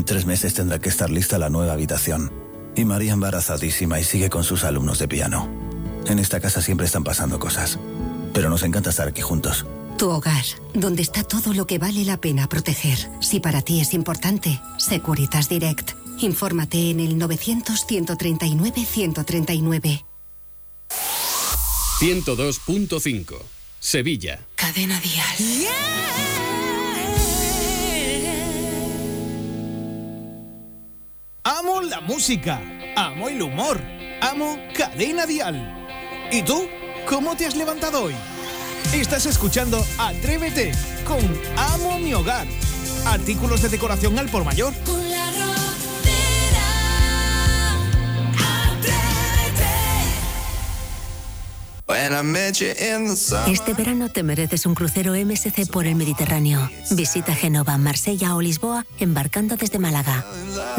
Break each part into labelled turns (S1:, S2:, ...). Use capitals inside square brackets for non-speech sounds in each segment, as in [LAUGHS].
S1: En tres meses tendrá que estar lista la nueva habitación. Y María embarazadísima y sigue con sus alumnos de piano. En esta casa siempre están pasando cosas. Pero nos encanta estar aquí juntos.
S2: Tu hogar, donde está todo lo que vale la pena proteger. Si para ti es importante, Securitas Direct. Infórmate en el 900-139-139.
S3: 102.5 Sevilla.
S2: Cadena Dial.
S4: Amo la música, amo el humor, amo Cadena Dial. ¿Y tú? ¿Cómo te has levantado hoy? Estás escuchando Atrévete con Amo mi hogar. Artículos de decoración al por mayor.
S5: Este verano te mereces un crucero MSC por el Mediterráneo. Visita Génova, Marsella o Lisboa embarcando desde Málaga.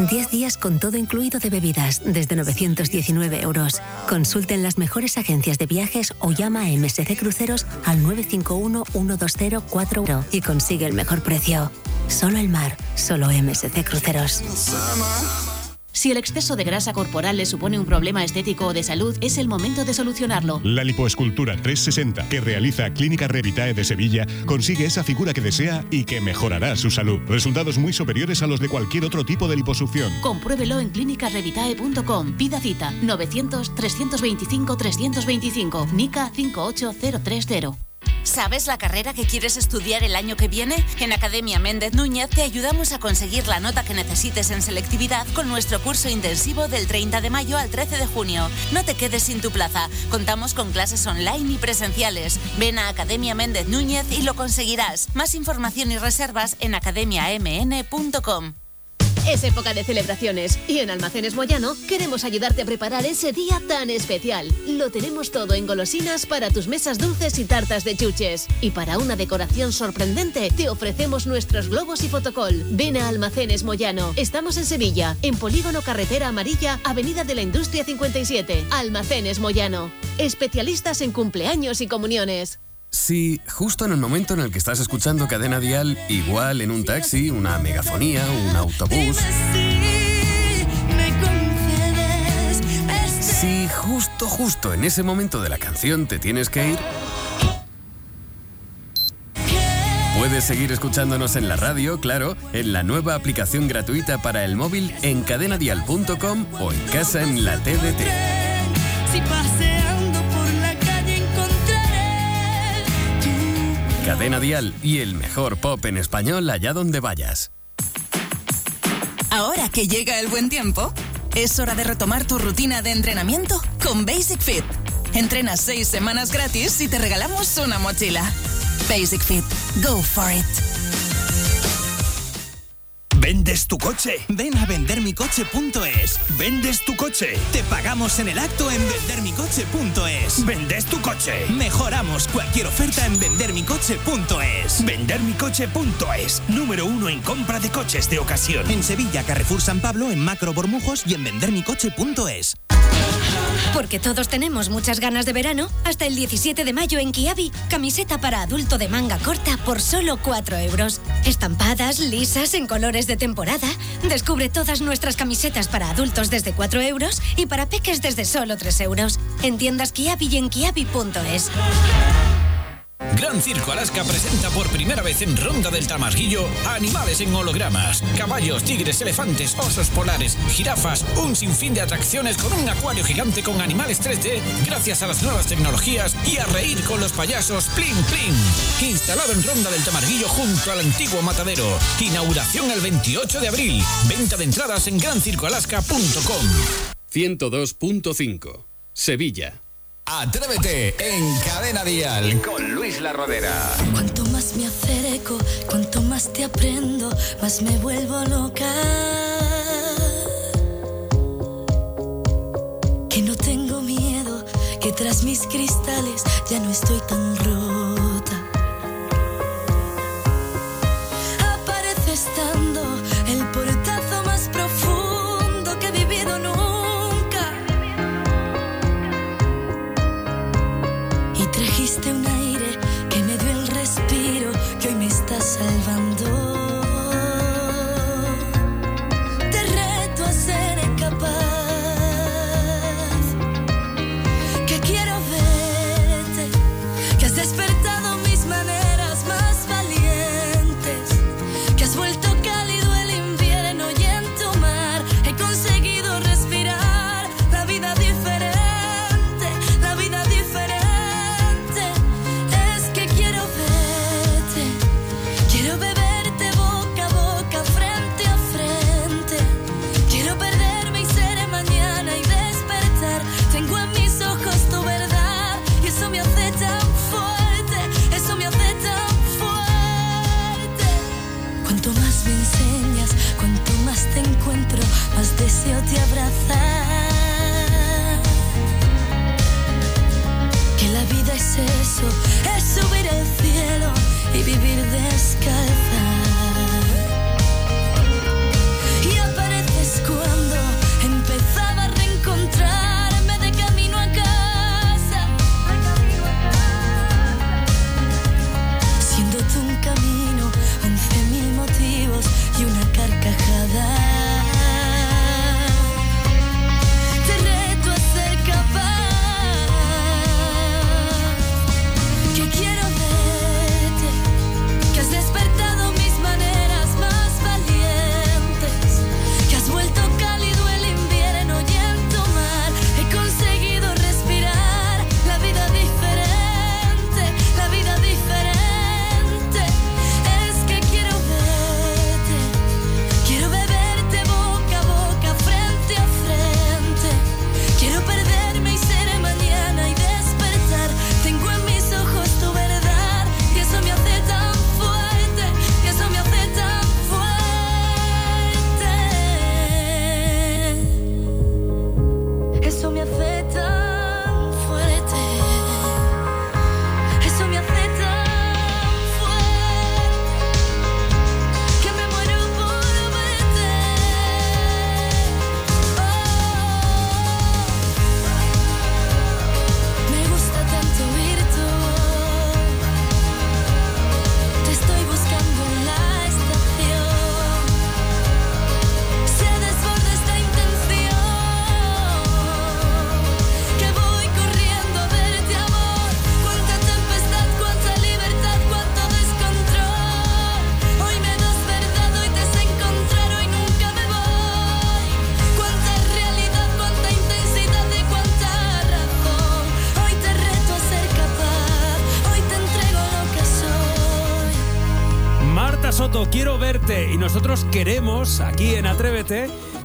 S5: 10 días con todo incluido de bebidas desde 919 euros. Consulte en las mejores agencias de viajes o llama a MSC Cruceros al 951 120 40 y consigue el mejor precio. Solo el mar, solo MSC Cruceros.
S6: Si el exceso de grasa corporal le supone un problema estético o de salud, es el momento de solucionarlo.
S7: La lipoescultura 360 que realiza Clínica Revitae de Sevilla consigue esa figura que desea y que mejorará su salud. Resultados muy superiores a los de cualquier otro tipo de liposucción.
S6: Compruébelo en clínicarevitae.com. Pida cita 900 325 325 NICA 58030.
S8: ¿Sabes la carrera que quieres estudiar el año que viene? En Academia Méndez Núñez te ayudamos a conseguir la nota que necesites en selectividad con nuestro curso intensivo del 30 de mayo al 13 de junio. No te quedes sin tu plaza. Contamos con clases online y presenciales. Ven a Academia Méndez Núñez y lo conseguirás. Más información y reservas en academiamn.com.
S9: Es época de celebraciones y en Almacenes Moyano queremos ayudarte a preparar ese día tan especial. Lo tenemos todo en golosinas para tus mesas dulces y tartas de chuches. Y para una decoración sorprendente te ofrecemos nuestros globos y fotocol. Ven a Almacenes Moyano. Estamos en Sevilla, en Polígono Carretera Amarilla, Avenida de la Industria 57. Almacenes Moyano. Especialistas en cumpleaños y comuniones.
S10: Si justo en el momento en el que estás escuchando Cadena Dial, igual en un taxi, una megafonía, un autobús. Si justo, justo en ese momento de la canción te tienes que ir. Puedes seguir escuchándonos en la radio, claro, en la nueva aplicación gratuita para el móvil en cadenadial.com o en casa en la TDT. Cadena Dial y el mejor pop en español allá donde vayas.
S8: Ahora que llega el buen tiempo, es hora de retomar tu rutina de entrenamiento con Basic Fit. Entrena seis semanas gratis y te regalamos una mochila. Basic Fit. Go for it.
S11: ¿Vendes tu coche? Ven a vendermicoche.es. ¿Vendes tu coche? Te pagamos en el acto en vendermicoche.es. ¿Vendes tu coche? Mejoramos cualquier oferta en vendermicoche.es. Vendermicoche.es. Número uno en compra de coches de ocasión. En Sevilla, Carrefour San Pablo, en Macro Bormujos y en vendermicoche.es.
S12: Porque todos tenemos muchas ganas de verano, hasta el 17 de mayo en Kiabi, camiseta para adulto de manga corta por solo 4 euros. Estampadas, lisas, en colores de temporada. Descubre todas nuestras camisetas para adultos desde 4 euros y para peques desde solo 3 euros. En tiendas Kiabi y en kiabi.es.
S13: Gran Circo Alaska presenta por primera vez en Ronda del Tamarguillo animales en hologramas, caballos, tigres, elefantes, osos polares, jirafas, un sinfín de atracciones con un acuario gigante con animales 3D gracias a las nuevas tecnologías y a reír con los payasos Plin Plin. Instalado en Ronda del Tamarguillo junto al antiguo matadero. Inauguración el 28 de abril. Venta de entradas en grancircoalaska.com.
S3: 102.5 Sevilla.
S14: Atrévete en Cadena Dial con Luis La Rodera.
S15: Cuanto más me acerco, cuanto más te aprendo, más me vuelvo loca. Que no tengo miedo, que tras mis cristales ya no estoy tan rota. Trajiste un aire que me dio el respiro que hoy me está salvando.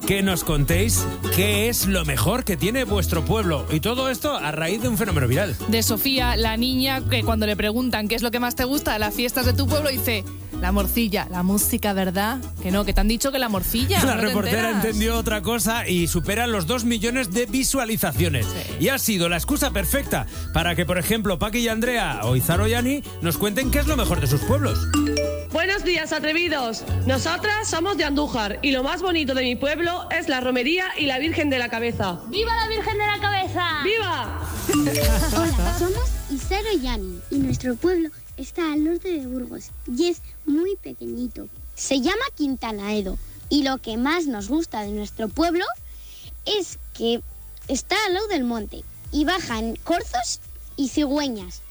S16: Que
S17: nos contéis qué es lo mejor que tiene vuestro pueblo y todo esto a raíz de un fenómeno viral.
S18: De Sofía, la niña que cuando le preguntan qué es lo que más te gusta de las fiestas de tu pueblo, dice, la morcilla, la música, ¿verdad? Que no, que te han dicho que la morcilla. [LAUGHS]
S17: La
S18: no
S17: reportera entendió otra cosa y supera los 2 millones de visualizaciones. Y ha sido la excusa perfecta para que, por ejemplo, Paqui y Andrea o Izaro y Ani nos cuenten qué es lo mejor de sus pueblos.
S19: Buenos días, atrevidos. Nosotras somos de Andújar y lo más bonito de mi pueblo es la romería y la Virgen de la Cabeza.
S20: ¡Viva la Virgen de la Cabeza!
S19: ¡Viva!
S20: Hola, somos Isaro y Yani y nuestro pueblo está al norte de Burgos y es muy pequeñito. Se llama Quintanaedo y lo que más nos gusta de nuestro pueblo es que está al lado del monte y bajan corzos y cigüeñas.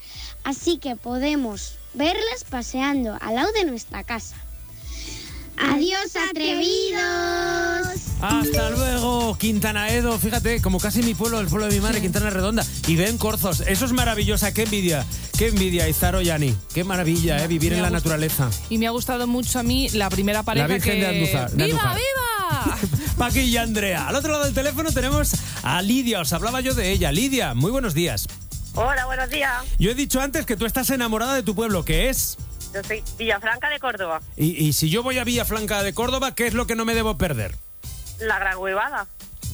S20: Así que podemos verlas paseando al lado de nuestra casa. ¡Adiós, atrevidos!
S17: Hasta luego, Quintana Edo. Fíjate, como casi mi pueblo, el pueblo de mi madre, Quintana Redonda. Y ven corzos. Eso es maravillosa. Qué envidia. Qué envidia, Izaro y Ani. Qué maravilla, ¿eh? Vivir
S18: Me
S17: en la naturaleza.
S18: Y me ha gustado mucho a mí la primera pareja
S17: Virgen
S18: que...
S17: de Andújar, de
S18: ¡Viva,
S17: Andújar.
S18: viva! [LAUGHS]
S17: Paqui y Andrea. Al otro lado del teléfono tenemos a Lidia. Os hablaba yo de ella. Lidia, muy buenos días.
S21: Hola, buenos días.
S17: Yo he dicho antes que tú estás enamorada de tu pueblo, que es.
S21: Yo soy Villafranca de Córdoba,
S17: Y, y si yo voy a Villafranca de Córdoba, ¿qué es lo que no me debo perder?
S21: la gran huevada.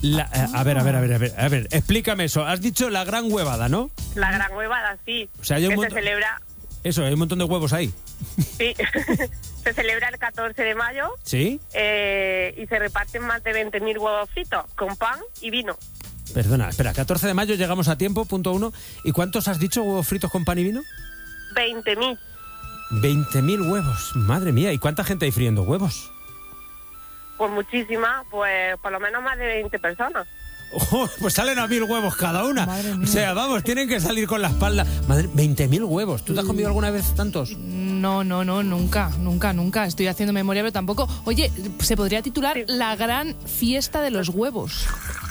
S17: La- eh, a ver, a ver, a ver, a ver, a ver, explícame eso. Has dicho la gran huevada, ¿no?
S21: La gran huevada, sí.
S17: O sea, hay un
S21: que se celebra,
S17: Eso, hay un montón de huevos ahí.
S21: sí, [LAUGHS] se celebra el 14 de mayo
S17: ¿Sí?
S21: eh, y se reparten más de 20.000 huevos fritos con pan y vino.
S17: Perdona, espera, 14 de mayo llegamos a tiempo, punto uno. ¿Y cuántos has dicho huevos fritos con pan y vino?
S21: 20.000.
S17: 20.000 huevos, madre mía. ¿Y cuánta gente hay friendo huevos?
S21: Pues muchísimas, pues por lo menos más de 20 personas.
S17: Oh, pues salen a mil huevos cada una. O sea, vamos, tienen que salir con la espalda. Madre, 20.000 huevos. ¿Tú te has comido alguna vez tantos?
S18: No, no, no, nunca, nunca, nunca. Estoy haciendo memoria, pero tampoco. Oye, se podría titular La gran fiesta de los huevos.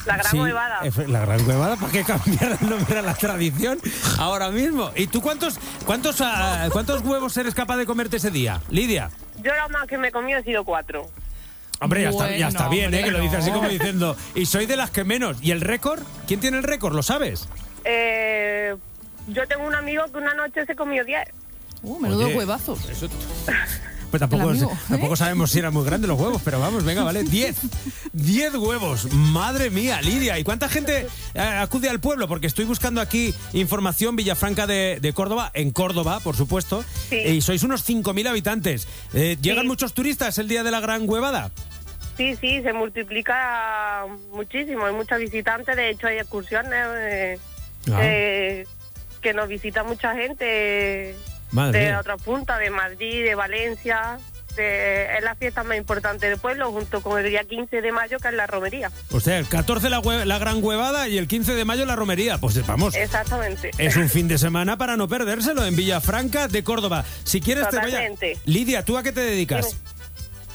S21: La gran
S17: Sí,
S21: huevada.
S17: La gran huevada, ¿para qué cambiar el nombre a la tradición ahora mismo? ¿Y tú cuántos, cuántos, ah, cuántos huevos eres capaz de comerte ese día, Lidia?
S21: Yo lo más que me he comido ha sido cuatro.
S17: Hombre, ya, está, ya está bien,
S21: hombre,
S17: ¿eh? Que lo dice así como diciendo. Y soy de las que menos. ¿Y el récord? ¿Quién tiene el récord? ¿Lo sabes?
S21: Eh, yo tengo un amigo que una noche se comió 10.
S18: Uh, menudo
S17: Oye,
S18: huevazos.
S17: Eso, [LAUGHS] Pues tampoco,
S18: amigo,
S17: tampoco sabemos si eran muy grandes los huevos, pero vamos, venga, vale. 10. 10 [LAUGHS] huevos. Madre mía, Lidia. ¿Y cuánta gente eh, acude al pueblo? Porque estoy buscando aquí información Villafranca de, de Córdoba, en Córdoba, por supuesto.
S21: Sí.
S17: Y sois unos 5.000 habitantes. Eh, ¿Llegan
S21: Sí.
S17: muchos turistas el día de la gran huevada?
S21: Sí, sí, se multiplica muchísimo. Hay muchos visitantes. De hecho, hay excursiones eh,
S17: Ah.
S21: eh, que nos visita mucha gente
S17: Madre
S21: de
S17: mía.
S21: otra punta, de Madrid, de Valencia. De- es la fiesta más importante del pueblo, junto con el día 15 de mayo, que es la romería.
S17: O sea, el 14 la, hue- la gran huevada y el 15 de mayo la romería. Pues vamos.
S21: Exactamente.
S17: Es un fin de [LAUGHS] semana para no perdérselo en Villafranca de Córdoba. Si quieres te voy a...
S21: Totalmente.
S17: Lidia, ¿tú a qué te dedicas?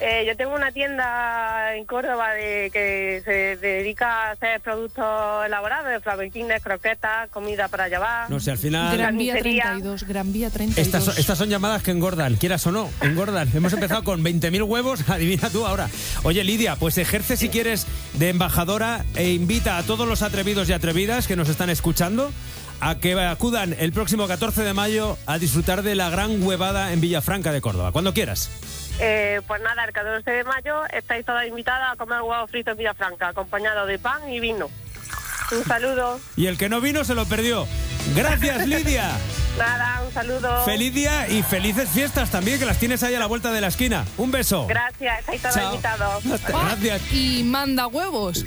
S21: Eh, yo tengo una tienda en Córdoba de, que se dedica a hacer productos elaborados, de flamenquines, croquetas, comida para llevar.
S17: No sé, al final...
S18: Gran Vía
S21: carnicería.
S18: 32, Gran Vía 32.
S17: Estas, son- estas son llamadas que engordan, quieras o no, engordan. Hemos empezado con 20.000 huevos, [LAUGHS] adivina tú ahora. Oye, Lidia, pues ejerce si quieres de embajadora e invita a todos los atrevidos y atrevidas que nos están escuchando a que acudan el próximo 14 de mayo a disfrutar de la gran huevada en Villafranca de Córdoba. Cuando quieras.
S21: Eh, pues nada, el 14 de mayo estáis todas invitadas a comer huevo frito en Villafranca, acompañado de pan y vino. Un saludo.
S17: Y el que no vino se lo perdió. Gracias, [LAUGHS] Lidia.
S21: Nada, un saludo.
S17: Feliz día y felices fiestas también, que las tienes ahí a la vuelta de la esquina. Un beso.
S21: Gracias, estáis todas
S17: Chao.
S21: invitados.
S17: Gracias.
S18: Y manda huevos.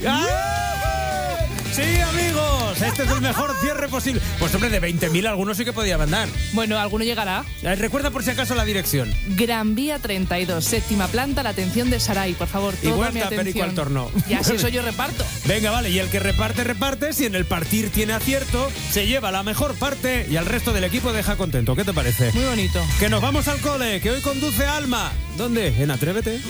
S17: Sí, amigos, este es el mejor cierre posible. Pues hombre, de 20.000 algunos sí que podía mandar.
S18: Bueno, alguno llegará.
S17: Eh, Recuerda por si acaso la dirección.
S18: Gran Vía 32, séptima planta, la atención de Saray, por favor,
S17: Y
S18: toda
S17: vuelta,
S18: mi atención.
S17: Perico al torno.
S18: Y así eso yo [LAUGHS] reparto.
S17: Venga, vale, y el que reparte, reparte. Si en el partir tiene acierto, se lleva la mejor parte y al resto del equipo deja contento. ¿Qué te parece?
S18: Muy bonito.
S17: Que nos vamos al cole, que hoy conduce Alma. ¿Dónde? En Atrévete.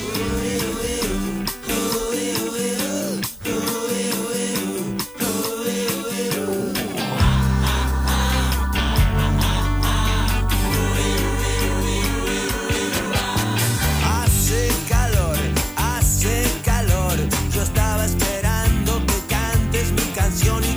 S22: Cantes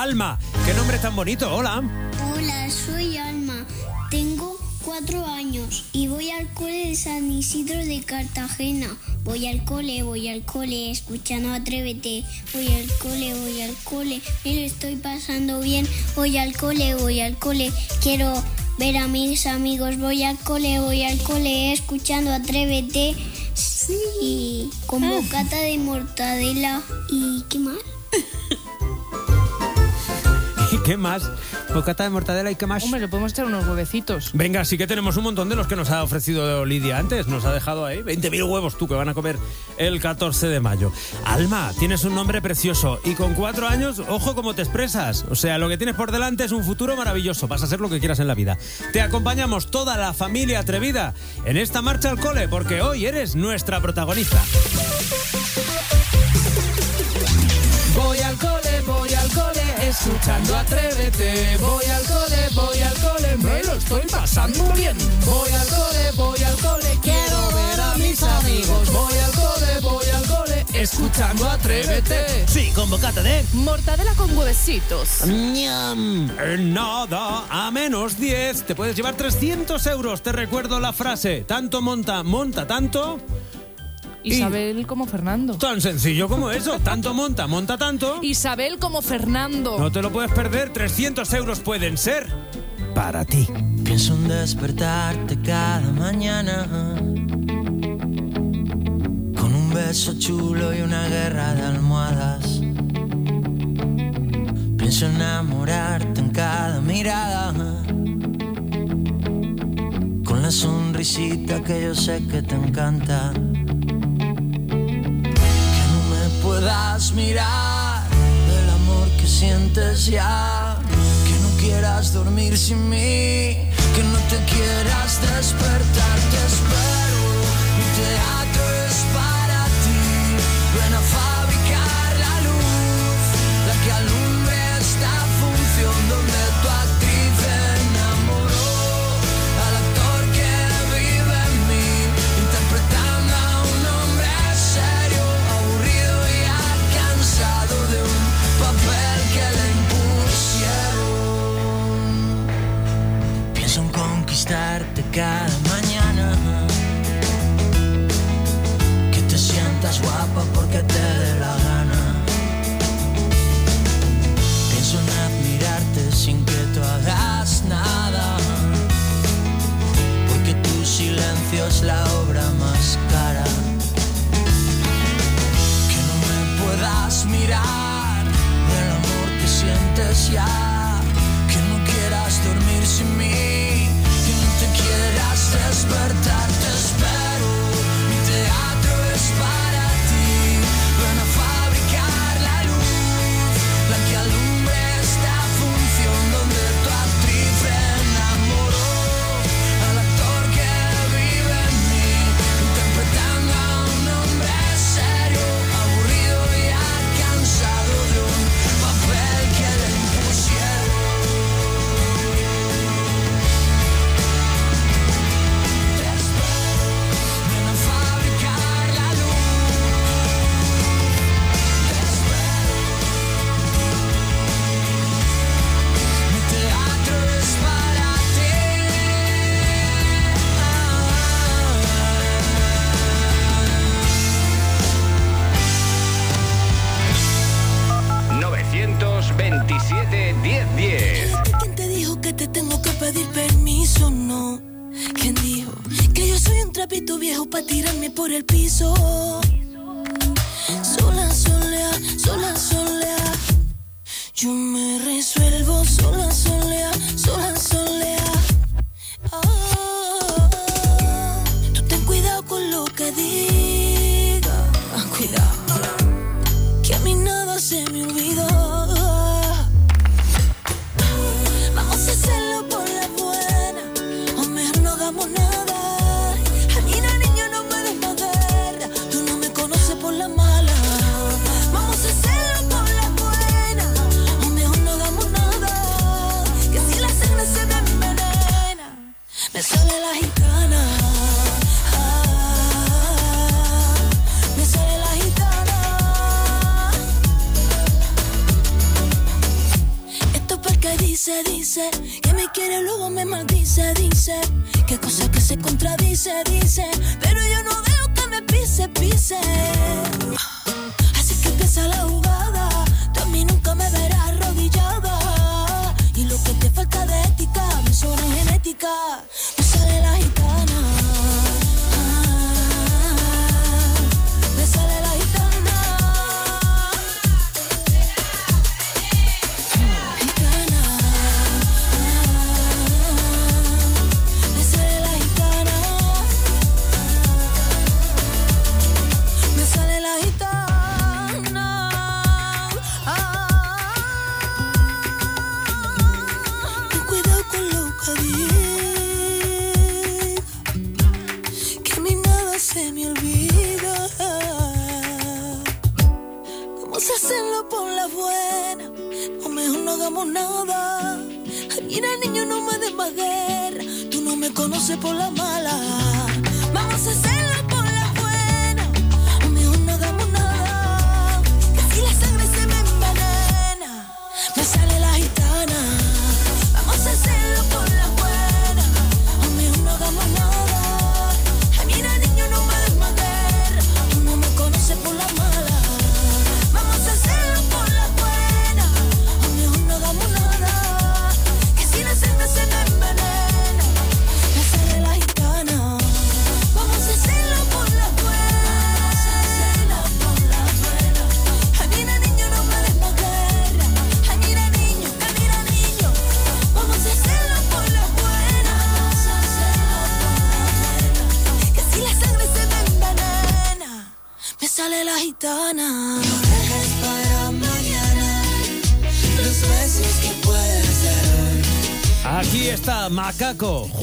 S17: Alma. Qué nombre tan bonito. Hola.
S23: Hola, soy Alma. Tengo cuatro años y voy al cole de San Isidro de Cartagena. Voy al cole, voy al cole, escuchando Atrévete. Voy al cole, voy al cole, me lo estoy pasando bien. Voy al cole, voy al cole, quiero ver a mis amigos. Voy al cole, voy al cole, escuchando Atrévete. Sí, con bocata de mortadela. ¿Y qué
S17: qué más? Bocata de mortadela y qué más.
S24: Hombre, le podemos echar unos huevecitos.
S17: Venga, sí que tenemos un montón de los que nos ha ofrecido Lidia antes. Nos ha dejado ahí 20.000 huevos tú que van a comer el 14 de mayo. Alma, tienes un nombre precioso y con cuatro años, ojo cómo te expresas. O sea, lo que tienes por delante es un futuro maravilloso. Vas a ser lo que quieras en la vida. Te acompañamos toda la familia atrevida en esta marcha al cole porque hoy eres nuestra protagonista.
S25: Escuchando Atrévete. Voy al cole, voy al cole, me lo estoy pasando bien. Voy al cole, voy al cole, quiero ver a mis amigos. Voy al cole, voy al cole, escuchando Atrévete.
S17: Sí, con bocata de...
S24: Mortadela con huevecitos.
S17: ¡Ñam! En nada, a menos 10, te puedes llevar 300 euros. Te recuerdo la frase, tanto monta, monta tanto...
S24: Isabel como Fernando.
S17: Tan sencillo como eso, tanto monta, monta tanto.
S24: Isabel como Fernando.
S17: No te lo puedes perder, 300 euros pueden ser para ti.
S25: Pienso en despertarte cada mañana con un beso chulo y una guerra de almohadas. Pienso enamorarte en cada mirada con la sonrisita que yo sé que te encanta. Puedas mirar del amor que sientes ya. Que no quieras dormir sin mí, que no te quieras despertar, te espero. Mi teatro es mañana. Que te sientas guapa porque te dé la gana. Pienso en admirarte sin que tú hagas nada. Porque tu silencio es la obra más cara. Que no me puedas mirar del amor que sientes ya.
S26: Por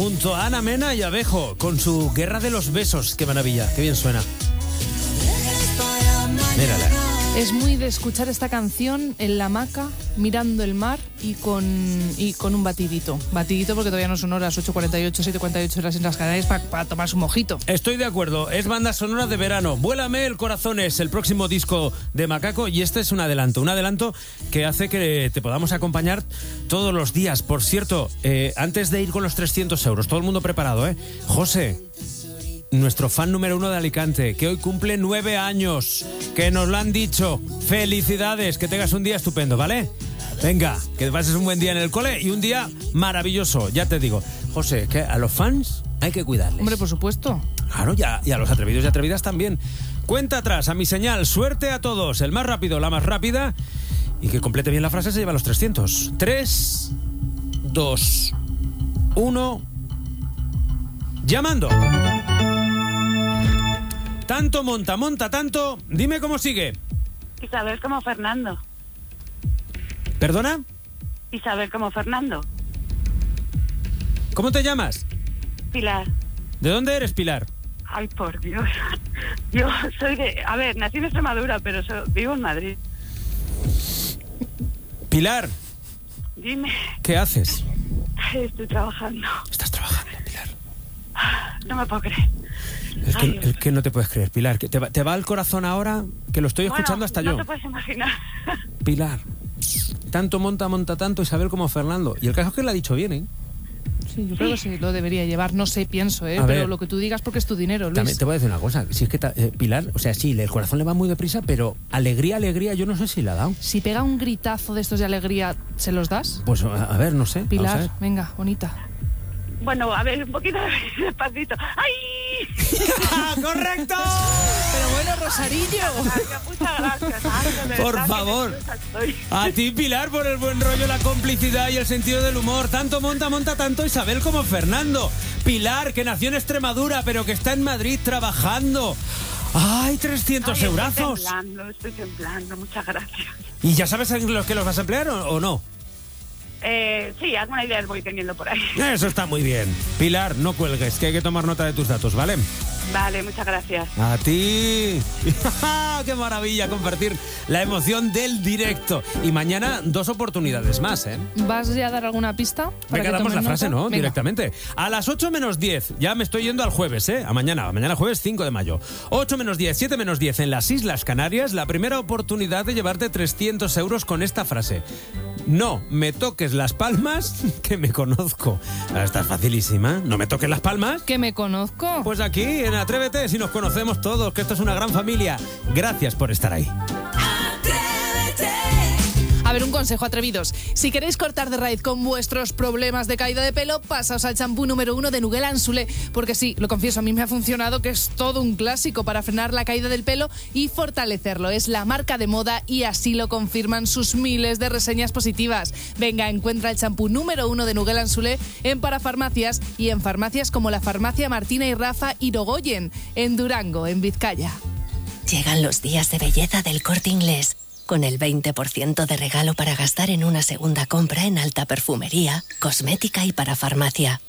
S17: junto a Ana Mena y Abejo con su Guerra de los Besos. Qué maravilla, qué bien suena. Mírala.
S18: Es muy de escuchar esta canción en la hamaca, mirando el mar y con, y con un batidito. Batidito porque todavía no son horas 8.48, 7.48 horas en las Canarias para tomar su mojito.
S17: Estoy de acuerdo, es banda sonora de verano. Vuélame el corazón es el próximo disco de Macaco y este es un adelanto. Un adelanto que hace que te podamos acompañar todos los días. Por cierto, eh, antes de ir con los 300 euros, todo el mundo preparado, ¿eh? José, nuestro fan número uno de Alicante, que hoy cumple nueve años, que nos lo han dicho. Felicidades, que tengas un día estupendo, ¿vale? Venga, que pases un buen día en el cole y un día maravilloso, ya te digo. José, que a los fans hay que cuidarles.
S18: Hombre, por supuesto.
S17: Claro, ya, y a los atrevidos y atrevidas también. Cuenta atrás, a mi señal, suerte a todos. El más rápido, la más rápida. Y que complete bien la frase se lleva los 300. 3, 2, 1. Llamando. Tanto monta, monta tanto. Dime cómo sigue.
S27: Isabel como Fernando.
S17: ¿Perdona?
S27: Isabel como Fernando.
S17: ¿Cómo te llamas?
S27: Pilar.
S17: ¿De dónde eres, Pilar?
S27: Ay, por Dios. [LAUGHS] Yo soy de... A ver, nací en Extremadura, pero so- vivo en Madrid.
S17: Pilar,
S27: Dime.
S17: ¿qué haces?
S27: Estoy trabajando.
S17: Estás trabajando,
S27: Pilar. No me puedo creer.
S17: Es que,
S27: Ay,
S17: es que no te puedes creer, Pilar. Que te, va, te va el corazón ahora que lo estoy escuchando
S27: Bueno,
S17: hasta
S27: no
S17: yo.
S27: te puedes imaginar.
S17: Pilar. Tanto monta, monta tanto Isabel como Fernando. Y el caso es que lo ha dicho bien, ¿eh?
S18: Sí, yo creo que se lo debería llevar. No sé, pienso, ¿eh?
S17: A
S18: Pero
S17: ver.
S18: lo que tú digas porque es tu dinero, Luis.
S17: También te voy a decir una cosa. Si es que eh, Pilar, o sea, sí, el corazón le va muy deprisa, pero alegría, alegría, yo no sé si la dado.
S18: Si pega un gritazo de estos de alegría, ¿se los das?
S17: Pues a, a ver, no sé.
S18: Pilar, venga, bonita.
S27: Bueno, a ver, un poquito [LAUGHS] despacito. ¡Ay! [LAUGHS]
S17: ¡Correcto!
S18: Pero bueno, Rosarillo.
S27: Muchas gracias. Ay, verdad
S17: Por favor. A ti, Pilar, por el buen rollo, la complicidad y el sentido del humor. Tanto monta, monta tanto Isabel como Fernando. Pilar, que nació en Extremadura, pero que está en Madrid trabajando. ¡Ay, 300
S27: Ay, estoy
S17: eurazos!
S27: temblando, estoy temblando. Muchas gracias.
S17: ¿Y ya sabes en los que los vas a emplear o, o no?
S27: Eh, sí, alguna idea voy teniendo por ahí. [LAUGHS]
S17: Eso está muy bien. Pilar, no cuelgues, que hay que tomar nota de tus datos, ¿vale?
S27: Vale, muchas gracias.
S17: A ti. [LAUGHS] ¡Qué maravilla compartir la emoción del directo! Y mañana dos oportunidades más, ¿eh?
S18: ¿Vas ya a dar alguna pista? para
S17: Venga,
S18: que
S17: damos la frase,
S18: nota?
S17: ¿no?
S18: Venga.
S17: Directamente. A las 8 menos 10. Ya me estoy yendo al jueves, ¿eh? A mañana. A mañana jueves 5 de mayo. 8 menos 10, 7 menos 10 en las Islas Canarias. La primera oportunidad de llevarte 300 euros con esta frase. No me toques las palmas, [LAUGHS] que me conozco. Ahora está facilísima. No me toques las palmas.
S18: Que me conozco.
S17: Pues aquí, en Atrévete, si nos conocemos todos, que esto es una gran familia. Gracias por estar ahí.
S18: A ver, un consejo, atrevidos. Si queréis cortar de raíz con vuestros problemas de caída de pelo, pasaos al champú número uno de Nuguel Ansule, porque sí, lo confieso, a mí me ha funcionado, que es todo un clásico para frenar la caída del pelo y fortalecerlo. Es la marca de moda y así lo confirman sus miles de reseñas positivas. Venga, encuentra el champú número uno de Nuguel Ansule en parafarmacias y en farmacias como la farmacia Martina y Rafa Irigoyen, en Durango, en Vizcaya.
S5: Llegan los días de belleza del corte inglés, con el 20% de regalo para gastar en una segunda compra en alta perfumería, cosmética y para farmacia.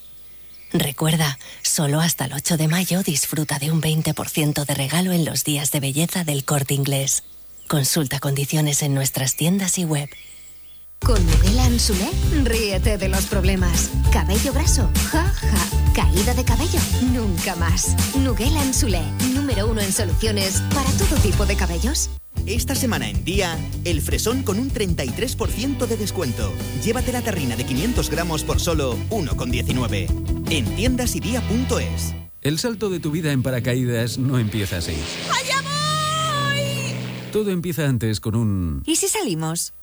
S5: Recuerda, solo hasta el 8 de mayo disfruta de un 20% de regalo en los días de belleza del corte inglés. Consulta condiciones en nuestras tiendas y web.
S12: Con Nuguela Ansulé, ríete de los problemas. Cabello graso, ja, ja. Caída de cabello, nunca más. Nuguela Ansulé, número uno en soluciones para todo tipo de cabellos.
S28: Esta semana en día, el fresón con un 33% de descuento. Llévate la terrina de 500 gramos por solo 1,19. En tiendas y día.es.
S29: El salto de tu vida en paracaídas no empieza así.
S12: ¡Allá voy!
S29: Todo empieza antes con un...
S12: ¿Y si salimos?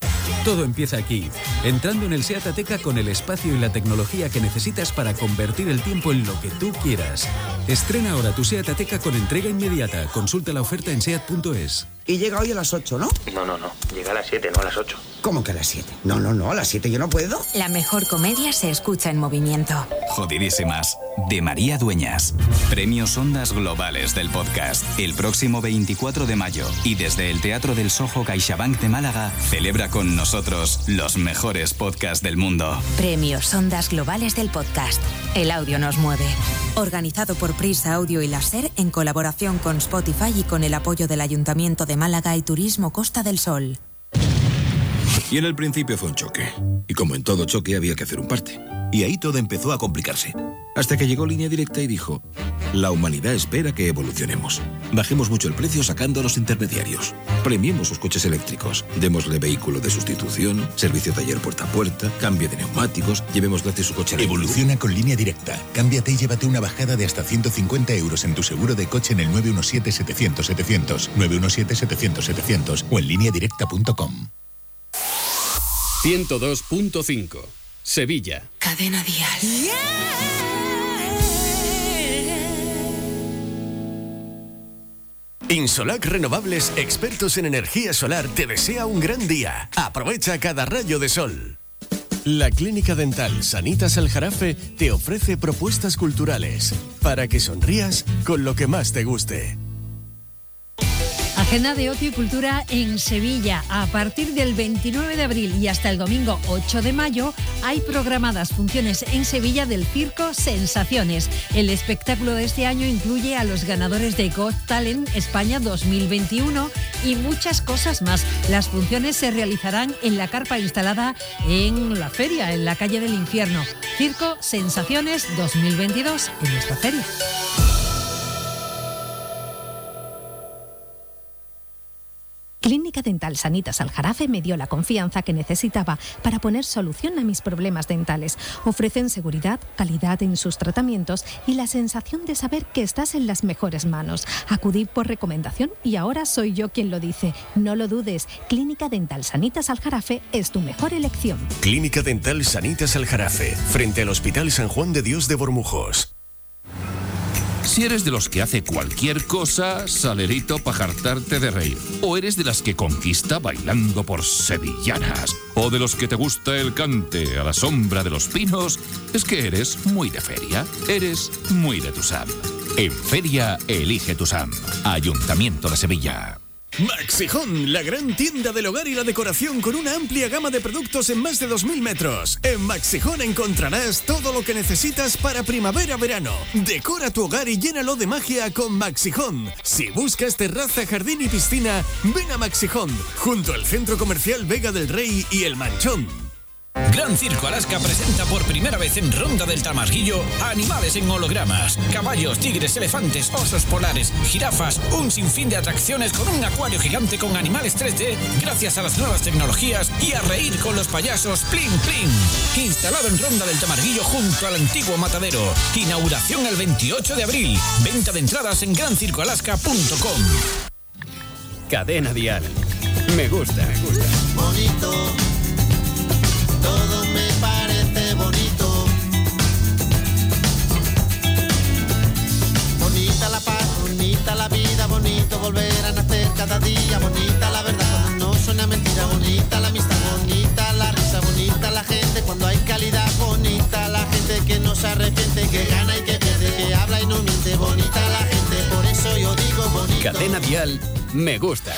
S29: Todo empieza aquí, entrando en el SEAT Ateca con el espacio y la tecnología que necesitas para convertir el tiempo en lo que tú quieras. Estrena ahora tu SEAT Ateca con entrega inmediata. Consulta la oferta en SEAT.es.
S8: Y llega hoy a las 8, ¿no?
S30: No, no, no. Llega a las 7, no a las 8.
S8: ¿Cómo que a las 7? No, no, no, a las 7 yo no puedo.
S5: La mejor comedia se escucha en movimiento.
S31: Jodidísimas, de María Dueñas. Premios Ondas Globales del podcast. El próximo 24 de mayo. Y desde el Teatro del Soho CaixaBank de Málaga, celebra con nosotros los mejores podcasts del mundo.
S5: Premios Ondas Globales del Podcast. El audio nos mueve. Organizado por Prisa Audio y Láser en colaboración con Spotify y con el apoyo del Ayuntamiento de Málaga y Turismo Costa del Sol.
S32: Y en el principio fue un choque. Y como en todo choque había que hacer un parte. Y ahí todo empezó a complicarse. Hasta que llegó Línea Directa y dijo, la humanidad espera que evolucionemos. Bajemos mucho el precio sacando a los intermediarios. Premiemos sus coches eléctricos. Démosle vehículo de sustitución, servicio taller puerta a puerta, cambio de neumáticos, llevemos gratis su coche eléctrico.
S33: Evoluciona con línea directa. Cámbiate y llévate una bajada de hasta 150 euros en tu seguro de coche en el 917-700-700, 917-700-700 o en lineadirecta.com.
S10: 102.5. Sevilla.
S5: Cadena Dial.
S34: Insolac Renovables, expertos en energía solar, te desea un gran día. Aprovecha cada rayo de sol. La Clínica Dental Sanitas Al Jarafe te ofrece propuestas culturales para que sonrías con lo que más te guste.
S35: Agenda de ocio y cultura en Sevilla. A partir del 29 de abril y hasta el domingo 8 de mayo hay programadas funciones en Sevilla del circo Sensaciones. El espectáculo de este año incluye a los ganadores de Got Talent España 2021 y muchas cosas más. Las funciones se realizarán en la carpa instalada en la feria, en la calle del infierno. Circo Sensaciones 2022 en nuestra feria.
S36: Clínica Dental Sanitas Aljarafe me dio la confianza que necesitaba para poner solución a mis problemas dentales. Ofrecen seguridad, calidad en sus tratamientos y la sensación de saber que estás en las mejores manos. Acudí por recomendación y ahora soy yo quien lo dice. No lo dudes, Clínica Dental Sanitas Aljarafe es tu mejor elección.
S34: Clínica Dental Sanitas Al Jarafe, frente al Hospital San Juan de Dios de Bormujos.
S37: Si eres de los que hace cualquier cosa, salerito para jartarte de reír. O eres de las que conquista bailando por sevillanas. O de los que te gusta el cante a la sombra de los pinos, es que eres muy de feria. Eres muy de Tusam. En feria, elige Tusam. Ayuntamiento de Sevilla.
S34: Maxijón, la gran tienda del hogar y la decoración con una amplia gama de productos en más de 2.000 metros. En Maxijón encontrarás todo lo que necesitas para primavera-verano. Decora tu hogar y llénalo de magia con Maxijón. Si buscas terraza, jardín y piscina, ven a Maxijón, junto al centro comercial Vega del Rey y El Manchón.
S13: Gran Circo Alaska presenta por primera vez en Ronda del Tamarguillo animales en hologramas, caballos, tigres, elefantes, osos polares, jirafas, un sinfín de atracciones con un acuario gigante con animales 3D gracias a las nuevas tecnologías y a reír con los payasos Plin Plin. Instalado en Ronda del Tamarguillo junto al antiguo matadero. Inauguración el 28 de abril. Venta de entradas en grancircoalaska.com.
S15: Cadena Dial. Me gusta, me gusta.
S38: bonito, la vida, bonito volver a nacer cada día, bonita la verdad no suena mentira, bonita la amistad, bonita la risa, bonita la gente cuando hay calidad, bonita la gente que no se arrepiente, que gana y que pierde, que habla y no miente, bonita la gente, por eso yo digo bonito.
S15: Cadena Dial. Me gusta.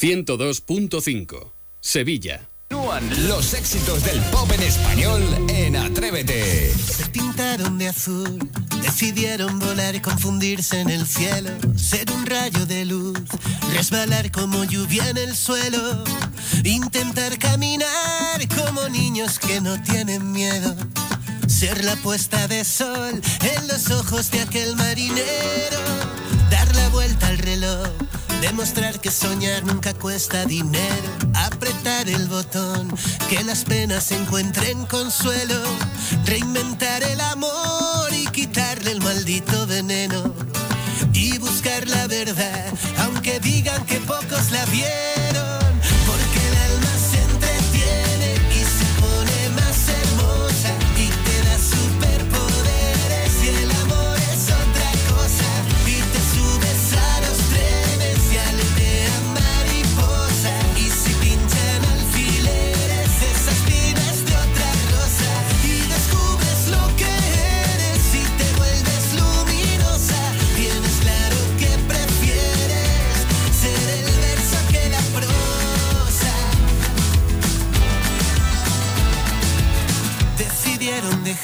S15: 102.5. Sevilla.
S39: Los éxitos del pop en español en Atrévete.
S38: Se pintaron de azul, decidieron volar y confundirse en el cielo, ser un rayo de luz, resbalar como lluvia en el suelo, intentar caminar como niños que no tienen miedo, ser la puesta de sol en los ojos de aquel marinero, dar la vuelta al reloj. Demostrar que soñar nunca cuesta dinero, apretar el botón, que las penas encuentren consuelo, reinventar el amor y quitarle el maldito veneno. Y buscar la verdad, aunque digan que pocos la vieron,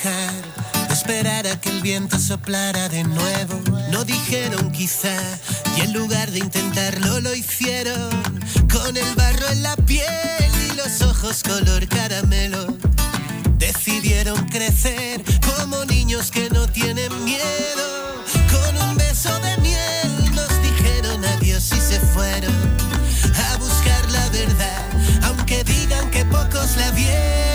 S38: de esperar a que el viento soplara de nuevo. No dijeron quizá y en lugar de intentarlo lo hicieron con el barro en la piel y los ojos color caramelo. Decidieron crecer como niños que no tienen miedo. Con un beso de miel nos dijeron adiós y se fueron a buscar la verdad, aunque digan que pocos la vieron.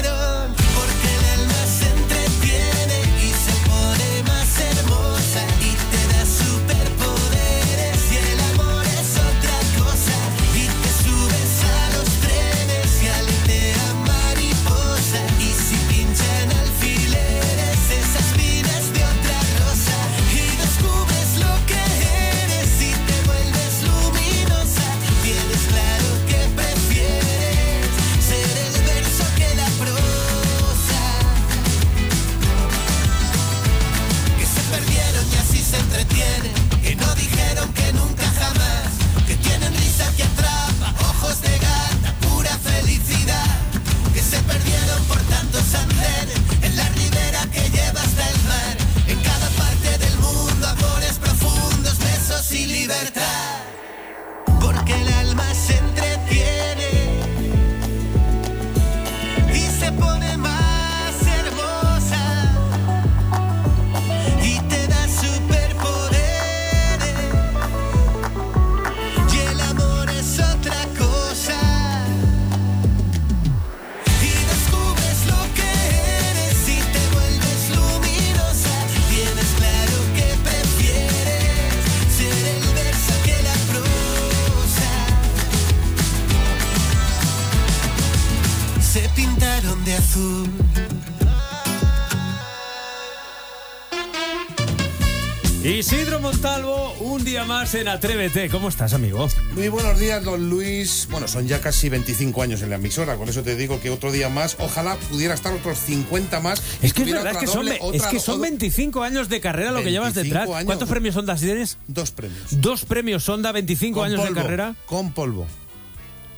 S38: Más
S17: en Atrévete. ¿Cómo estás, amigo?
S40: Muy buenos días, don Luis. Bueno, son ya casi 25 años en la emisora, con eso te digo que otro día más, ojalá pudiera estar otros 50 más.
S17: Es que es verdad, es que, son, es que son 25 años de carrera lo que llevas
S40: 25
S17: detrás.
S40: años.
S17: ¿Cuántos premios Sonda tienes?
S40: Dos premios.
S17: Dos premios Sonda, 25
S40: Con
S17: años
S40: polvo,
S17: de carrera.
S40: Con polvo.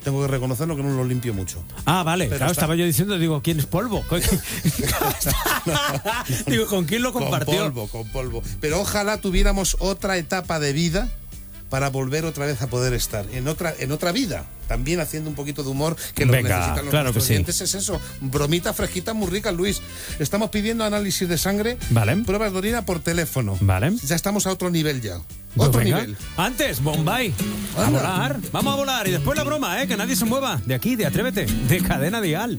S40: Tengo que reconocerlo que no lo limpio mucho.
S17: Ah, vale.
S40: Pero
S17: claro,
S40: está-
S17: estaba yo diciendo, digo, ¿quién es polvo? [LAUGHS] [LAUGHS] digo, ¿con quién lo compartió?
S40: Con polvo, con polvo. Pero ojalá tuviéramos otra etapa de vida para volver otra vez a poder estar en otra en otra vida, también haciendo un poquito de humor que lo
S17: Venga,
S40: necesitan los
S17: claro que sí.
S40: es eso, bromita fresquita muy rica, Luis. Estamos pidiendo análisis de sangre,
S17: Vale.
S40: pruebas de orina por teléfono.
S17: Vale.
S40: Ya estamos a otro nivel ya.
S17: Pues
S40: Otro
S17: venga.
S40: nivel.
S17: Antes, Bombay. A volar. Vamos a volar. Y después la broma, ¿eh? Que nadie se mueva. De aquí, de Atrévete. De Cadena Dial.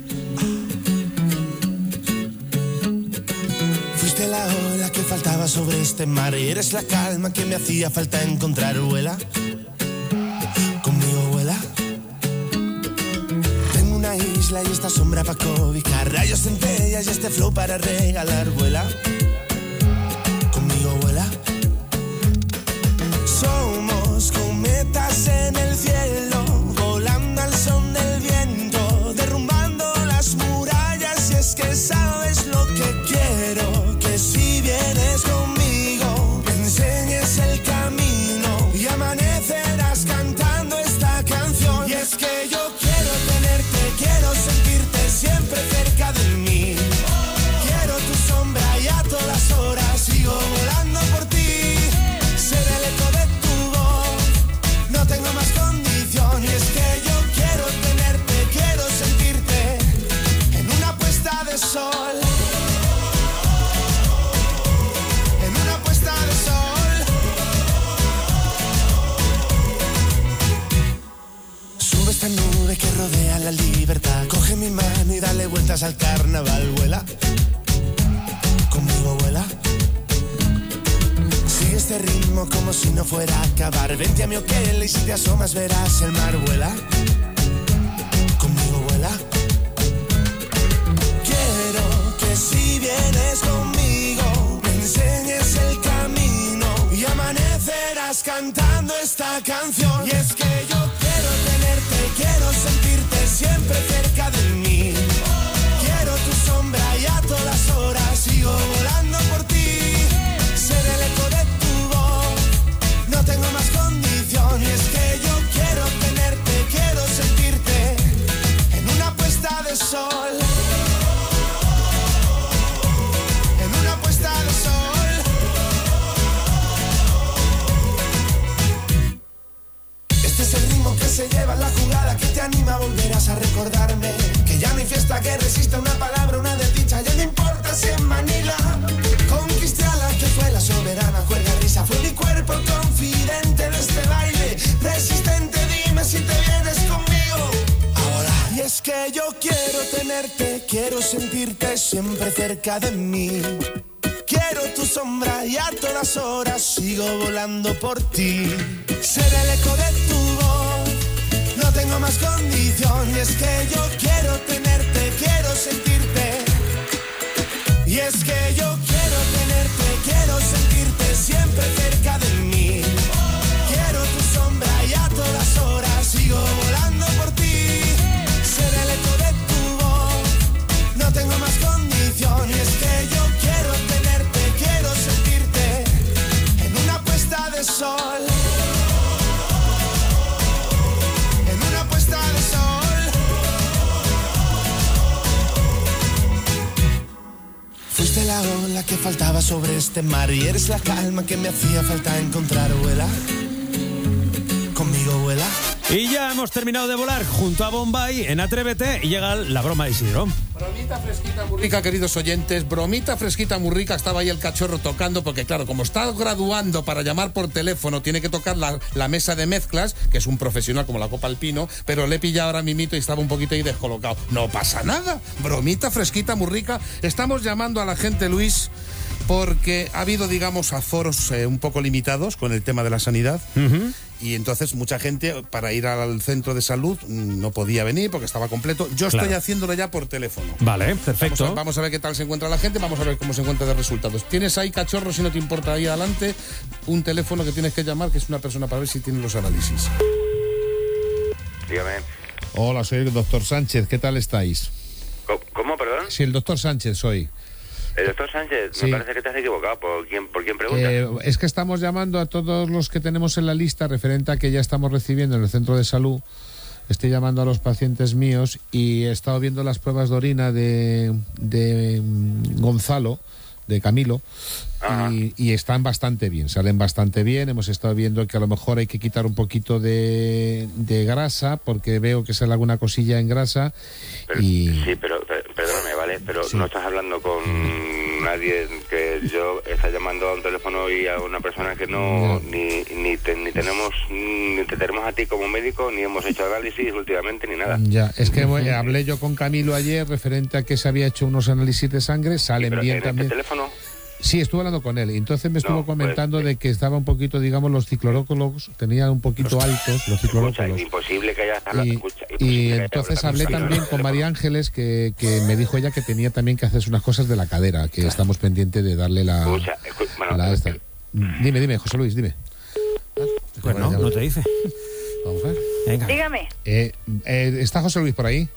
S38: Fuiste la ola que faltaba sobre este mar y eres la calma que me hacía falta encontrar, vuela. Isla y esta sombra para cobijar, rayos centellas y este flow para regalar, vuela. Conmigo vuela. Somos cometas en el cielo, dale vueltas al carnaval, vuela. Conmigo vuela. Sigue este ritmo como si no fuera a acabar. Vente a mi hotel y si te asomas verás el mar, vuela. Conmigo vuela. Quiero que si vienes conmigo me enseñes el camino y amanecerás cantando esta canción. Y es que que resista una palabra, una desdicha, ya no importa si en Manila. Conquisté a la que fue la soberana, juega risa, fue mi cuerpo confidente de este baile. Resistente, dime si te vienes conmigo. Ahora. Y es que yo quiero tenerte, quiero sentirte siempre cerca de mí. Quiero tu sombra y a todas horas sigo volando por ti. Ser el eco de tu voz, tengo más condición. Y es que yo quiero tenerte, quiero sentirte. Y es que yo quiero tenerte, quiero sentirte siempre cerca de mí. La ola que faltaba sobre este mar y eres la calma que me hacía falta encontrar, vuela.
S17: Y ya hemos terminado de volar junto a Bombay en Atrévete y llega la broma de Isidro.
S40: Bromita fresquita muy rica, queridos oyentes. Bromita fresquita muy rica. Estaba ahí el cachorro tocando, porque claro, como está graduando para llamar por teléfono, tiene que tocar la, la mesa de mezclas, que es un profesional como la Copa Alpino, pero le he pillado ahora mimito y estaba un poquito ahí descolocado. No pasa nada. Bromita fresquita muy rica. Estamos llamando a la gente, Luis, porque ha habido, digamos, aforos eh, un poco limitados con el tema de la sanidad. Y entonces mucha gente para ir al centro de salud no podía venir porque estaba completo. Yo estoy haciéndolo ya por teléfono.
S17: Vale, perfecto.
S40: Vamos a, vamos a ver qué tal se encuentra la gente, vamos a ver cómo se encuentra de resultados. Tienes ahí, cachorro, si no te importa, ahí adelante, un teléfono que tienes que llamar, que es una persona para ver si tiene los análisis.
S37: Dígame.
S40: Hola, soy el doctor Sánchez, ¿qué tal estáis?
S37: ¿Cómo, cómo, perdón?
S40: Sí, el doctor Sánchez soy.
S37: El doctor Sánchez,
S40: Sí.
S37: me parece que te has equivocado. ¿Por quién, por quién pregunta?
S40: Eh, es que estamos llamando a todos los que tenemos en la lista referente a que ya estamos recibiendo en el centro de salud. Estoy llamando a los pacientes míos y he estado viendo las pruebas de orina de, de mm, Gonzalo, de Camilo, y, y están bastante bien, salen bastante bien. Hemos estado viendo que a lo mejor hay que quitar un poquito de, de grasa porque veo que sale alguna cosilla en grasa.
S37: Pero-
S40: y
S37: Sí, pero ¿vale? Pero
S40: Sí.
S37: no estás hablando con nadie que yo está llamando a un teléfono y a una persona que no ni ni, te- ni tenemos ni te tenemos a ti como médico ni hemos hecho análisis últimamente ni nada.
S40: Ya, es que eh, hablé yo con Camilo ayer referente a que se había hecho unos análisis de sangre, salen
S37: Pero
S40: bien
S37: en
S40: también.
S37: este teléfono
S40: Sí, estuve hablando con él y entonces me estuvo
S37: No, pues,
S40: comentando de que estaba un poquito, digamos, los cicloróculos tenían un poquito altos, los
S37: escucha,
S40: cicloróculos.
S37: imposible que haya hablado,
S40: Y,
S37: escucha,
S40: y entonces
S37: hablado
S40: hablé también con María Ángeles que, que me dijo ella que tenía también que hacerse unas cosas de la cadera, que estamos pendientes de darle la...
S37: Escucha, escu- bueno,
S40: la esta. Dime, dime, José Luis, dime.
S17: Pues no, no te dice.
S40: Vamos a ver.
S17: Venga.
S41: Dígame,
S40: Eh, eh, ¿Está José Luis por ahí?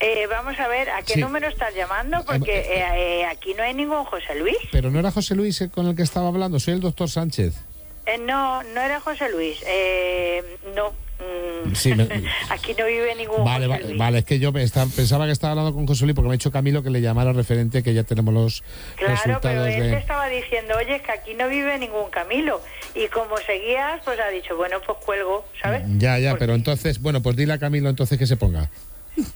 S41: Eh, vamos a ver, ¿a qué
S40: Sí.
S41: número estás llamando? Porque eh, eh, aquí no hay ningún José Luis.
S40: Pero no era José Luis el con el que estaba hablando, soy el doctor Sánchez.
S41: Eh, no, no era José Luis. Eh, no. mm,
S40: Sí, me- [LAUGHS]
S41: aquí no vive ningún
S40: Vale,
S41: José
S40: va-
S41: Luis.
S40: vale, es que yo esta- pensaba que estaba hablando con José Luis porque me ha dicho Camilo que le llamara referente que ya tenemos los
S41: Claro, pero
S40: resultados
S41: él te
S40: de...
S41: estaba diciendo, oye, es que aquí no vive ningún Camilo. Y como seguías, pues ha dicho, bueno, pues cuelgo, ¿sabes?
S40: Ya, ya, pero entonces, bueno, pues dile a Camilo entonces que se ponga.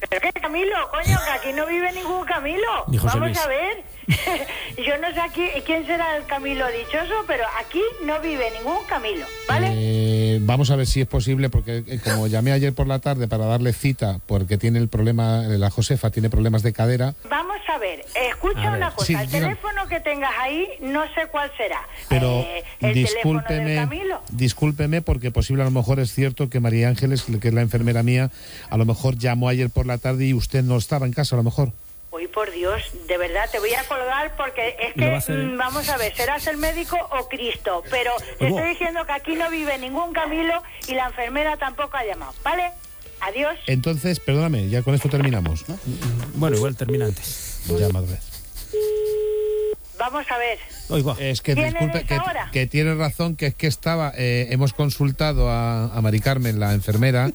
S41: ¿Pero qué Camilo? Coño, que aquí no vive ningún Camilo. Vamos
S40: Luis.
S41: a ver. [LAUGHS] Yo no sé aquí quién será el Camilo dichoso, pero aquí no vive ningún Camilo, ¿vale?
S40: Eh, vamos a ver si es posible, porque eh, como llamé ayer por la tarde para darle cita, porque tiene el problema, eh, la Josefa tiene problemas de cadera,
S41: Vamos a ver, escucha
S40: A ver,
S41: una cosa,
S40: sí,
S41: el
S40: dígame.
S41: teléfono que tengas ahí no sé cuál será.
S40: pero
S41: Eh, el del
S40: discúlpeme,
S41: Camilo.
S40: discúlpeme, porque posible a lo mejor es cierto que María Ángeles, que es la enfermera mía, a lo mejor llamó ayer por la tarde y usted no estaba en casa, a lo mejor.
S41: Uy, por Dios, de verdad, te voy a colgar porque es
S40: Lo va a
S41: que,
S40: hacer,
S41: mm, vamos a ver, serás el médico o Cristo, pero te
S40: ¿Cómo?
S41: estoy diciendo que aquí no vive ningún Camilo y la enfermera tampoco ha llamado, ¿vale? Adiós.
S40: Entonces, perdóname, ya con esto terminamos, ¿no?
S17: Bueno, igual termina antes.
S40: Llama otra vez.
S41: Vamos a ver.
S40: Es que
S41: ¿Quién
S40: disculpe, que,
S41: ahora?
S40: que tiene razón, que es que estaba, eh, hemos consultado a, a Mari Carmen, la enfermera,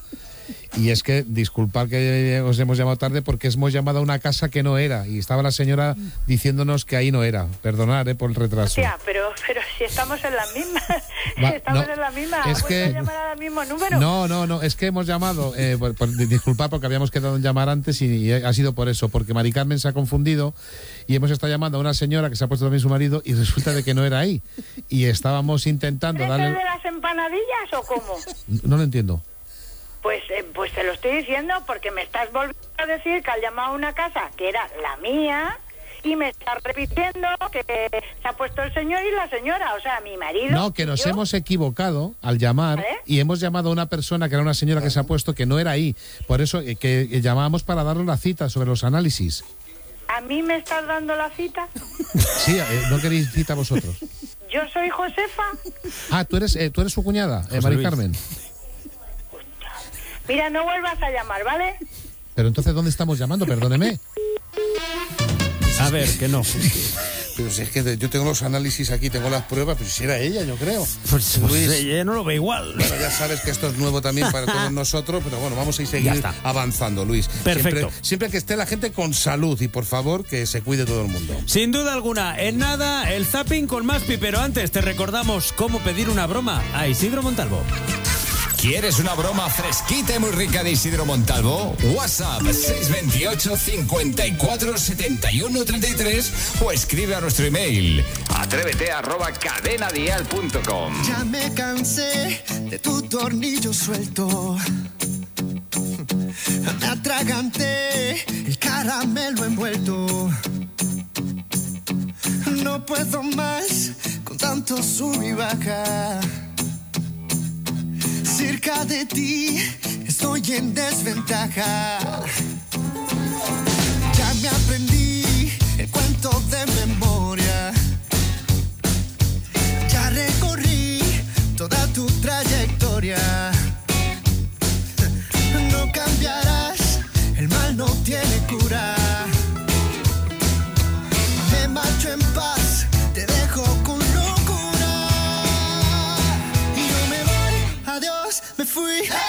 S40: y es que disculpad que os hemos llamado tarde porque hemos llamado a una casa que no era, y estaba la señora diciéndonos que ahí no era. Perdonad eh, por el retraso.
S41: Hostia, pero, pero si estamos en la misma, [LAUGHS]
S40: Va,
S41: estamos
S40: no,
S41: en la misma,
S40: es
S41: ¿has vuelto
S40: que-
S41: llamar al mismo número?
S40: No, no, no, es que hemos llamado, eh, por- por- disculpad porque habíamos quedado en llamar antes y, y ha sido por eso, porque Mari Carmen se ha confundido y hemos estado llamando a una señora que se ha puesto también su marido y resulta de que no era ahí. Y estábamos intentando
S41: ¿Eres el
S40: darle...
S41: de las empanadillas o cómo?
S40: No lo entiendo.
S41: Pues, eh, pues te lo estoy diciendo porque me estás volviendo a decir que has llamado a una casa que era la mía y me estás repitiendo que se ha puesto el señor y la señora, o sea, mi marido.
S40: No, que nos
S41: yo.
S40: hemos equivocado al llamar
S41: ¿Vale?
S40: y hemos llamado a una persona que era una señora que se ha puesto que no era ahí. Por eso eh, que eh, llamábamos para darle la cita sobre los análisis.
S41: ¿A mí me estás dando la cita? [LAUGHS]
S40: Sí, eh, no queréis cita vosotros.
S41: Yo soy Josefa.
S40: Ah, tú eres, eh, tú eres su cuñada, eh, Mari
S17: Luis.
S40: Carmen.
S41: Mira, no vuelvas a llamar, ¿vale?
S40: Pero entonces, ¿dónde estamos llamando? Perdóneme.
S17: A ver, que no.
S40: Pero si es que yo tengo los análisis aquí, tengo las pruebas, pero si era ella, yo creo.
S17: Pues,
S40: Luis.
S17: ella no lo ve igual.
S40: Bueno, ya sabes que esto es nuevo también para todos [LAUGHS] nosotros, pero bueno, vamos a ir seguir avanzando, Luis.
S17: Perfecto.
S40: Siempre, siempre que esté la gente con salud y por favor que se cuide todo el mundo.
S17: Sin duda alguna, en nada, el zapping con Maspi, pero antes te recordamos cómo pedir una broma a Isidro Montalvo.
S39: ¿Quieres una broma fresquita y muy rica de Isidro Montalvo? WhatsApp 628 54 71 33 o escribe a nuestro email atrévete arroba cadenadial.com.
S38: Ya me cansé de tu tornillo suelto. Me atraganté el caramelo envuelto. No puedo más con tanto sub y baja.
S42: Cerca de ti estoy en desventaja. Ya me aprendí el cuento de memoria. Ya recorrí toda tu trayectoria. No cambiarás, el mal no tiene cura. Adiós,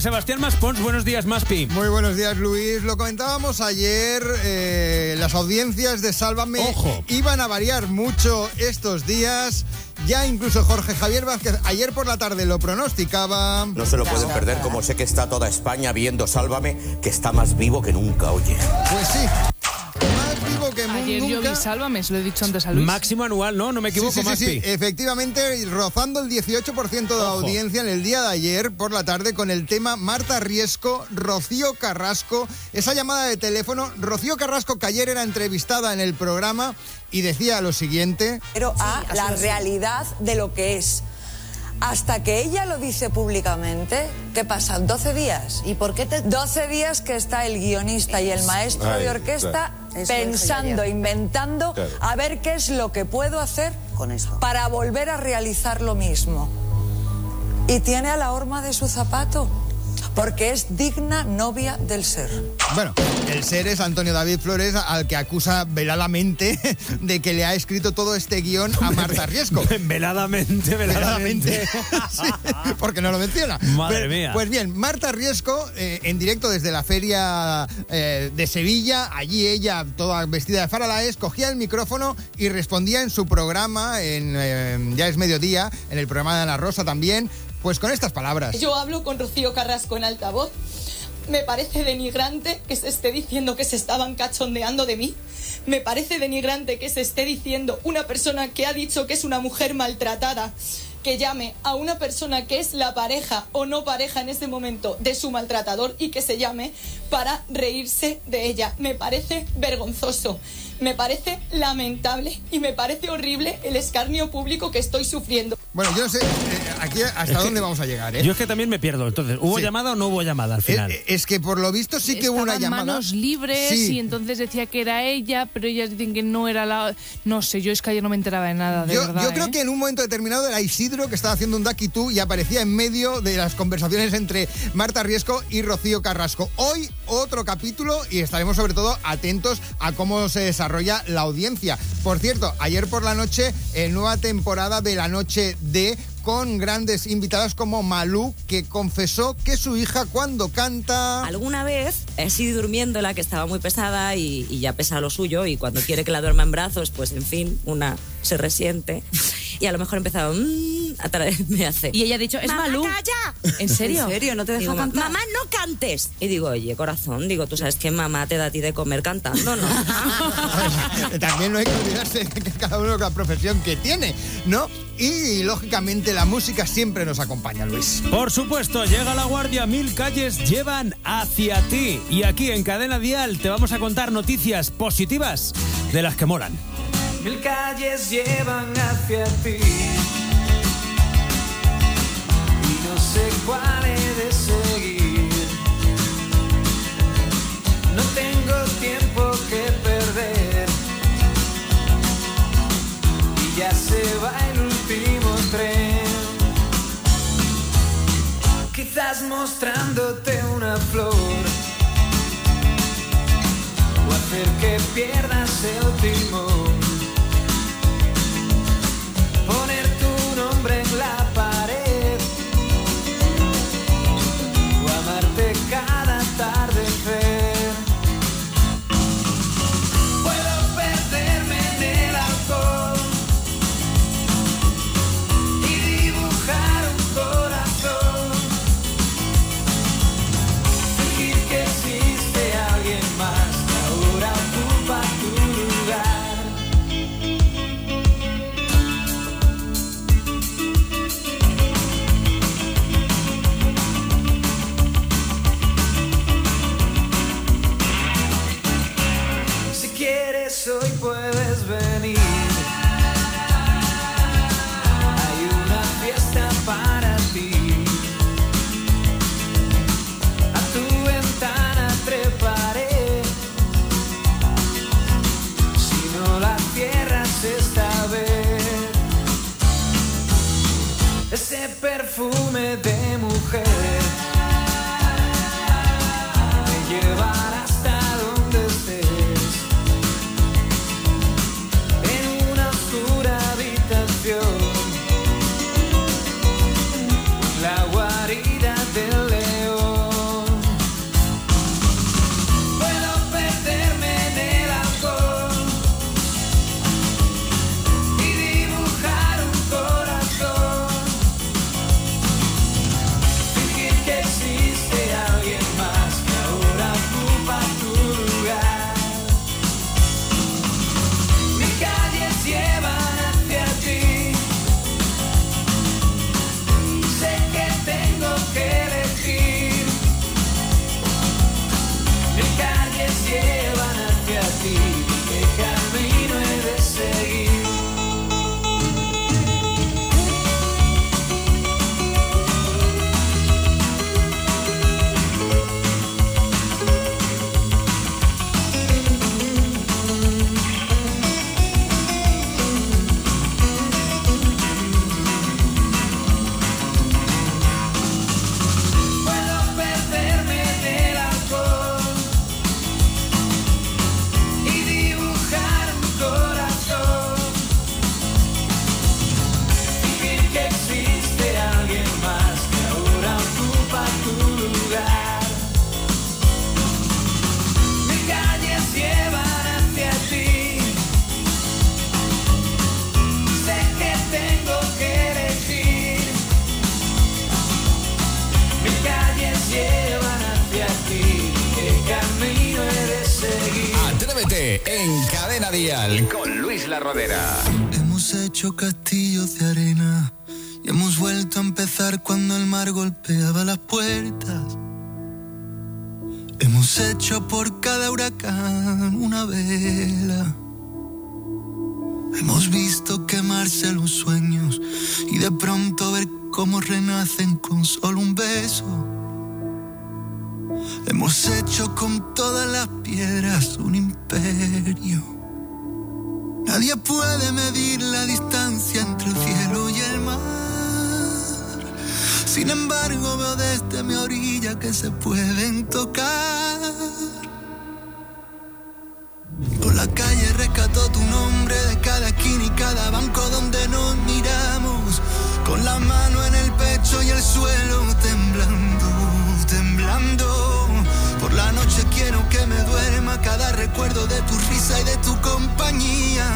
S42: de
S17: Sebastián Maspons. Buenos días, Maspi.
S43: Muy buenos días, Luis. Lo comentábamos ayer, eh, las audiencias de Sálvame iban a variar mucho estos días. Ya incluso Jorge Javier Vázquez ayer por la tarde lo pronosticaba.
S44: No se lo pueden perder, como sé que está toda España viendo Sálvame, que está más vivo que nunca, oye.
S43: Pues sí. Que
S18: Ayer yo
S43: nunca.
S18: vi Sálvame, se lo he dicho antes a Luis.
S17: Máximo anual, ¿no? No me equivoco,
S43: Sí, sí, sí,
S17: Maspi.
S43: sí. Efectivamente, rozando el 18% de audiencia en el día de ayer por la tarde con el tema Marta Riesco, Rocío Carrasco. Esa llamada de teléfono, Rocío Carrasco, que ayer era entrevistada en el programa y decía lo siguiente.
S45: pero a la realidad de lo que es. Hasta que ella lo dice públicamente, ¿qué pasa? ¿12 días? ¿Y por qué te... 12 días que está el guionista y el maestro de orquesta
S46: claro. Eso
S45: pensando, inventando,
S46: Claro.
S45: a ver qué es lo que puedo hacer para volver a realizar lo mismo. Y tiene a la horma de su zapato, porque es digna novia del ser.
S43: Bueno, el ser es Antonio David Flores, al que acusa veladamente [LAUGHS] de que le ha escrito todo este guion a Marta Riesco. [LAUGHS]
S17: veladamente, veladamente. [LAUGHS]
S43: Sí, porque no lo menciona.
S17: Madre mía.
S43: Pues bien, Marta Riesco, eh, en directo desde la feria eh, de Sevilla, allí ella, toda vestida de faralaes, cogía el micrófono y respondía en su programa, en eh, Ya es Mediodía, en el programa de Ana Rosa también, pues con estas palabras.
S47: Yo hablo con Rocío Carrasco en altavoz. Me parece denigrante que se esté diciendo que se estaban cachondeando de mí. Me parece denigrante que se esté diciendo una persona que ha dicho que es una mujer maltratada, que llame a una persona que es la pareja o no pareja en este momento de su maltratador y que se llame para reírse de ella. Me parece vergonzoso, me parece lamentable y me parece horrible el escarnio público que estoy sufriendo.
S43: Bueno, yo no sé, eh, aquí hasta
S17: Es que-
S43: dónde vamos a llegar, ¿eh?
S17: Yo es que también me pierdo. Entonces, ¿hubo
S43: Sí.
S17: llamada o no hubo llamada al
S43: Es,
S17: final?
S43: es que por lo visto sí que hubo una llamada.
S18: manos libres
S43: Sí.
S18: y entonces decía que era ella, pero ellas dicen que no era la... No sé, yo es que ayer no me enteraba de nada, de
S43: Yo,
S18: verdad.
S43: yo creo
S18: ¿eh?
S43: que en un momento determinado era Isidro que estaba haciendo un Ducky tú y aparecía en medio de las conversaciones entre Marta Riesco y Rocío Carrasco. Hoy otro capítulo y estaremos sobre todo atentos a cómo se desarrolla la audiencia. Por cierto, ayer por la noche, eh, nueva temporada de La Noche de con grandes invitadas como Malú, que confesó que su hija cuando canta...
S48: Alguna vez he sido durmiendo la que estaba muy pesada y ya pesa lo suyo y cuando quiere que la duerma en brazos, pues en fin, una se resiente y a lo mejor empezaba mmm, a traerme hace.
S8: Y ella ha dicho, es
S48: "Mamá,
S8: Malú".
S48: calla!
S8: ¿En serio? [LAUGHS]
S48: ¿En serio?
S8: ¿No te deja
S48: Digo,
S8: cantar?
S48: Mamá, no cantes. Y digo, oye, corazón, digo, tú sabes que mamá te da a ti de comer cantando, ¿no? [LAUGHS]
S43: También no hay que olvidarse que cada uno con la profesión que tiene, ¿no? Y lógicamente la música siempre nos acompaña, Luis.
S17: Por supuesto, llega la guardia, mil calles llevan hacia ti. Y aquí en Cadena Dial te vamos a contar noticias positivas de las que molan.
S49: Mil calles llevan hacia ti. Y no sé cuál he de seguir. No tengo tiempo que perder. Y ya se va el último tren. Quizás mostrándote una flor. Hacer que pierdas el timón. Mujer
S39: Con Luis La Rodera.
S50: Hemos hecho castillos de arena y hemos vuelto a empezar cuando el mar golpeaba las puertas. Hemos hecho por cada huracán una vela. Hemos visto quemarse los sueños y de pronto ver cómo renacen con solo un beso. Hemos hecho con todas las piedras un imperio. Nadie puede medir la distancia entre el cielo y el mar. Sin embargo, veo desde mi orilla que se pueden tocar. Por la calle rescató tu nombre de cada esquina y cada banco donde nos miramos. Con la mano en el pecho y el suelo temblando, temblando. La noche quiero que me duerma cada recuerdo de tu risa y de tu compañía.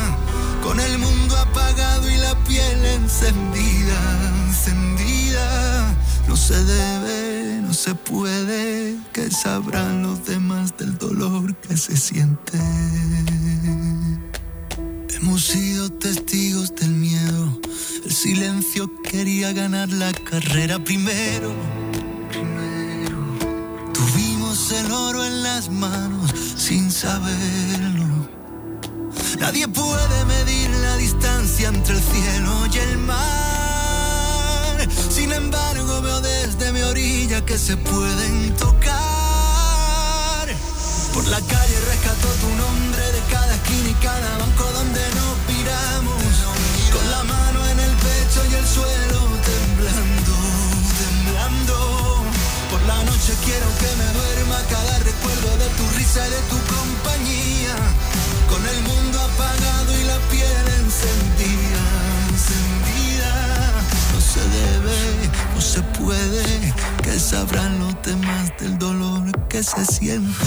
S50: Con el mundo apagado y la piel encendida, encendida. No se debe, no se puede, que sabrán los demás del dolor que se siente. Hemos sido testigos del miedo. El silencio quería ganar la carrera primero. El oro en las manos sin saberlo. Nadie puede medir la distancia entre el cielo y el mar. Sin embargo, veo desde mi orilla que se pueden tocar. Por la calle rescató tu nombre de cada esquina y cada banco donde nos miramos. Con la mano en el pecho y el suelo temblando, temblando. Por la noche quiero que me recuerdo de tu compañía. Con el mundo apagado y la piel encendida, encendida. No se debe, no se puede, que sabrán los demás del dolor que se siente.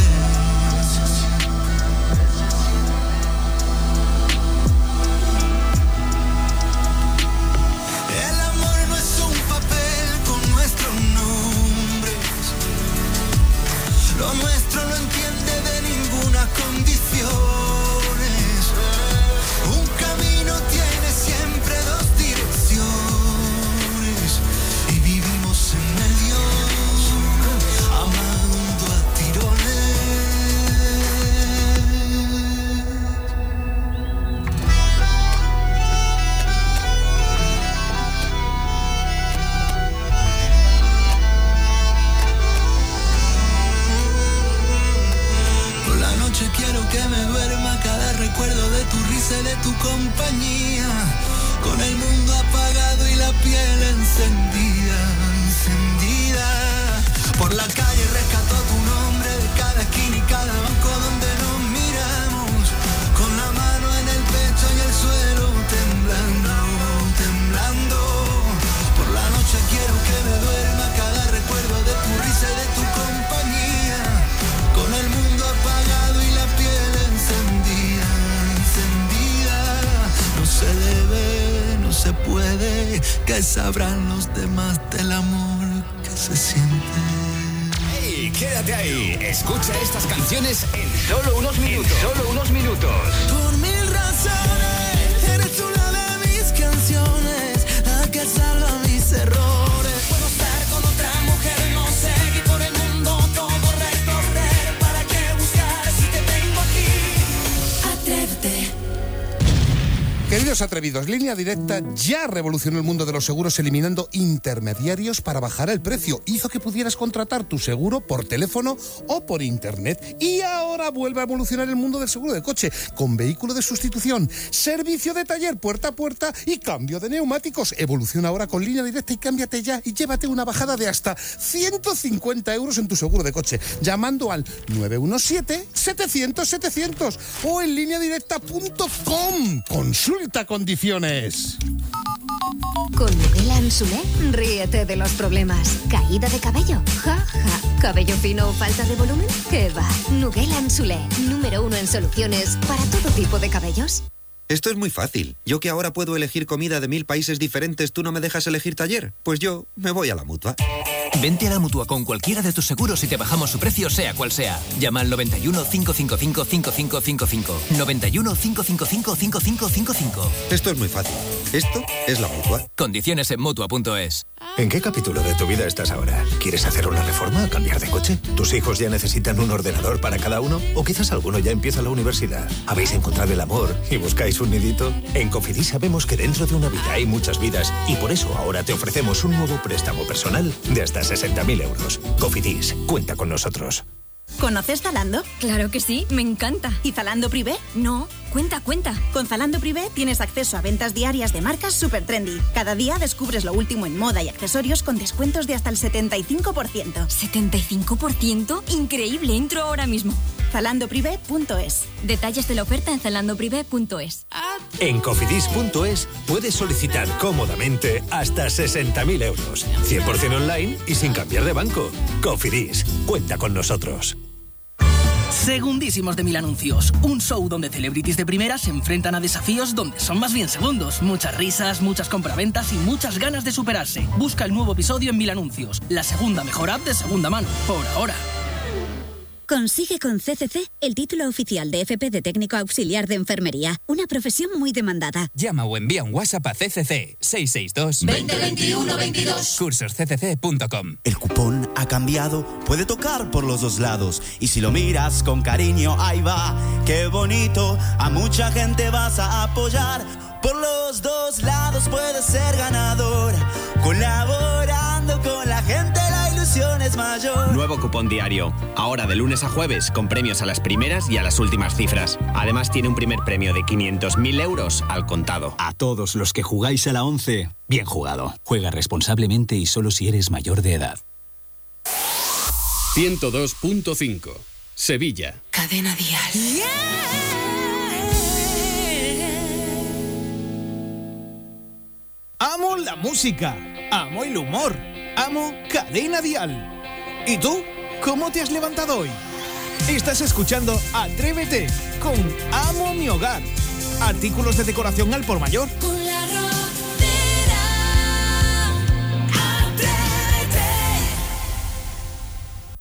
S40: Atrevidos, Línea Directa ya revolucionó el mundo de los seguros eliminando intermediarios para bajar el precio. Hizo que pudieras contratar tu seguro por teléfono o por internet. Y ahora vuelve a evolucionar el mundo del seguro de coche con vehículo de sustitución, servicio de taller puerta a puerta y cambio de neumáticos. Evoluciona ahora con Línea Directa y cámbiate ya y llévate una bajada de hasta 150 euros en tu seguro de coche llamando al 917-700-700 o en lineadirecta.com. Consulta condiciones.
S51: Con Nuguela Ansulé, ríete de los problemas. ¿Caída de cabello? Ja, ja. ¿Cabello fino o falta de volumen? ¿Qué va? Nuguela Ansulé, número uno en soluciones para todo tipo de cabellos.
S44: Esto es muy fácil. Yo que ahora puedo elegir comida de mil países diferentes, ¿tú no me dejas elegir taller? Pues yo me voy a la mutua.
S52: Vente a la mutua con cualquiera de tus seguros y te bajamos su precio, sea cual sea. Llama al 91 555 5555. 91 555 5555.
S44: Esto es muy fácil. Esto es la mutua.
S52: Condiciones en mutua.es.
S53: ¿En qué capítulo de tu vida estás ahora? ¿Quieres hacer una reforma? ¿Cambiar de coche? ¿Tus hijos ya necesitan un ordenador para cada uno? ¿O quizás alguno ya empieza la universidad? ¿Habéis encontrado el amor y buscáis
S54: ¿Queréis un nidito? En Cofidis sabemos que dentro de una vida hay muchas vidas y por eso ahora te ofrecemos un nuevo préstamo personal de hasta 60.000 euros. Cofidis, cuenta con nosotros.
S55: ¿Conoces Zalando? Claro que sí, me encanta. ¿Y Zalando Privé? No, cuenta, cuenta. Con Zalando Privé tienes acceso a ventas diarias de marcas super trendy. Cada día descubres lo último en moda y accesorios con descuentos de hasta el 75%. ¿75%? Increíble, entro ahora mismo. Zalandoprivé.es. Detalles de la oferta en zalandoprivé.es.
S54: En cofidis.es puedes solicitar cómodamente hasta 60.000 euros. 100% online y sin cambiar de banco. Cofidis, cuenta con nosotros.
S49: Segundísimos de Mil Anuncios. Un show donde celebrities de primera se enfrentan a desafíos donde son más bien segundos. Muchas risas, muchas compraventas y muchas ganas de superarse. Busca el nuevo episodio en Mil Anuncios, la segunda mejor app de segunda mano. Por ahora.
S55: Consigue con CCC el título oficial de FP de técnico auxiliar de enfermería, una profesión muy demandada.
S39: Llama o envía un WhatsApp a CCC 662
S55: 2021 22.
S39: cursosccc.com.
S56: El cupón ha cambiado, puede tocar por los dos lados. Y si lo miras con cariño, ahí va, qué bonito. A mucha gente vas a apoyar. Por los dos lados puedes ser ganador. Colaborando con la gente, la ilusión es mayor.
S57: Nuevo cupón diario. Ahora de lunes a jueves con premios a las primeras y a las últimas cifras. Además tiene un primer premio de 500.000 euros al contado.
S58: A todos los que jugáis a la 11, bien jugado. Juega responsablemente y solo si eres mayor de edad.
S10: 102.5. Sevilla.
S59: Cadena Dial.
S11: Amo la música, amo el humor, amo Cadena Dial. ¿Y tú? ¿Cómo te has levantado hoy? Estás escuchando Atrévete con Amo mi hogar. Artículos de decoración al por mayor.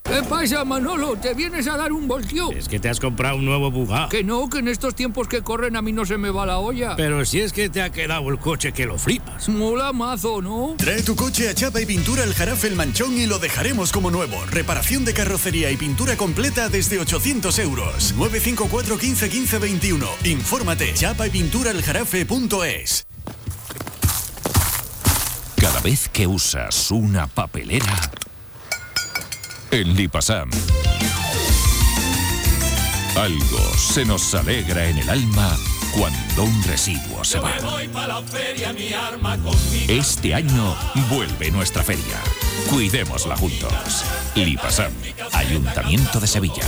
S60: ¿Qué pasa, Manolo? ¿Te vienes a dar un voltio?
S17: Es que te has comprado un nuevo Bugá.
S60: Que no, que en estos tiempos que corren a mí no se me va la olla.
S17: Pero si es que te ha quedado el coche que lo flipas.
S60: Mola mazo, ¿no?
S22: Trae tu coche a Chapa y Pintura El Jarafe El Manchón y lo dejaremos como nuevo. Reparación de carrocería y pintura completa desde 800 euros. 954 15 15 21. Infórmate. Chapa y Pintura El Jarafe.es.
S44: Cada vez que usas una papelera, en Lipasam, algo se nos alegra en el alma cuando un residuo se va. Este año vuelve nuestra feria. Cuidémosla juntos. Lipasam, Ayuntamiento de Sevilla.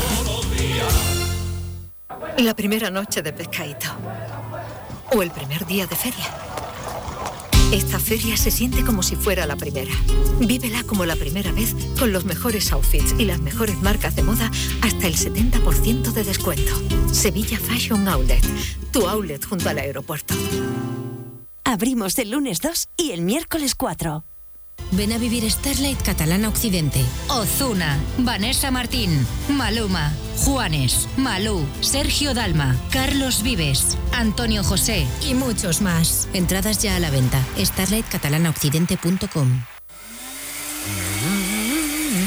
S2: La primera noche de pescadito. O el primer día de feria. Esta feria se siente como si fuera la primera. Vívela como la primera vez con los mejores outfits y las mejores marcas de moda hasta el 70% de descuento. Sevilla Fashion Outlet, tu outlet junto al aeropuerto.
S61: Abrimos el lunes 2 y el miércoles 4.
S51: Ven a vivir Starlight Catalana Occidente. Ozuna, Vanessa Martín, Maluma, Juanes, Malú, Sergio Dalma, Carlos Vives, Antonio José y muchos más. Entradas ya a la venta. StarlightCatalanaOccidente.com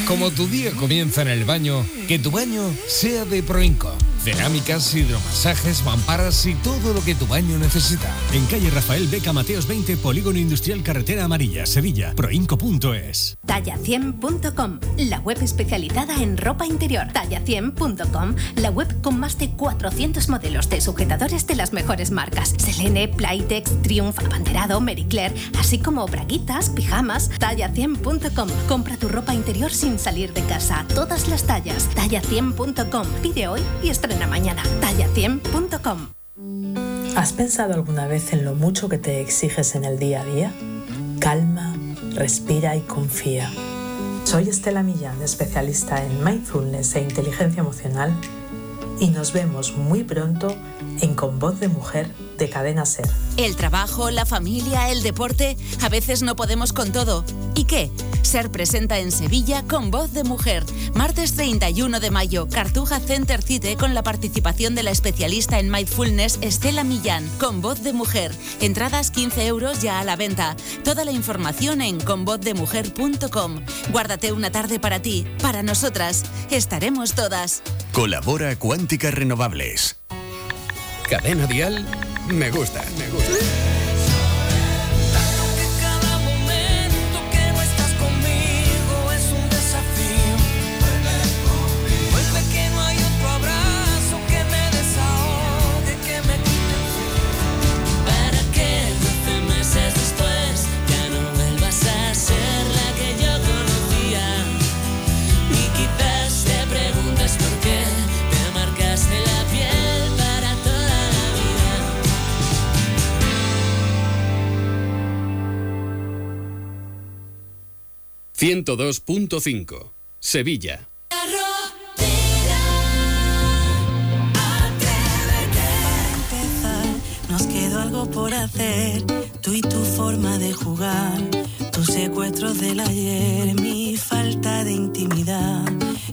S62: Como tu día comienza en el baño, que tu baño sea de Proinco. Cerámicas, hidromasajes, mamparas y todo lo que tu baño necesita.
S63: En calle Rafael Beca Mateos 20, Polígono Industrial Carretera Amarilla, Sevilla. Proinco.es.
S55: Talla100.com, la web especializada en ropa interior. Talla100.com, la web con más de 400 modelos de sujetadores de las mejores marcas. Selene, Playtex, Triumph, Abanderado, Claire, así como braguitas, pijamas. Talla100.com, compra tu ropa interior sin salir de casa. Todas las tallas. Talla100.com, pide hoy y estrena mañana. Talla100.com.
S64: ¿Has pensado alguna vez en lo mucho que te exiges en el día a día? Calma, respira y confía. Soy Estela Millán, especialista en mindfulness e inteligencia emocional, y nos vemos muy pronto en Con Voz de Mujer de Cadena Ser.
S8: El trabajo, la familia, el deporte, a veces no podemos con todo. ¿Y qué? Ser presenta en Sevilla con voz de mujer. Martes 31 de mayo, Cartuja Center Cite con la participación de la especialista en mindfulness Estela Millán, con voz de mujer. Entradas 15 euros ya a la venta. Toda la información en convozdemujer.com. Guárdate una tarde para ti, para nosotras. Estaremos todas.
S22: Colabora Cuántica Renovables.
S65: Cadena Dial, me gusta, me gusta. 102.5. Sevilla.
S49: nos quedó algo por hacer. Tú y tu forma de jugar, tus secuestros del ayer, mi falta de intimidad.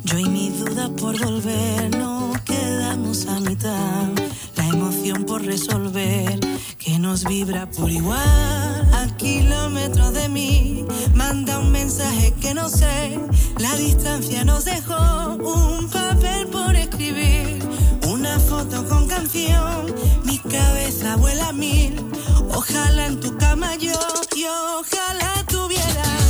S49: Yo y mi duda por volver, no quedamos a mitad. La emoción por resolver, que nos vibra por igual. A kilómetros de mí, manda un mensaje que no sé. La distancia nos dejó un papel por escribir. Una foto con canción, mi cabeza vuela a mil. Ojalá en tu cama yo, y ojalá tuviera.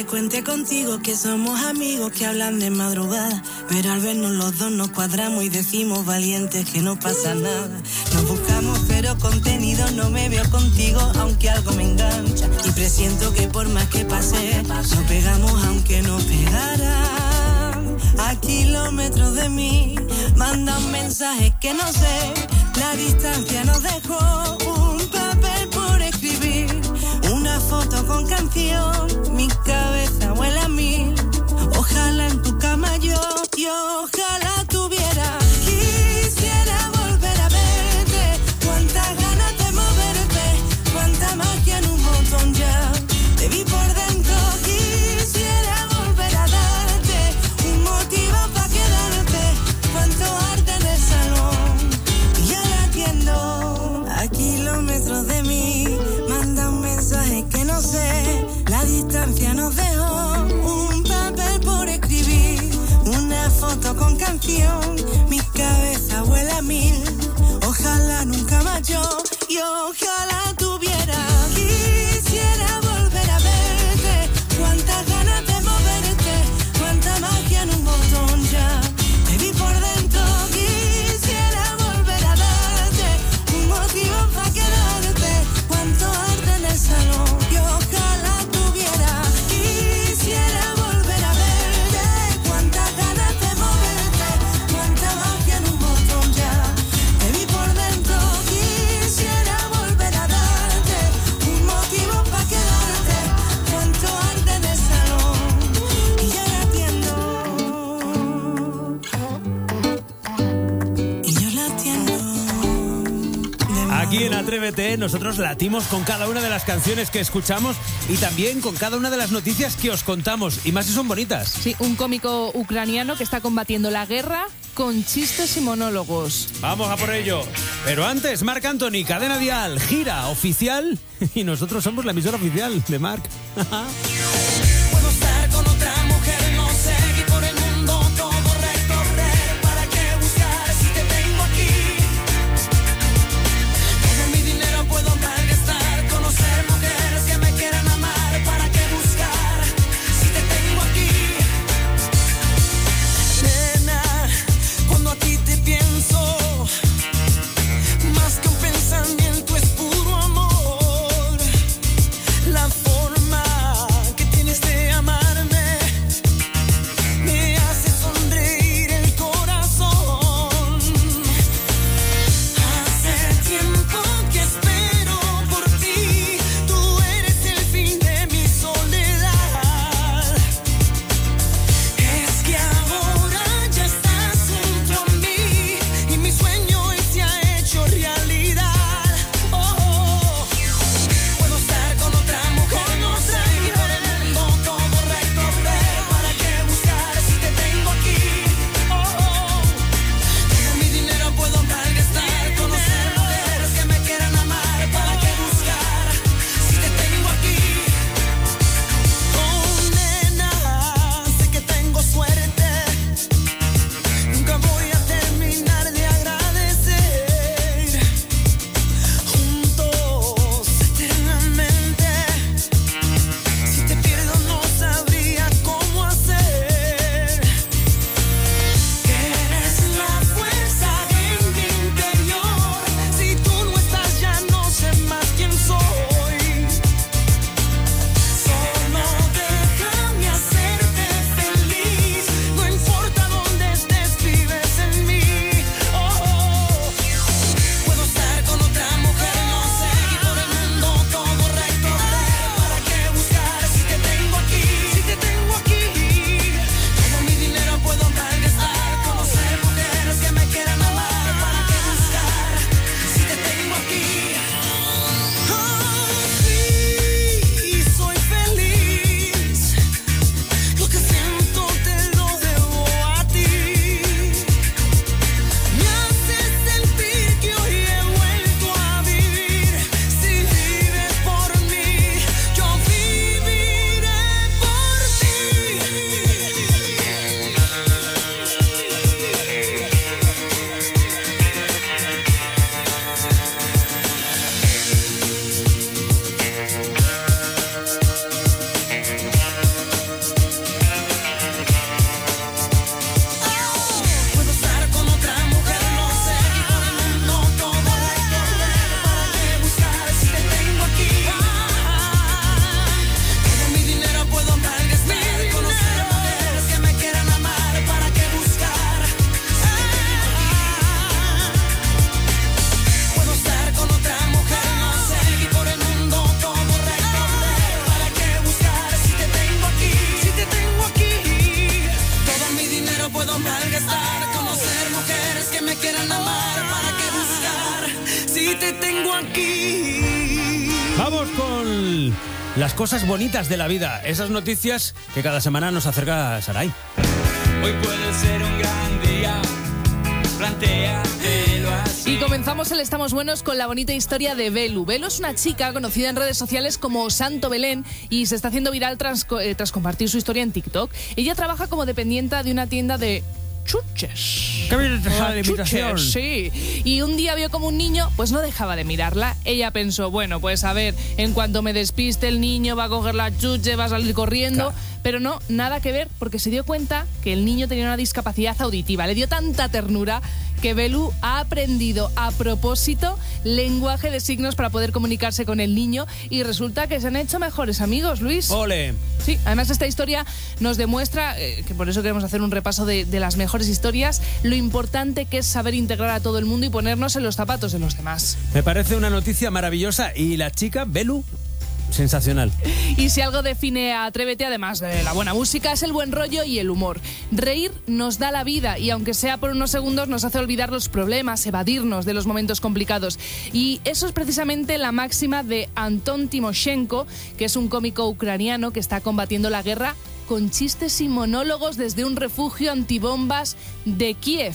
S49: Que cuente contigo, que somos amigos que hablan de madrugada. Pero al vernos los dos nos cuadramos y decimos valientes que no pasa nada. Nos buscamos, pero contenido no me veo contigo, aunque algo me engancha. Y presiento que por más que pase, nos pegamos aunque no pegaran. A kilómetros de mí, manda un mensaje que no sé. La distancia nos dejó Foto con canción, mi cabeza vuela a mil. Ojalá en tu cama yo, y ojalá ojalá nunca más yo, y ojalá tuviera,
S42: Nosotros latimos con cada una de las canciones que escuchamos y también con cada una de las noticias que os contamos. Y más si son bonitas.
S18: Sí, un cómico ucraniano que está combatiendo la guerra con chistes y monólogos.
S42: Vamos a por ello. Pero antes, Marc Anthony, Cadena Dial, gira oficial. [LAUGHS] Y nosotros somos la emisora oficial de Marc. [LAUGHS]
S17: bonitas de la vida, esas noticias que cada semana nos acerca Saray.
S66: Hoy puede ser un gran día. Plantéatelo así.
S18: Y comenzamos el Estamos Buenos con la bonita historia de Belu. Belu es una chica conocida en redes sociales como Santo Belén y se está haciendo viral tras, eh, tras compartir su historia en TikTok. Ella trabaja como dependienta de una tienda de chuches.
S17: Qué bien esa
S18: Ah, chuches, sí. Y un día vio como un niño, pues no dejaba de mirarla. Ella pensó, bueno, pues a ver, en cuanto me despiste el niño va a coger la chuche, va a salir corriendo. Pero no, nada que ver, porque se dio cuenta que el niño tenía una discapacidad auditiva. Le dio tanta ternura que Belu ha aprendido a propósito lenguaje de signos para poder comunicarse con el niño y resulta que se han hecho mejores amigos, Luis.
S17: Ole.
S18: Sí, además esta historia nos demuestra, eh, que por eso queremos hacer un repaso de, de las mejores historias, lo importante que es saber integrar a todo el mundo y ponernos en los zapatos de los demás.
S17: Me parece una noticia maravillosa y la chica, Belu, sensacional.
S18: Y si algo define a Atrévete, además de la buena música, es el buen rollo y el humor. Reír nos da la vida y aunque sea por unos segundos nos hace olvidar los problemas, evadirnos de los momentos complicados. Y eso es precisamente la máxima de Anton Timoshenko, que es un cómico ucraniano que está combatiendo la guerra con chistes y monólogos desde un refugio antibombas de Kiev.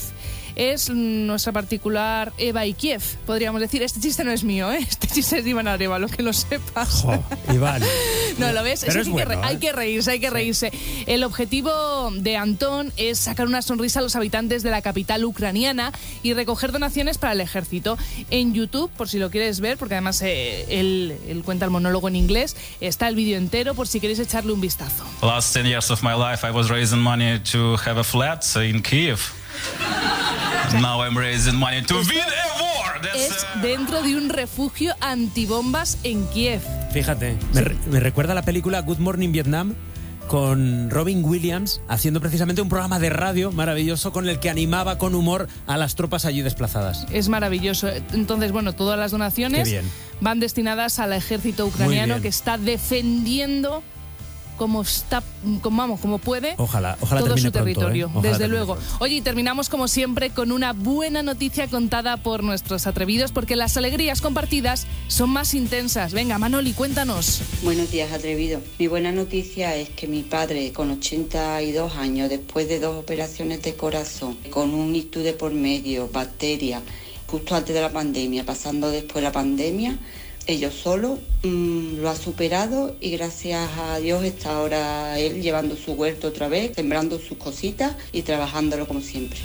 S18: Es nuestra particular Eva y Kiev, podríamos decir. Este chiste no es mío, ¿eh? Este chiste es de Iván Arevalo, que lo sepas.
S17: Iván. [LAUGHS]
S18: No, ¿lo ves?
S17: Pero es
S18: que
S17: bueno,
S18: re-
S17: ¿eh?
S18: hay que reírse, hay que reírse. El objetivo de Antón es sacar una sonrisa a los habitantes de la capital ucraniana y recoger donaciones para el ejército. En YouTube, por si lo quieres ver, porque además eh, él, él cuenta el monólogo en inglés, está el vídeo entero por si queréis echarle un vistazo.
S67: Last 10 years of my life, I was raising money to have a flat in Kiev. [LAUGHS] Now I'm raising money to win a war. That's,
S18: Es dentro de un refugio antibombas en Kiev.
S17: Fíjate, me, re- me recuerda la película Good Morning Vietnam con Robin Williams haciendo precisamente un programa de radio maravilloso con el que animaba con humor a las tropas allí desplazadas.
S18: Es maravilloso. Entonces, bueno, todas las donaciones van destinadas al ejército ucraniano que está defendiendo como está, como, vamos, como puede
S17: Ojalá, ojalá
S18: todo su
S17: pronto,
S18: territorio,
S17: ¿eh? Ojalá
S18: desde luego. Oye, y terminamos como siempre con una buena noticia contada por nuestros atrevidos, porque las alegrías compartidas son más intensas. Venga, Manoli, cuéntanos.
S68: Buenos días, atrevido. Mi buena noticia es que mi padre, con 82 años, después de dos operaciones de corazón, con un ictus de por medio, bacteria, justo antes de la pandemia, pasando después la pandemia, ellos solo mm, lo ha superado y gracias a Dios está ahora él llevando su huerto otra vez, sembrando sus cositas y trabajándolo como siempre.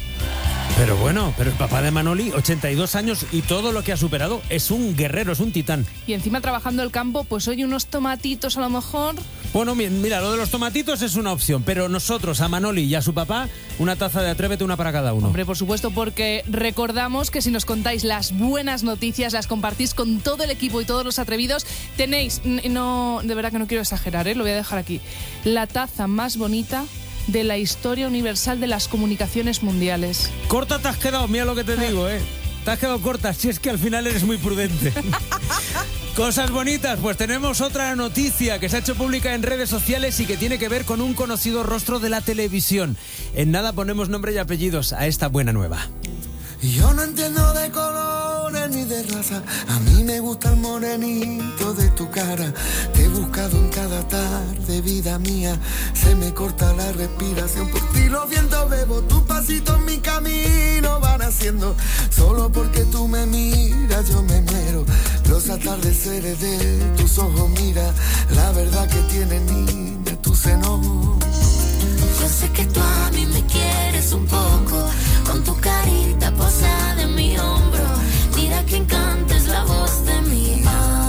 S17: Pero bueno, pero el papá de Manoli, 82 años y todo lo que ha superado, es un guerrero, es un titán.
S18: Y encima trabajando el campo, pues oye, unos tomatitos a lo mejor.
S17: Bueno, mi- mira, lo de los tomatitos es una opción, pero nosotros, a Manoli y a su papá, una taza de Atrévete, una para cada uno.
S18: Hombre, por supuesto, porque recordamos que si nos contáis las buenas noticias, las compartís con todo el equipo y todos los atrevidos, tenéis, no, de verdad que no quiero exagerar, ¿eh? lo voy a dejar aquí, la taza más bonita de la historia universal de las comunicaciones mundiales.
S17: Corta te has quedado, mira lo que te digo, ¿eh? Te has quedado corta, si es que al final eres muy prudente. [LAUGHS] Cosas bonitas, pues tenemos otra noticia que se ha hecho pública en redes sociales y que tiene que ver con un conocido rostro de la televisión. En nada ponemos nombre y apellidos a esta buena nueva.
S42: Yo no entiendo de colores ni de raza. A mí me gusta el morenito de tu cara. Te he buscado en cada tarde, vida mía. Se me corta la respiración. Por ti los vientos bebo. Tus pasitos en mi camino van haciendo. Solo porque tú me miras, yo me muero. Los atardeceres de tus ojos, mira. La verdad que tiene niña tu seno.
S15: Sé que tú a mí me quieres un poco, con tu carita posada en mi hombro. Mira que encanta es la voz de mi alma.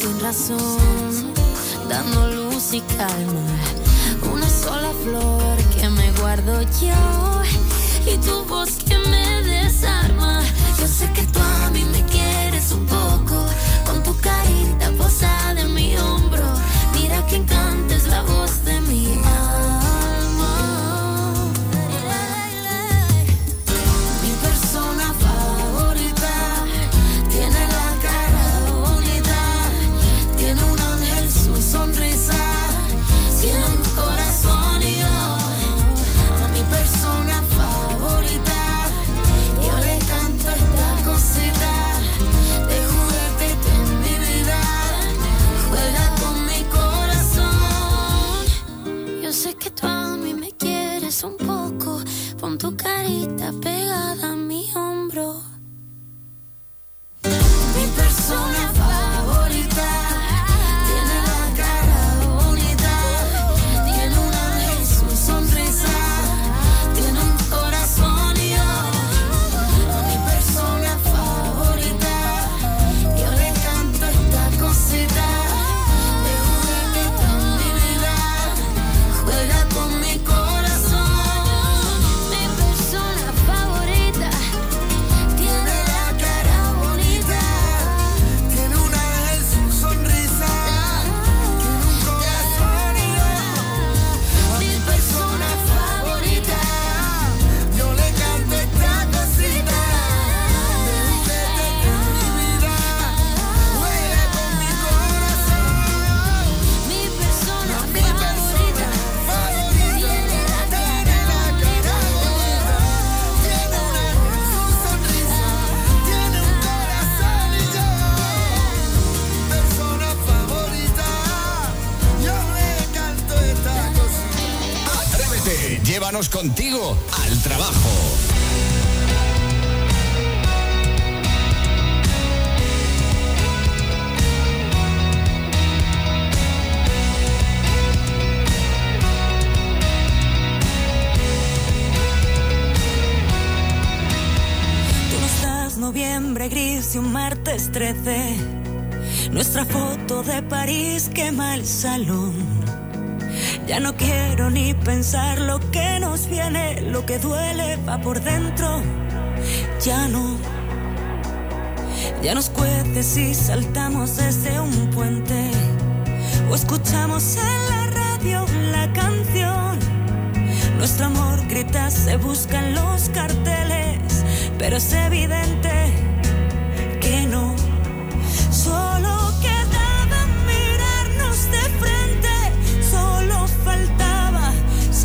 S15: sin razón, dando luz y calma. Una sola flor que me guardo yo y tu voz que me desarma. Yo sé que tú a mí me quieres. tu carita,
S39: pero contigo al trabajo.
S49: No estás Noviembre gris y un martes 13. Nuestra foto de París quema el salón. Ya no quiero ni pensar lo que nos viene, lo que duele va por dentro. Ya no. Ya nos cuece si saltamos desde un puente o escuchamos en la radio la canción. Nuestro amor grita, se busca en los carteles, pero es evidente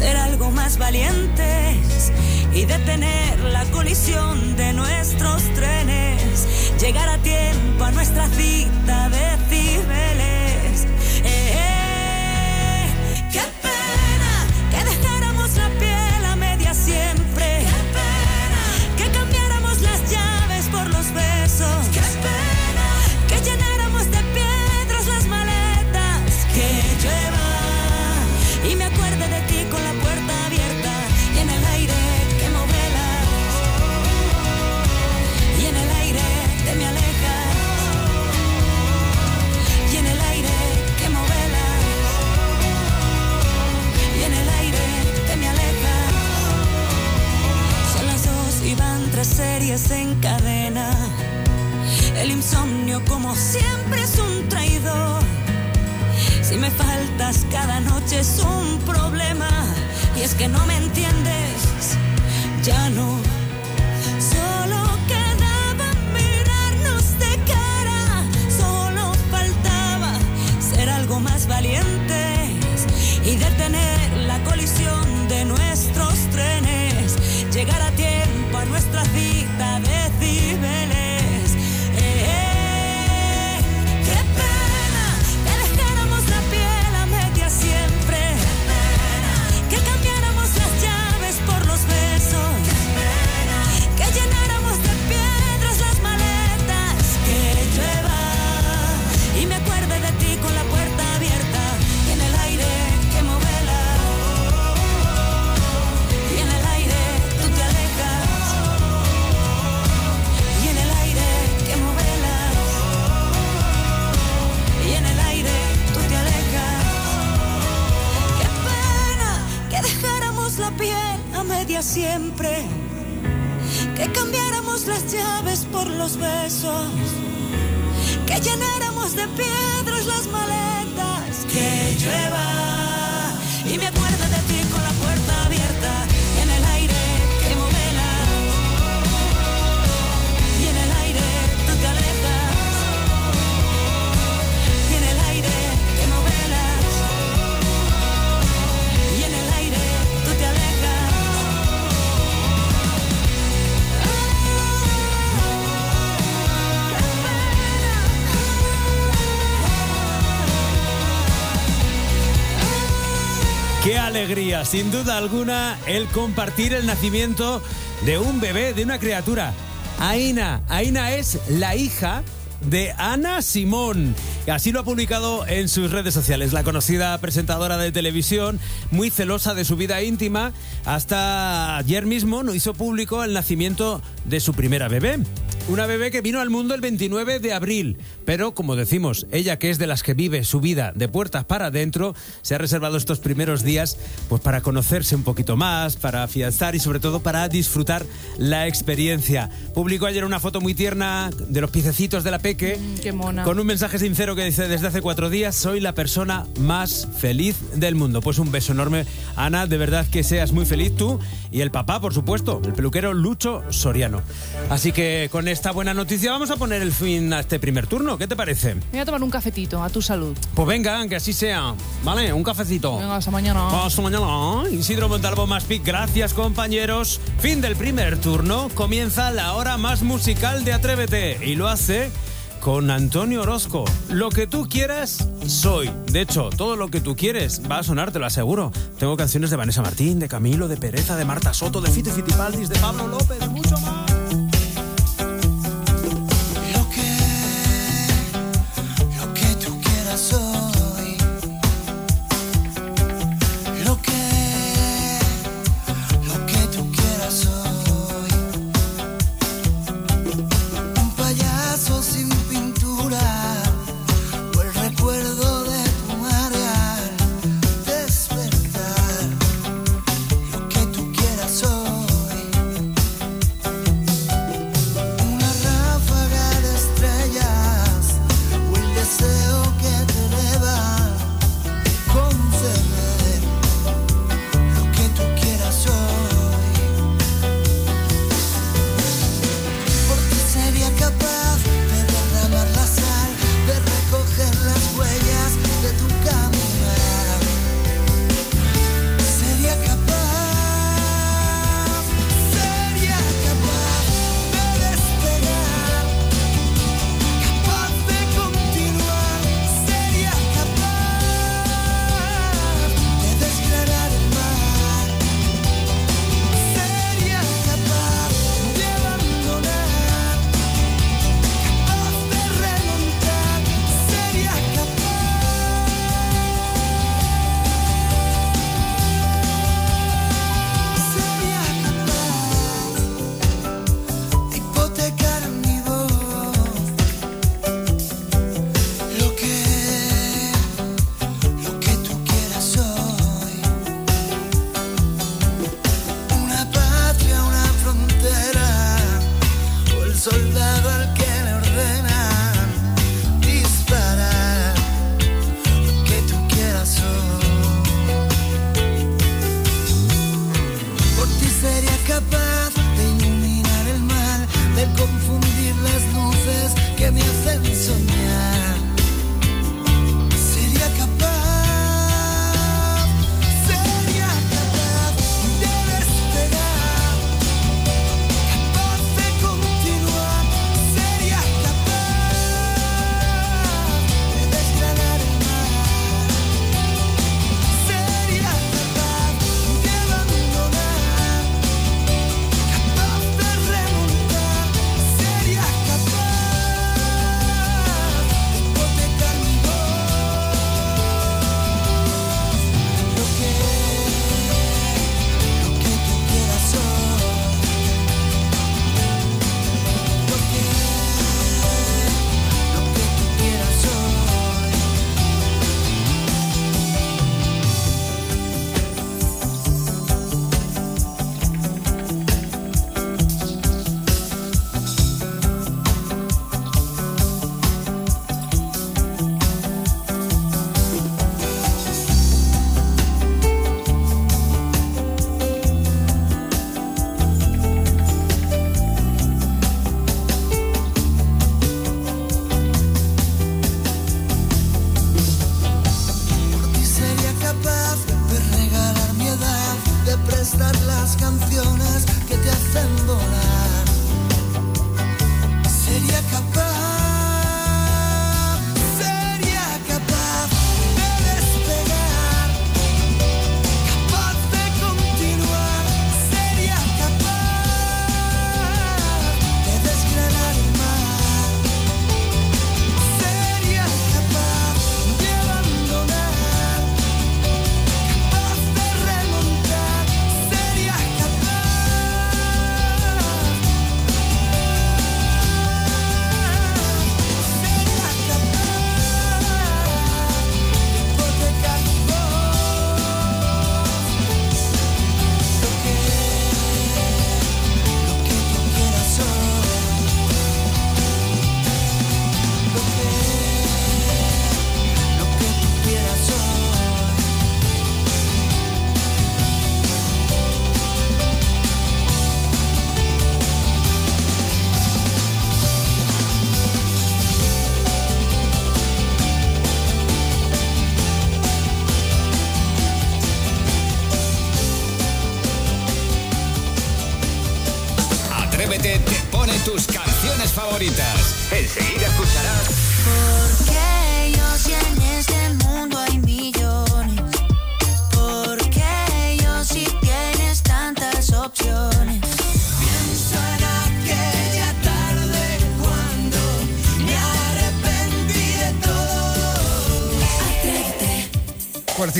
S49: ser algo más valientes y detener la colisión de nuestros trenes, llegar a tiempo a nuestra cita insomnio como siempre es un traidor. Si me faltas cada noche es un problema y es que no me entiendes, ya no. Solo quedaba mirarnos de cara, solo faltaba ser algo más valiente. Siempre, que cambiáramos las llaves por los besos, que llenáramos de piedras las maletas, que llueva y me
S42: alegría, sin duda alguna, el compartir el nacimiento de un bebé, de una criatura. Aina, Aina es la hija de Ana Simón. Así lo ha publicado en sus redes sociales. La conocida presentadora de televisión, muy celosa de su vida íntima, hasta ayer mismo no hizo público el nacimiento de su primera bebé. Una bebé que vino al mundo el 29 de abril, pero como decimos, ella que es de las que vive su vida de puertas para adentro, se ha reservado estos primeros días pues para conocerse un poquito más, para afianzar y sobre todo para disfrutar la experiencia. Publicó ayer una foto muy tierna de los piececitos de la Peque,
S18: Qué mona.
S42: con un mensaje sincero que dice desde hace cuatro días soy la persona más feliz del mundo. Pues un beso enorme, Ana, de verdad que seas muy feliz tú y el papá, por supuesto, el peluquero Lucho Soriano. Así que con esta buena noticia vamos a poner el fin a este primer turno. ¿Qué te parece?
S18: Voy a tomar un cafetito, a tu salud.
S42: Pues venga, que así sea. Vale, un cafecito.
S18: Venga, hasta mañana.
S42: Hasta mañana. Isidro Montalvo más pic. Gracias, compañeros. Fin del primer turno. Comienza la hora más musical de Atrévete. Y lo hace con Antonio Orozco. Lo que tú quieras, soy. De hecho, todo lo que tú quieres va a sonar, te lo aseguro. Tengo canciones de Vanessa Martín, de Camilo, de Pereza, de Marta Soto, de Fito Fitipaldis, de Pablo López, mucho más.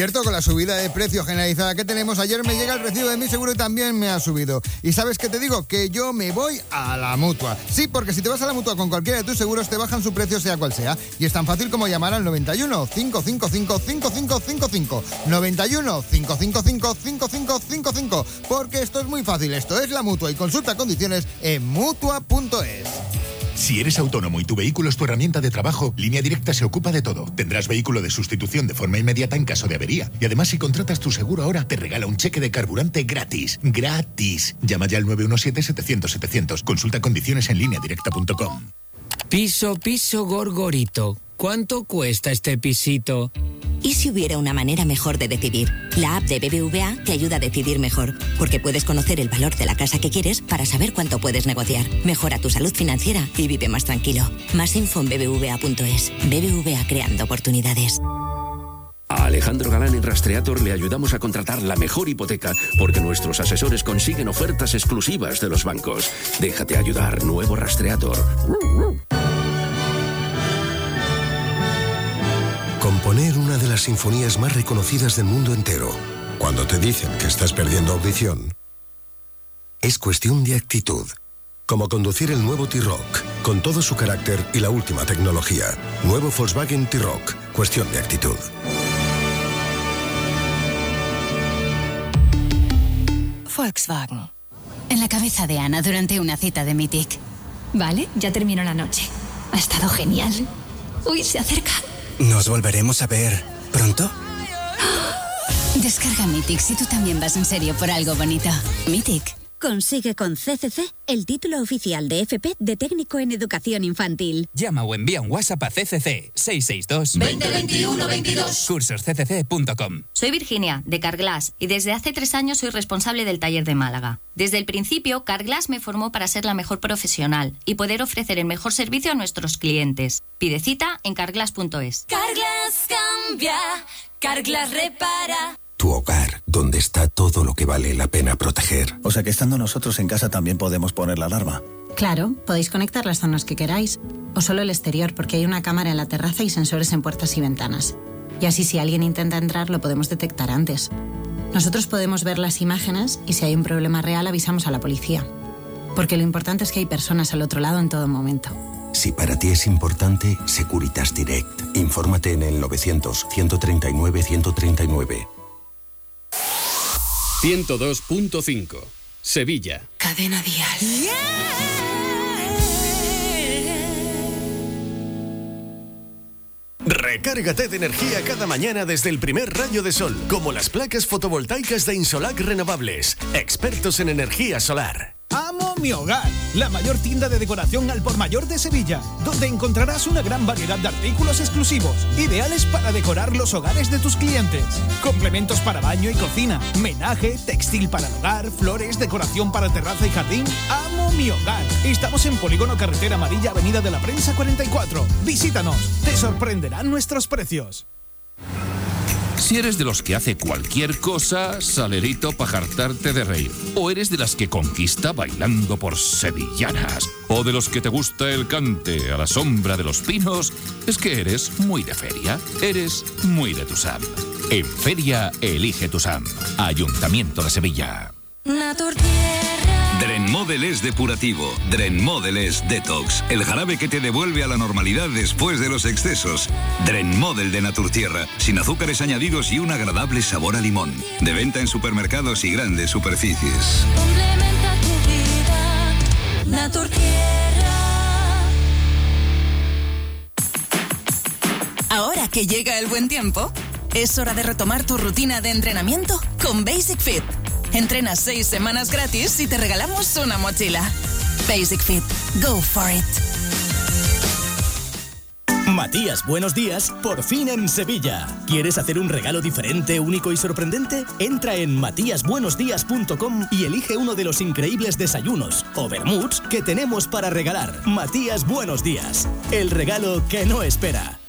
S43: Cierto, con la subida de precio generalizada que tenemos, ayer me llega el recibo de mi seguro y también me ha subido. ¿Y sabes qué te digo? Que yo me voy a la mutua. Sí, porque si te vas a la mutua con cualquiera de tus seguros, te bajan su precio sea cual sea. Y es tan fácil como llamar al 91 555 5555. 91 555 5555. Porque esto es muy fácil. Esto es la mutua y consulta condiciones en mutua.es.
S69: Si eres autónomo y tu vehículo es tu herramienta de trabajo, Línea Directa se ocupa de todo. Tendrás vehículo de sustitución de forma inmediata en caso de avería. Y además, si contratas tu seguro ahora, te regala un cheque de carburante gratis. ¡Gratis! Llama ya al 917-700-700. Consulta condiciones en lineadirecta.com.
S70: Piso, piso, gorgorito. ¿Cuánto cuesta este pisito?
S71: ¿Y si hubiera una manera mejor de decidir? La app de BBVA te ayuda a decidir mejor, porque puedes conocer el valor de la casa que quieres para saber cuánto puedes negociar. Mejora tu salud financiera y vive más tranquilo. Más info en bbva.es. BBVA creando oportunidades.
S72: A Alejandro Galán en Rastreator le ayudamos a contratar la mejor hipoteca porque nuestros asesores consiguen ofertas exclusivas de los bancos. Déjate ayudar, nuevo Rastreator.
S73: Componer una de las sinfonías más reconocidas del mundo entero, cuando te dicen que estás perdiendo audición, es cuestión de actitud. Como conducir el nuevo T-Rock, con todo su carácter y la última tecnología. Nuevo Volkswagen T-Rock, cuestión de actitud.
S74: Volkswagen. En la cabeza de Ana durante una cita de Mythic.
S75: Vale, ya terminó la noche. Ha estado genial. Uy, se acerca.
S76: ¿Nos volveremos a ver pronto? [GASPS]
S74: Descarga Mythic si tú también vas en serio por algo bonito. Mythic.
S77: Consigue con CCC el título oficial de FP de técnico en educación infantil.
S78: Llama o envía un WhatsApp a CCC 662
S77: 2021 22.
S78: cursosccc.com.
S79: Soy Virginia, de Carglass, y desde hace tres años soy responsable del taller de Málaga. Desde el principio, Carglass me formó para ser la mejor profesional y poder ofrecer el mejor servicio a nuestros clientes. Pide cita en carglass.es.
S80: Carglass cambia, Carglass repara.
S73: Tu hogar, donde está todo lo que vale la pena proteger.
S81: O sea que estando nosotros en casa también podemos poner la alarma.
S82: Claro, podéis conectar las zonas que queráis, o solo el exterior, porque hay una cámara en la terraza y sensores en puertas y ventanas. Y así si alguien intenta entrar lo podemos detectar antes. Nosotros podemos ver las imágenes y si hay un problema real avisamos a la policía. Porque lo importante es que hay personas al otro lado en todo momento.
S73: Si para ti es importante, Securitas Direct. Infórmate en el 900-139-139.
S10: 102.5. Sevilla.
S73: Cadena Dial.
S11: Recárgate de energía cada mañana desde el primer rayo de sol, como las placas fotovoltaicas de Insolac Renovables, expertos en energía solar. Amo mi hogar, la mayor tienda de decoración al por mayor de Sevilla, donde encontrarás una gran variedad de artículos exclusivos, ideales para decorar los hogares de tus clientes. Complementos para baño y cocina, menaje, textil para el hogar, flores, decoración para terraza y jardín. Amo mi hogar. Estamos en Polígono Carretera Amarilla, Avenida de la Prensa 44. Visítanos, te sorprenderán nuestros precios.
S15: Si eres de los que hace cualquier cosa, salerito para jartarte de reír. O eres de las que conquista bailando por sevillanas. O de los que te gusta el cante a la sombra de los pinos. Es que eres muy de feria. Eres muy de Tusam. En feria, elige Tusam. Ayuntamiento de Sevilla.
S83: Drenmodel es depurativo, Drenmodel es detox, el jarabe que te devuelve a la normalidad después de los excesos. Drenmodel de Naturtierra, sin azúcares añadidos y un agradable sabor a limón. De venta en supermercados y grandes superficies.
S84: Complementa tu vida. Naturtierra.
S8: Ahora que llega el buen tiempo, es hora de retomar tu rutina de entrenamiento con Basic Fit. Entrena seis semanas gratis y te regalamos una mochila. Basic Fit. Go for it.
S69: Matías, buenos días, por fin en Sevilla. ¿Quieres hacer un regalo diferente, único y sorprendente? Entra en matíasbuenosdías.com y elige uno de los increíbles desayunos o vermuts que tenemos para regalar. Matías, buenos días. El regalo que no espera.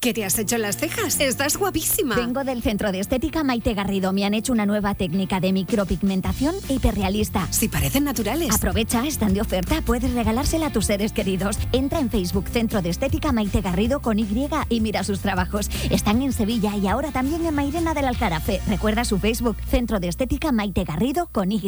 S2: ¿Qué te has hecho en las cejas? Estás guapísima.
S85: Vengo del centro de estética Maite Garrido. Me han hecho una nueva técnica de micropigmentación hiperrealista.
S2: Si parecen naturales.
S85: Aprovecha, están de oferta. Puedes regalársela a tus seres queridos. Entra en Facebook Centro de Estética Maite Garrido con Y y mira sus trabajos. Están en Sevilla y ahora también en Mairena del Alcarafe. Recuerda su Facebook Centro de Estética Maite Garrido con Y.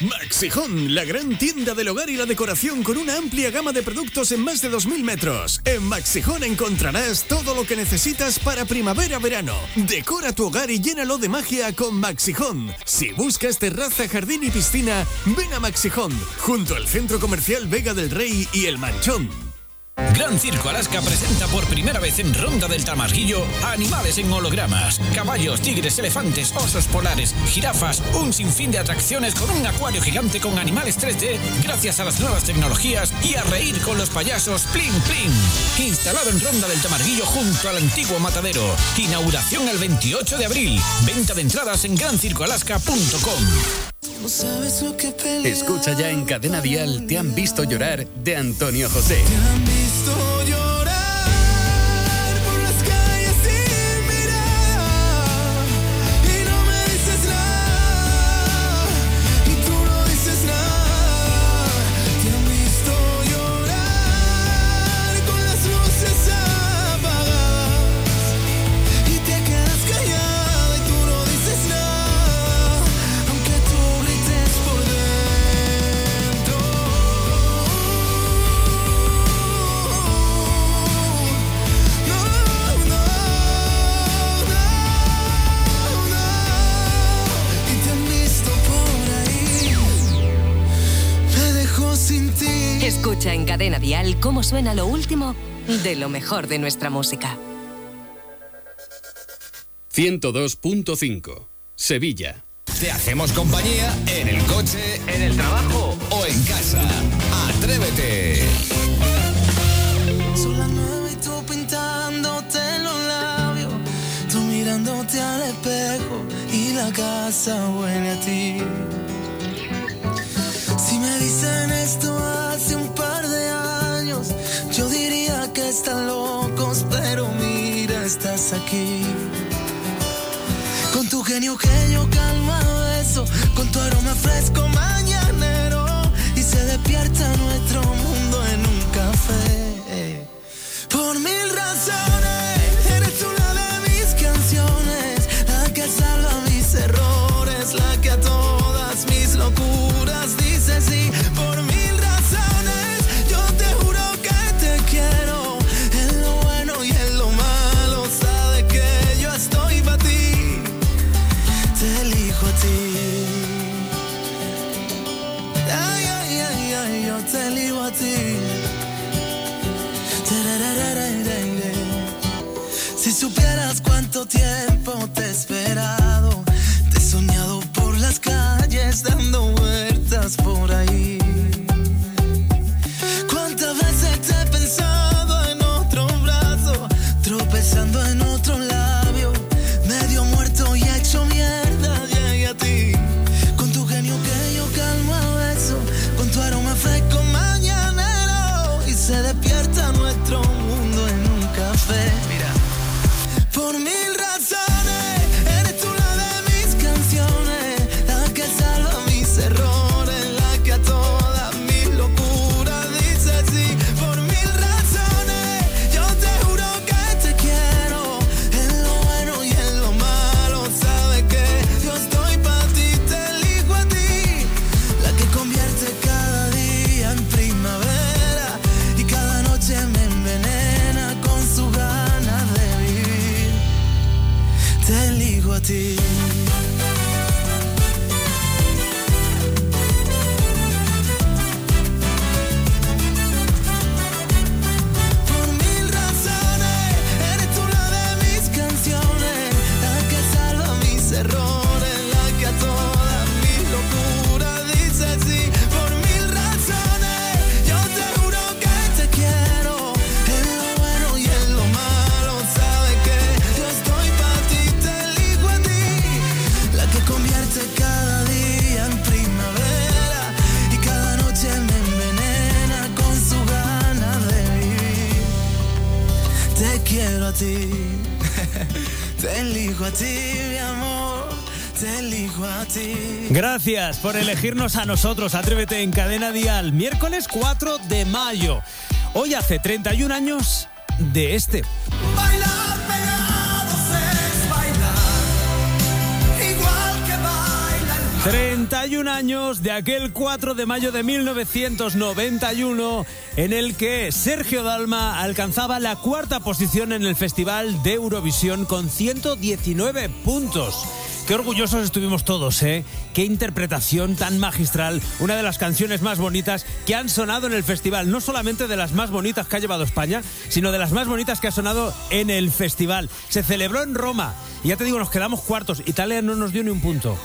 S86: Maxijón, la gran tienda del hogar y la decoración con una amplia gama de productos en más de 2.000 metros. En Maxijón encontrarás todo lo que necesitas para primavera-verano. Decora tu hogar y llénalo de magia con Maxijón. Si buscas terraza, jardín y piscina, ven a Maxijón, junto al centro comercial Vega del Rey y El Manchón.
S13: Gran Circo Alaska presenta por primera vez en Ronda del Tamarguillo animales en hologramas. Caballos, tigres, elefantes, osos polares, jirafas, un sinfín de atracciones con un acuario gigante con animales 3D gracias a las nuevas tecnologías y a reír con los payasos Plin Plin. Instalado en Ronda del Tamarguillo junto al antiguo matadero. Inauguración el 28 de abril. Venta de entradas en grancircoalaska.com.
S10: Escucha ya en Cadena Dial Te han visto llorar de Antonio José.
S84: Visto
S87: Cadena Dial cómo suena lo último de lo mejor de nuestra música.
S10: 102.5 Sevilla.
S39: Te hacemos compañía en el coche, en el trabajo o en casa. Atrévete.
S84: Son las nueve y tú pintándote los labios, tú mirándote al espejo y la casa huele a ti. Si me dicen esto hace un par están locos, pero mira, estás aquí. Con tu genio que yo calma beso, con tu aroma fresco mañanero, y se despierta nuestro mundo en un café. Por mil razones, tiempo te he esperado, te he soñado por las calles dando vueltas por ahí.
S88: A ti, mi amor. Te a ti.
S17: Gracias por elegirnos a nosotros. Atrévete en Cadena Dial. Miércoles 4 de mayo. Hoy hace 31 años de este. 31 años de aquel 4 de mayo de 1991 en el que Sergio Dalma alcanzaba la cuarta posición en el Festival de Eurovisión con 119 puntos. Qué orgullosos estuvimos todos, ¿eh? Qué interpretación tan magistral. Una de las canciones más bonitas que han sonado en el festival. No solamente de las más bonitas que ha llevado España, sino de las más bonitas que ha sonado en el festival. Se celebró en Roma. Y ya te digo, nos quedamos cuartos. Italia no nos dio ni un punto.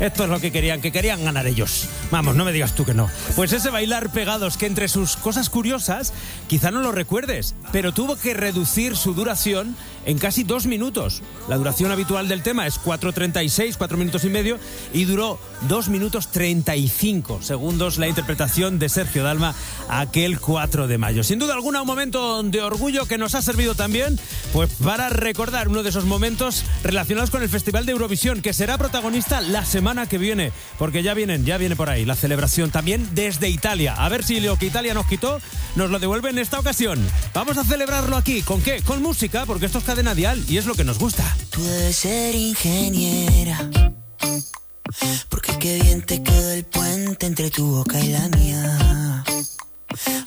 S17: Esto es lo que querían, que querían ganar ellos. Vamos, no me digas tú que no. Pues ese bailar pegados que entre sus cosas curiosas, quizá no lo recuerdes, pero tuvo que reducir su duración en casi dos minutos. La duración habitual del tema es 4.36, cuatro minutos y medio, y duró dos minutos 35 segundos la interpretación de Sergio Dalma aquel 4 de mayo. Sin duda alguna, un momento de orgullo que nos ha servido también pues para recordar uno de esos momentos relacionados con el Festival de Eurovisión, que será protagonista la semana que viene, porque ya vienen, ya viene por ahí la celebración también desde Italia. A ver si lo que Italia nos quitó nos lo devuelve en esta ocasión. Vamos a celebrarlo aquí. ¿Con qué? Con música, porque esto es cadena dial y es lo que nos gusta.
S88: Tú debes ser ingeniera. Porque qué bien te quedó el puente entre tu boca y la mía.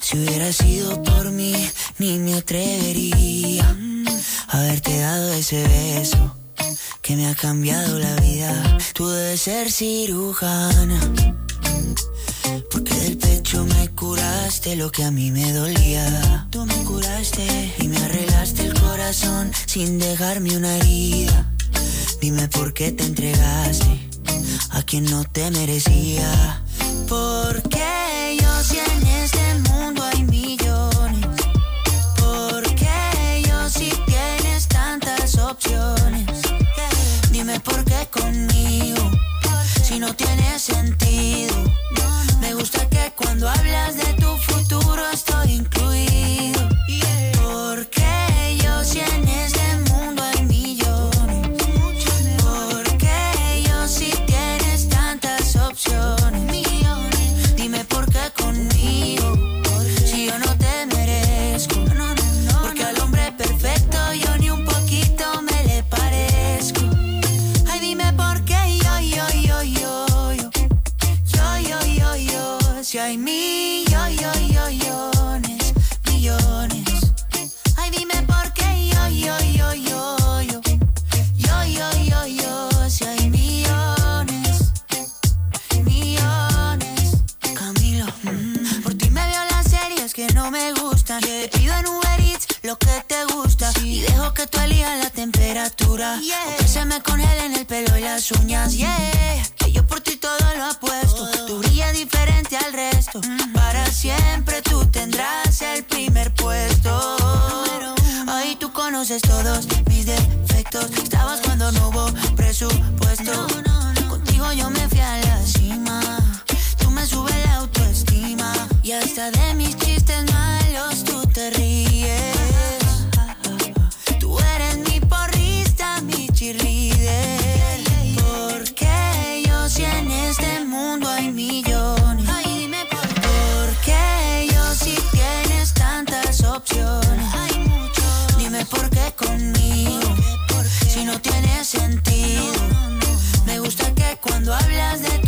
S88: Si hubiera sido por mí, ni me atrevería a haberte dado ese beso que me ha cambiado la vida. Tú debes ser cirujana. Porque del pecho me curaste lo que a mí me dolía. Tú me curaste y me arreglaste el corazón sin dejarme una herida. Dime por qué te entregaste a quien no te merecía. Porque yo si en este mundo hay millones. Porque yo si tienes tantas opciones. Dime por qué conmigo, si no tiene sentido. Gusta que cuando hablas de tu Si hay millones, millones. Ay, dime por qué yo, yo, yo, yo, yo. Yo, yo, yo, yo. Si hay millones, millones. Camilo, mm, por ti me veo las series que no me gustan. Te pido en Uber Eats lo que te gusta. Y dejo que tú elijas la temperatura. O que se me congelen el pelo y las uñas. Yeah. Para siempre tú tendrás el primer puesto. Ahí tú conoces todos mis defectos. Estabas cuando no hubo presupuesto. Contigo yo me fui a la cima. Tú me subes la autoestima. Y hasta de mis Me gusta que cuando hablas de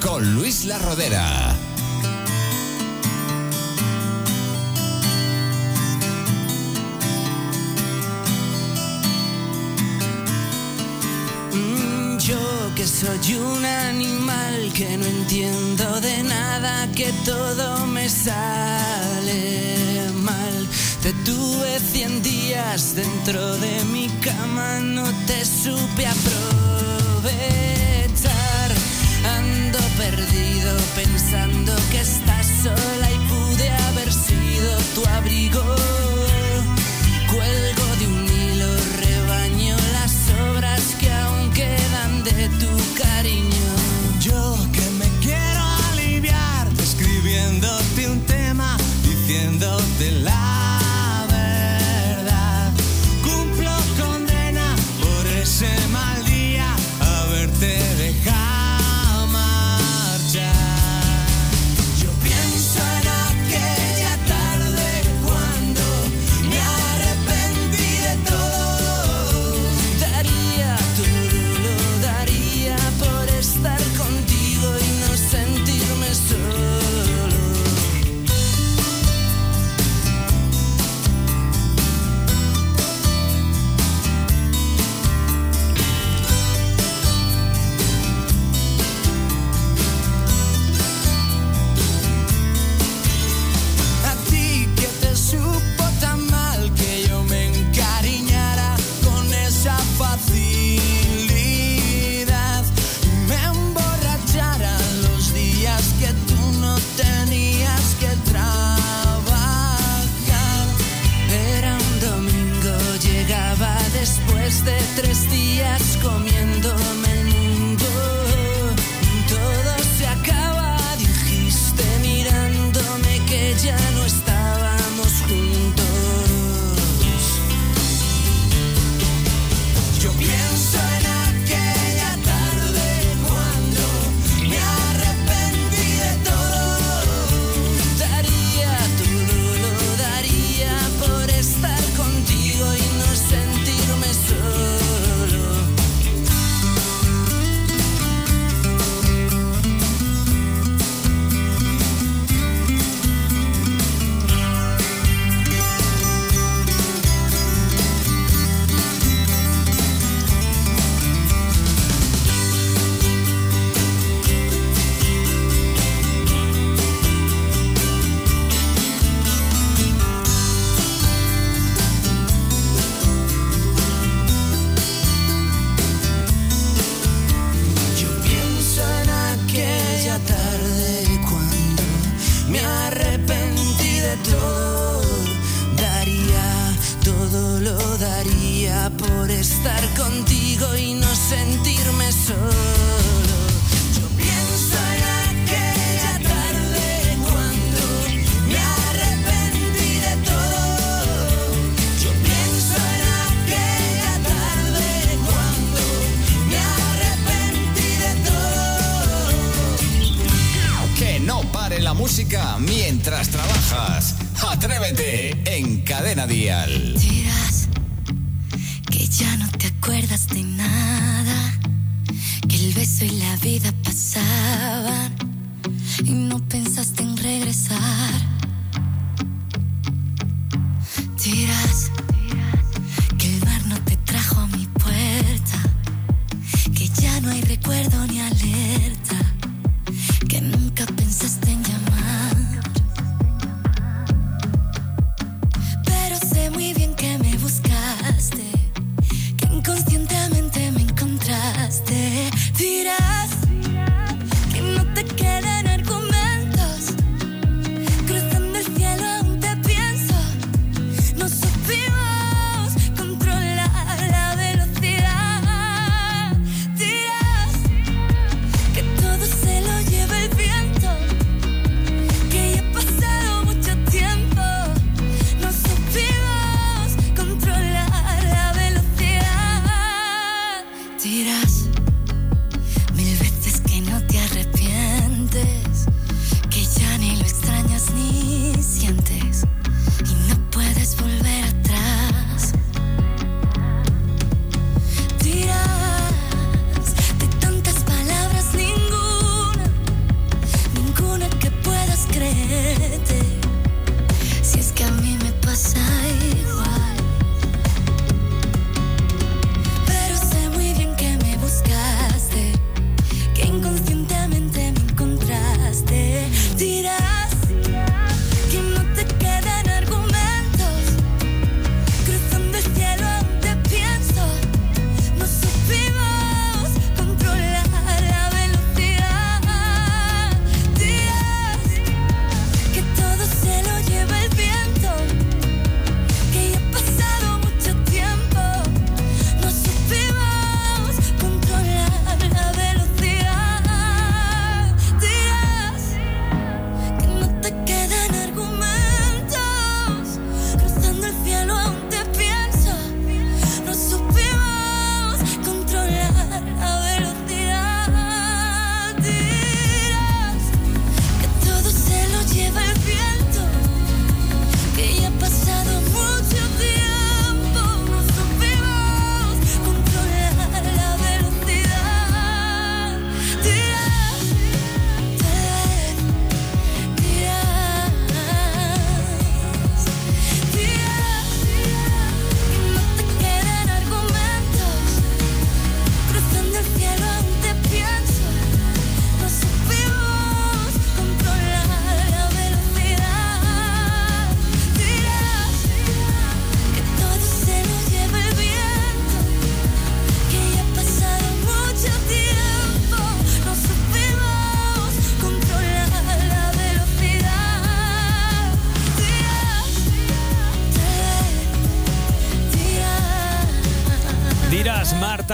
S39: Con Luis La Rodera.
S84: Mm, yo que soy un animal que no entiendo de nada, que todo me sale mal. Te tuve cien días dentro de mi cama, no te supe aprobar perdido pensando que estás sola y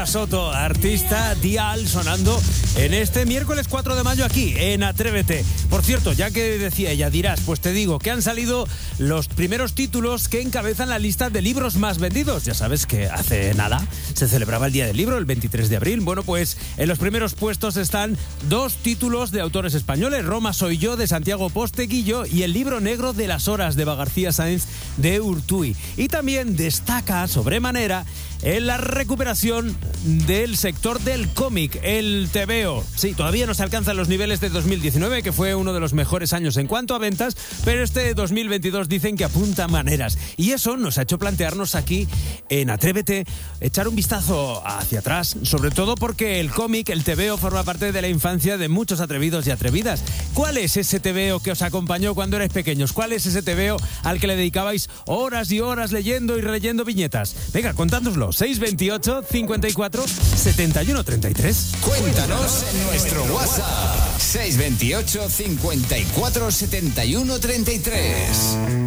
S17: Soto, artista Dial, sonando en este miércoles 4 de mayo aquí, en Atrévete. Por cierto, ya que decía ella, dirás, pues te digo que han salido los primeros títulos que encabezan la lista de libros más vendidos. Ya sabes que hace nada se celebraba el Día del Libro, el 23 de abril. Bueno, pues en los primeros puestos están dos títulos de autores españoles, Roma soy yo de Santiago Posteguillo y el libro negro de las horas de García Sáenz de Urtui. Y también destaca sobremanera en la recuperación del sector del cómic, el TVO. Sí, todavía no se alcanzan los niveles de 2019, que fue uno de los mejores años en cuanto a ventas, pero este 2022 dicen que apunta maneras. Y eso nos ha hecho plantearnos aquí en Atrévete echar un vistazo hacia atrás, sobre todo porque el cómic, el TVO, forma parte de la infancia de muchos atrevidos y atrevidas. ¿Cuál es ese TVO que os acompañó cuando erais pequeños? ¿Cuál es ese TVO al que le dedicabais horas y horas leyendo y releyendo viñetas? Venga, contádnoslo. 628 54 71 33.
S42: Cuéntanos en nuestro WhatsApp 628 54 71 33.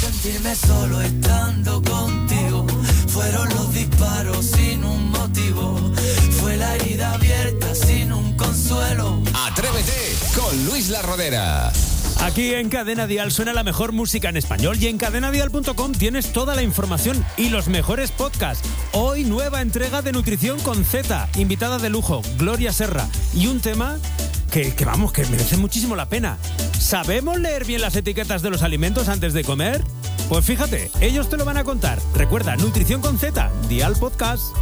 S89: Sentirme solo estando contigo. Fueron los disparos sin un motivo. Fue la herida abierta sin un consuelo.
S39: Atrévete con Luis La Rodera.
S17: Aquí en Cadena Dial suena la mejor música en español y en cadenadial.com tienes toda la información y los mejores podcasts. Hoy nueva entrega de Nutrición con Z, invitada de lujo, Gloria Serra, y un tema que, que vamos, que merece muchísimo la pena. ¿Sabemos leer bien las etiquetas de los alimentos antes de comer? Pues fíjate, ellos te lo van a contar. Recuerda, Nutrición con Z, Dial Podcast.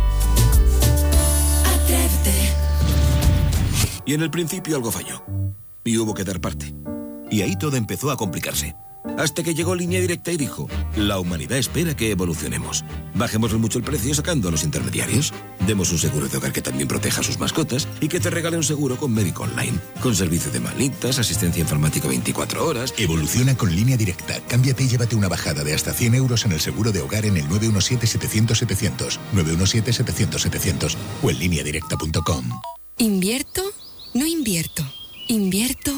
S90: Y en el principio algo falló. Y hubo que dar parte. Y ahí todo empezó a complicarse. Hasta que llegó Línea Directa y dijo, la humanidad espera que evolucionemos. Bajémosle mucho el precio sacando a los intermediarios. Demos un seguro de hogar que también proteja a sus mascotas y que te regale un seguro con médico online. Con servicio de malitas, asistencia informática 24 horas.
S91: Evoluciona con línea directa. Cámbiate y llévate una bajada de hasta 100 euros en el seguro de hogar en el 917-700-700, 917-700-700 o en lineadirecta.com.
S92: ¿Invierto?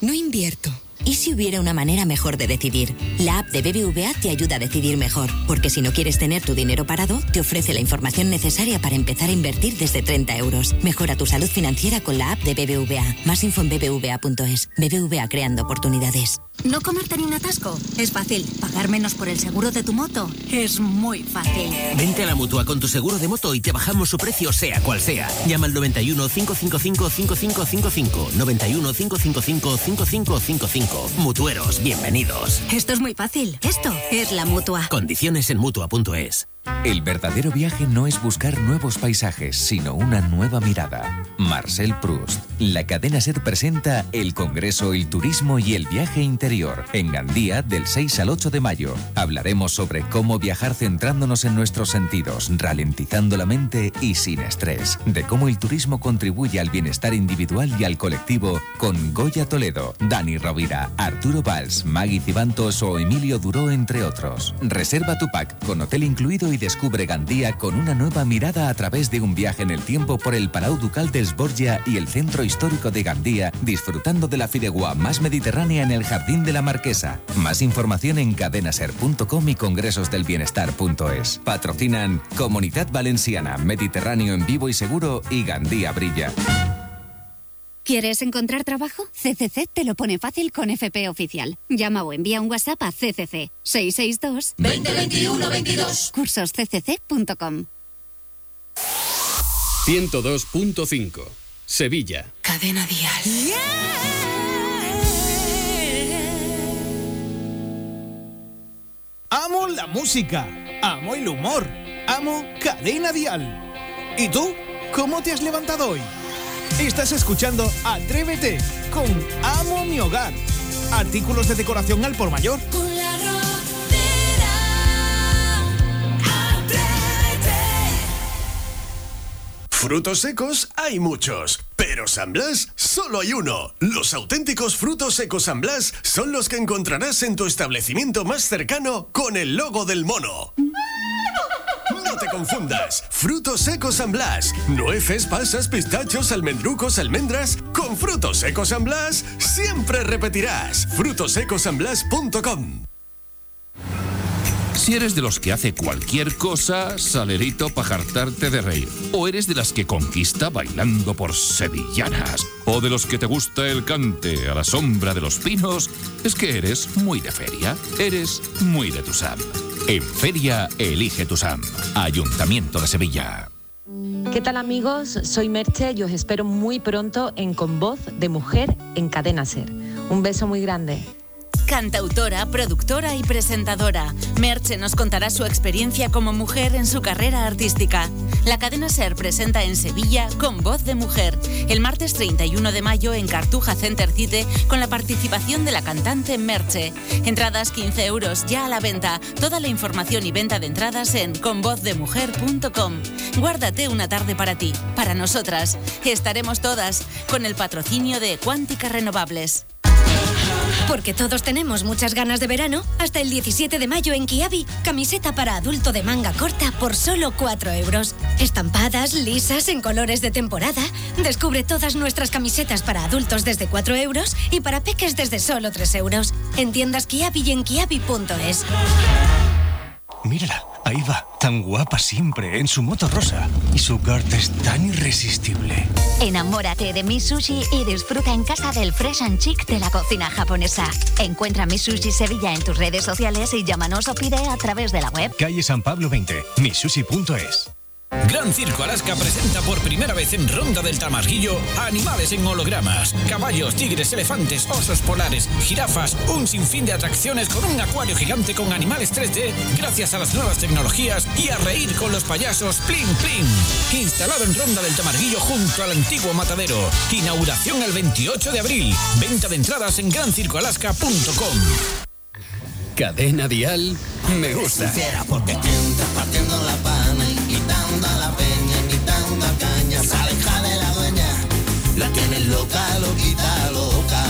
S92: No invierto.
S93: ¿Y si una manera mejor de decidir? La app de BBVA te ayuda a decidir mejor, porque si no quieres tener tu dinero parado, te ofrece la información necesaria para empezar a invertir desde 30 euros. Mejora tu salud financiera con la app de BBVA. Más info en bbva.es. BBVA creando oportunidades.
S94: ¿No comerte ni un atasco? Es fácil. ¿Pagar menos por el seguro de tu moto? Es muy fácil.
S95: Vente a la mutua con tu seguro de moto y te bajamos su precio, sea cual sea. Llama al 91 555 5555. 91 555 5555. Mutueros, bienvenidos.
S94: Esto es muy fácil. Esto es la mutua.
S95: Condiciones en mutua.es.
S96: El verdadero viaje no es buscar nuevos paisajes, sino una nueva mirada. Marcel Proust. La cadena SER presenta el Congreso, el Turismo y el Viaje Interior en Gandía del 6 al 8 de mayo. Hablaremos sobre cómo viajar centrándonos en nuestros sentidos, ralentizando la mente y sin estrés. De cómo el turismo contribuye al bienestar individual y al colectivo con Goya Toledo, Dani Rovira, Arturo Valls, Maggie Cibantos o Emilio Duró, entre otros. Reserva tu pack con hotel incluido y descubre Gandía con una nueva mirada a través de un viaje en el tiempo por el Palau Ducal de Sborgia y el centro histórico de Gandía, disfrutando de la fidegua más mediterránea en el Jardín de la Marquesa. Más información en cadenaser.com y congresosdelbienestar.es. Patrocinan Comunidad Valenciana, Mediterráneo en vivo y seguro y Gandía Brilla.
S12: ¿Quieres encontrar trabajo? CCC te lo pone fácil con FP Oficial. Llama o envía un WhatsApp a CCC 662
S97: 2021 22.
S12: cursosccc.com.
S10: 102.5. Sevilla.
S94: Cadena Dial.
S11: Amo la música, amo el humor, amo Cadena Dial. ¿Y tú? ¿Cómo te has levantado hoy? Estás escuchando Atrévete con Amo mi hogar. Artículos de decoración al por mayor.
S98: Frutos secos hay muchos, pero San Blas solo hay uno. Los auténticos frutos secos San Blas son los que encontrarás en tu establecimiento más cercano con el logo del mono. No te confundas. Frutos secos San Blas. Nueces, pasas, pistachos, almendrucos, almendras. Con frutos secos San Blas siempre repetirás. frutosecosanblas.com
S99: Si eres de los que hace cualquier cosa, salerito para jartarte de reír. O eres de las que conquista bailando por sevillanas. O de los que te gusta el cante a la sombra de los pinos. Es que eres muy de feria. Eres muy de tu Sam. En Feria, elige tu Sam. Ayuntamiento de Sevilla.
S100: ¿Qué tal amigos? Soy Merche y os espero muy pronto en Con Voz de Mujer en Cadena Ser. Un beso muy grande.
S8: Cantautora, productora y presentadora, Merche nos contará su experiencia como mujer en su carrera artística. La cadena Ser presenta en Sevilla con voz de mujer, el martes 31 de mayo en Cartuja Center City con la participación de la cantante Merche. Entradas 15 euros ya a la venta. Toda la información y venta de entradas en convozdemujer.com. Guárdate una tarde para ti, para nosotras. Estaremos todas con el patrocinio de Cuántica Renovables.
S12: Porque todos tenemos muchas ganas de verano, hasta el 17 de mayo en Kiabi, camiseta para adulto de manga corta por solo 4 euros. Estampadas, lisas, en colores de temporada. Descubre todas nuestras camisetas para adultos desde 4 euros y para peques desde solo 3 euros. En tiendas Kiabi y en kiabi.es.
S101: Mírala, ahí va, tan guapa siempre, en su moto rosa. Y su corte es tan irresistible.
S93: Enamórate de Mi Sushi y disfruta en casa del fresh and chic de la cocina japonesa. Encuentra Mi Sushi Sevilla en tus redes sociales y llámanos o pide a través de la web.
S101: Calle San Pablo 20, misushi.es.
S13: Gran Circo Alaska presenta por primera vez en Ronda del Tamarguillo animales en hologramas, caballos, tigres, elefantes, osos polares, jirafas, un sinfín de atracciones con un acuario gigante con animales 3D gracias a las nuevas tecnologías y a reír con los payasos Plin Plin. Instalado en Ronda del Tamarguillo junto al antiguo matadero. Inauguración el 28 de abril. Venta de entradas en grancircoalaska.com.
S10: Cadena Dial, me gusta.
S50: porque partiendo la pana tienes loca, loquita, loca.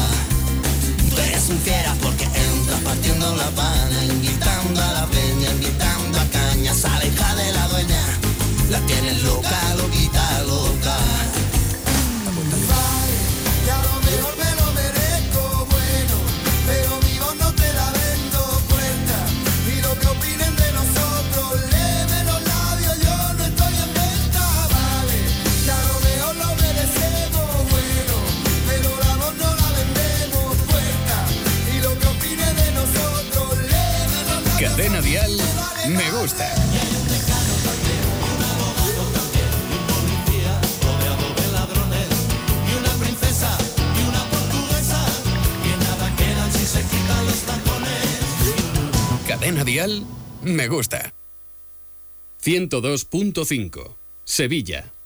S50: Tú eres un fiera porque entras partiendo la pana y quitando a la peña, quitando a caña, sale hija de la dueña, la tienes loca,
S65: gusta. 102.5 Sevilla.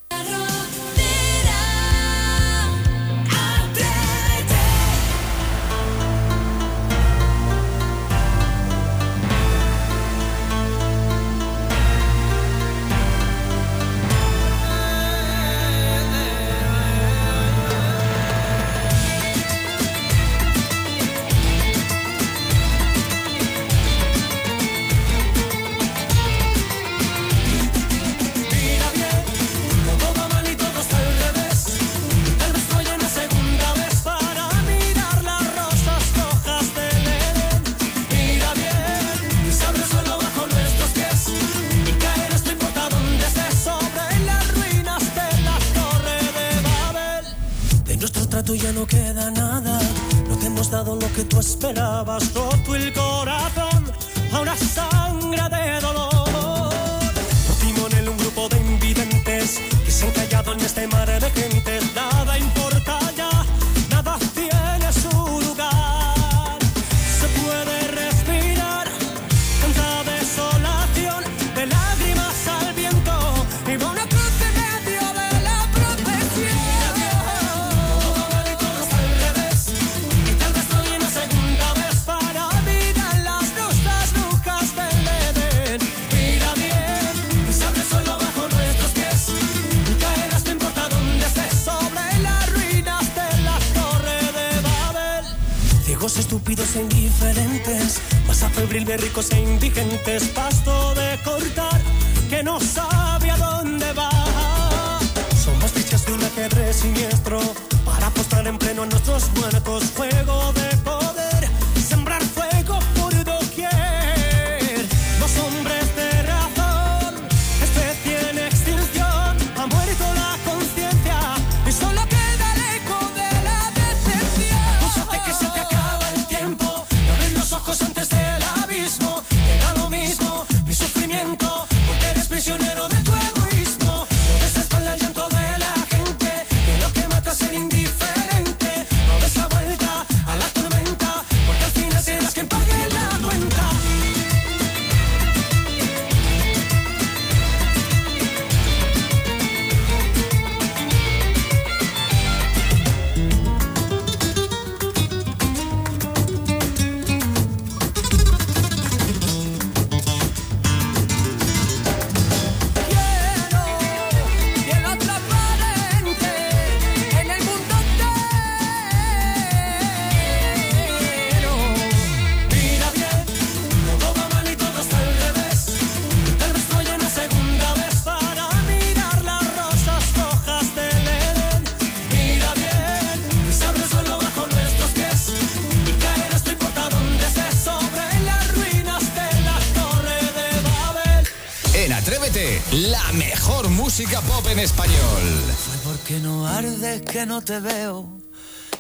S89: Que no te veo.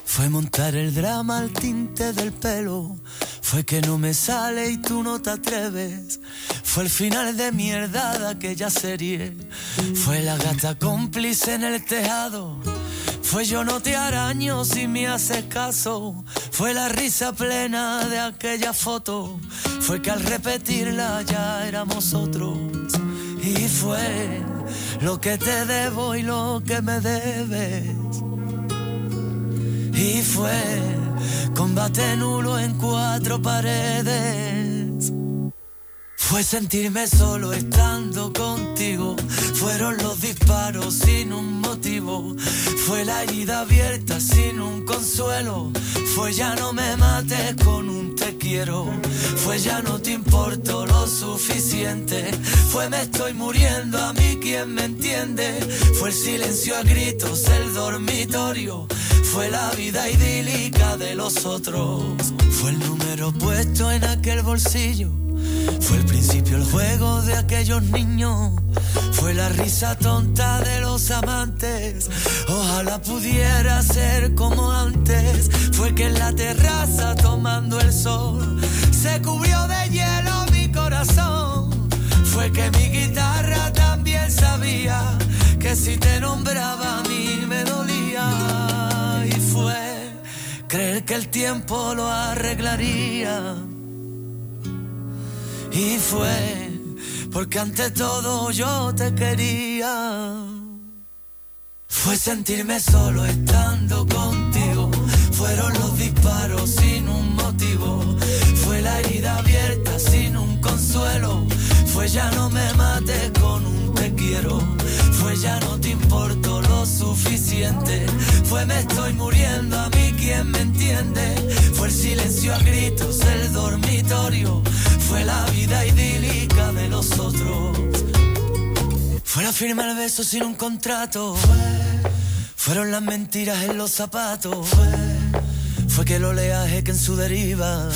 S89: Fue montar el drama al tinte del pelo. Fue que no me sale y tú no te atreves. Fue el final de mierda de aquella serie. Fue la gata cómplice en el tejado. Fue yo no te araño si me haces caso. Fue la risa plena de aquella foto. Fue que al repetirla ya éramos otros. Y fue lo que te debo y lo que me debes. Y fue combate nulo en cuatro paredes. Fue sentirme solo estando contigo. Fueron los disparos sin un motivo. Fue la herida abierta sin un consuelo. Fue ya no me mates con un te quiero. Fue ya no te importo lo suficiente. Fue me estoy muriendo a mí quien me entiende. Fue el silencio a gritos, el dormitorio. Fue la vida idílica de los otros. Fue el número puesto en aquel bolsillo. Fue el principio el juego de aquellos niños. Fue la risa tonta de los amantes. Ojalá pudiera ser como antes. Fue que en la terraza tomando el sol se cubrió de hielo mi corazón. Fue que mi guitarra también sabía que si te nombraba a mí me dolía el tiempo lo arreglaría. Y fue porque ante todo yo te quería. Fue sentirme solo estando contigo. Fueron los disparos sin un motivo. Fue la herida abierta sin un consuelo. Fue ya no me mates con un te quiero. Fue ya no te importo suficiente. Fue me estoy muriendo a mí quien me entiende. Fue el silencio a gritos del dormitorio. Fue la vida idílica de los otros. Fue la firma el beso sin un contrato. Fueron las mentiras en los zapatos. Que el oleaje que en su deriva.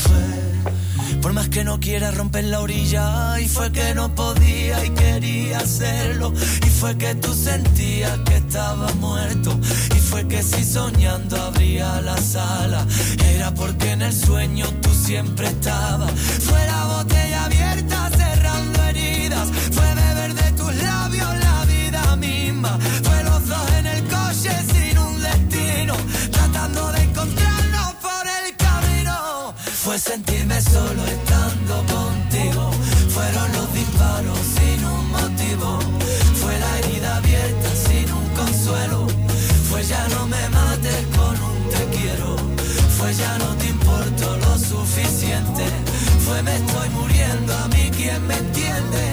S89: Por más que no quiera romper la orilla. Y fue que no podía y quería hacerlo. Y fue que tú sentías que estaba muerto. Y fue que si soñando abría la sala. Era porque en el sueño tú siempre estabas. Fue la botella abierta cerrando heridas. Fue beber de tus labios la vida misma. Fue los dos en el coche Fue sentirme solo estando contigo. Fueron los disparos sin un motivo. Fue la herida abierta sin un consuelo. Fue ya no me mates con un te quiero. Fue ya no te importo lo suficiente. Fue me estoy muriendo a mí quien me entiende.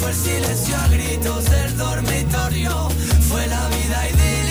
S89: Fue el silencio a gritos del dormitorio. Fue la vida idílica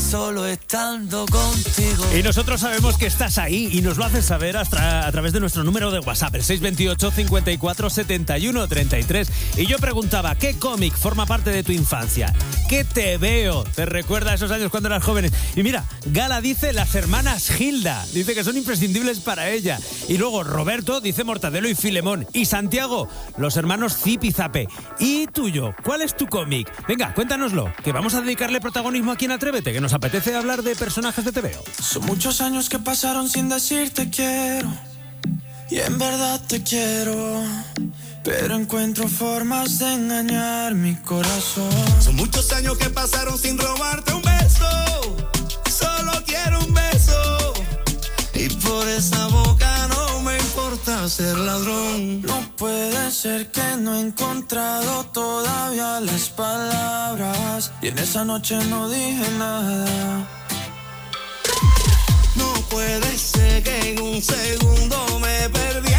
S89: solo estando contigo.
S17: Y nosotros sabemos que estás ahí y nos lo haces saber a través de nuestro número de WhatsApp, el 628 54 71 33. Y yo preguntaba, ¿qué cómic forma parte de tu infancia? ¿Qué te veo? ¿Te recuerda a esos años cuando eras jóvenes? Y mira, Gala dice las hermanas Gilda. Dice que son imprescindibles para ella. Y luego Roberto dice Mortadelo y Filemón. Y Santiago, los hermanos Zip y Zape. ¿Y tuyo? ¿Cuál es tu cómic? Venga, cuéntanoslo, que vamos a dedicarle protagonismo aquí en Atrévete, que nos apetece hablar de personajes de TVO.
S89: Son muchos años que pasaron sin decirte quiero. Y en verdad te quiero. Pero encuentro formas de engañar mi corazón.
S50: Son muchos años que pasaron sin robarte un beso. Solo quiero un beso.
S89: Y por esa boca no me importa ser ladrón. No puede ser que no he encontrado todavía las palabras. Y en esa noche no dije nada.
S50: No puede ser que en un segundo me perdí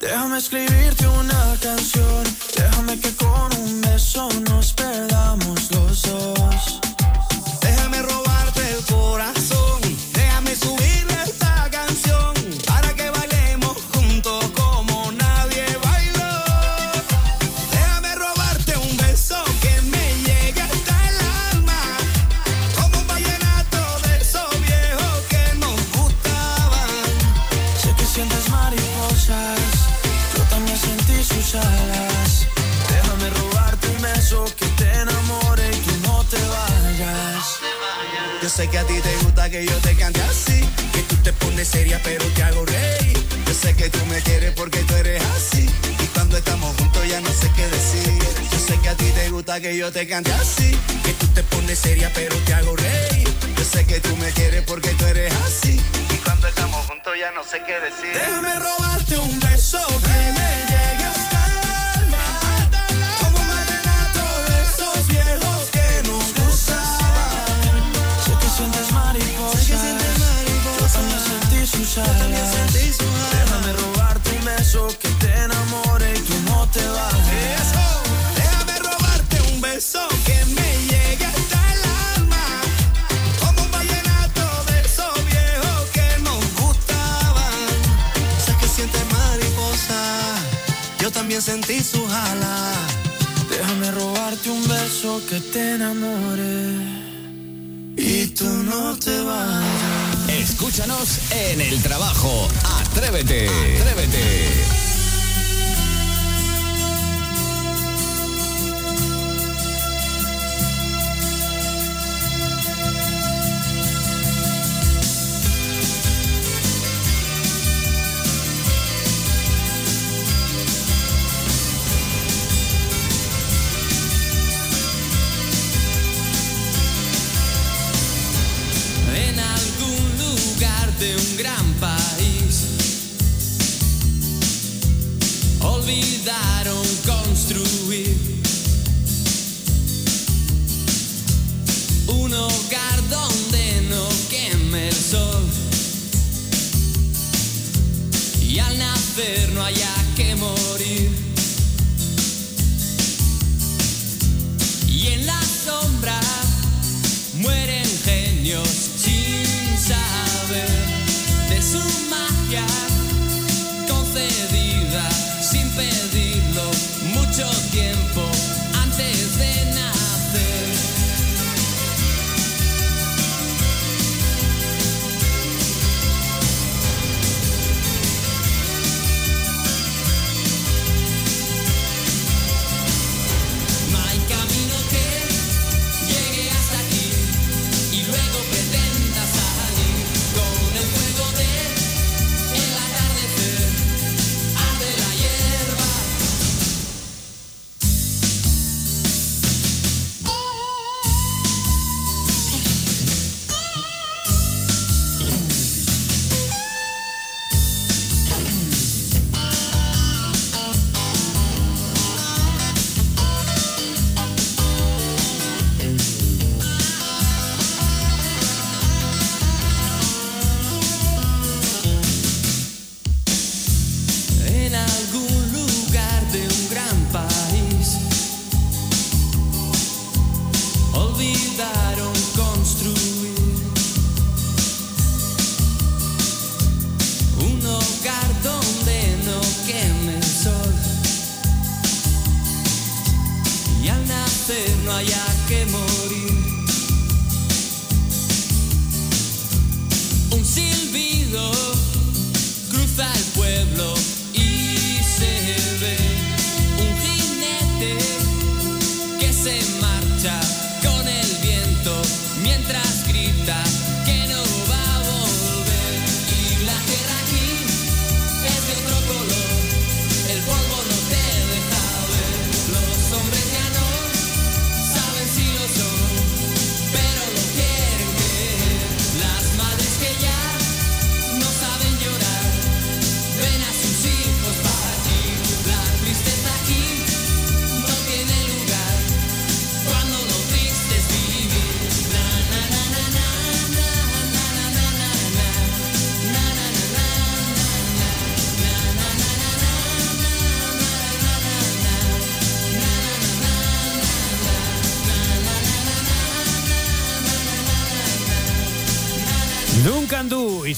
S89: déjame escribirte una canción, déjame que con un beso nos perdamos sé que
S50: a ti te gusta que yo te cante así, que tú te pones seria pero te hago reír. Yo sé que tú me quieres porque tú eres así, y cuando estamos juntos ya no sé qué decir. Yo sé que a ti te gusta que yo te cante así. Que tú te pones seria, pero te hago reír. Yo sé que tú me quieres porque tú eres así. Y cuando estamos juntos ya no sé qué decir. Déjame robarte un beso que
S102: Déjame robarte un beso que te enamore y tú no te bajes.
S50: Déjame robarte un beso que me llegue hasta el alma. Como un vallenato de esos viejos que nos gustaban. Sé que sientes mariposa, yo también sentí su jala.
S102: Déjame robarte un beso que te enamore y tú no te vayas.
S39: Escúchanos en el trabajo. Atrévete. Atrévete.
S102: De un gran país olvidaron construir un hogar donde no queme el sol y al nacer no haya que morir.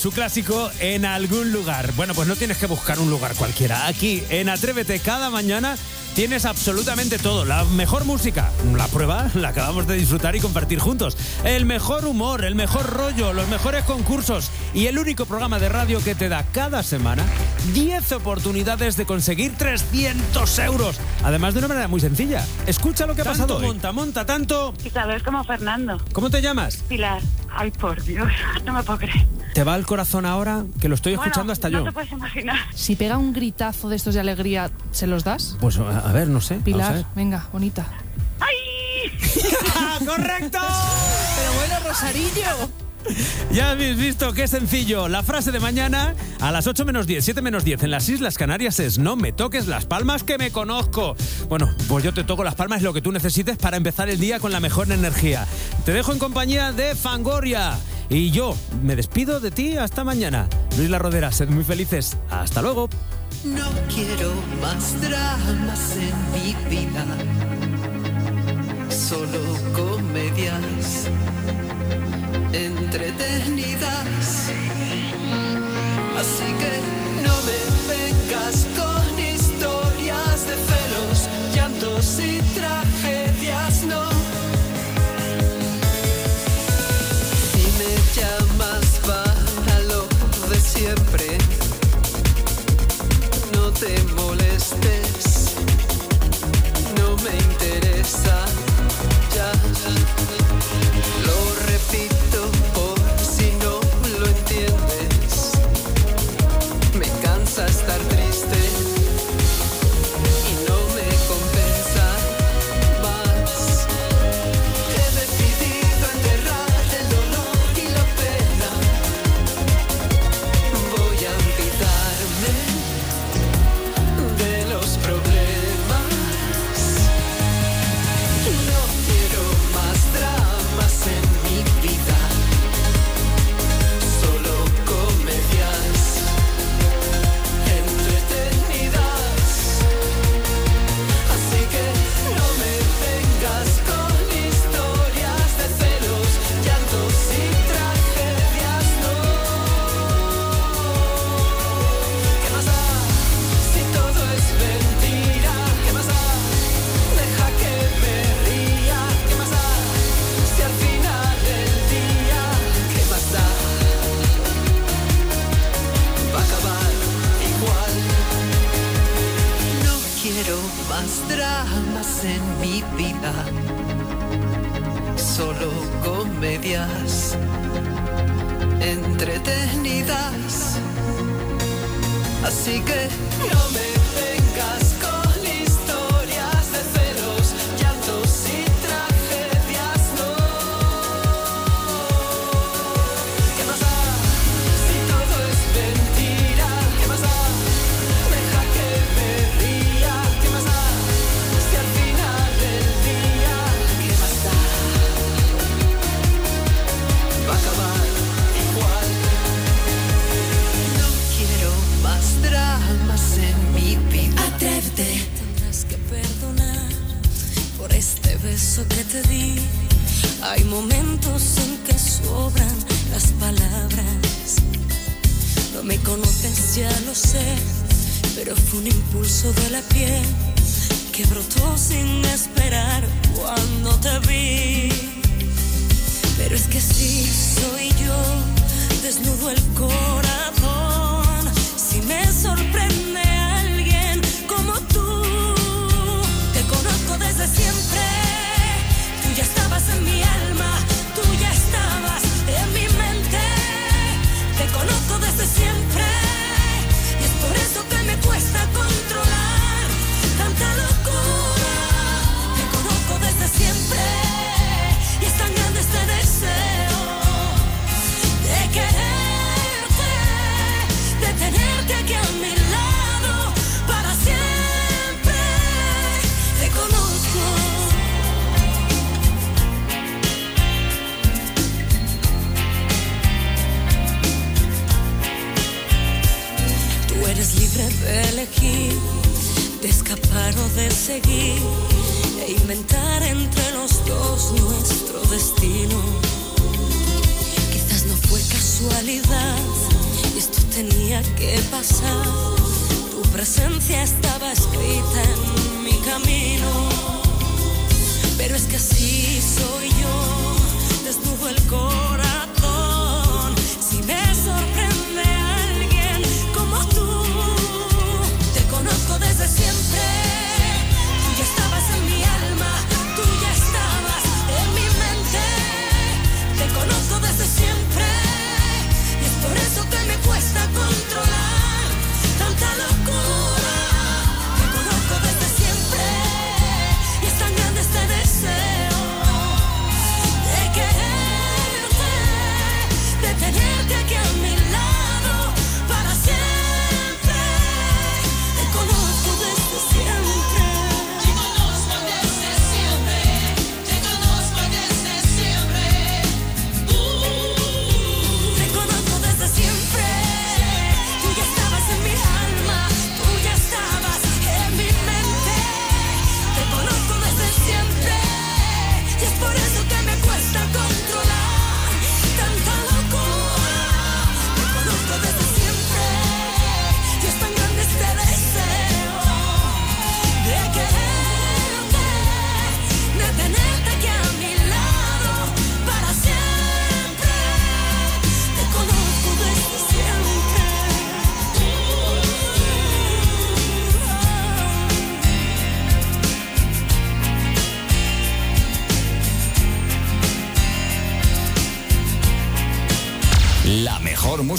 S102: Su
S17: clásico en algún lugar. Bueno, pues no tienes que buscar un lugar cualquiera. Aquí en Atrévete cada mañana tienes absolutamente todo. La mejor música, la prueba, [LAUGHS] la acabamos de disfrutar y compartir juntos. El mejor humor, el mejor rollo, los mejores concursos y el único programa de radio que te da cada semana 10 oportunidades de conseguir 300 euros. Además de una manera muy sencilla. Escucha lo que ha
S103: Tanto
S17: pasado hoy.
S103: monta,
S17: monta tanto.
S103: Y sabes como Fernando.
S17: ¿Cómo te llamas?
S103: Pilar. Ay, por Dios, [LAUGHS] no me puedo creer.
S17: Te va el corazón ahora, que lo estoy escuchando
S103: bueno,
S17: hasta
S103: no
S17: yo.
S103: No te puedes imaginar.
S18: Si pega un gritazo de estos de alegría, ¿se los das?
S17: Pues a, a ver, no sé.
S18: Pilar, venga, bonita.
S103: ¡Ay! [LAUGHS]
S17: ¡Correcto!
S18: Pero bueno, Rosarillo.
S17: Ya habéis visto qué sencillo. La frase de mañana a las 8 menos 10, 7 menos 10 en las Islas Canarias es no me toques las palmas que me conozco. Bueno, pues yo te toco las palmas lo que tú necesites para empezar el día con la mejor energía. Te dejo en compañía de Fangoria. Y yo me despido de ti hasta mañana. Luis La Rodera, sed muy felices. Hasta luego.
S104: No quiero más dramas en mi vida, solo comedias entretenidas. Así que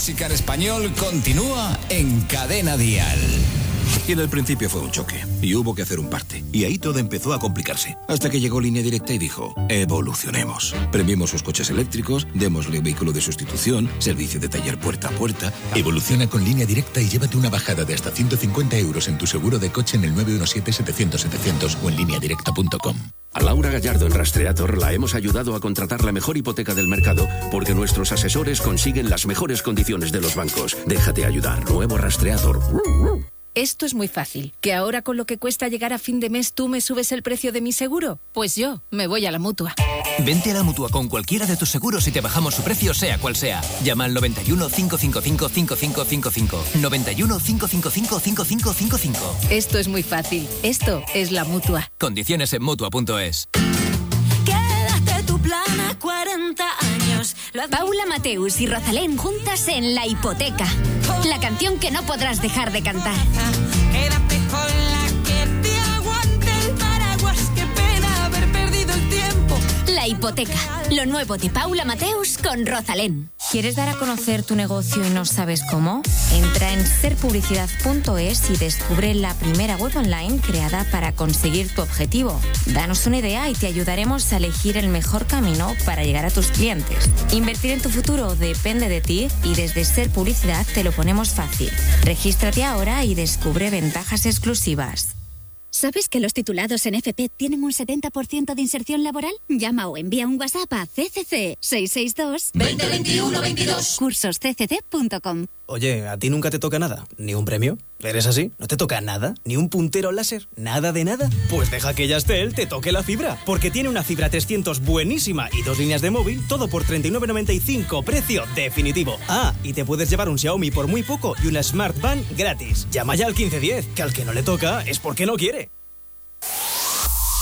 S13: música en español continúa en Cadena Dial.
S90: Y en el principio fue un choque, y hubo que hacer un parte. Y ahí todo empezó a complicarse. Hasta que llegó Línea Directa y dijo, evolucionemos. Premiemos sus coches eléctricos, démosle vehículo de sustitución, servicio de taller puerta a puerta.
S105: Evoluciona con línea directa y llévate una bajada de hasta 150 euros en tu seguro de coche en el 917-700-700 o en lineadirecta.com.
S106: Laura Gallardo en Rastreator la hemos ayudado a contratar la mejor hipoteca del mercado porque nuestros asesores consiguen las mejores condiciones de los bancos. Déjate ayudar. Nuevo Rastreator.
S107: Esto es muy fácil. ¿Que ahora con lo que cuesta llegar a fin de mes tú me subes el precio de mi seguro? Pues yo me voy a la mutua.
S108: Vente a la mutua con cualquiera de tus seguros y te bajamos su precio, sea cual sea. Llama al 91 555 5555. 91 555 5555.
S107: Esto es muy fácil. Esto es la mutua.
S108: Condiciones en mutua.es.
S80: Quédate tu plan a 40 años.
S109: Paula Mateus y Rosalén juntas en La Hipoteca. La canción que no podrás dejar de cantar. Lo nuevo de Paula Mateus con Rosalén.
S110: ¿Quieres dar a conocer tu negocio y no sabes cómo? Entra en serpublicidad.es y descubre la primera web online creada para conseguir tu objetivo. Danos una idea y te ayudaremos a elegir el mejor camino para llegar a tus clientes. Invertir en tu futuro depende de ti y desde Ser Publicidad te lo ponemos fácil. Regístrate ahora y descubre ventajas exclusivas.
S109: ¿Sabes que los titulados en FP tienen un 70% de inserción laboral? Llama o envía un WhatsApp a CCC 662
S80: 2021 22.
S109: cursosccc.com.
S10: Oye, ¿a ti nunca te toca nada? ¿Ni un premio? ¿Eres así? ¿No te toca nada? ¿Ni un puntero láser? ¿Nada de nada? Pues deja que Yastel te toque la fibra, porque tiene una fibra 300 buenísima y dos líneas de móvil, todo por 39.95, precio definitivo. Ah, y te puedes llevar un Xiaomi por muy poco y una Smart Band gratis. Llama ya al 1510, que al que no le toca es porque no quiere.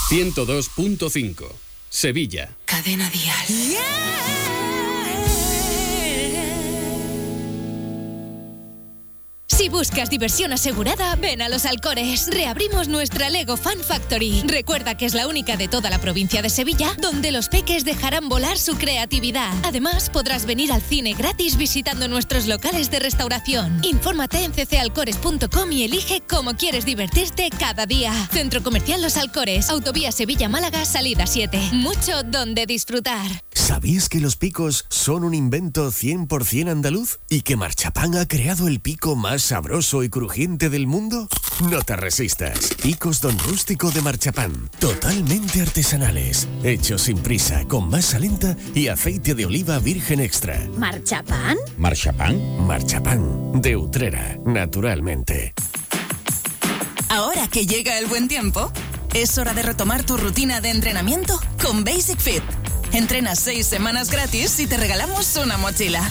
S15: 102.5. Sevilla.
S109: Cadena Dial.
S111: Si buscas diversión asegurada, ven a Los Alcores. Reabrimos nuestra Lego Fan Factory. Recuerda que es la única de toda la provincia de Sevilla donde los peques dejarán volar su creatividad. Además, podrás venir al cine gratis visitando nuestros locales de restauración. Infórmate en ccalcores.com y elige cómo quieres divertirte cada día. Centro Comercial Los Alcores, Autovía Sevilla-Málaga, salida 7. Mucho donde disfrutar.
S112: ¿Sabías que los picos son un invento 100% andaluz? ¿Y que Marchapán ha creado el pico más sabroso y crujiente del mundo? No te resistas. Picos Don Rústico de Marchapán. Totalmente artesanales. Hechos sin prisa, con masa lenta y aceite de oliva virgen extra.
S109: ¿Marchapán?
S112: ¿Marchapán? Marchapán. De Utrera, naturalmente.
S8: Ahora que llega el buen tiempo, es hora de retomar tu rutina de entrenamiento con Basic Fit. Entrena seis semanas gratis y te regalamos una mochila.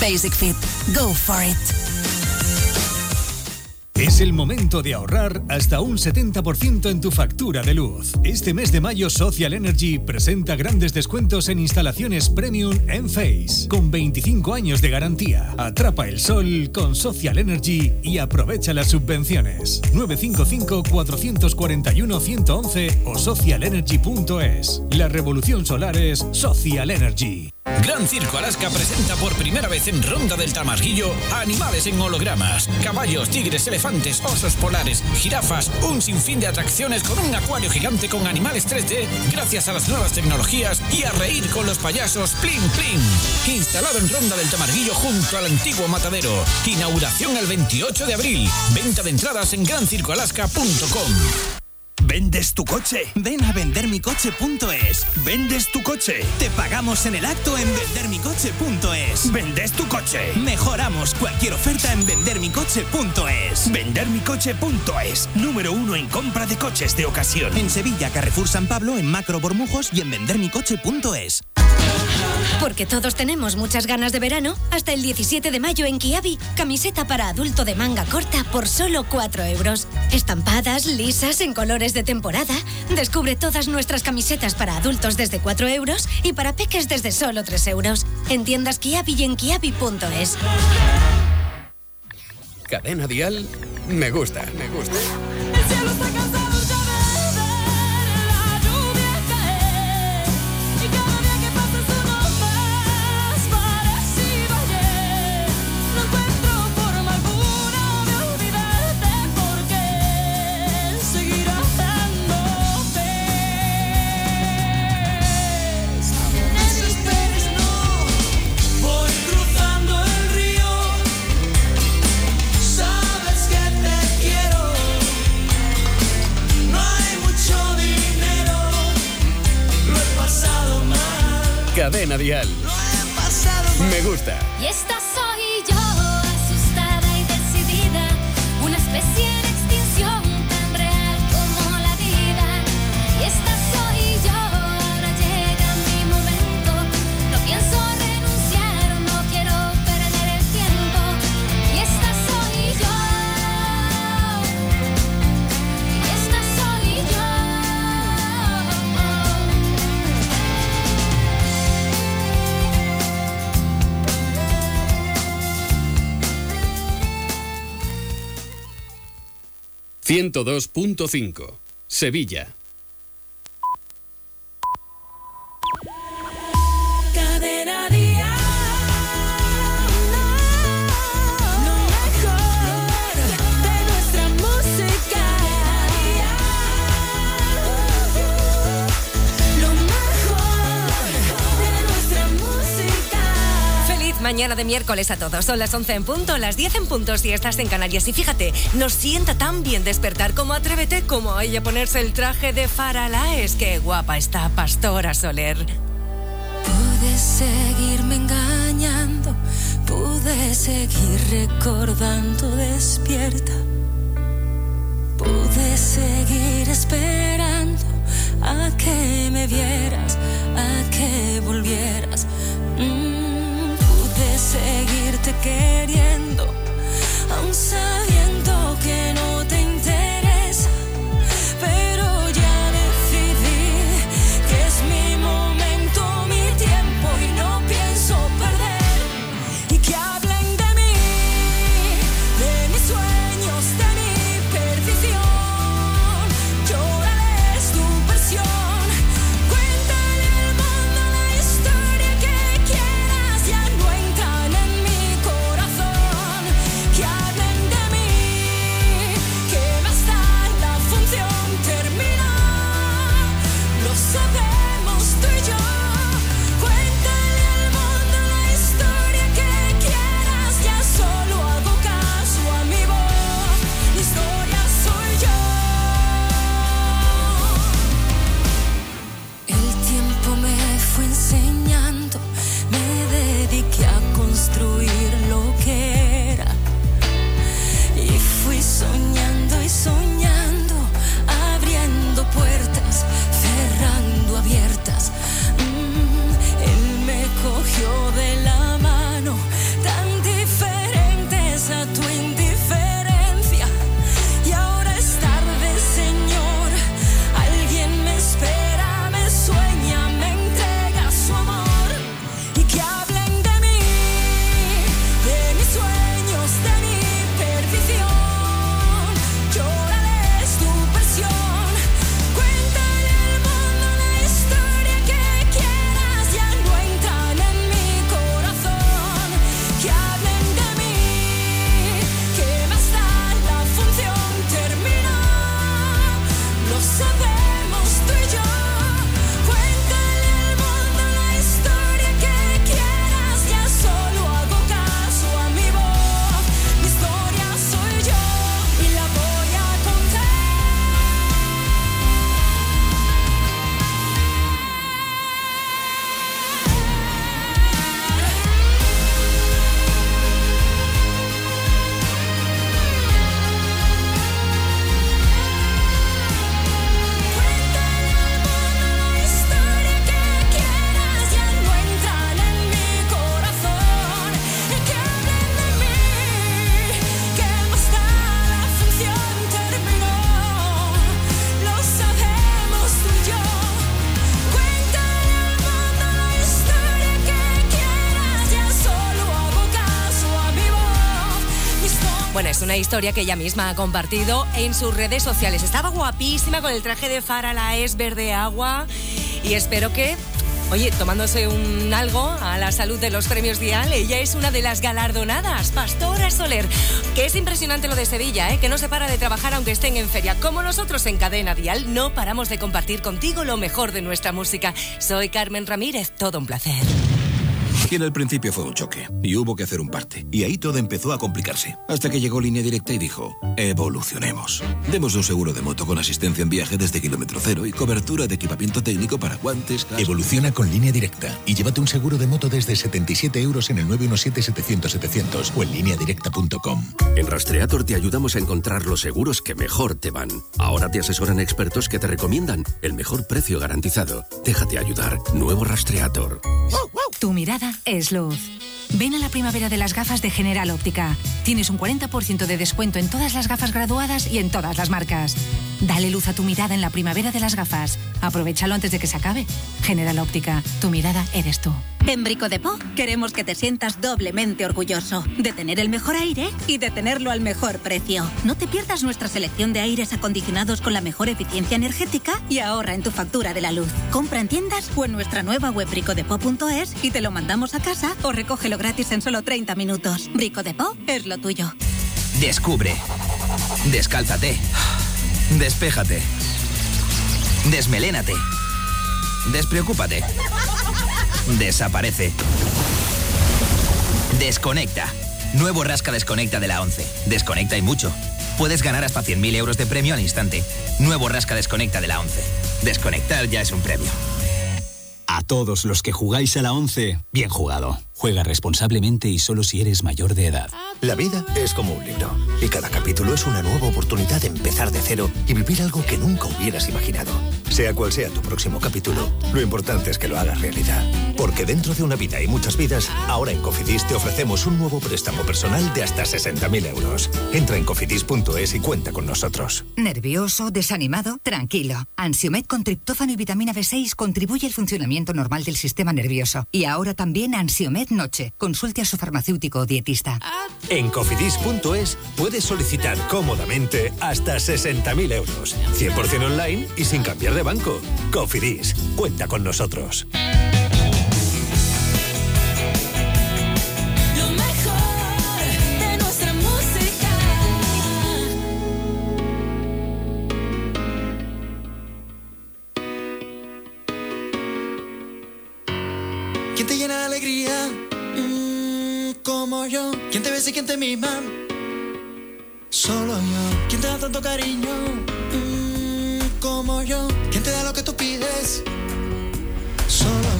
S8: Basic Fit. Go for it.
S113: Es el momento de ahorrar hasta un 70% en tu factura de luz. Este mes de mayo Social Energy presenta grandes descuentos en instalaciones premium en Face, con 25 años de garantía. Atrapa el sol con Social Energy y aprovecha las subvenciones. 955-441-111 o socialenergy.es. La revolución solar es Social Energy.
S13: Gran Circo Alaska presenta por primera vez en Ronda del Tamarguillo animales en hologramas, caballos, tigres, elefantes, osos polares, jirafas, un sinfín de atracciones con un acuario gigante con animales 3D gracias a las nuevas tecnologías y a reír con los payasos Plin Plin. Instalado en Ronda del Tamarguillo junto al antiguo matadero. Inauguración el 28 de abril. Venta de entradas en grancircoalaska.com.
S11: ¿Vendes tu coche? Ven a vendermicoche.es. ¿Vendes tu coche? Te pagamos en el acto en vendermicoche.es. ¿Vendes tu coche? Mejoramos cualquier oferta en vendermicoche.es. Vendermicoche.es. Número uno en compra de coches de ocasión. En Sevilla, Carrefour San Pablo, en Macro Bormujos y en vendermicoche.es.
S12: Porque todos tenemos muchas ganas de verano, hasta el 17 de mayo en Kiabi, camiseta para adulto de manga corta por solo 4 euros. Estampadas, lisas, en colores de temporada. Descubre todas nuestras camisetas para adultos desde 4 euros y para peques desde solo 3 euros. En tiendas Kiabi y en kiabi.es.
S15: Cadena Dial. Me gusta, me gusta.
S65: Cadena Dial. Me gusta.
S15: Y esta
S106: ...102.5... Sevilla.
S87: Mañana de miércoles a todos. Son las 11 en punto, las 10 en punto si estás en Canarias. Y fíjate, nos sienta tan bien despertar como atrévete como a ponerse el traje de Faralaes. Qué guapa está Pastora Soler.
S15: Pude seguirme engañando, pude seguir recordando despierta. Pude seguir esperando a que me vieras, a que volvieras. Mm, seguirte queriendo, aun sabiendo que no te historia es que
S87: ella misma ha compartido en sus redes sociales. Estaba guapísima con el traje de Faralaes verde agua y espero que... Oye, tomándose un algo a la salud de los premios Dial, ella es una de las galardonadas, Pastora Soler, que es impresionante lo de Sevilla, ¿eh? que no se para de trabajar aunque estén en feria. Como nosotros en Cadena Dial, no paramos de compartir contigo lo mejor de nuestra música. Soy Carmen Ramírez, todo un placer.
S90: Y en el principio fue un choque, y hubo que hacer un parte. Y ahí todo empezó a complicarse. Hasta que llegó línea directa y dijo, evolucionemos. Demos un seguro de moto con asistencia en viaje desde kilómetro cero y cobertura de equipamiento técnico para guantes,
S114: Evoluciona con línea directa y llévate un seguro de moto desde 77 euros en el 917-700-700 o en lineadirecta.com.
S106: En Rastreator te ayudamos a encontrar los seguros que mejor te van. Ahora te asesoran expertos que te recomiendan el mejor precio garantizado. Déjate ayudar. Nuevo Rastreator.
S115: Tu mirada es luz. Ven a la primavera de las gafas de General Óptica. Tienes un 40% de descuento en todas las gafas graduadas y en todas las marcas. Dale luz a tu mirada en la primavera de las gafas. Aprovechalo antes de que se acabe. General Óptica, tu mirada eres tú.
S109: En Brico de queremos que te sientas doblemente orgulloso de tener el mejor aire y de tenerlo al mejor precio. No te pierdas nuestra selección de aires acondicionados con la mejor eficiencia energética y ahorra en tu factura de la luz. Compra en tiendas o en nuestra nueva web bricodepo.es y te lo mandamos a casa o recógelo gratis en solo 30 minutos. Brico de es lo tuyo.
S116: Descubre. Descálzate. Despéjate. Desmelénate. Despreocúpate. Desaparece. Desconecta. Nuevo Rasca Desconecta de la 11. Desconecta y mucho. Puedes ganar hasta 100.000 euros de premio al instante. Nuevo Rasca Desconecta de la 11. Desconectar ya es un premio.
S117: A todos los que jugáis a la 11, bien jugado. Juega responsablemente y solo si eres mayor de edad.
S54: La vida es como un libro y cada capítulo es una nueva oportunidad de empezar de cero y vivir algo que nunca hubieras imaginado. Sea cual sea tu próximo capítulo, lo importante es que lo hagas realidad. Porque dentro de una vida y muchas vidas, ahora en Cofidis te ofrecemos un nuevo préstamo personal de hasta 60.000 euros. Entra en cofidis.es y cuenta con nosotros.
S118: ¿Nervioso? ¿Desanimado? Tranquilo. Ansiomed con triptófano y vitamina B6 contribuye al funcionamiento normal del sistema nervioso. Y ahora también Ansiomed Noche. Consulte a su farmacéutico o dietista.
S54: En cofidis.es puedes solicitar cómodamente hasta 60.000 euros. 100% online y sin cambiar de banco. Cofidis, cuenta con nosotros.
S50: Mm, como yo. ¿Quién te besa y quién te mima? Solo yo. ¿Quién te da tanto cariño? Mm, como yo. ¿Quién te da lo que tú pides? Solo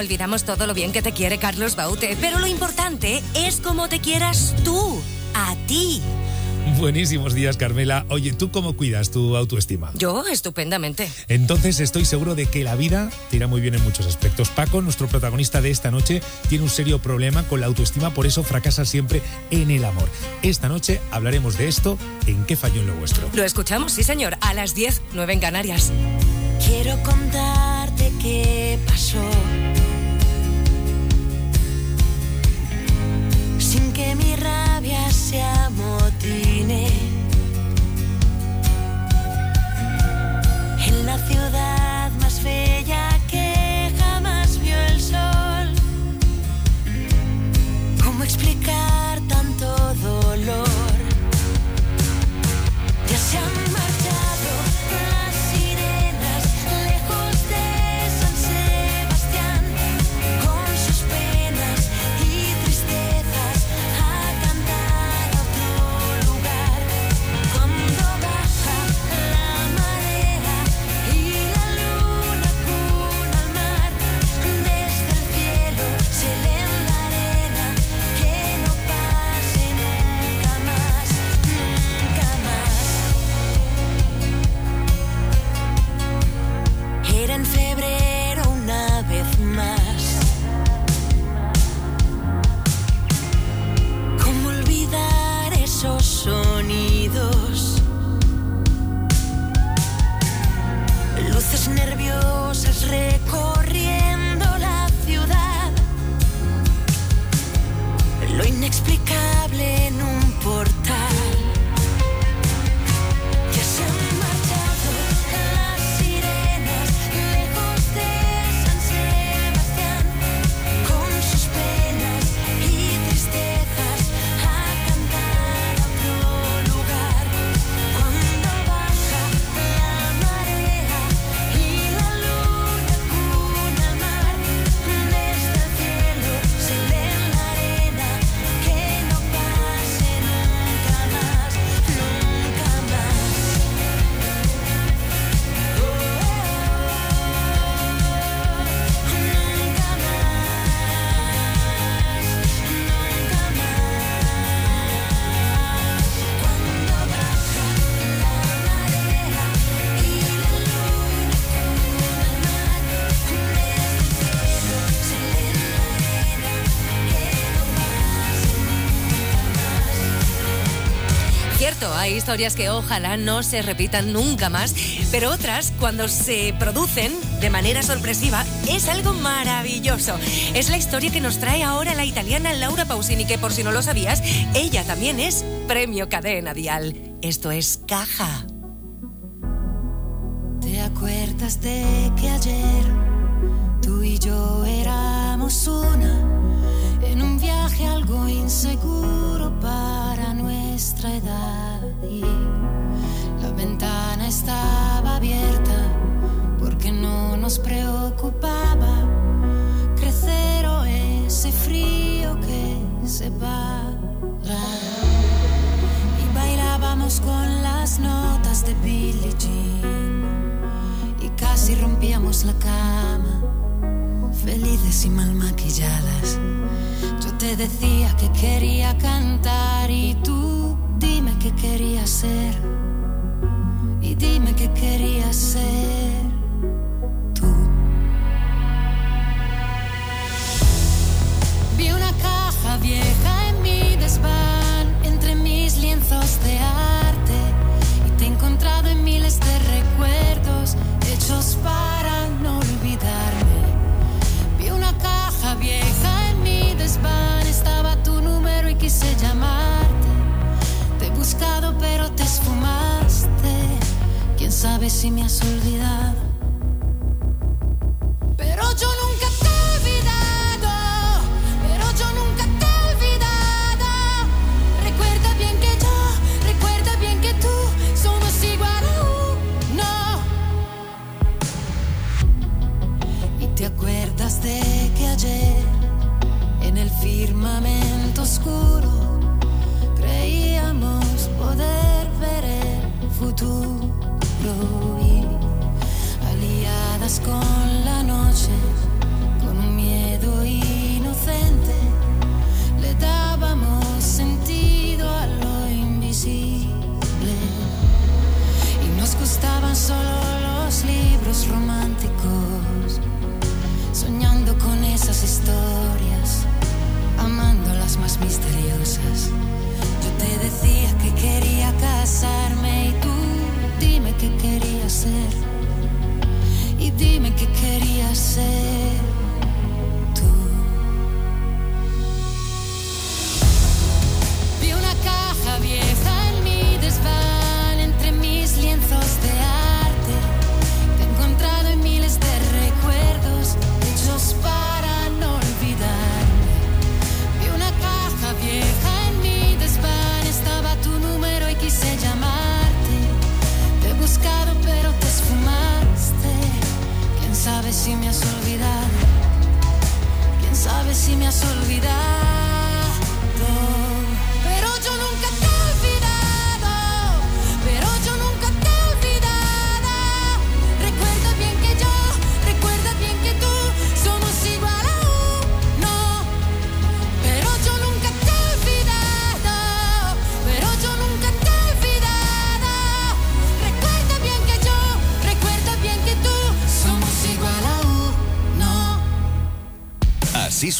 S80: olvidamos todo lo bien que te quiere Carlos Baute, pero lo importante es cómo te quieras tú, a ti.
S87: Buenísimos días, Carmela. Oye, ¿tú cómo cuidas tu autoestima?
S80: Yo, estupendamente.
S87: Entonces estoy seguro de que la vida te irá muy bien en muchos aspectos. Paco, nuestro protagonista de esta noche, tiene un serio problema con la autoestima, por eso fracasa siempre en el amor. Esta noche hablaremos de esto, en qué falló en lo vuestro.
S80: Lo escuchamos, sí señor, a las 10, 9 en Canarias.
S119: Quiero contarte qué pasó
S80: siamo historias que ojalá no se repitan nunca más, pero otras, cuando se producen de manera sorpresiva, es algo maravilloso. Es la historia que nos trae ahora la italiana Laura Pausini, que por si no lo sabías, ella también es premio Cadena Dial. Esto es Caja.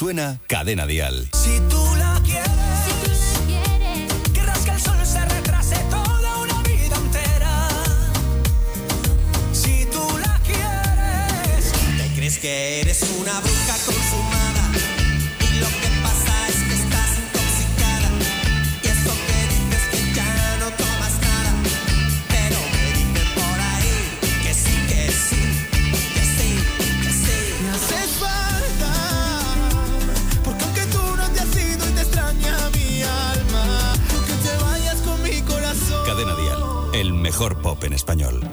S66: Suena Cadena Dial. Español.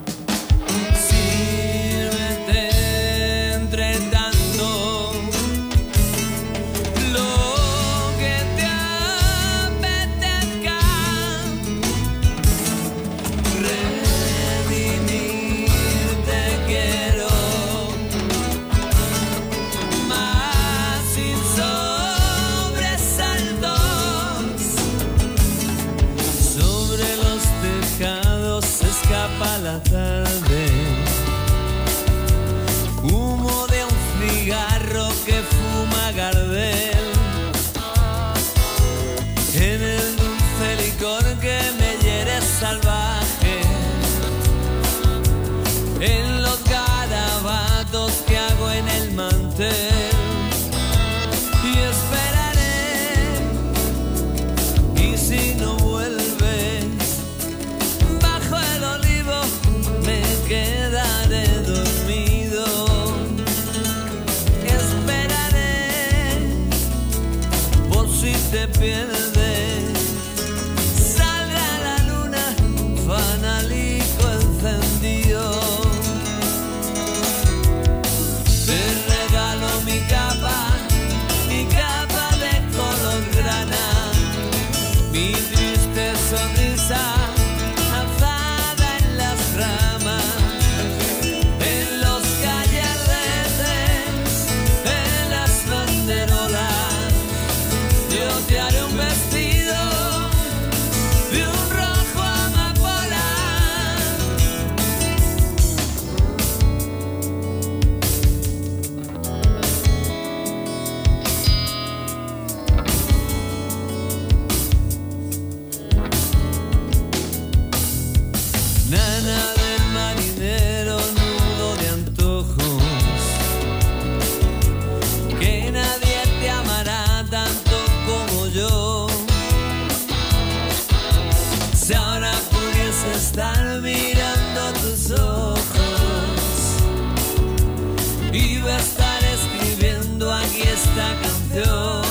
S120: Esta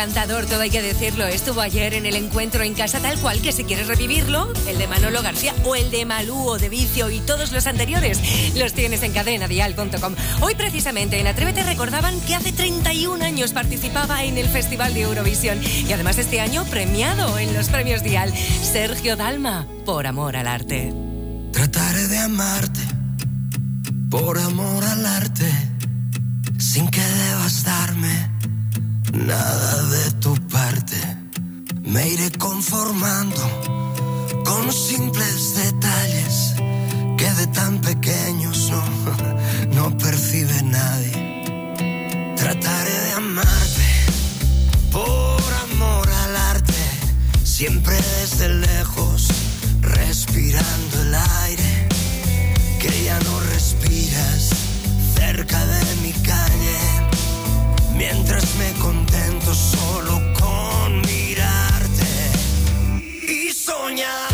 S87: encantador, todo hay que decirlo. Estuvo ayer en el encuentro en casa tal cual que si quieres revivirlo, el de Manolo García o el de Malú o de Vicio y todos los anteriores los tienes en cadenadial.com. Hoy precisamente en Atrévete recordaban que hace 31 años participaba en el Festival de Eurovisión y además este año premiado en los premios Dial. Sergio Dalma, por amor al arte.
S120: Trataré de amarte por amor al arte, sin que debas darme nada de tu parte. Me iré conformando con simples detalles que de tan pequeños no, [LAUGHS] no percibe nadie. Trataré de amarte por amor al arte, siempre desde lejos, respirando el aire que ya no respiras cerca de mi calle, mientras me contento solo con mirarte y soñarte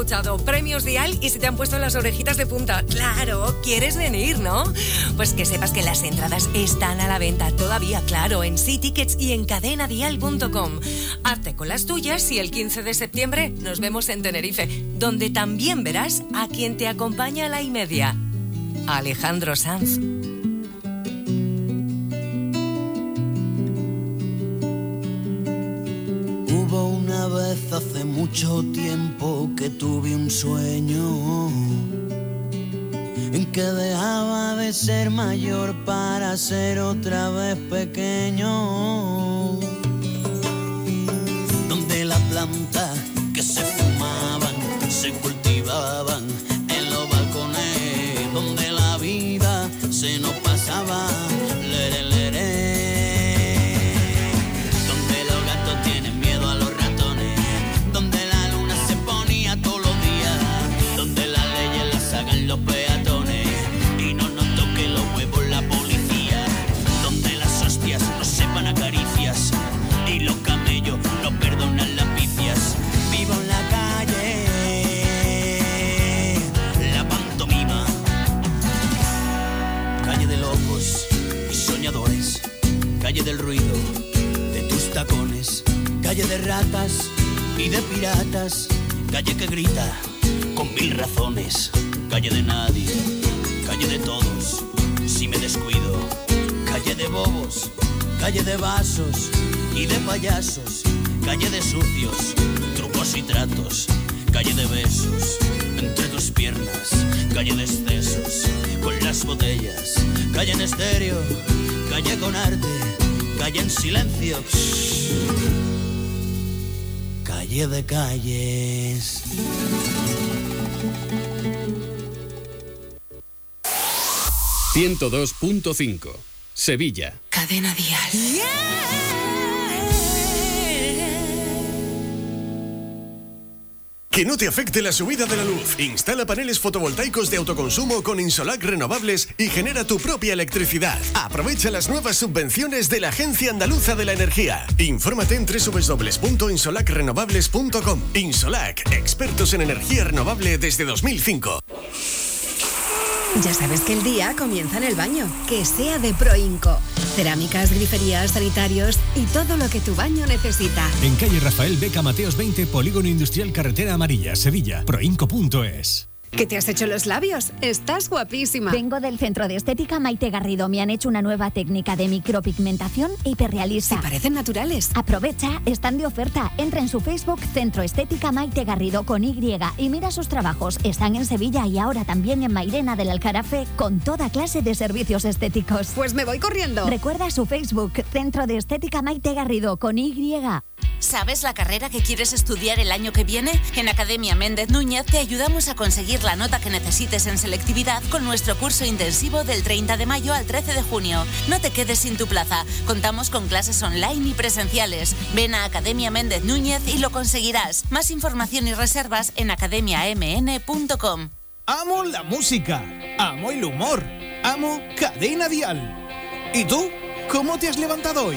S87: escuchado Premios Dial y se te han puesto las orejitas de punta. Claro, quieres venir, ¿no? Pues que sepas que las entradas están a la venta todavía, claro, en Tickets y en cadenadial.com. Hazte con las tuyas y el 15 de septiembre nos vemos en Tenerife, donde también verás a quien te acompaña a la y media. Alejandro Sanz.
S120: Mayor para ser otra vez pequeño.
S121: Ratas y de piratas, calle que grita con mil razones, calle de nadie, calle de todos, si me descuido, calle de bobos, calle de vasos y de payasos, calle de sucios, trucos y tratos, calle de besos entre tus piernas, calle de excesos con las botellas, calle en estéreo, calle con arte, calle en silencio, de calles.
S10: Ciento 102.5. Sevilla.
S122: Cadena Dial.
S123: Que no te afecte la subida de la luz. Instala paneles fotovoltaicos de autoconsumo con Insolac Renovables y genera tu propia electricidad. Aprovecha las nuevas subvenciones de la Agencia Andaluza de la Energía. Infórmate en www.insolacrenovables.com. Insolac, expertos en energía renovable desde 2005.
S2: Ya sabes que el día comienza en el baño, que sea de Proinco. Cerámicas, griferías, sanitarios y todo lo que tu baño necesita.
S124: En calle Rafael Beca Mateos 20, Polígono Industrial Carretera Amarilla, Sevilla. Proinco.es.
S2: ¿Qué te has hecho los labios? Estás guapísima.
S125: Vengo del Centro de Estética Maite Garrido. Me han hecho una nueva técnica de micropigmentación hiperrealista.
S2: Sí, parecen naturales.
S125: Aprovecha, están de oferta. Entra en su Facebook Centro Estética Maite Garrido con Y y mira sus trabajos. Están en Sevilla y ahora también en Mairena del Alcarafe con toda clase de servicios estéticos.
S2: Pues me voy corriendo.
S125: Recuerda su Facebook Centro de Estética Maite Garrido con Y.
S8: ¿Sabes la carrera que quieres estudiar el año que viene? En Academia Méndez Núñez te ayudamos a conseguir la nota que necesites en selectividad con nuestro curso intensivo del 30 de mayo al 13 de junio. No te quedes sin tu plaza. Contamos con clases online y presenciales. Ven a Academia Méndez Núñez y lo conseguirás. Más información y reservas en academiamn.com.
S11: Amo la música, amo el humor, amo Cadena Dial. ¿Y tú? ¿Cómo te has levantado hoy?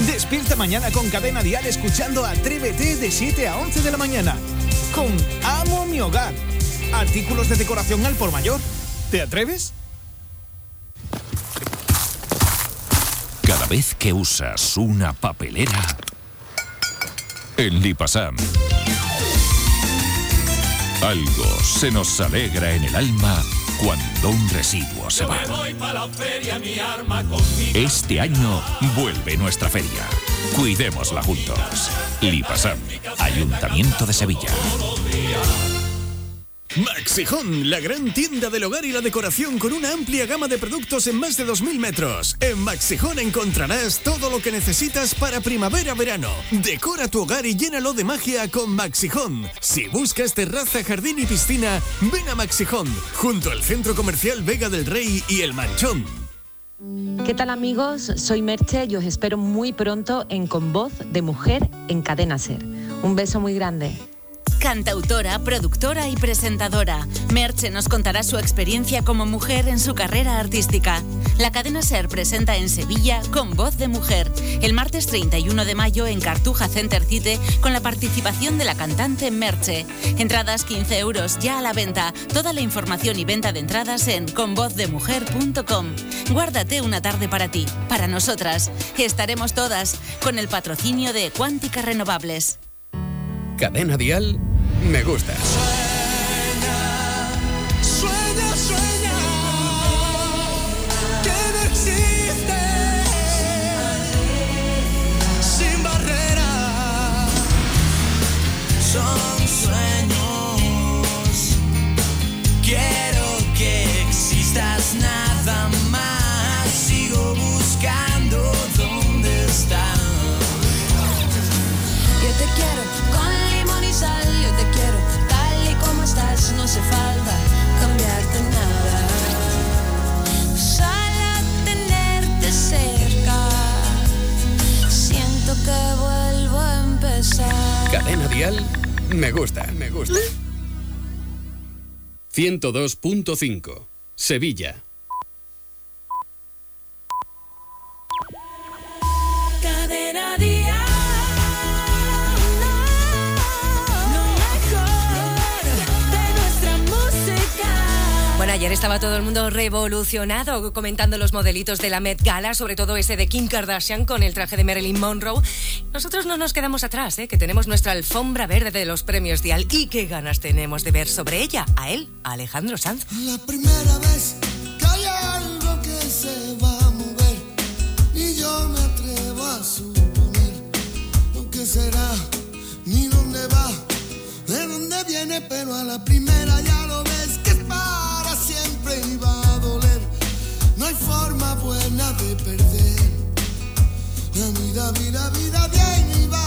S11: Despierta mañana con Cadena Dial escuchando Atrévete de 7 a 11 de la mañana. Con Amo mi hogar. Artículos de decoración al por mayor. ¿Te atreves?
S54: Cada vez que usas una papelera, en Lipasam, algo se nos alegra en el alma cuando un residuo se va. Este año vuelve nuestra feria. Cuidémosla juntos. Lipasam, Ayuntamiento de Sevilla.
S123: Maxijón, la gran tienda del hogar y la decoración con una amplia gama de productos en más de 2.000 metros. En Maxijón encontrarás todo lo que necesitas para primavera-verano. Decora tu hogar y llénalo de magia con Maxijón. Si buscas terraza, jardín y piscina, ven a Maxijón, junto al Centro Comercial Vega del Rey y El Manchón.
S126: ¿Qué tal amigos? Soy Merche y os espero muy pronto en Con Voz de Mujer en Cadena Ser. Un beso muy grande.
S8: Cantautora, productora y presentadora, Merche nos contará su experiencia como mujer en su carrera artística. La cadena Ser presenta en Sevilla con voz de mujer, el martes 31 de mayo en Cartuja Center City con la participación de la cantante Merche. Entradas 15 euros ya a la venta. Toda la información y venta de entradas en convozdemujer.com. Guárdate una tarde para ti, para nosotras. Estaremos todas con el patrocinio de Cuántica Renovables.
S10: Cadena Dial, me gusta.
S50: Sueña, sueña, que no existe sin barreras. Son sueños. Quiero que existas nada más. Sigo buscando dónde estás.
S80: Yo te quiero con
S65: no hace falta cambiarte nada. Sala tenerte cerca. Siento que vuelvo a empezar.
S15: Cadena Dial, me gusta, me gusta. 102.5
S87: Sevilla ayer estaba todo el mundo revolucionado comentando los modelitos de la Met Gala, sobre todo ese de Kim Kardashian con el traje de Marilyn Monroe. Nosotros no nos quedamos atrás, ¿eh? que tenemos nuestra alfombra verde de los premios Dial. Y qué ganas tenemos de ver sobre ella a él, Alejandro Sanz.
S127: La primera vez que hay algo que se va a mover y yo me atrevo a suponer lo que será ni dónde va, de dónde viene, pero a la primera ya forma buena de perder. La vida, vida, vida viene y va.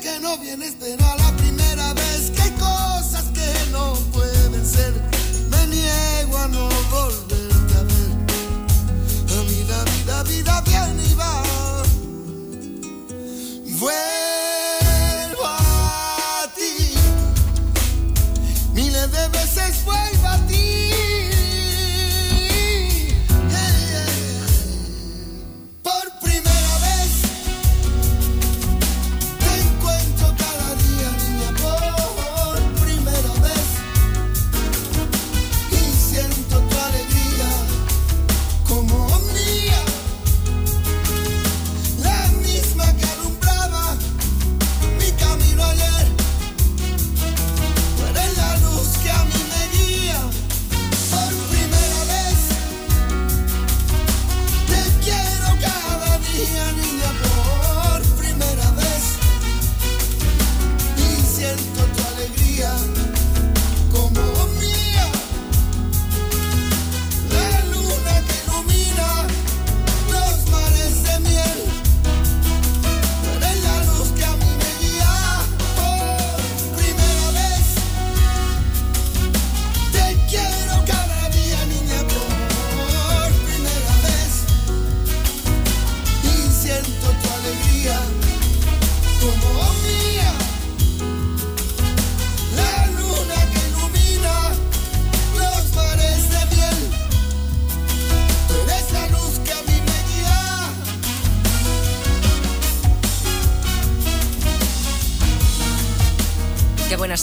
S127: Que no vienes, pero a la primera vez que hay cosas que no pueden ser, me niego a no volverte a ver. La vida, vida, viene y va. Vuelvo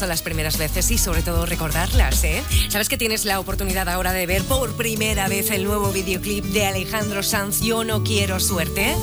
S87: Las primeras veces y sobre todo recordarlas, ¿eh? ¿Sabes que tienes la oportunidad ahora de ver por primera vez el nuevo videoclip de Alejandro Sanz, Yo no quiero suerte?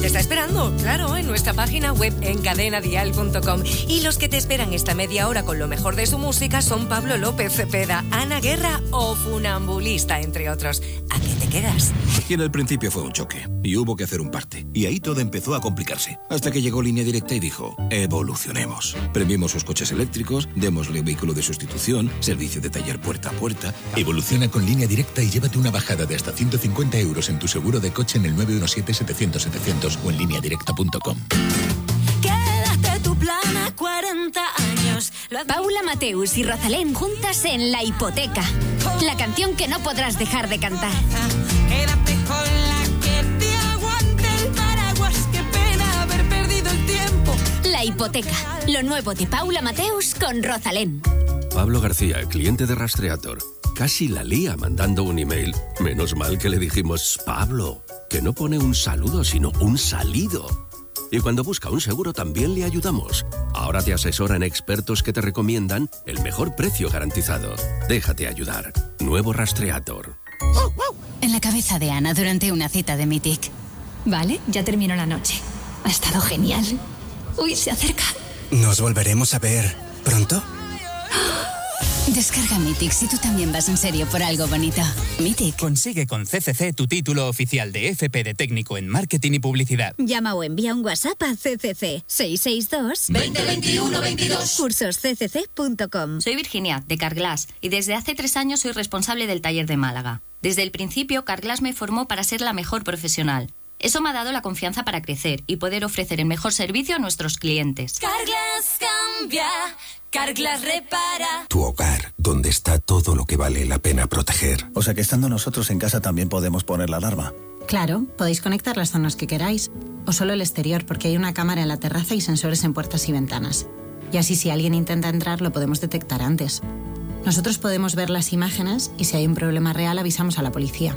S87: Te está esperando, claro, en nuestra página web en cadenadial.com. Y los que te esperan esta media hora con lo mejor de su música son Pablo López Cepeda, Ana Guerra o Funambulista, entre otros. ¿A qué te quedas?
S128: En el principio fue un choque, y hubo que hacer un parte. Y ahí todo empezó a complicarse. Hasta que llegó Línea Directa y dijo, evolucionemos. Premiemos sus coches eléctricos, démosle vehículo de sustitución, servicio de taller puerta a puerta.
S129: Evoluciona con línea directa y llévate una bajada de hasta 150 euros en tu seguro de coche en el 917-700-700 o en lineadirecta.com.
S15: Quédate tu plan a 40 años.
S12: Paula Mateus y Rosalén juntas en La Hipoteca. La canción que no podrás dejar de cantar.
S130: La
S12: Hipoteca. Lo nuevo de Paula Mateus con Rosalén.
S106: Pablo García, cliente de Rastreator. Casi la lía mandando un email. Menos mal que le dijimos, Pablo, que no pone un saludo, sino un salido. Y cuando busca un seguro también le ayudamos. Ahora te asesoran expertos que te recomiendan el mejor precio garantizado. Déjate ayudar. Nuevo Rastreator.
S12: En la cabeza de Ana durante una cita de Mythic. Vale, ya terminó la noche. Ha estado genial. Uy, se acerca.
S131: ¿Nos volveremos a ver pronto?
S12: Descarga Mythic si tú también vas en serio por algo bonito. Mythic.
S132: Consigue con CCC tu título oficial de FP de técnico en marketing y publicidad.
S12: Llama o envía un WhatsApp a CCC 662
S79: 2021 22.
S12: cursosccc.com.
S79: Soy Virginia, de Carglass, y desde hace tres años soy responsable del taller de Málaga. Desde el principio, Carglass me formó para ser la mejor profesional. Eso me ha dado la confianza para crecer y poder ofrecer el mejor servicio a nuestros clientes.
S15: Carglass cambia, Carglass repara.
S90: Tu hogar, donde está todo lo que vale la pena proteger.
S133: O sea que estando nosotros en casa también podemos poner la alarma.
S82: Claro, podéis conectar las zonas que queráis, o solo el exterior, porque hay una cámara en la terraza y sensores en puertas y ventanas. Y así si alguien intenta entrar lo podemos detectar antes. Nosotros podemos ver las imágenes y si hay un problema real avisamos a la policía.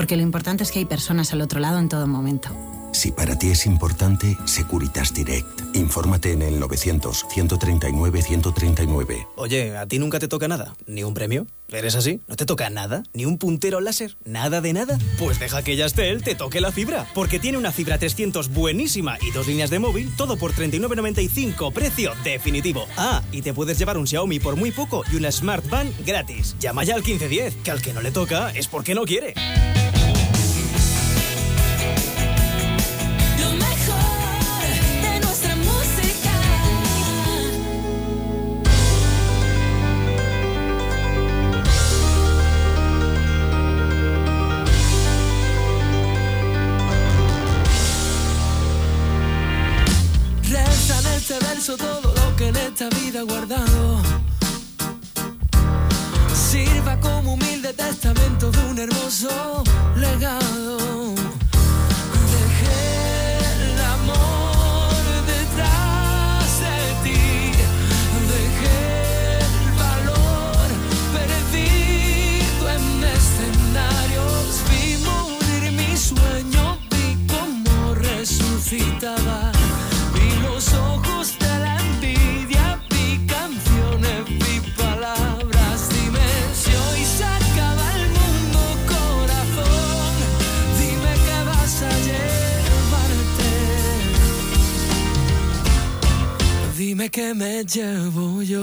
S82: Porque lo importante es que hay personas al otro lado en todo momento.
S90: Si para ti es importante, Securitas Direct. Infórmate en el 900-139-139.
S133: Oye, ¿a ti nunca te toca nada? ¿Ni un premio? ¿Eres así? ¿No te toca nada? ¿Ni un puntero láser? ¿Nada de nada? Pues deja que Yastel te toque la fibra. Porque tiene una fibra 300 buenísima y dos líneas de móvil, todo por 39.95, precio definitivo. Ah, y te puedes llevar un Xiaomi por muy poco y una Smart Band gratis. Llama ya al 1510, que al que no le toca es porque no quiere.
S130: Esta vida guardado. Sirva como humilde testamento de un hermoso legado. Dime que me llevo yo.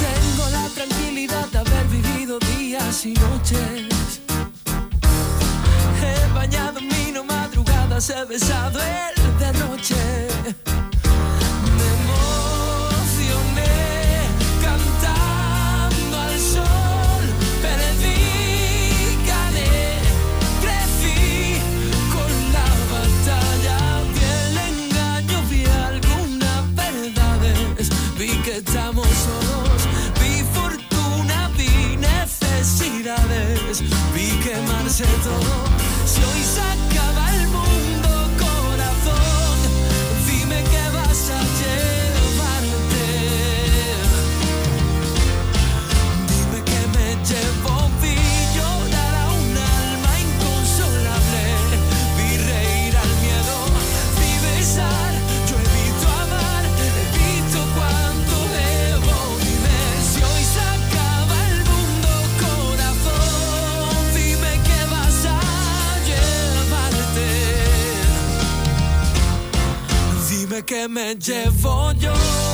S130: Tengo la tranquilidad de haber vivido días y noches. He bañado mi no madrugadas, he besado el derroche. Me quemarse todo. Si que me llevo yo.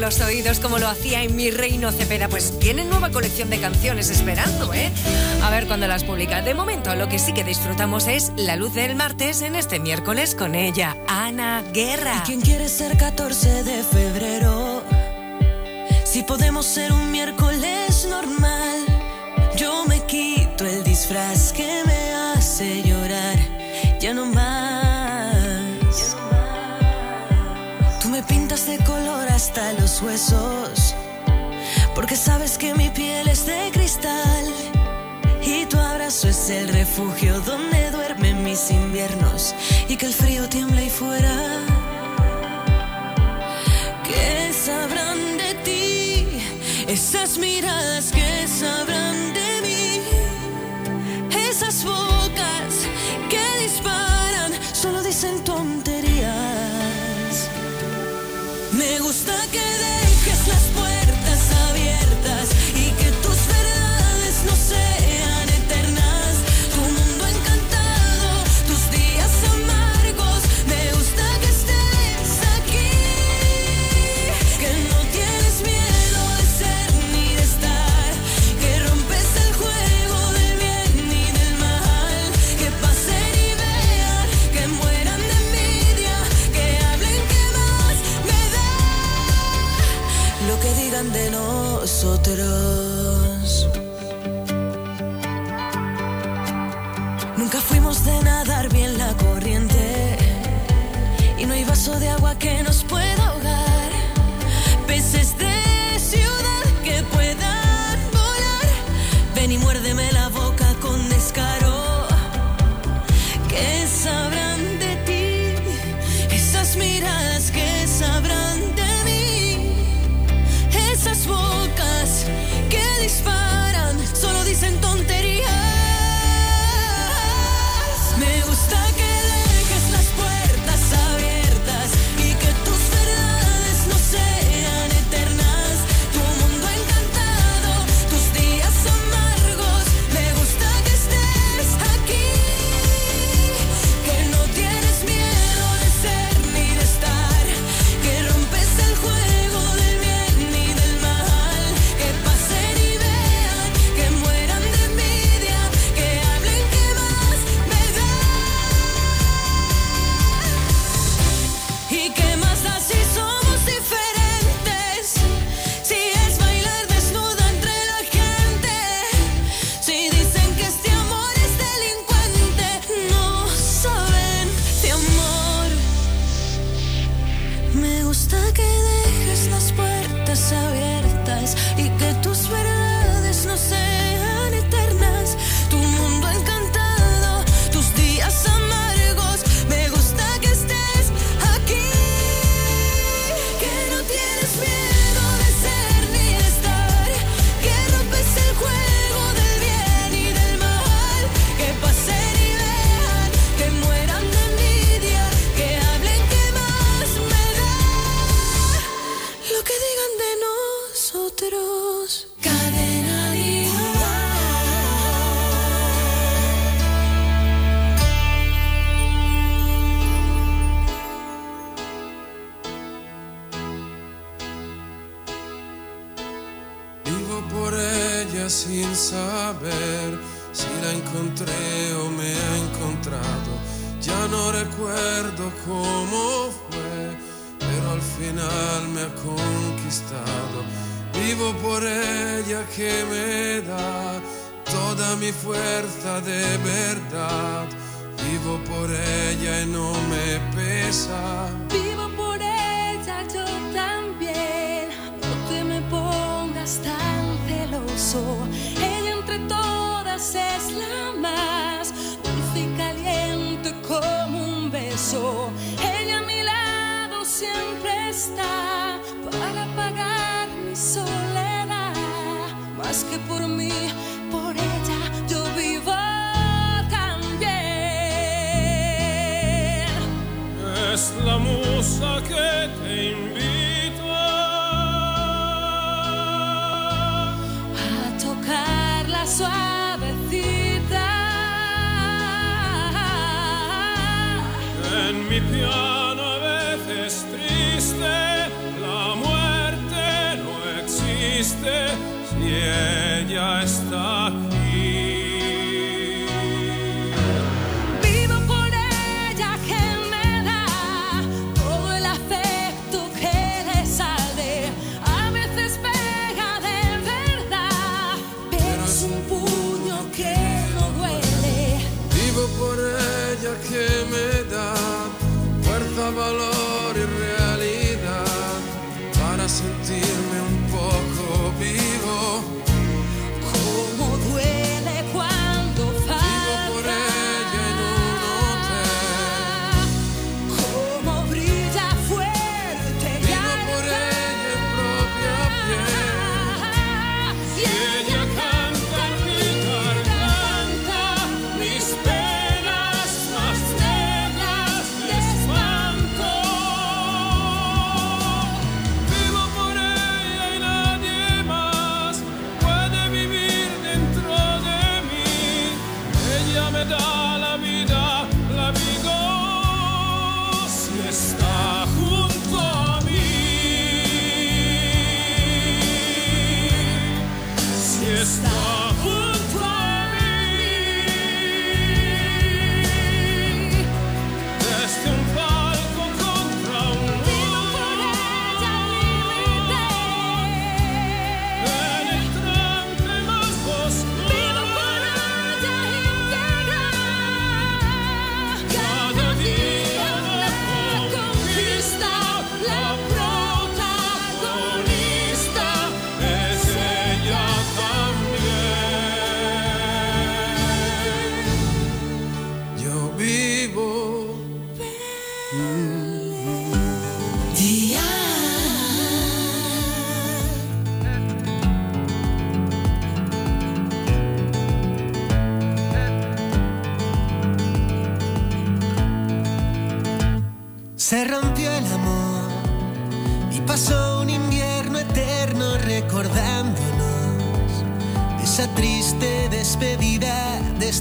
S87: los oídos como lo hacía en mi reino Cepeda. Pues tienen nueva colección de canciones esperando, ¿eh? A ver cuándo las publica. De momento, lo que sí que disfrutamos es la luz del martes en este miércoles con ella, Ana Guerra.
S15: ¿Y quiere ser 14 de febrero? Si podemos ser un miércoles normal, yo me quito el disfraz que los huesos, porque sabes que mi piel es de cristal y tu abrazo es el refugio donde duermen mis inviernos y que el frío tiembla y fuera. ¿Qué sabrán de ti esas miradas que sabrán?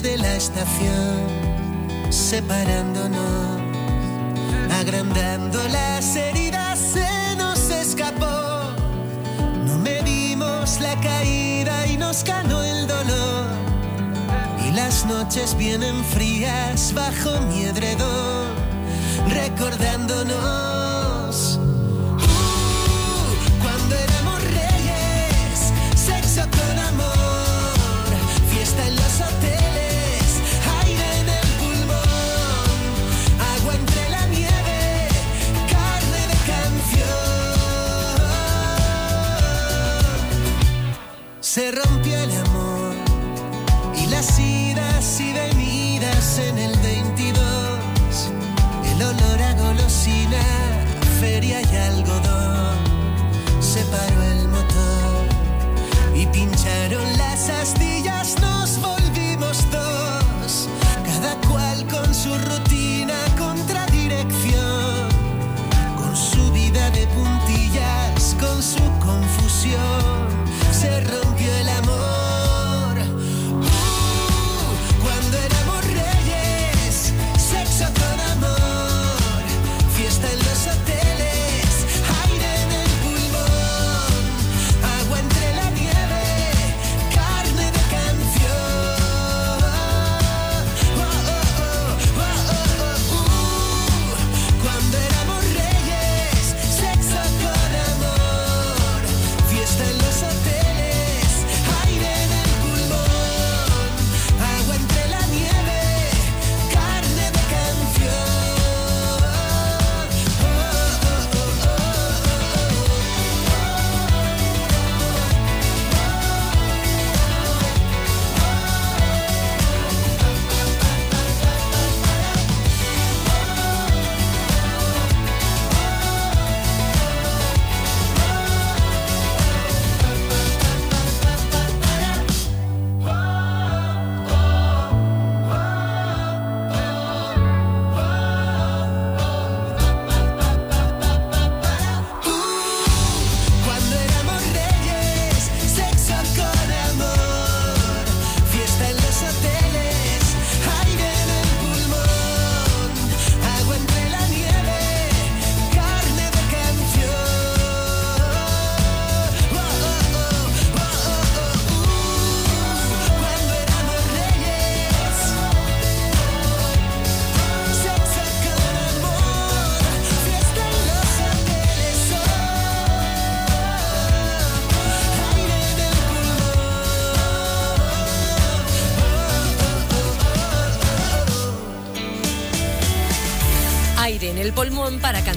S15: de la
S38: estación, separándonos, agrandando las heridas, se nos escapó. No medimos la caída y nos ganó el dolor. Y las noches vienen frías bajo mi edredón, recordándonos.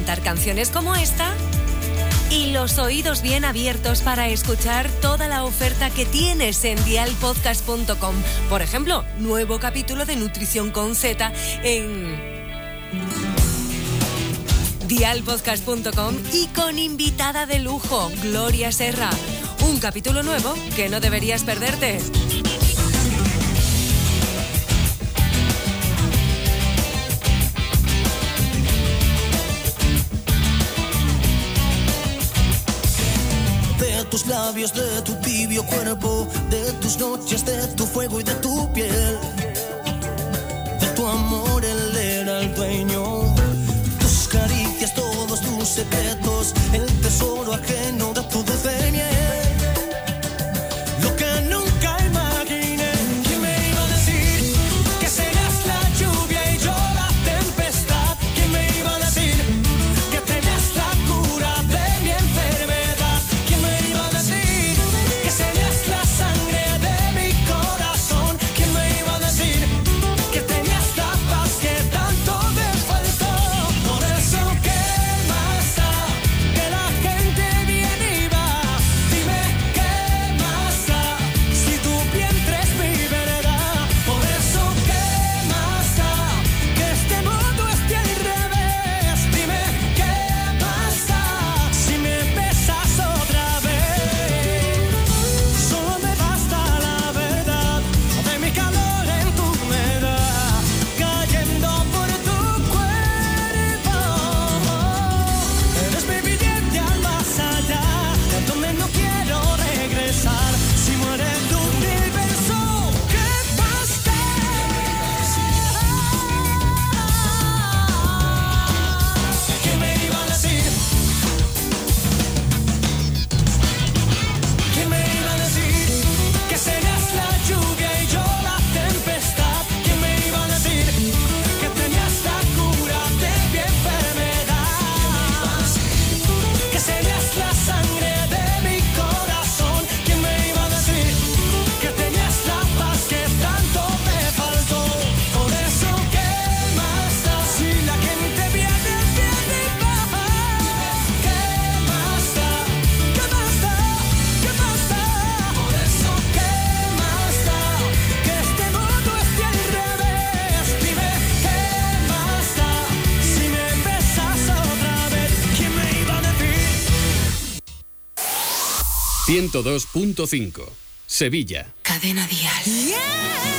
S87: cantar canciones como esta y los oídos bien abiertos para escuchar toda la oferta que tienes en dialpodcast.com. Por ejemplo, nuevo capítulo de Nutrición con Z en dialpodcast.com y con invitada de lujo, Gloria Serra. Un capítulo nuevo que no deberías perderte.
S134: tus labios, de tu tibio cuerpo, de tus noches, de tu fuego y de tu piel. De tu amor él era el dueño, tus caricias, todos tus secretos, el tesoro ajeno de tu desdeñez.
S10: 102.5. Sevilla.
S135: Cadena Dial
S87: Yeah.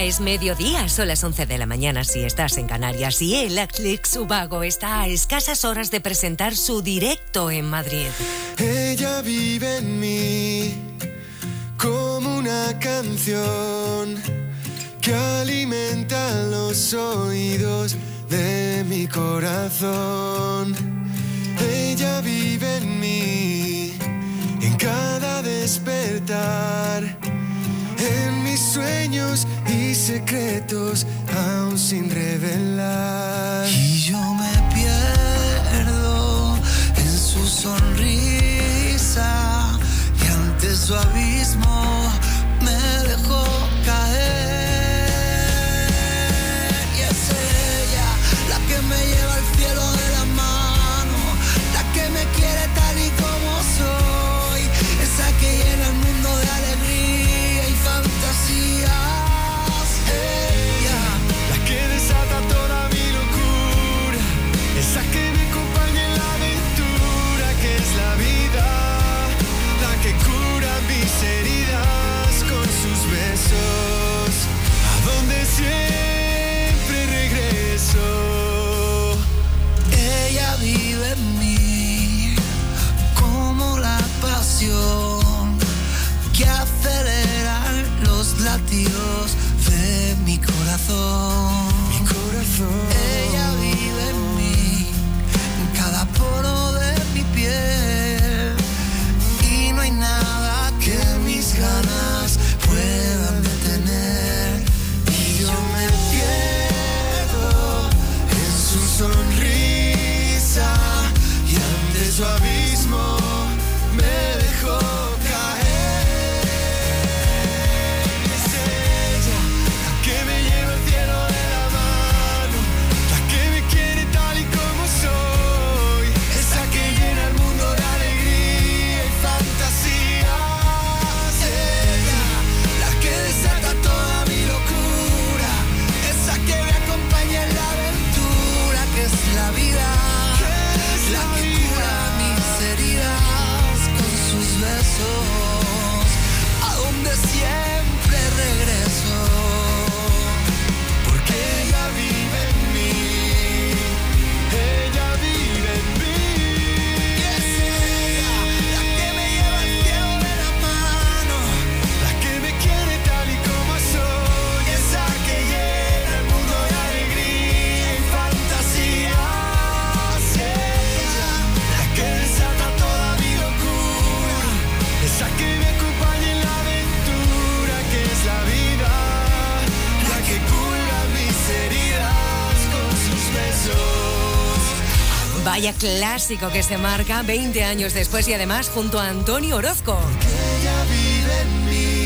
S87: Es mediodía, son las 11 de la mañana si estás en Canarias y el Alex Ubago está a escasas horas de presentar su directo en Madrid.
S134: Ella vive en mí como una canción que alimenta los oídos de mi corazón. Ella vive en mí en cada despertar, en mis sueños secretos aún sin revelar.
S87: Clásico que se marca 20 años después y además junto a Antonio Orozco.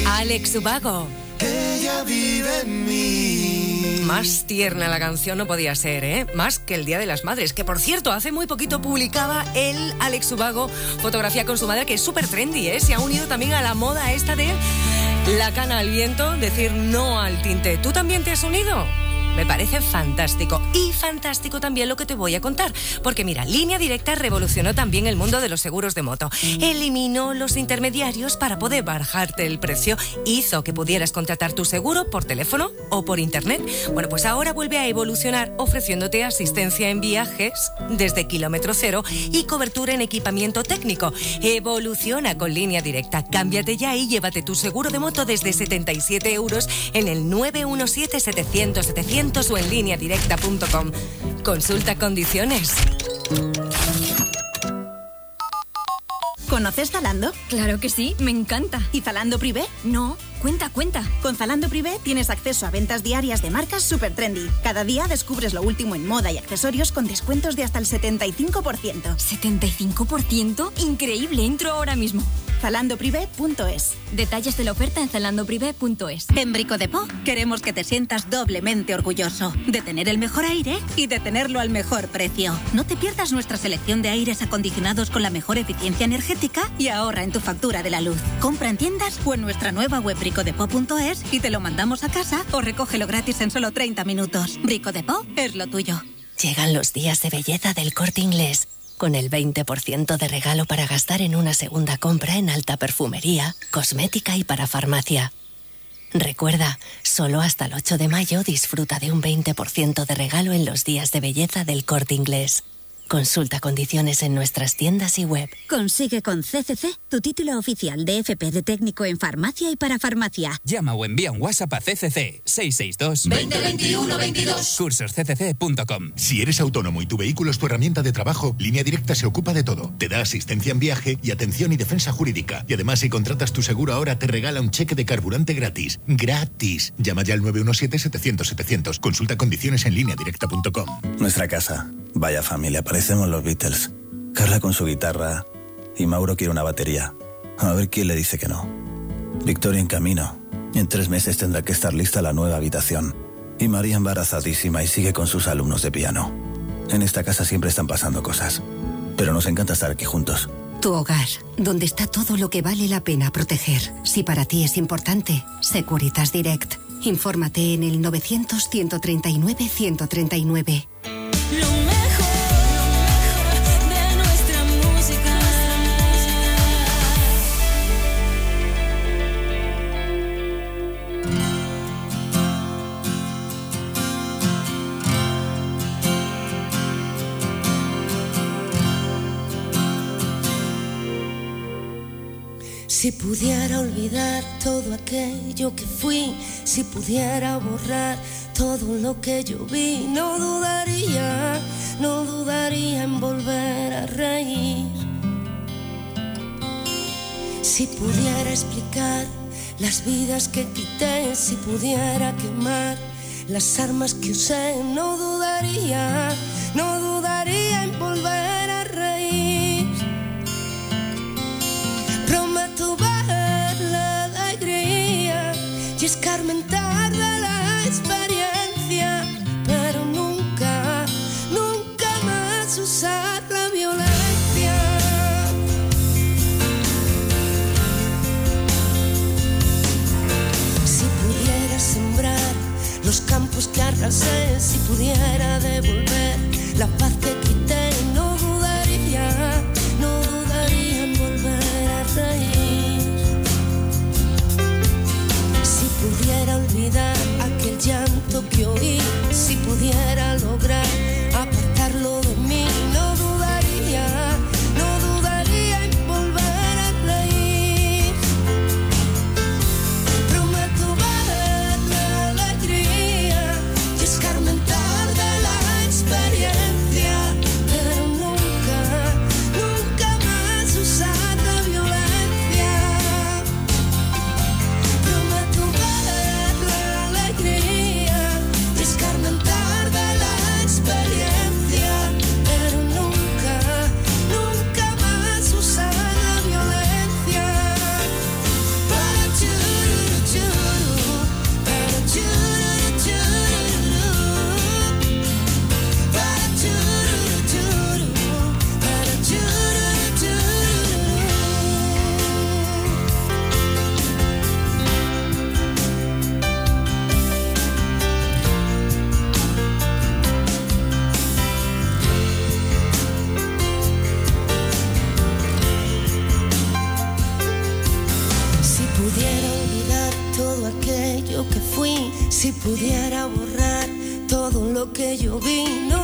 S87: Alex Ubago.
S134: ella vive en mí.
S87: Más tierna la canción no podía ser, ¿eh? Más que el Día de las Madres. Que por cierto, hace muy poquito publicaba el Alex Ubago fotografía con su madre, que es súper trendy, ¿eh? Se ha unido también a la moda esta de la cana al viento, decir no al tinte. ¿Tú también te has unido? Me parece fantástico. Y fantástico también lo que te voy a contar. Porque mira, Línea Directa revolucionó también el mundo de los seguros de moto. Eliminó los intermediarios para poder bajarte el precio. Hizo que pudieras contratar tu seguro por teléfono o por internet. Bueno, pues ahora vuelve a evolucionar ofreciéndote asistencia en viajes desde kilómetro cero y cobertura en equipamiento técnico. Evoluciona con Línea Directa. Cámbiate ya y llévate tu seguro de moto desde 77 euros en el 917-700-700 o en línea directa.com. Consulta condiciones.
S136: ¿Conoces Zalando?
S137: Claro que sí, me encanta.
S136: ¿Y Zalando Privé?
S137: No, cuenta, cuenta.
S136: Con Zalando Privé tienes acceso a ventas diarias de marcas super trendy. Cada día descubres lo último en moda y accesorios con descuentos de hasta el 75%.
S137: ¿75%? Increíble, entro ahora mismo.
S136: zalandoprivé.es
S137: Detalles de la oferta en zalandoprivé.es.
S136: En Brico de Po queremos que te sientas doblemente orgulloso de tener el mejor aire y de tenerlo al mejor precio. No te pierdas nuestra selección de aires acondicionados con la mejor eficiencia energética y ahorra en tu factura de la luz. Compra en tiendas o en nuestra nueva web bricodepo.es y te lo mandamos a casa o recógelo gratis en solo 30 minutos. Brico de Po es lo tuyo.
S138: Llegan los días de belleza del corte inglés, con el 20% de regalo para gastar en una segunda compra en alta perfumería, cosmética y para farmacia. Recuerda, solo hasta el 8 de mayo disfruta de un 20% de regalo en los días de belleza del corte inglés. Consulta condiciones en nuestras tiendas y web.
S139: Consigue con CCC tu título oficial de FP de técnico en farmacia y para farmacia.
S140: Llama o envía un WhatsApp a CCC 662
S139: 2021 22.
S140: cursosccc.com.
S129: Si eres autónomo y tu vehículo es tu herramienta de trabajo, Línea Directa se ocupa de todo. Te da asistencia en viaje y atención y defensa jurídica. Y además, si contratas tu seguro ahora, te regala un cheque de carburante gratis. ¡Gratis! Llama ya al 917-700-700. Consulta condiciones en lineadirecta.com.
S141: Nuestra casa. Vaya familia, Parecemos los Beatles. Carla con su guitarra y Mauro quiere una batería. A ver quién le dice que no. Victoria en camino. En tres meses tendrá que estar lista la nueva habitación. Y María embarazadísima y sigue con sus alumnos de piano. En esta casa siempre están pasando cosas. Pero nos encanta estar aquí juntos.
S142: Tu hogar, donde está todo lo que vale la pena proteger. Si para ti es importante, Securitas Direct. Infórmate en el
S15: 900 139 139.
S143: Si pudiera olvidar todo aquello que fui, si pudiera borrar todo lo que yo vi, no dudaría, no dudaría en volver a reír. Si pudiera explicar las vidas que quité, si pudiera quemar las armas que usé, no dudaría, no dudaría en volver la experiencia, pero nunca, nunca más usar la violencia. Si pudiera sembrar los campos que arrasé, si pudiera devolver la paz que llanto que oí, si pudiera lograr apartarlo si pudiera borrar todo lo que yo vi, no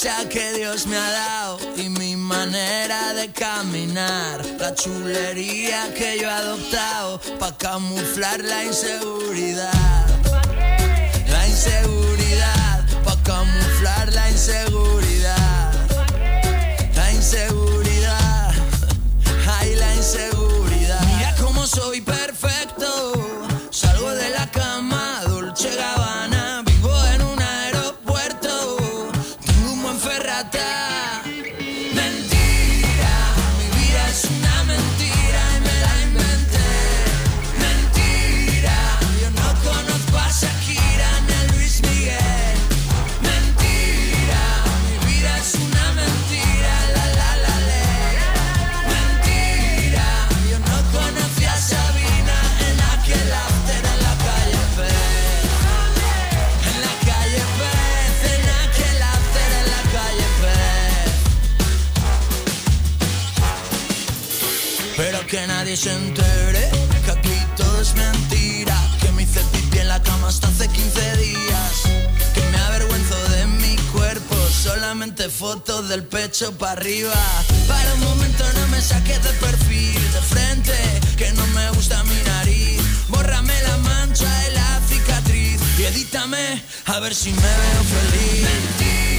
S144: sonrisa que Dios me ha dado y mi manera de caminar, la chulería que yo he adoptado para camuflar la inseguridad. La inseguridad, para camuflar la inseguridad. La inseguridad, se entere que aquí todo es mentira. Que me hice pipí en la cama hasta hace 15 días. Que me avergüenzo de mi cuerpo, solamente fotos del pecho para arriba. Para un momento no me saques de perfil, de frente, que no me gusta mi nariz. Bórrame la mancha y la cicatriz y edítame a ver si me veo feliz. Mentira,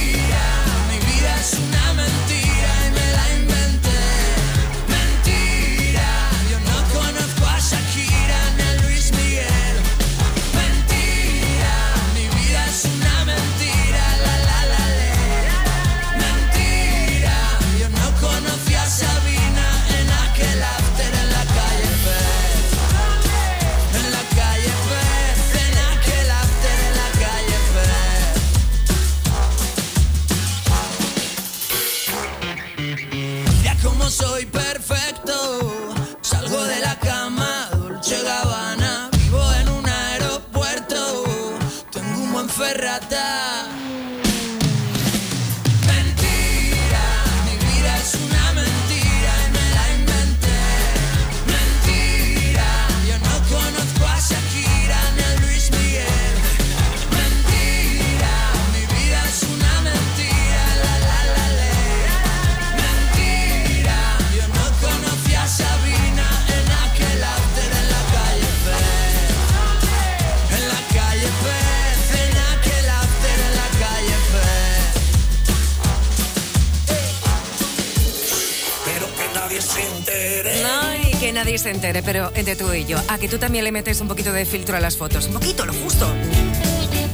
S144: nadie se entere,
S87: pero entre tú y yo, a que tú también le metes un poquito de filtro a las fotos. Un poquito, lo justo.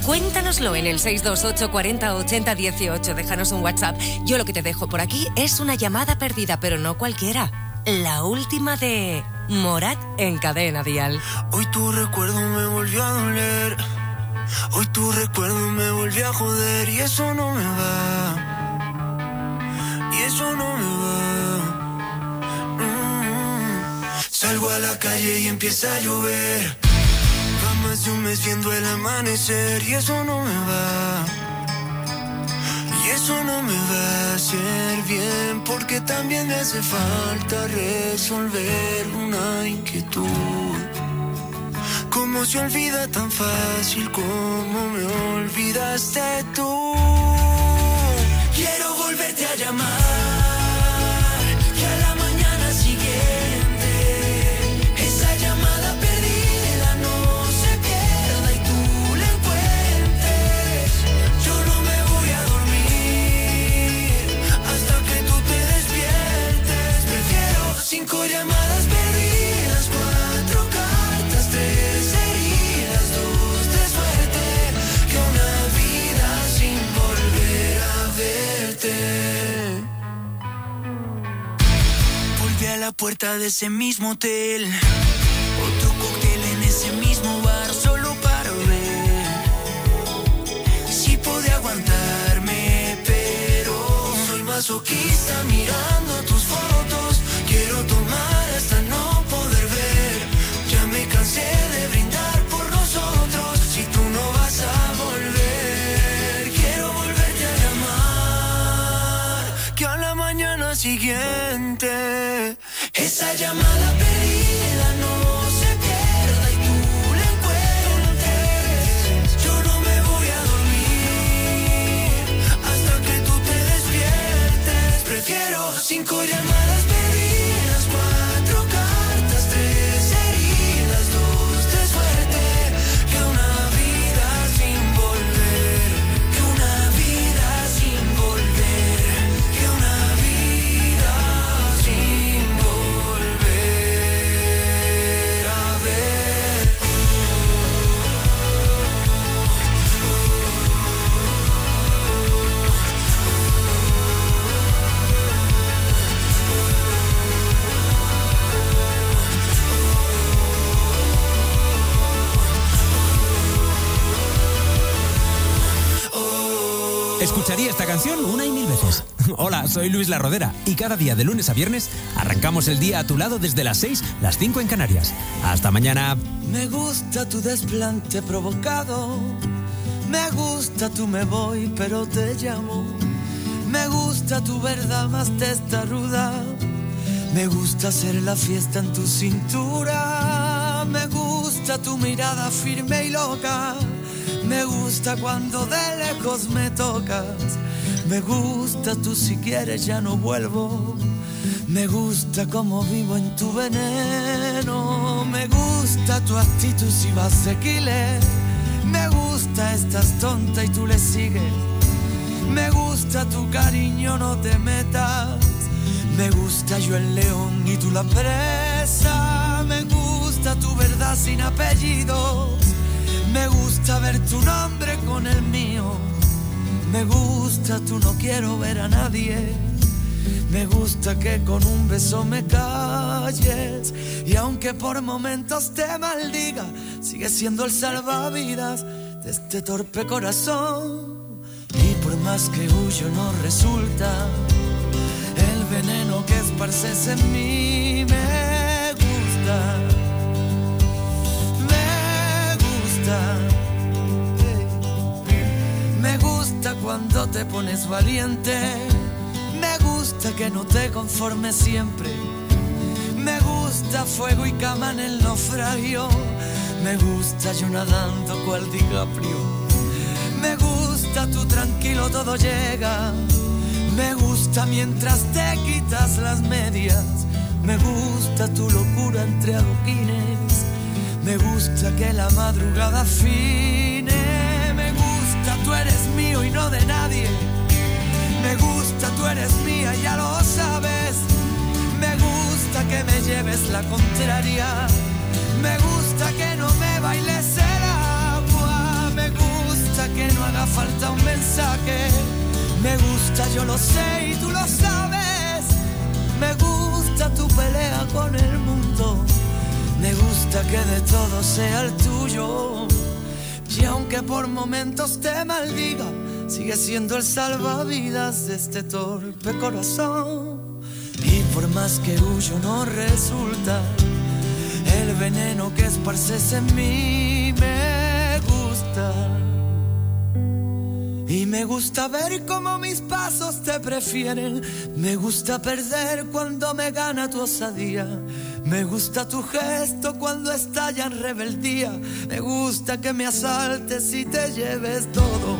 S87: Cuéntanoslo en el 628 40 80 18. Déjanos un WhatsApp. Yo lo que te dejo por aquí es una llamada perdida, pero no cualquiera. La última de Morat en cadena dial.
S144: Hoy tu recuerdo me volvió a doler. Hoy tu recuerdo me volvió a joder y eso no me va. Y eso no me va. Salgo a la calle y empieza a llover. Va más de un mes viendo el amanecer y eso no me va. Y eso no me va a hacer bien porque también me hace falta resolver una inquietud. ¿Cómo se olvida tan fácil como me olvidaste tú? Quiero volverte a llamar cinco llamadas perdidas, cuatro cartas, tres heridas, dos de suerte que una vida sin volver a verte. Volví a la puerta de ese mismo hotel. Otro cóctel en ese mismo bar solo para ver si pude aguantarme, pero soy masoquista Esa llamada perdida no se pierda y tú la encuentres. Yo no me voy a dormir hasta que tú te despiertes. Prefiero cinco llamadas.
S17: Escucharía esta canción una y mil veces. [LAUGHS] Hola, soy Luis La Rodera y cada día de lunes a viernes arrancamos el día a tu lado desde las 6, las 5 en Canarias. Hasta mañana.
S89: Me gusta tu desplante provocado. Me gusta tu me voy, pero te llamo. Me gusta tu verdad más testaruda. Me gusta hacer la fiesta en tu cintura. Me gusta tu mirada firme y loca. Me gusta cuando de lejos me tocas. Me gusta tú si quieres ya no vuelvo. Me gusta como vivo en tu veneno. Me gusta tu actitud si vas killer. Me gusta estás tonta y tú le sigues. Me gusta tu cariño, no te metas. Me gusta yo el león y tú la presa. Me gusta tu verdad sin apellidos. Me gusta ver tu nombre con el mío. Me gusta, tú no quiero ver a nadie. Me gusta que con un beso me calles. Y aunque por momentos te maldiga, sigue siendo el salvavidas de este torpe corazón. Y por más que huyo no resulta, el veneno que esparces en mí me gusta. Me gusta cuando te pones valiente. Me gusta que no te conformes siempre. Me gusta fuego y cama en el naufragio. Me gusta yo nadando cual DiCaprio. Me gusta tú tranquilo todo llega. Me gusta mientras te quitas las medias. Me gusta tu locura entre adoquines. Me gusta que la madrugada fine. Me gusta, tú eres mío y no de nadie. Me gusta, tú eres mía, ya lo sabes. Me gusta que me lleves la contraria. Me gusta que no me bailes el agua. Me gusta que no haga falta un mensaje. Me gusta, yo lo sé y tú lo sabes. Me gusta tu pelea con el mundo. Me gusta que de todo sea el tuyo. Y aunque por momentos te maldiga, sigue siendo el salvavidas de este torpe corazón. Y por más que huyo no resulta, el veneno que esparces en mí me gusta. Y me gusta ver cómo mis pasos te prefieren. Me gusta perder cuando me gana tu osadía. Me gusta tu gesto cuando estalla en rebeldía. Me gusta que me asaltes y te lleves todo.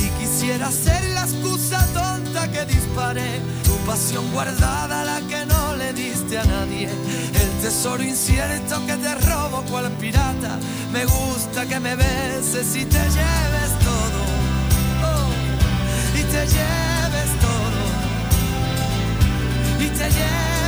S89: Y quisiera ser la excusa tonta que disparé. Tu pasión guardada, la que no le diste a nadie. El tesoro incierto que te robo cual pirata. Me gusta que me beses y te lleves todo. Oh, y te lleves todo. Y te lleves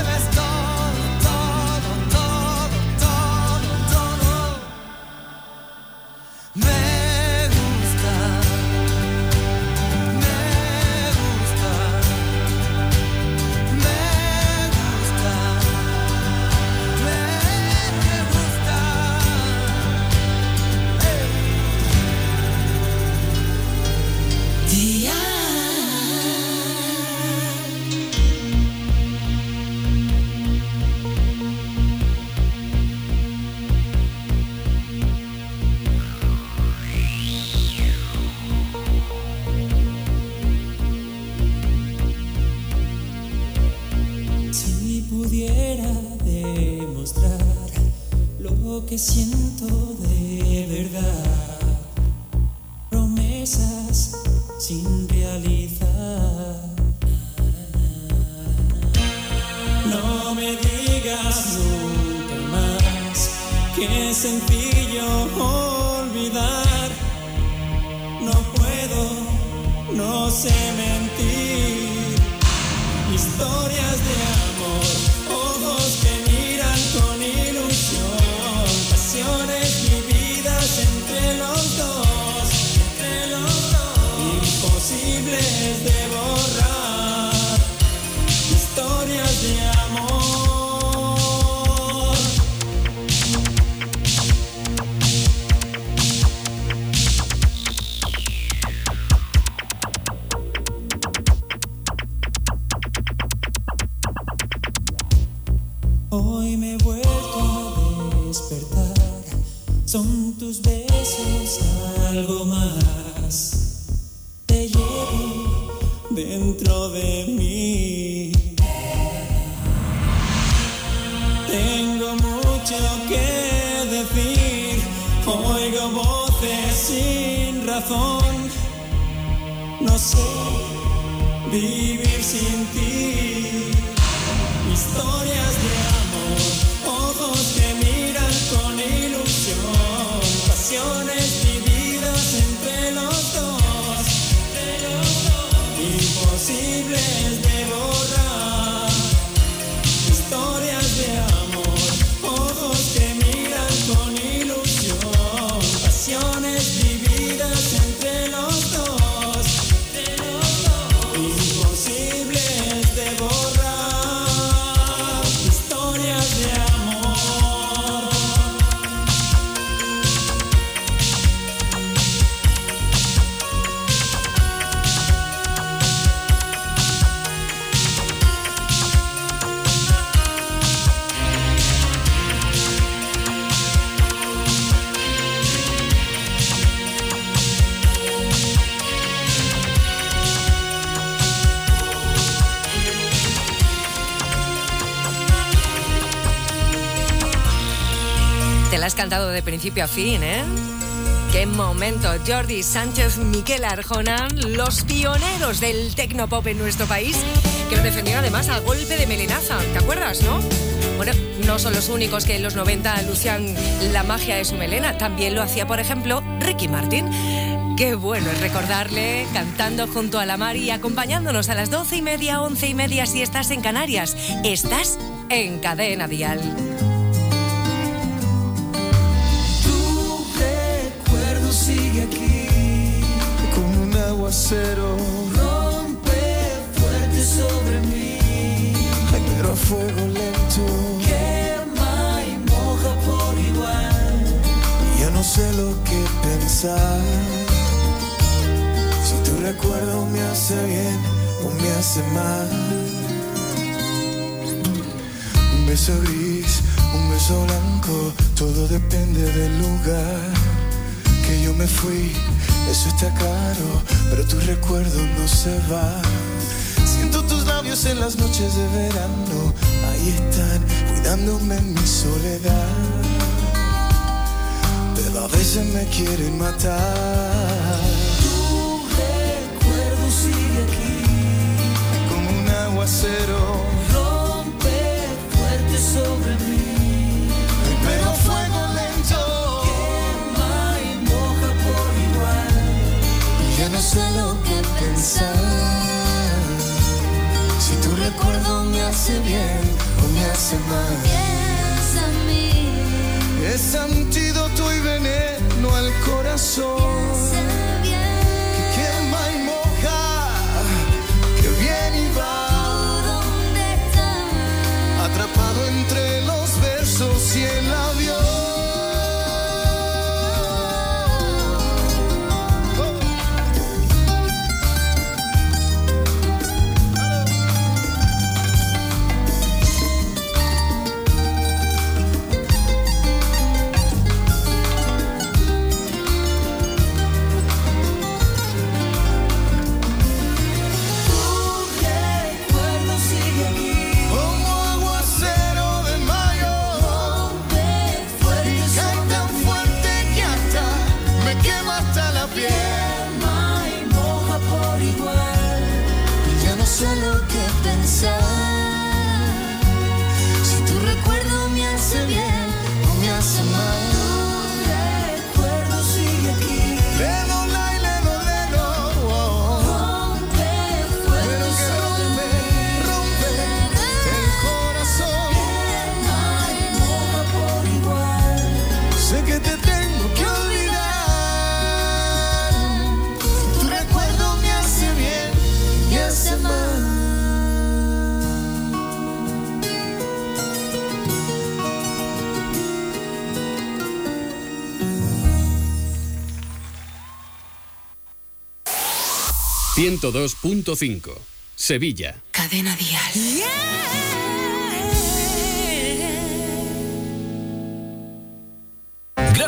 S87: principio a fin, ¿eh? ¡Qué momento! Jordi Sánchez, Miquel Arjona, los pioneros del tecnopop en nuestro país, que lo defendieron además a golpe de melenaza. ¿Te acuerdas, no? Bueno, no son los únicos que en los 90 lucían la magia de su melena. También lo hacía, por ejemplo, Ricky Martin. Qué bueno es recordarle cantando junto a la mar y acompañándonos a las 12 y media, 11 y media si estás en Canarias. Estás en Cadena Dial.
S145: Hace bien o me hace mal. Un beso gris, un beso blanco, todo depende del lugar que yo me fui. Eso está claro, pero tu recuerdo no se va. Siento tus labios en las noches de verano, ahí están, cuidándome en mi soledad. Pero a veces me quieren matar. Rompe fuerte sobre mí, pero fuego lento. Quema y moja por igual. Y ya no sé lo que pensar. Si tu recuerdo me hace bien o me hace mal. Piensa en mí. Es antídoto y veneno al corazón.
S65: 102.5. Sevilla.
S138: Cadena Dial.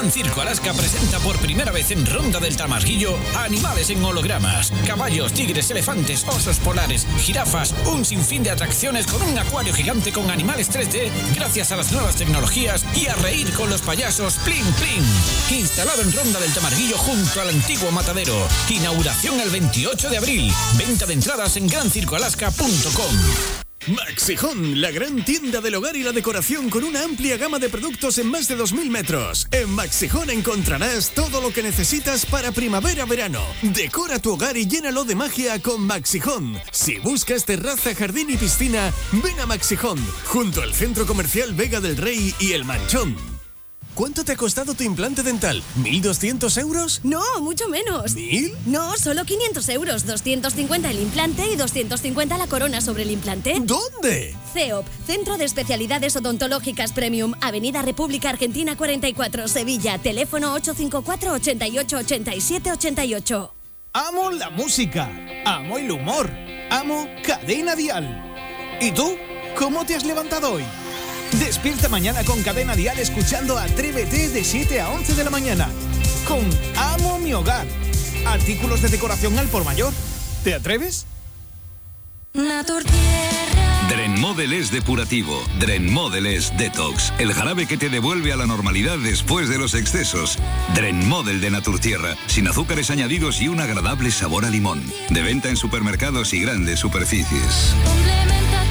S13: Gran Circo Alaska presenta por primera vez en Ronda del Tamarguillo animales en hologramas. Caballos, tigres, elefantes, osos polares, jirafas, un sinfín de atracciones con un acuario gigante con animales 3D gracias a las nuevas tecnologías y a reír con los payasos Plin Plin. Instalado en Ronda del Tamarguillo junto al antiguo matadero. Inauguración el 28 de abril. Venta de entradas en grancircoalaska.com.
S145: Maxijón, la gran tienda del hogar y la decoración con una amplia gama de productos en más de 2.000 metros. En Maxijón encontrarás todo lo que necesitas para primavera-verano. Decora tu hogar y llénalo de magia con Maxijón. Si buscas terraza, jardín y piscina, ven a Maxijón, junto al centro comercial Vega del Rey y El Manchón. ¿Cuánto te ha costado tu implante dental? ¿1.200 euros?
S146: No, mucho menos.
S145: ¿Mil?
S146: No, solo 500 euros. 250 el implante y 250 la corona sobre el implante.
S145: ¿Dónde?
S146: CEOP, Centro de Especialidades Odontológicas Premium, Avenida República Argentina 44, Sevilla. Teléfono 854 88 87 88.
S11: Amo la música, amo el humor, amo Cadena Dial. ¿Y tú? ¿Cómo te has levantado hoy? Despierta mañana con Cadena Dial escuchando Atrévete de 7 a 11 de la mañana. Con Amo mi hogar. Artículos de decoración al por mayor. ¿Te atreves?
S147: Drenmodel es depurativo, Drenmodel es detox, el jarabe que te devuelve a la normalidad después de los excesos. Drenmodel de Naturtierra, sin azúcares añadidos y un agradable sabor a limón. De venta en supermercados y grandes superficies.
S15: Complementa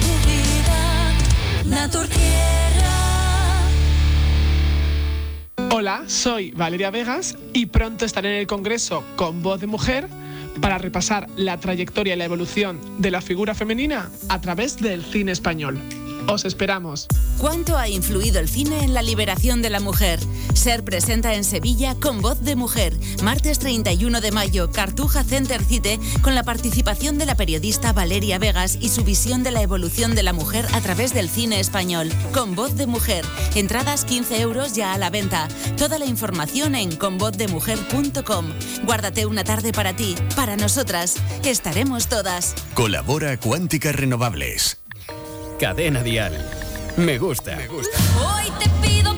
S148: Hola, soy Valeria Vegas y pronto estaré en el Congreso con voz de mujer para repasar la trayectoria y la evolución de la figura femenina a través del cine español. Os esperamos.
S8: ¿Cuánto ha influido el cine en la liberación de la mujer? Ser presenta en Sevilla con voz de mujer. Martes 31 de mayo, Cartuja Center Cite, con la participación de la periodista Valeria Vegas y su visión de la evolución de la mujer a través del cine español. Con voz de mujer. Entradas 15 euros ya a la venta. Toda la información en convozdemujer.com. Guárdate una tarde para ti, para nosotras. Estaremos todas.
S54: Colabora Cuántica Renovables.
S10: Cadena Dial. Me gusta. Me gusta.
S15: Hoy te pido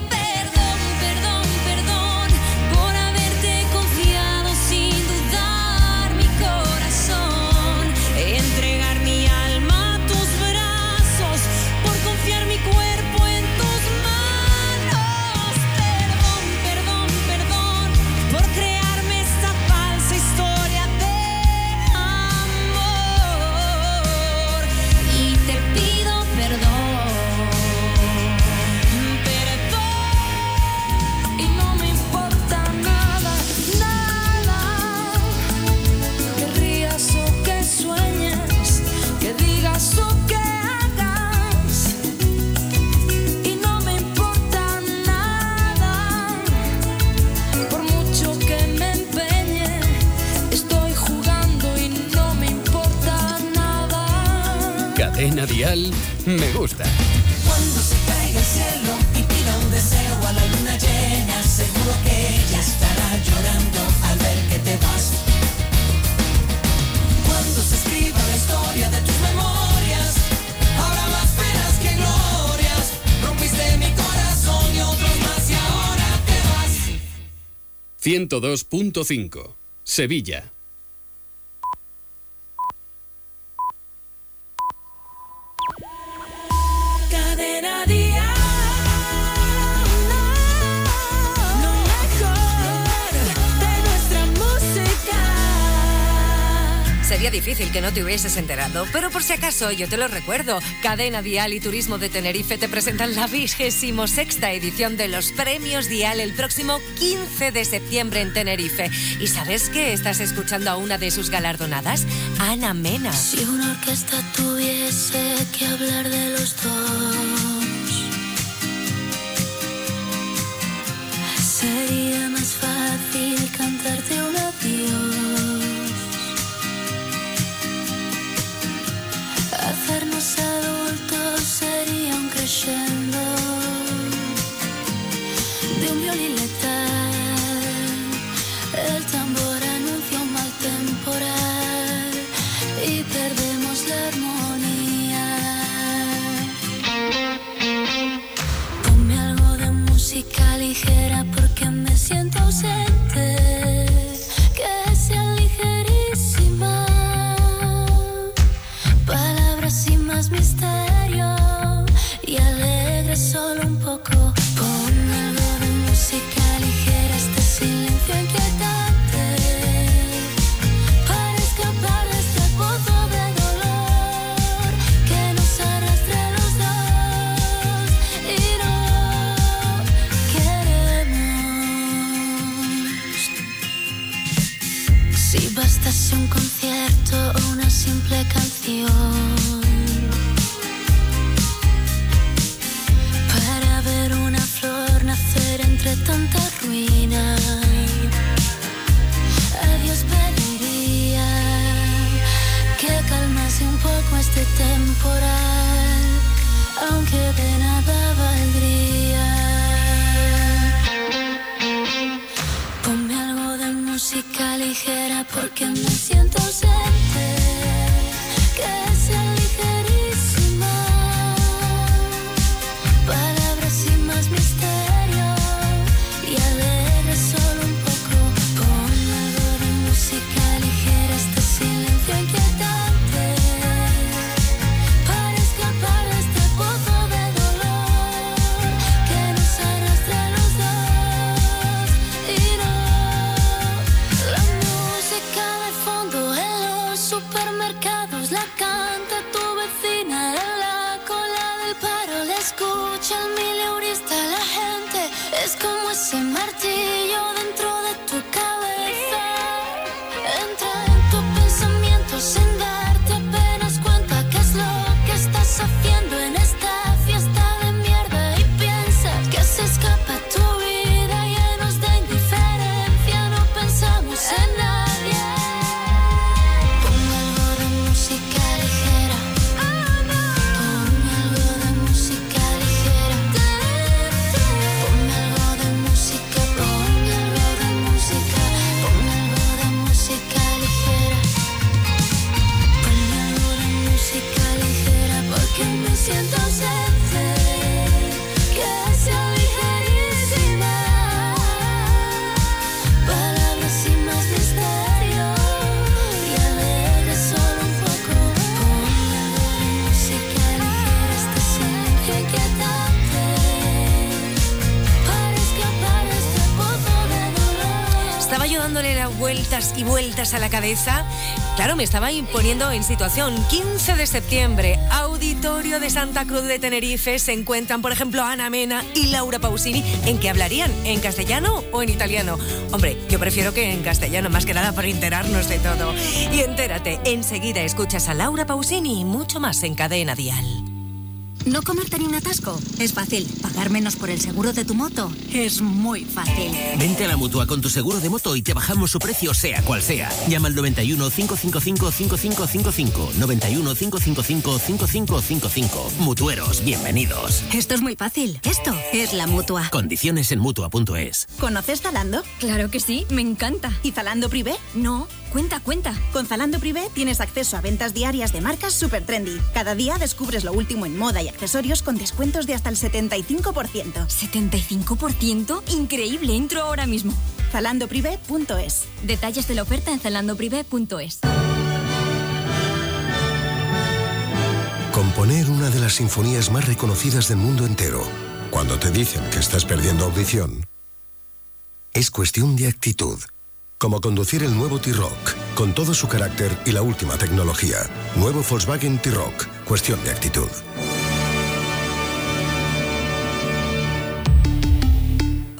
S10: Cadena Dial. Me gusta.
S15: Cuando se caiga el cielo y pida un deseo a la luna llena, seguro que ella estará llorando al ver que te vas. Cuando se escriba la historia de tus memorias, habrá más penas que glorias. Rompiste mi corazón y otros más y ahora te vas.
S10: 102.5. Sevilla.
S87: Sería difícil que no te hubieses enterado, pero por si acaso yo te lo recuerdo. Cadena Dial y Turismo de Tenerife te presentan la vigésimo sexta edición de los Premios Dial el próximo 15 de septiembre en Tenerife. ¿Y sabes que estás escuchando a una de sus galardonadas? Ana Mena.
S15: Si una orquesta tuviese que hablar de los dos, sería más fácil cantarte un adiós. Adultos sería un crescendo un concierto o una simple canción. Para ver una flor nacer entre tanta ruina. A Dios pediría que calmase un poco este temporal, ligera porque me siento ausente. Que sea ligerísima. A la cabeza.
S87: Claro, me estaba poniendo en situación. 15 de septiembre, Auditorio de Santa Cruz de Tenerife. Se encuentran, por ejemplo, Ana Mena y Laura Pausini. ¿En qué hablarían? ¿En castellano o en italiano? Hombre, yo prefiero que en castellano, más que nada para enterarnos de todo. Y entérate, enseguida escuchas a Laura Pausini y mucho más en Cadena Dial.
S146: ¿No comerte ni un atasco? Es fácil. ¿Pagar menos por el seguro de tu moto? Es muy fácil.
S149: Vente a la mutua con tu seguro de moto y te bajamos su precio, sea cual sea. Llama al 91 555 5555. 91 555 5555. Mutueros, bienvenidos.
S146: Esto es muy fácil. Esto es la mutua.
S149: Condiciones en mutua.es.
S146: ¿Conoces Zalando? Claro que sí, me encanta. ¿Y Zalando Privé? No, cuenta, cuenta. Con Zalando Privé tienes acceso a ventas diarias de marcas super trendy. Cada día descubres lo último en moda y accesorios con descuentos de hasta el 75%.
S150: ¿75%? Increíble, entro ahora mismo.
S146: Zalandoprivé.es.
S150: Detalles de la oferta en zalandoprivé.es.
S151: Componer una de las sinfonías más reconocidas del mundo entero, cuando te dicen que estás perdiendo audición, es cuestión de actitud. Como conducir el nuevo T-Rock, con todo su carácter y la última tecnología. Nuevo Volkswagen T-Rock, cuestión de actitud.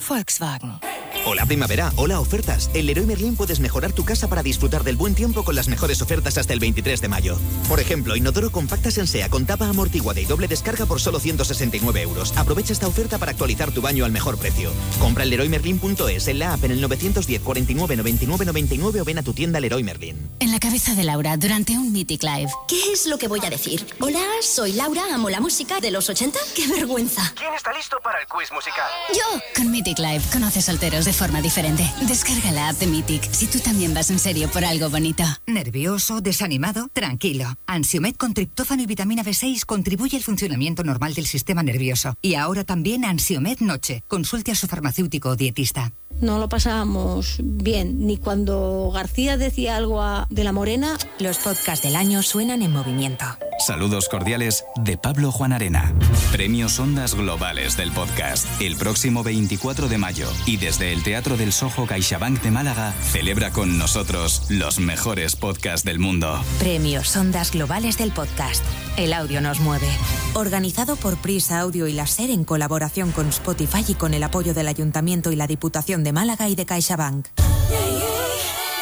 S28: Volkswagen. Hola primavera, hola ofertas. En Leroy Merlin puedes mejorar tu casa para disfrutar del buen tiempo con las mejores ofertas hasta el 23 de mayo. Por ejemplo, inodoro compacta Sensea con tapa amortiguada y doble descarga por solo 169 euros. Aprovecha esta oferta para actualizar tu baño al mejor precio. Compra en leroymerlin.es, en la app en el 910 49 99 99 o ven a tu tienda Leroy Merlin.
S146: En la cabeza de Laura durante un Mythic Live. ¿Qué es lo que voy a decir? Hola, soy Laura, amo la música de los 80. ¡Qué vergüenza!
S152: ¿Quién está listo para el quiz musical?
S146: ¡Yo! Con Mythic Live conoces solteros de forma diferente. Descarga la app de Mythic si tú también vas en serio por algo bonito.
S153: ¿Nervioso? ¿Desanimado? Tranquilo. Ansiomed con triptófano y vitamina B6 contribuye al funcionamiento normal del sistema nervioso. Y ahora también Ansiomed Noche. Consulte a su farmacéutico o dietista.
S154: No lo pasábamos bien, ni cuando García decía algo a- de la morena.
S155: Los podcasts del año suenan en movimiento.
S140: Saludos cordiales de Pablo Juan Arena. Premios Ondas Globales del Podcast. El próximo 24 de mayo y desde el Teatro del Soho CaixaBank de Málaga celebra con nosotros los mejores podcasts del mundo.
S155: Premios Ondas Globales del Podcast. El audio nos mueve. Organizado por Prisa Audio y Láser en colaboración con Spotify y con el apoyo del Ayuntamiento y la Diputación de de Málaga y de CaixaBank.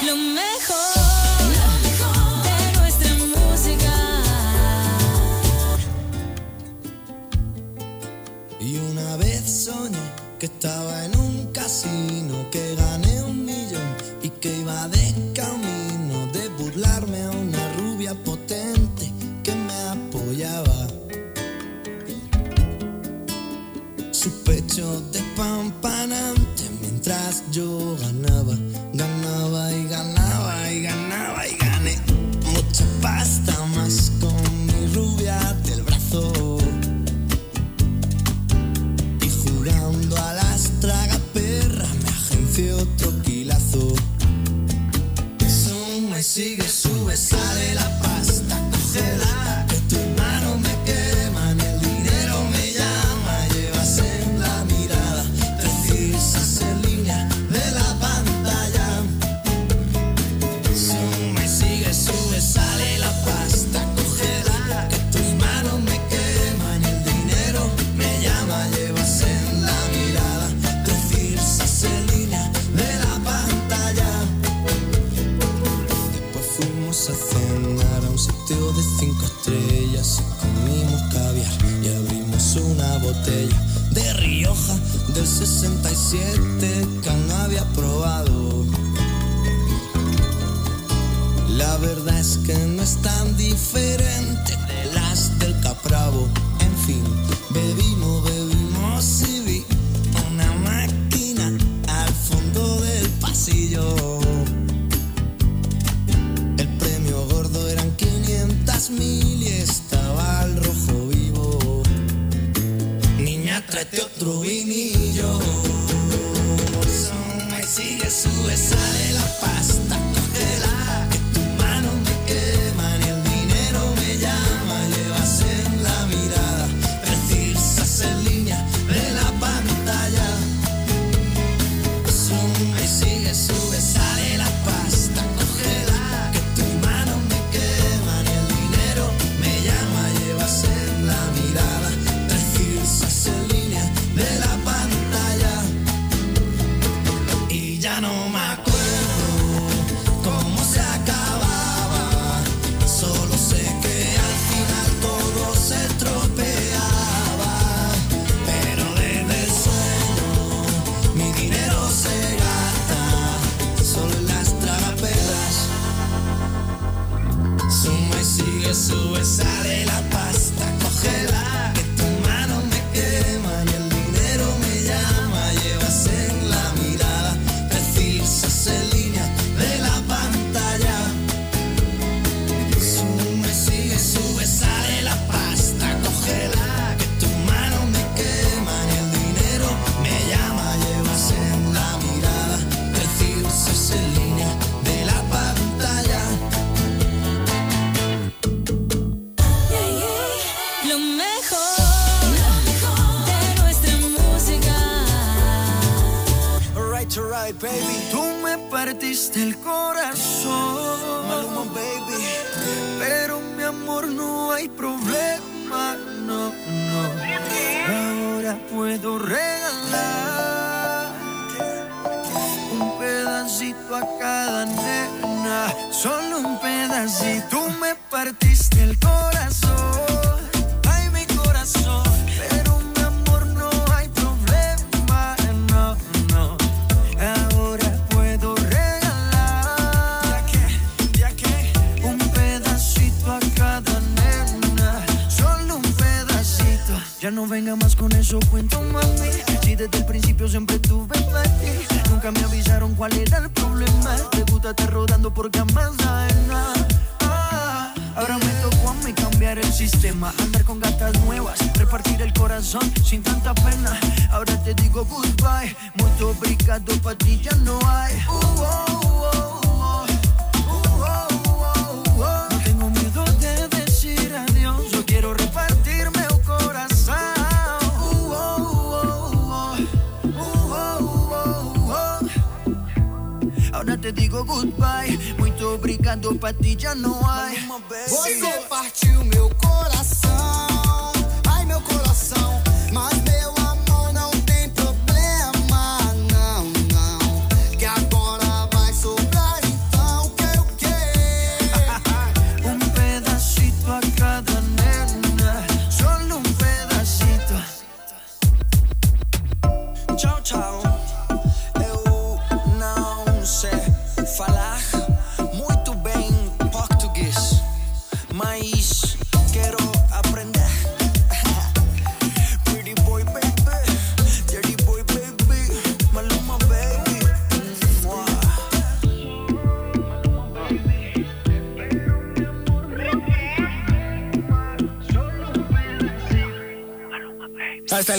S15: Lo mejor.
S156: Y una vez soñé que estaba en un casino, que gané un millón y que iba de camino de burlarme a una rubia potente que me apoyaba. Sus pechos de pampana yo ganaba, ganaba y ganaba y ganaba y gané mucha pasta más con mi rubia del brazo. Y jurando a las tragaperras me agencié otro quilazo. Suma sigue, sube, sale la pasta, cógela. botella de Rioja del 67 que no había probado. La verdad es que no es tan diferente de las del Capravo. En fin, bebimos, bebimos y vi una máquina al fondo del pasillo. El premio gordo eran 500 mil y estaba al rojo tráete otro vinillo. Son me sigue, sube, sale la pasta, cógela.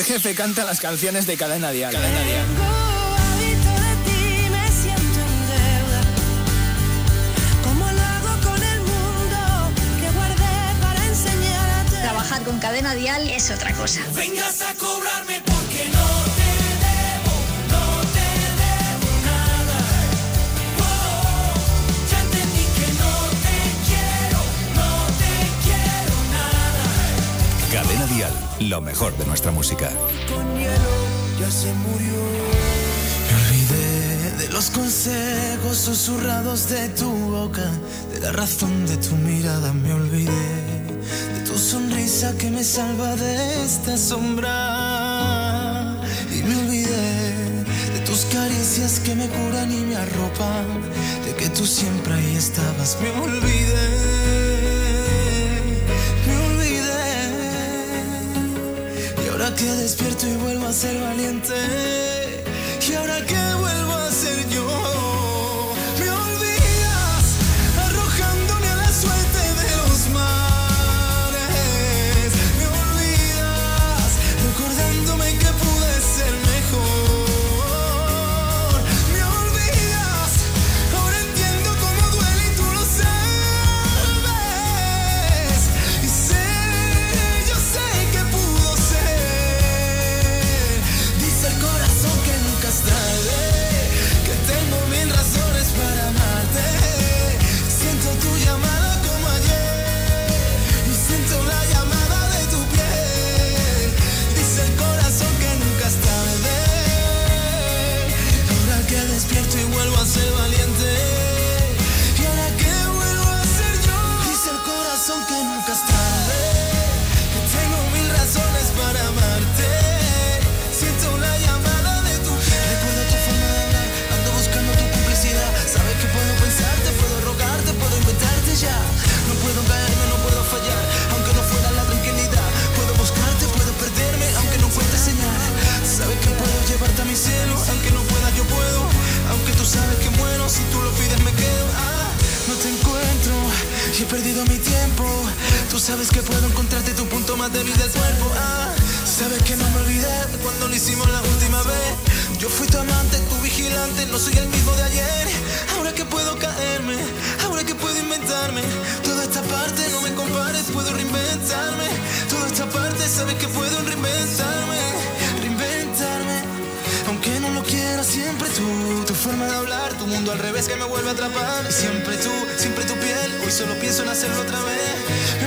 S54: Jefe canta las canciones de Cadena Dial. Cadena Dial.
S50: Susurrados de tu boca, de la razón de tu mirada me olvidé, de tu sonrisa que me salva de esta sombra. Y me olvidé de tus caricias que me curan y me arropan, de que tú siempre ahí estabas. Me olvidé, me olvidé. Y ahora que despierto y vuelvo a ser valiente. Y ahora que mi tiempo. Tú sabes que puedo encontrarte tu punto más débil del cuerpo. Ah, sabes que no me olvidé cuando lo hicimos la última vez. Yo fui tu amante, tu vigilante, no soy el mismo de ayer. Ahora que puedo caerme, ahora que puedo inventarme. Toda esta parte no me compares, puedo reinventarme. Toda esta parte sabes que puedo reinventarme. Tu forma de hablar, tu mundo al revés que me vuelve a atrapar. Siempre tú, siempre tu piel. Hoy solo pienso en hacerlo otra vez.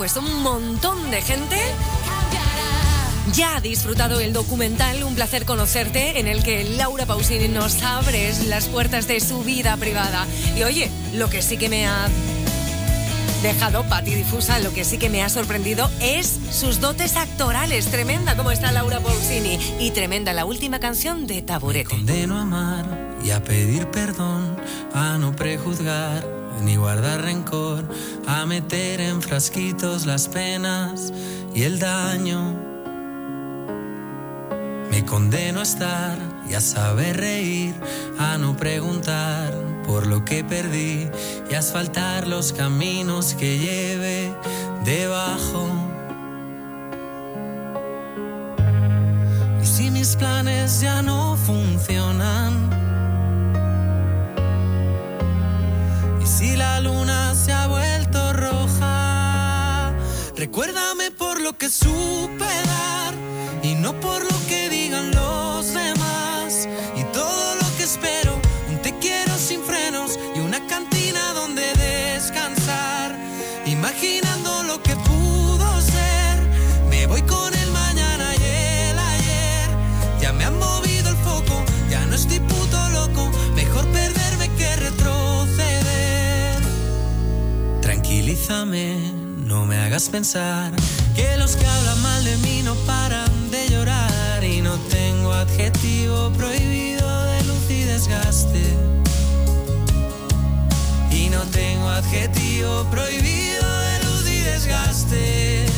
S87: Pues un montón de gente ya ha disfrutado el documental Un placer conocerte, en el que Laura Pausini nos abre las puertas de su vida privada. Y oye, lo que sí que me ha dejado Patti Difusa, lo que sí que me ha sorprendido es sus dotes actorales. Tremenda como está Laura Pausini y tremenda la última canción de Taburete.
S89: Condeno a amar y a pedir perdón, a no prejuzgar ni guardar rencor, a meter en frasquitos las penas y el daño. Me condeno a estar y a saber reír, a no preguntar por lo que perdí y a asfaltar los caminos que lleve debajo. Y si mis planes ya no funcionan, que supe y no por lo que digan los demás. Y todo lo que espero, un te quiero sin frenos y una cantina donde descansar. Imaginando lo que pudo ser, me voy con el mañana y el ayer. Ya me han movido el foco, ya no estoy puto loco. Mejor perderme que retroceder. Tranquilízame, no me hagas pensar los que hablan mal de mí no paran de llorar y no tengo adjetivo prohibido de luz y desgaste. Y no tengo adjetivo prohibido de luz y desgaste.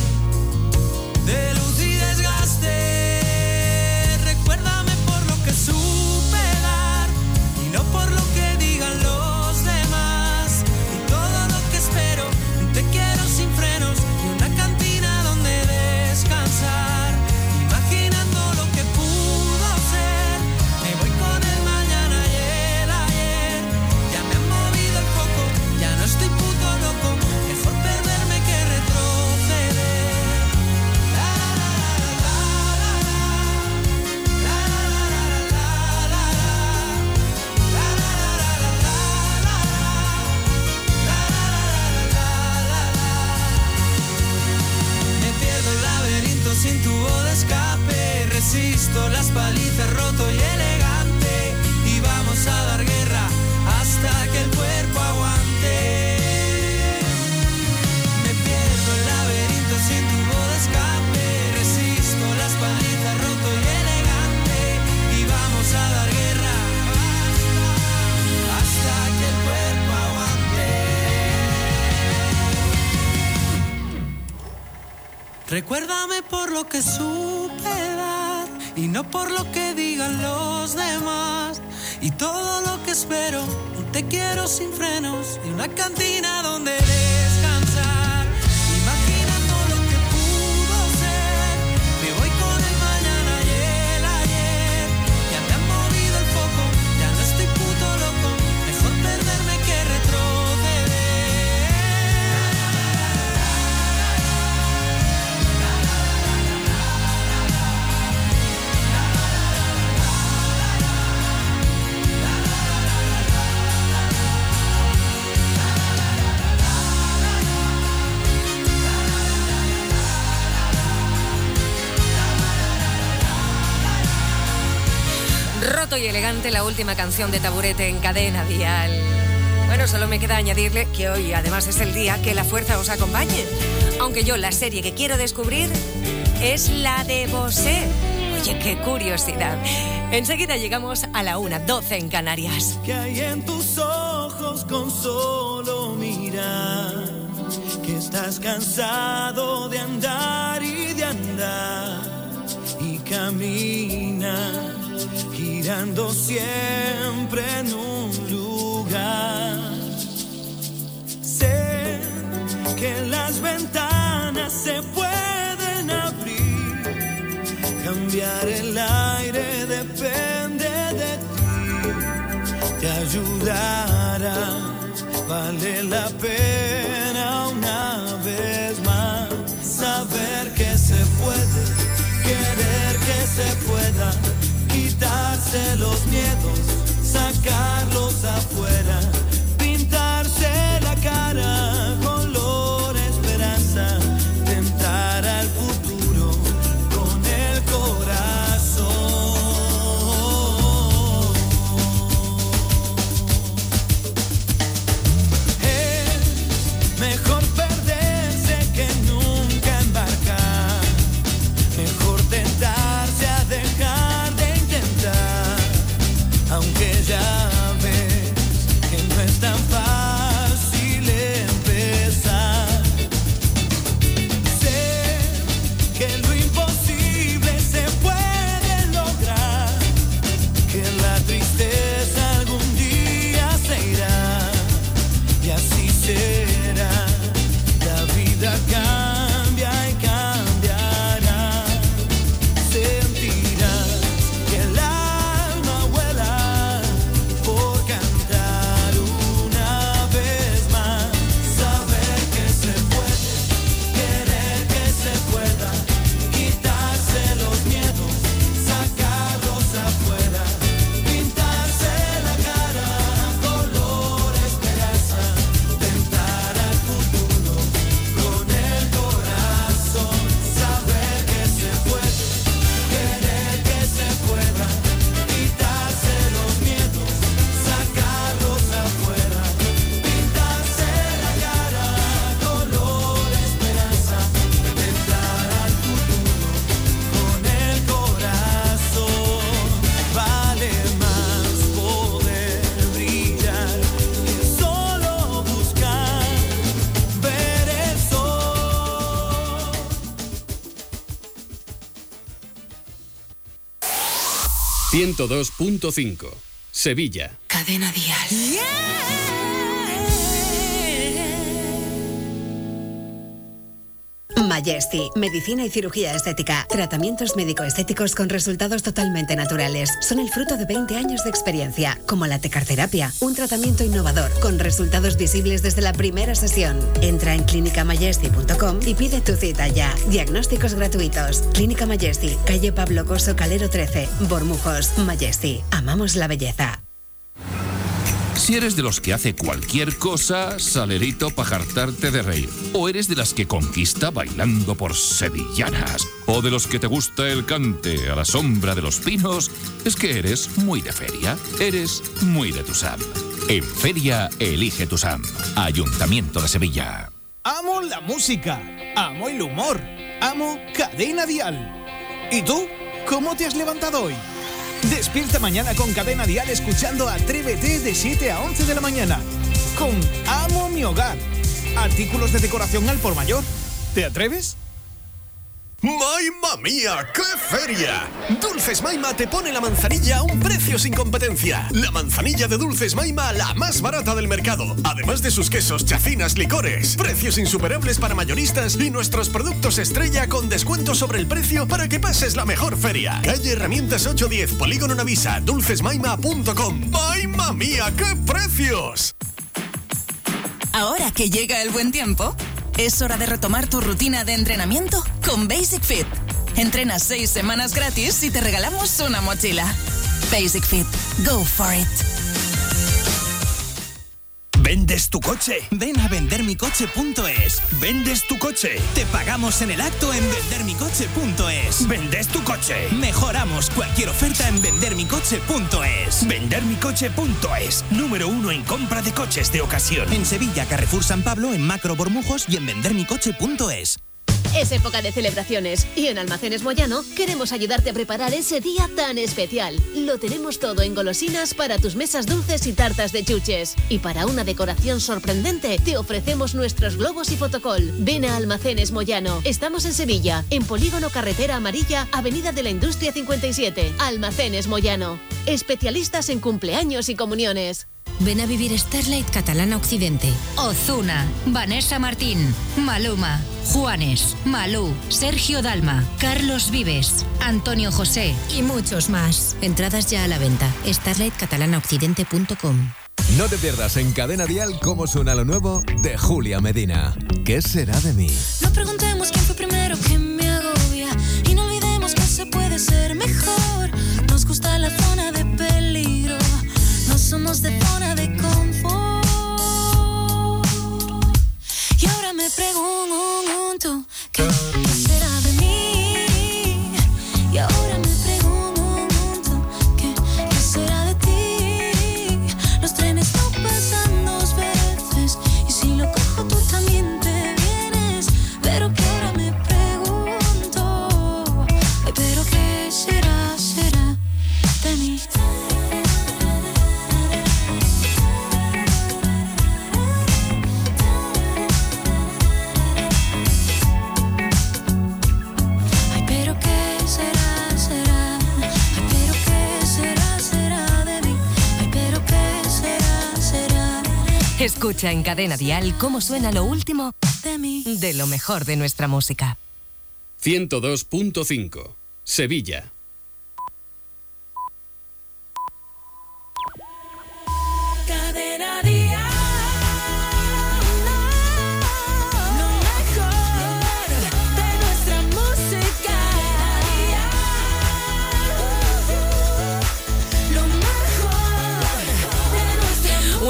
S89: La
S87: última canción de Taburete en cadena dial. Bueno, solo me queda añadirle que hoy además es el día que la fuerza os acompañe. Aunque yo la serie que quiero descubrir es la de Bosé. Oye, qué curiosidad. Enseguida llegamos a la 1.12 en Canarias.
S50: que hay en tus ojos con solo mirar que estás cansado de andar y de andar y camina girando siempre en un lugar. Sé que las ventanas se pueden abrir. Cambiar el aire depende de ti. Te ayudará. Vale la pena una vez más saber que se puede, querer que se pueda, quitarse los miedos, sacarlos afuera,
S10: 102.5. Sevilla.
S12: Cadena Dial.
S2: Majesty, medicina y cirugía estética. Tratamientos médico-estéticos con resultados totalmente naturales. Son el fruto de 20 años de experiencia, como la tecarterapia, un tratamiento innovador con resultados visibles desde la primera sesión. Entra en clínicamajesty.com y pide tu cita ya. Diagnósticos gratuitos. Clínica Majesty, calle Pablo Coso Calero 13, Bormujos. Majesty, amamos la belleza.
S157: Si eres de los que hace cualquier cosa, salerito para jartarte de reír. O eres de las que conquista bailando por sevillanas. O de los que te gusta el cante a la sombra de los pinos, es que eres muy de feria. Eres muy de Tusam. En feria, elige Tusam. Ayuntamiento de Sevilla.
S11: Amo la música, amo el humor, amo Cadena Dial. ¿Y tú? ¿Cómo te has levantado hoy? Despierta mañana con Cadena Dial escuchando Atrévete de 7 a 11 de la mañana. Con Amo mi hogar. Artículos de decoración al por mayor. ¿Te atreves?
S34: ¡Mamma mía! ¡Qué feria! Dulces Maima te pone la manzanilla a un precio sin competencia. La manzanilla de Dulces Maima, la más barata del mercado. Además de sus quesos, chacinas, licores. Precios insuperables para mayoristas y nuestros productos estrella con descuento sobre el precio para que pases la mejor feria. Calle Herramientas 810, Polígono Navisa, dulcesmaima.com. ¡Maima mía! ¡Qué precios!
S8: Ahora que llega el buen tiempo, es hora de retomar tu rutina de entrenamiento con Basic Fit. Entrena seis semanas gratis y te regalamos una mochila. Basic Fit. Go for it.
S120: ¿Vendes tu coche? Ven a vendermicoche.es. ¿Vendes tu coche? Te pagamos en el acto en vendermicoche.es. ¿Vendes tu coche? Mejoramos cualquier oferta en vendermicoche.es. Vendermicoche.es. Número uno en compra de coches de ocasión. En Sevilla, Carrefour San Pablo, en Macro Bormujos y en vendermicoche.es.
S9: Es época de celebraciones y en Almacenes Moyano queremos ayudarte a preparar ese día tan especial. Lo tenemos todo en golosinas para tus mesas dulces y tartas de chuches. Y para una decoración sorprendente te ofrecemos nuestros globos y fotocol. Ven a Almacenes Moyano. Estamos en Sevilla, en Polígono Carretera Amarilla, Avenida de la Industria 57. Almacenes Moyano. Especialistas en cumpleaños y comuniones.
S12: Ven a vivir Starlight Catalana Occidente. Ozuna, Vanessa Martín, Maluma, Juanes, Malú, Sergio Dalma, Carlos Vives, Antonio José y muchos más. Entradas ya a la venta. StarlightCatalanaOccidente.com
S54: No te pierdas en Cadena Dial cómo suena lo nuevo de Julia Medina. ¿Qué será de mí?
S15: No preguntemos quién fue primero que me agobia y no olvidemos que se puede ser mejor. Nos gusta la zona de peligro, no somos de zona me pregunto qué
S87: Escucha en Cadena Dial cómo suena lo último
S15: de mí.
S87: de lo mejor de nuestra música.
S10: 102.5. Sevilla.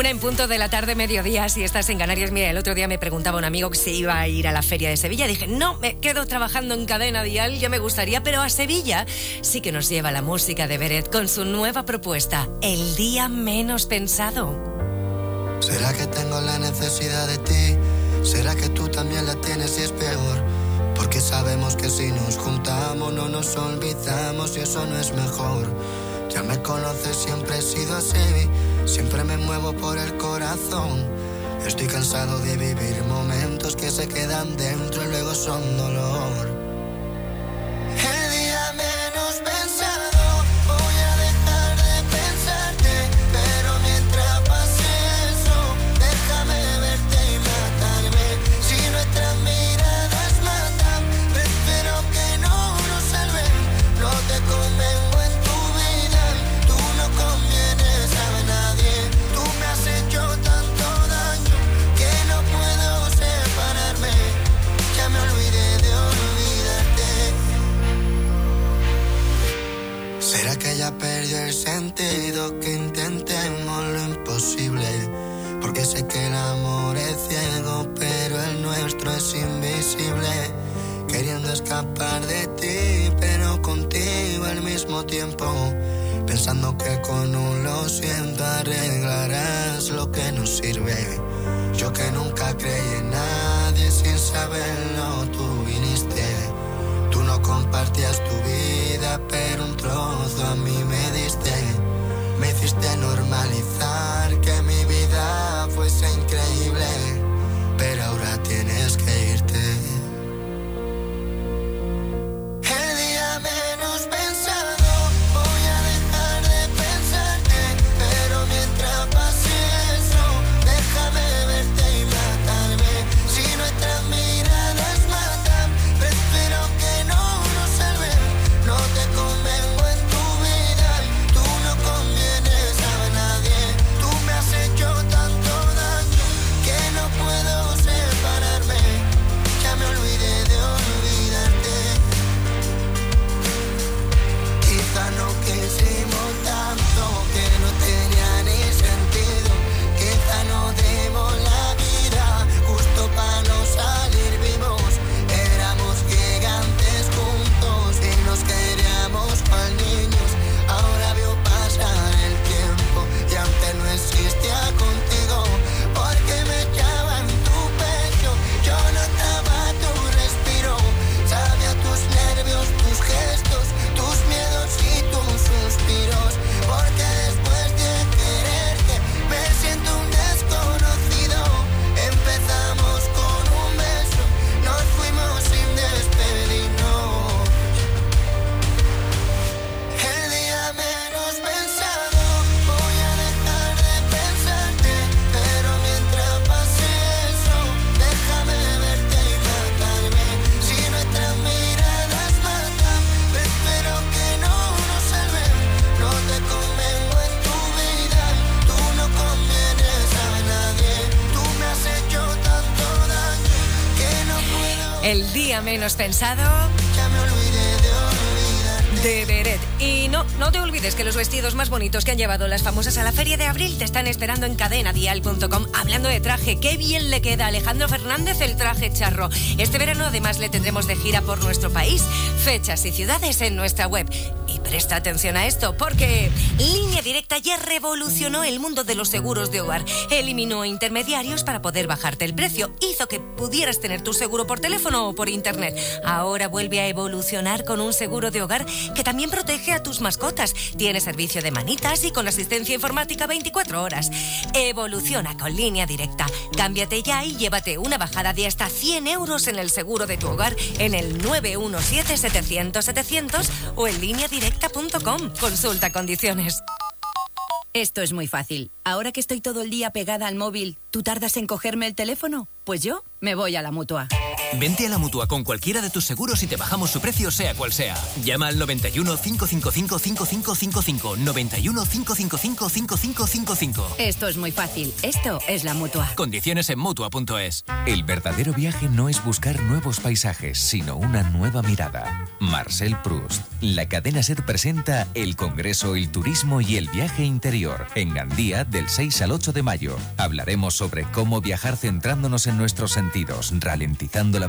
S87: En punto de la tarde, mediodía, si estás en Canarias. Mira, el otro día me preguntaba un amigo que se iba a ir a la feria de Sevilla. Dije, no, me quedo trabajando en cadena dial, ya me gustaría, pero a Sevilla sí que nos lleva la música de Beret con su nueva propuesta, El Día Menos Pensado.
S158: ¿Será que tengo la necesidad de ti? ¿Será que tú también la tienes y es peor? Porque sabemos que si nos juntamos no nos olvidamos y eso no es mejor. Ya me conoces, siempre he sido así, siempre me muevo por el corazón. Estoy cansado de vivir momentos que se quedan dentro y luego son dolor. El día menos pensado
S159: perdió el sentido que intentemos lo imposible. Porque sé que el amor es ciego, pero el nuestro es invisible. Queriendo escapar de ti, pero contigo al mismo tiempo. Pensando que con un lo siento arreglarás lo que no sirve. Yo que nunca creí en nadie sin saberlo, tú viniste. No compartías tu vida, pero un trozo a mí me diste. Me hiciste normalizar que mi vida fuese increíble, menos pensado de
S87: Beret. Y no, no te olvides que los vestidos más bonitos que han llevado las famosas a la feria de abril te están esperando en cadenadial.com. Hablando de traje, qué bien le queda a Alejandro Fernández el traje charro. Este verano además le tendremos de gira por nuestro país. Fechas y ciudades en nuestra web. Y presta atención a esto, porque Línea Directa ya revolucionó el mundo de los seguros de hogar. Eliminó intermediarios para poder bajarte el precio. Hizo que pudieras tener tu seguro por teléfono o por internet. Ahora vuelve a evolucionar con un seguro de hogar que también protege a tus mascotas. Tiene servicio de manitas y con asistencia informática 24 horas. Evoluciona con línea directa. Cámbiate ya y llévate una bajada de hasta 100 euros en el seguro de tu hogar en el 917-700-700 o en lineadirecta.com. Consulta condiciones.
S160: Esto es muy fácil. Ahora que estoy todo el día pegada al móvil, ¿tú tardas en cogerme el teléfono? Pues yo me voy a la mutua.
S161: Vente a la mutua con cualquiera de tus seguros y te bajamos su precio, sea cual sea. Llama al 91 555 5555. 91 555 5555.
S160: Esto es muy fácil. Esto es la mutua.
S161: Condiciones en mutua.es.
S96: El verdadero viaje no es buscar nuevos paisajes, sino una nueva mirada. Marcel Proust. La cadena SER presenta el Congreso, el Turismo y el Viaje Interior en Gandía del 6 al 8 de mayo. Hablaremos sobre cómo viajar centrándonos en nuestros sentidos, ralentizando la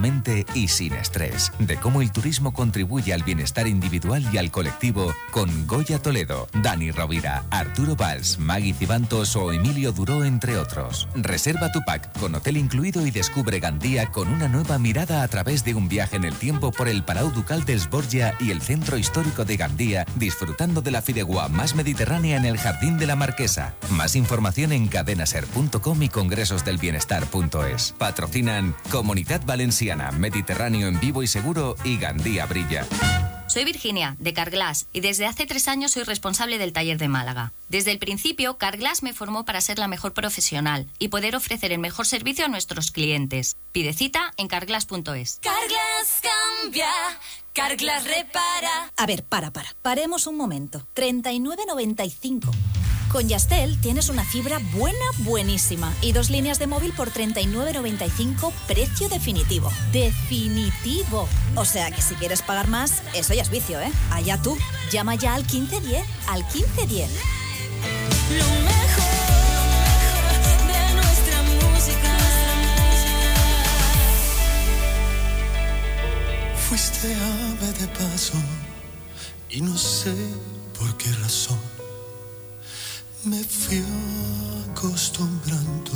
S96: y sin estrés. De cómo el turismo contribuye al bienestar individual y al colectivo con Goya Toledo, Dani Rovira, Arturo Valls, Maggie Cibantos o Emilio Duró, entre otros. Reserva tu pack con hotel incluido y descubre Gandía con una nueva mirada a través de un viaje en el tiempo por el Palau Ducal de Sborgia y el centro histórico de Gandía, disfrutando de la fidegua más mediterránea en el Jardín de la Marquesa. Más información en cadenaser.com y congresosdelbienestar.es. Patrocinan Comunidad Valenciana, Mediterráneo en vivo y seguro y Gandía Brilla.
S162: Soy Virginia, de Carglass, y desde hace tres años soy responsable del taller de Málaga. Desde el principio, Carglass me formó para ser la mejor profesional y poder ofrecer el mejor servicio a nuestros clientes. Pide cita en carglass.es.
S15: Carglass cambia, Carglass repara.
S163: A ver, para, para. Paremos un momento. 39.95.
S164: Con Yastel tienes una fibra buena, buenísima y dos líneas de móvil por 39.95 precio definitivo. Definitivo. O sea que si quieres pagar más, eso ya es vicio, ¿eh? Allá tú. Llama ya al 1510, al 1510.
S15: Lo mejor de nuestra música.
S50: Fuiste ave de paso y no sé por qué razón me fui acostumbrando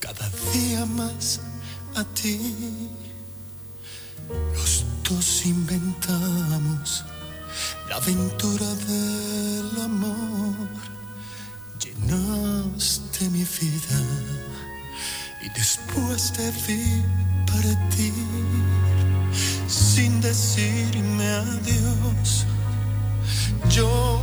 S50: cada día más a ti. Los dos inventamos la aventura del amor. Llenaste mi vida y después te vi partir sin decirme adiós. Yo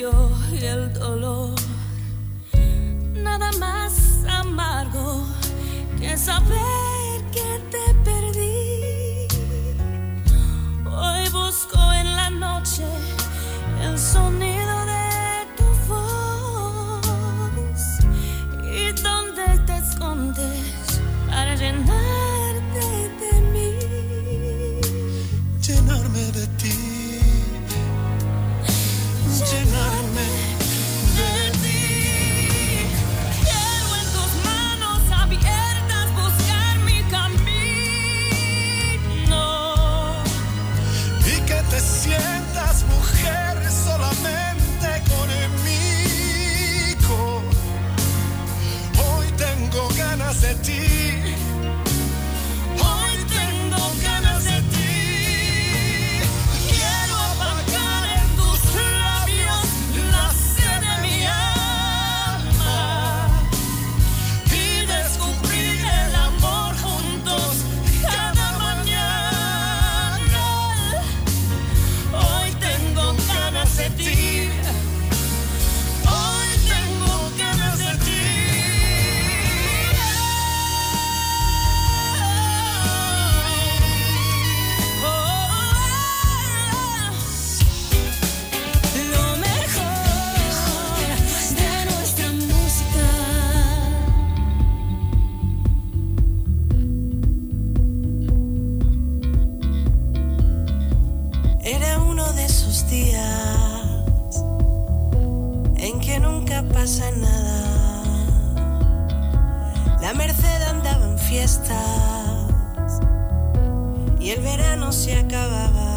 S50: y el
S15: dolor. Nada más amargo que saber que te perdí. Hoy busco en la noche el sonido de tu voz y donde te escondes para llenarte de mí.
S50: llenarme de ti, ganas de ti.
S165: Pasa nada. La Merced andaba en fiestas y el verano se acababa.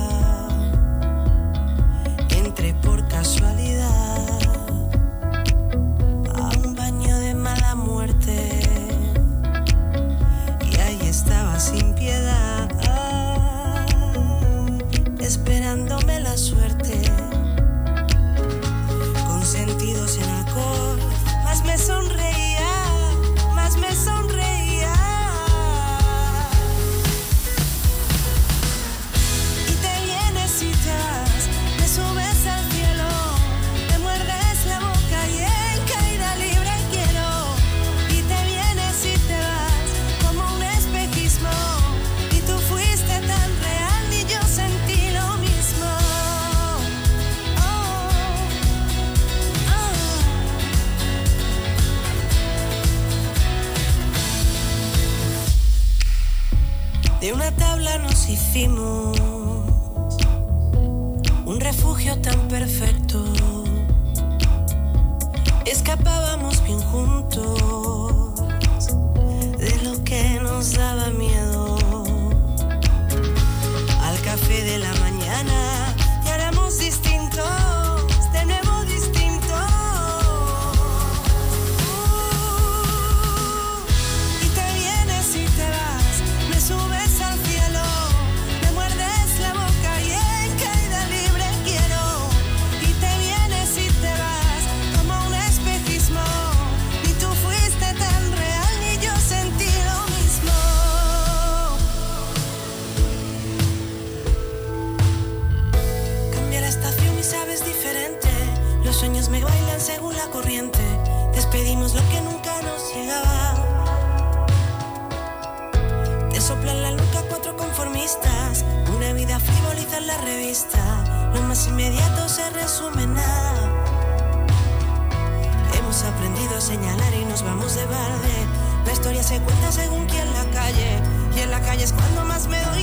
S165: se cuenta según quien la calle. Y en la calle es cuando más me doy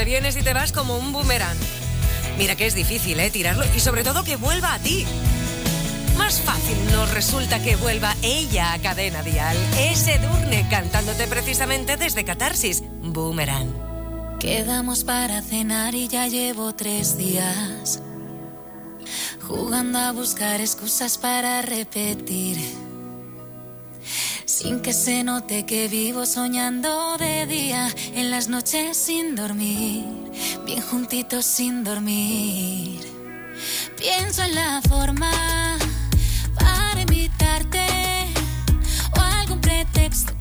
S165: te vienes y te vas como un
S87: boomerang. Mira que es difícil, ¿eh? Tirarlo y sobre todo que vuelva a ti. Más fácil nos resulta que vuelva ella a cadena dial, ese Durne cantándote precisamente desde Catarsis, Boomerang.
S166: Quedamos para cenar y ya llevo tres días jugando a buscar excusas para repetir. Sin que se note que vivo soñando de día, en las noches sin dormir, bien juntitos sin dormir. Pienso en la forma para invitarte o algún pretexto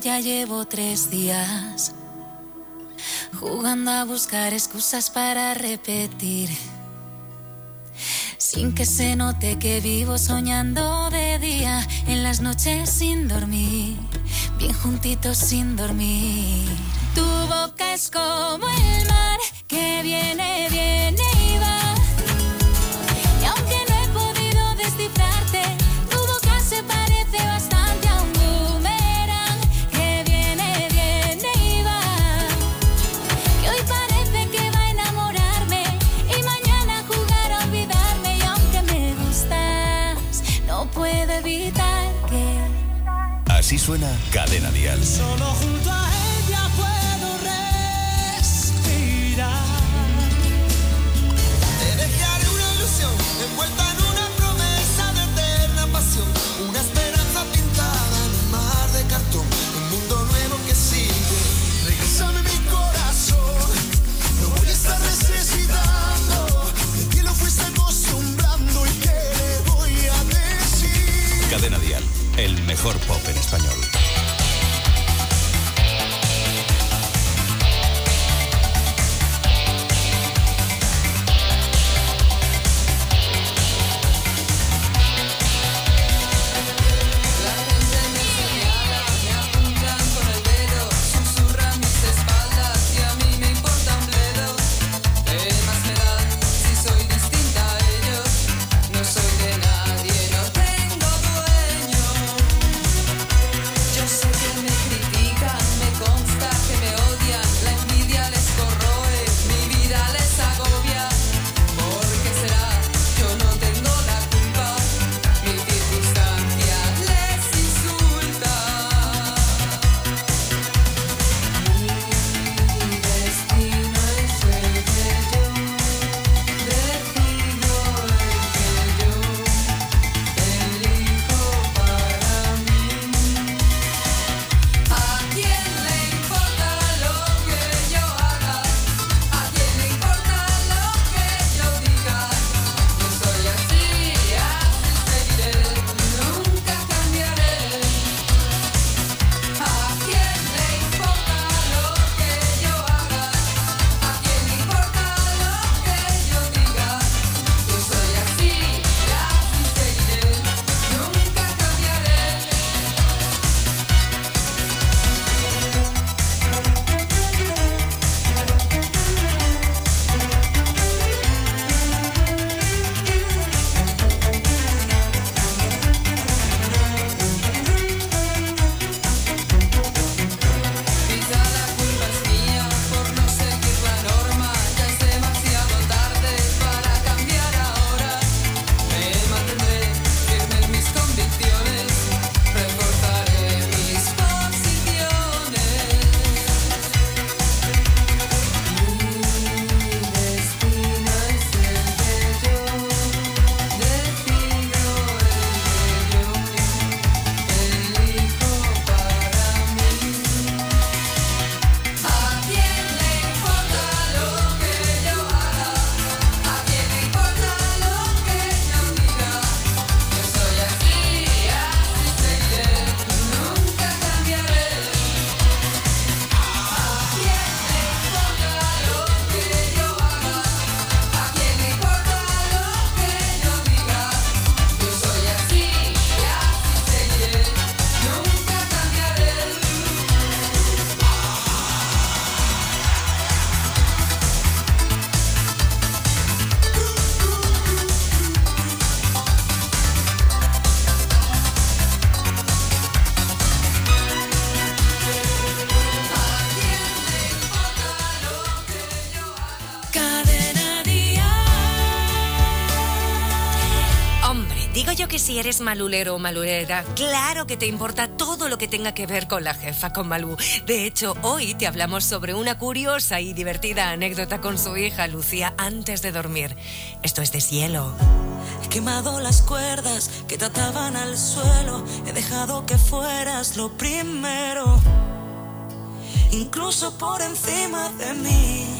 S166: ya llevo tres días jugando a buscar excusas para repetir. Sin que se note que vivo soñando de día, en las noches sin dormir, bien juntitos sin dormir. Tu boca es como el mar.
S163: suena Cadena Dial.
S87: malulero o malulera, claro que te importa todo lo que tenga que ver con la jefa, con Malú. De hecho, hoy te hablamos sobre una curiosa y divertida anécdota con su hija Lucía antes de dormir. Esto es deshielo.
S165: He quemado las cuerdas que te ataban al suelo. He dejado que fueras lo primero. Incluso por encima de mí.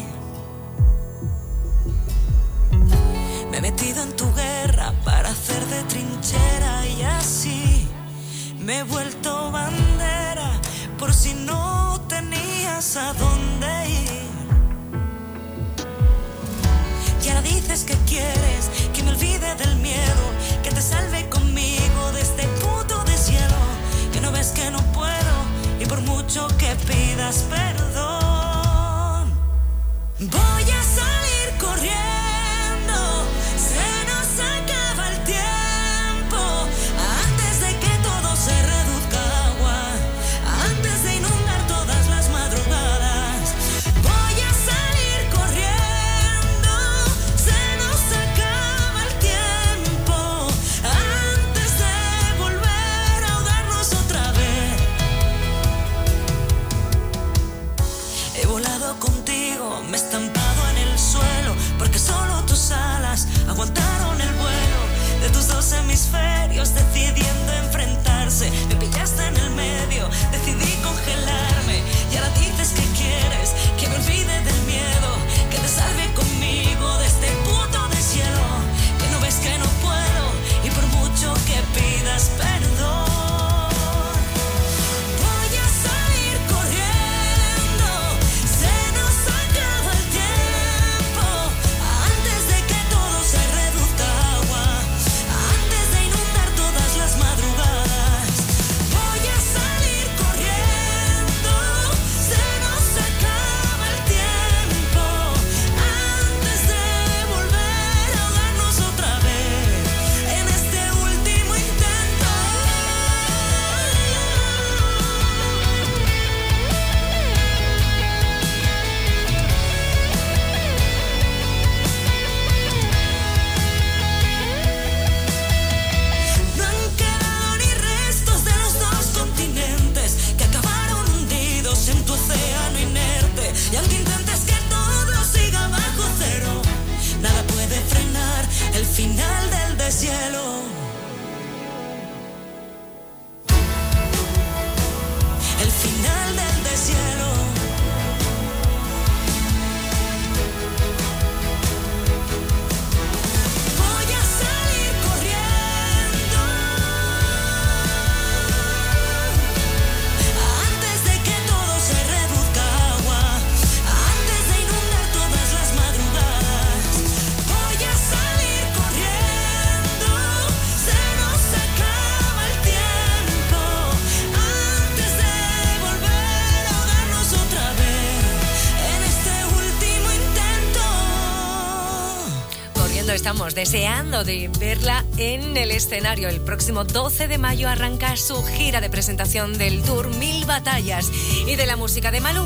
S87: Estamos deseando de verla en el escenario. El próximo 12 de mayo arranca su gira de presentación del tour Mil Batallas y de la música de Malú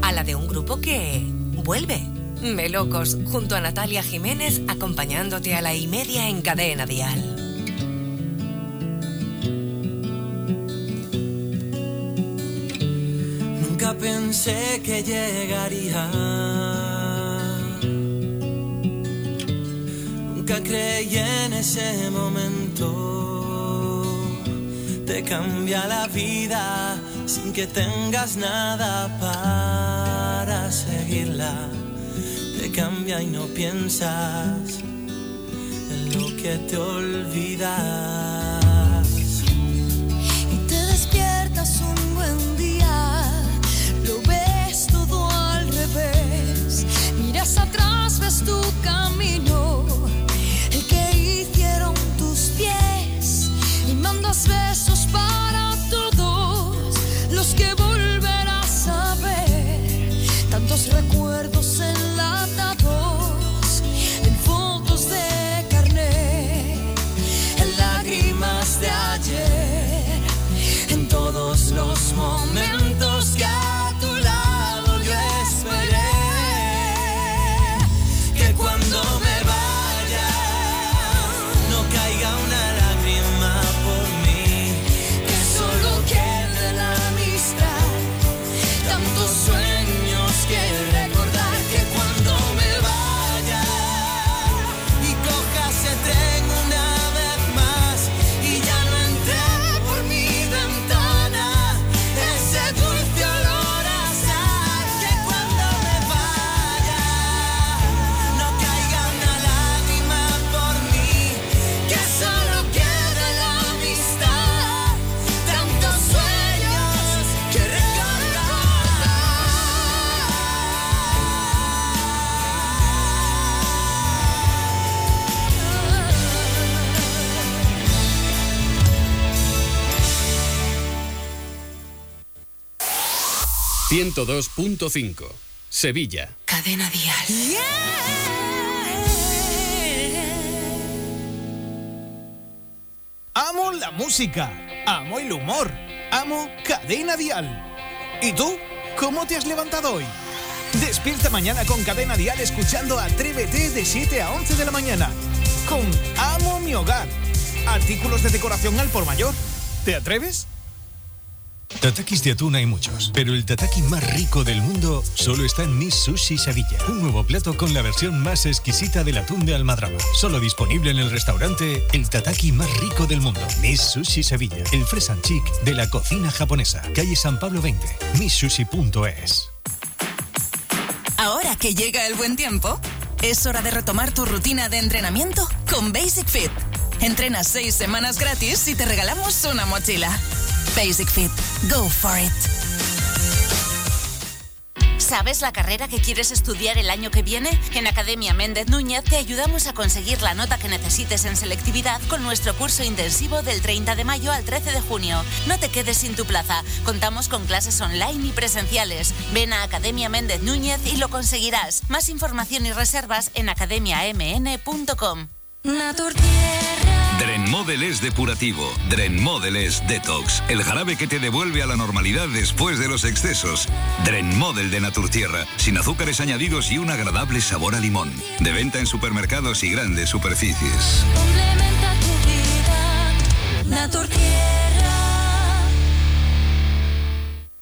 S87: a la de un grupo que vuelve. Melocos, junto a Natalia Jiménez, acompañándote a la y media en cadena dial.
S66: Nunca pensé que llegaría. Creí en ese momento. Te cambia la vida sin que tengas nada para seguirla. Te cambia y no piensas en lo que te olvidas.
S15: y te despiertas un buen día, lo ves todo al revés, miras atrás, ves tu camino,
S10: 102.5 Sevilla.
S167: Cadena Dial.
S11: Amo la música, amo el humor, amo Cadena Dial. ¿Y tú? ¿Cómo te has levantado hoy? Despierta mañana con Cadena Dial escuchando Atrévete de 7 a 11 de la mañana. Con Amo mi hogar. Artículos de decoración al por mayor. ¿Te atreves?
S168: Tatakis de atún hay muchos, pero el tataki más rico del mundo solo está en Miss Sushi Sevilla. Un nuevo plato con la versión más exquisita del atún de almadraba. Solo disponible en el restaurante El Tataki más rico del mundo. Miss Sushi Sevilla, el fresh and chic de la cocina japonesa. Calle San Pablo 20, missushi.es.
S167: Ahora que llega el buen tiempo, es hora de retomar tu rutina de entrenamiento con Basic Fit. Entrena seis semanas gratis y te regalamos una mochila. Basic Fit. Go for it.
S8: ¿Sabes la carrera que quieres estudiar el año que viene? En Academia Méndez Núñez te ayudamos a conseguir la nota que necesites en selectividad con nuestro curso intensivo del 30 de mayo al 13 de junio. No te quedes sin tu plaza. Contamos con clases online y presenciales. Ven a Academia Méndez Núñez y lo conseguirás. Más información y reservas en academiamn.com.
S169: Drenmodel es depurativo, Drenmodel es detox, el jarabe que te devuelve a la normalidad después de los excesos. Drenmodel de Naturtierra, sin azúcares añadidos y un agradable sabor a limón. De venta en supermercados y grandes superficies.
S15: Complementa tu vida, Naturtierra.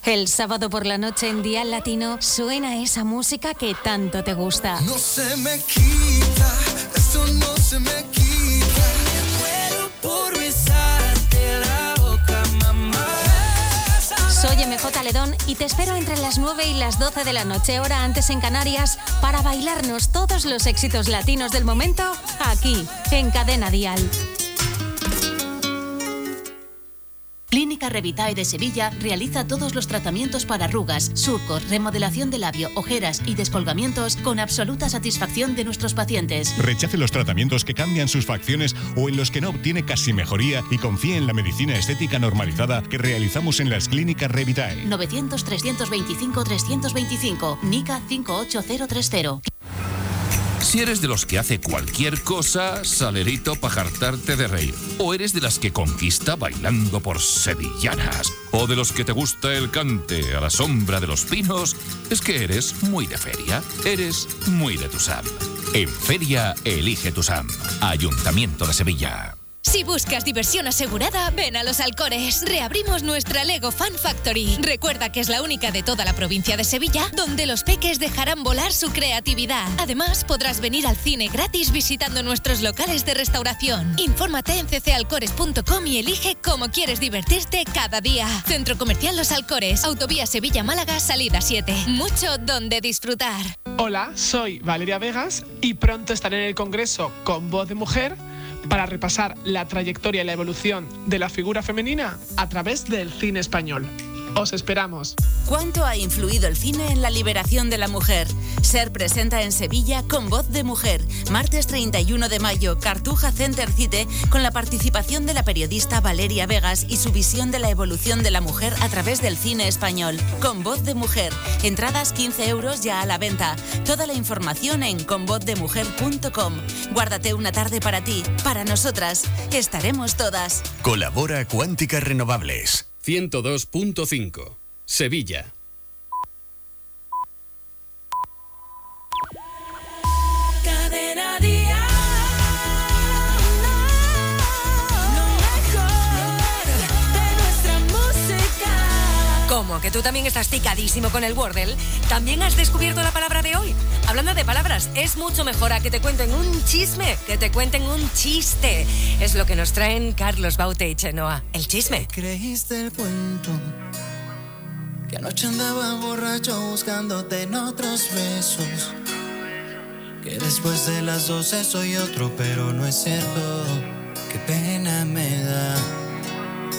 S170: El sábado por la noche en Dial Latino suena esa música que tanto te gusta.
S50: No se me quita,
S170: Soy MJ Ledón y te espero entre las 9 y las 12 de la noche, hora antes en Canarias, para bailarnos todos los éxitos latinos del momento aquí, en Cadena Dial.
S171: Clínica Revitae de Sevilla realiza todos los tratamientos para arrugas, surcos, remodelación de labio, ojeras y descolgamientos con absoluta satisfacción de nuestros pacientes.
S172: Rechace los tratamientos que cambian sus facciones o en los que no obtiene casi mejoría y confíe en la medicina estética normalizada que realizamos en las clínicas Revitae.
S171: 900 325 325 NICA 58030.
S163: Si eres de los que hace cualquier cosa, salerito para jartarte de reír. O eres de las que conquista bailando por sevillanas. O de los que te gusta el cante a la sombra de los pinos, es que eres muy de feria. Eres muy de Tusam. En Feria, elige Tusam. Ayuntamiento de Sevilla.
S173: Si buscas diversión asegurada, ven a Los Alcores. Reabrimos nuestra Lego Fan Factory. Recuerda que es la única de toda la provincia de Sevilla donde los peques dejarán volar su creatividad. Además, podrás venir al cine gratis visitando nuestros locales de restauración. Infórmate en ccalcores.com y elige cómo quieres divertirte cada día. Centro Comercial Los Alcores, Autovía Sevilla-Málaga, salida 7. Mucho donde disfrutar.
S174: Hola, soy Valeria Vegas y pronto estaré en el Congreso con voz de mujer para repasar la trayectoria y la evolución de la figura femenina a través del cine español. Os esperamos.
S8: ¿Cuánto ha influido el cine en la liberación de la mujer? Ser presenta en Sevilla con voz de mujer. Martes 31 de mayo, Cartuja Center Cite, con la participación de la periodista Valeria Vegas y su visión de la evolución de la mujer a través del cine español. Con voz de mujer. Entradas 15 euros ya a la venta. Toda la información en convozdemujer.com. Guárdate una tarde para ti, para nosotras. Estaremos todas.
S54: Colabora Cuánticas Renovables.
S15: 102.5. Sevilla.
S87: ¿Cómo? ¿Que tú también estás picadísimo con el Wordle? ¿También has descubierto la palabra de hoy? Hablando de palabras, es mucho mejor a que te cuenten un chisme, que te cuenten un chiste. Es lo que nos traen Carlos Baute y Chenoa. El chisme.
S42: Creíste el cuento que anoche andaba borracho buscándote en otros besos. Que después de las doce soy otro, pero no es cierto. Qué pena me da,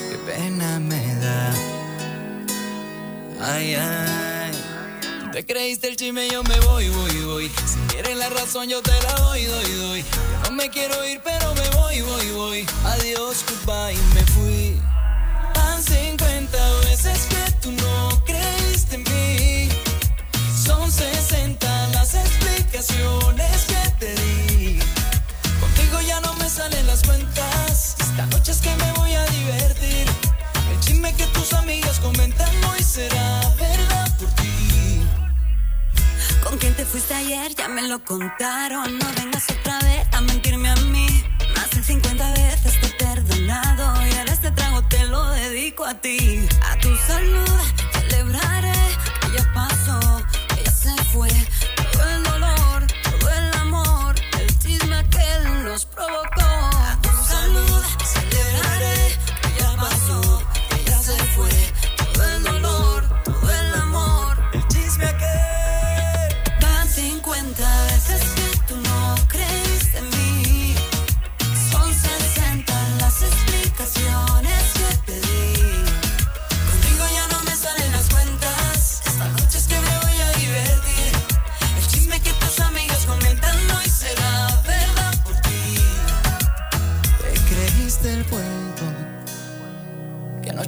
S42: qué pena me da. Ay, ay. Te creíste el chisme, yo me voy, voy, voy. Si quieres la razón, yo te la doy, doy, doy. Yo no me quiero ir, pero me voy, voy, voy. Adiós, goodbye, me fui. Van 50 veces que tú no creíste en mí. Son 60 las explicaciones que te di. Contigo ya no me salen las cuentas. Esta noche es que me voy a divertir. Chisme que tus amigas comentan hoy será verdad por ti.
S89: ¿Con quién te fuiste ayer? Ya me lo contaron. No vengas otra vez a mentirme a mí. Más de 50 veces te he perdonado. Y ahora este trago te lo dedico a ti. A tu salud celebraré que ya pasó, que ya se fue. Todo el dolor, todo el amor, el chisme que nos provocó.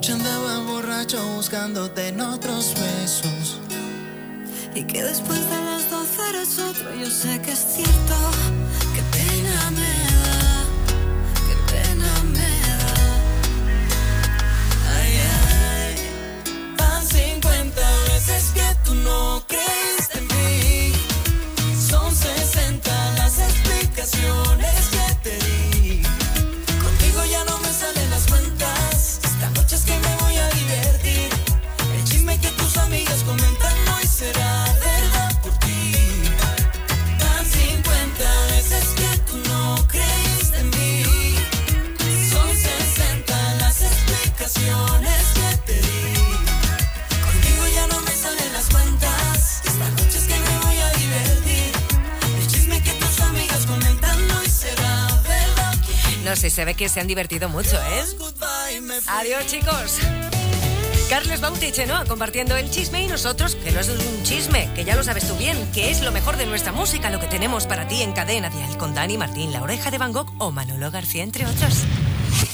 S89: Que
S42: anoche andaba borracho buscándote en otros besos.
S89: Y que después de las 12 eres otro, yo sé que es cierto. Qué pena me da, qué pena me da.
S42: Ay, ay. Van 50 veces que tú no creíste en mí.
S87: No sé, se ve que se han divertido mucho, ¿eh? Adiós, chicos. Carlos Baute y Chenoa compartiendo el chisme y nosotros, que no es un chisme, que ya lo sabes tú bien, que es lo mejor de nuestra música, lo que tenemos para ti en Cadena Dial con Dani Martín, La Oreja de Van Gogh o Manolo García, entre otros.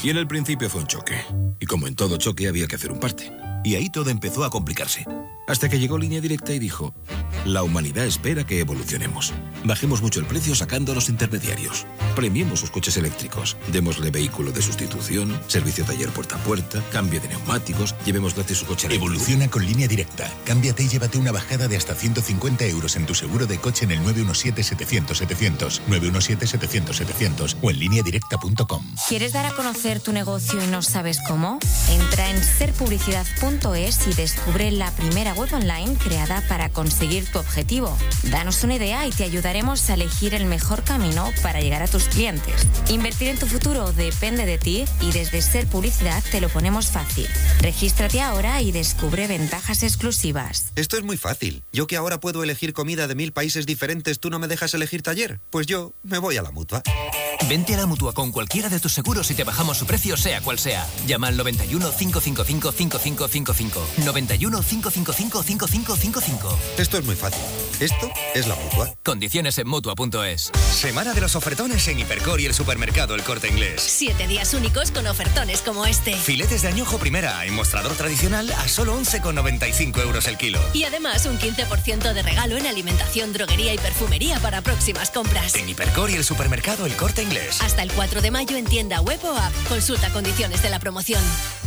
S90: Y en el principio fue un choque. Y como en todo choque había que hacer un parte. Y ahí todo empezó a complicarse. Hasta que llegó Línea Directa y dijo, la humanidad espera que evolucionemos. Bajemos mucho el precio sacando a los intermediarios. Premiemos sus coches eléctricos. Démosle vehículo de sustitución, servicio taller puerta a puerta, cambio de neumáticos, llevemos gratis su coche eléctrico.
S175: Evoluciona con línea directa. Cámbiate y llévate una bajada de hasta 150 euros en tu seguro de coche en el 917-700-700, 917-700-700 o en lineadirecta.com.
S110: ¿Quieres dar a conocer tu negocio y no sabes cómo? Entra en serpublicidad.es y descubre la primera web online creada para conseguir tu objetivo. Danos una idea y te ayudaremos a elegir el mejor camino para llegar a tus clientes. Invertir en tu futuro depende de ti y desde Ser Publicidad te lo ponemos fácil. Regístrate ahora y descubre ventajas exclusivas.
S176: Esto es muy fácil. Yo que ahora puedo elegir comida de mil países diferentes, ¿tú no me dejas elegir taller? Pues yo me voy a la mutua.
S168: Vente a la mutua con cualquiera de tus seguros y te bajamos su precio, sea cual sea. Llama al 91 555 5555. 91 555 5555.
S176: Esto es muy fácil. Esto es la mutua.
S168: Condiciones en mutua.es.
S54: Semana de los ofertones en Hipercor y el supermercado El Corte Inglés.
S12: Siete días únicos con ofertones como este.
S54: Filetes de añojo primera en mostrador tradicional a solo 11,95 euros el kilo.
S12: Y además un 15% de regalo en alimentación, droguería y perfumería para próximas compras.
S54: En Hipercor y el supermercado El Corte Inglés.
S12: Hasta el 4 de mayo en tienda web o app. Consulta condiciones de la promoción.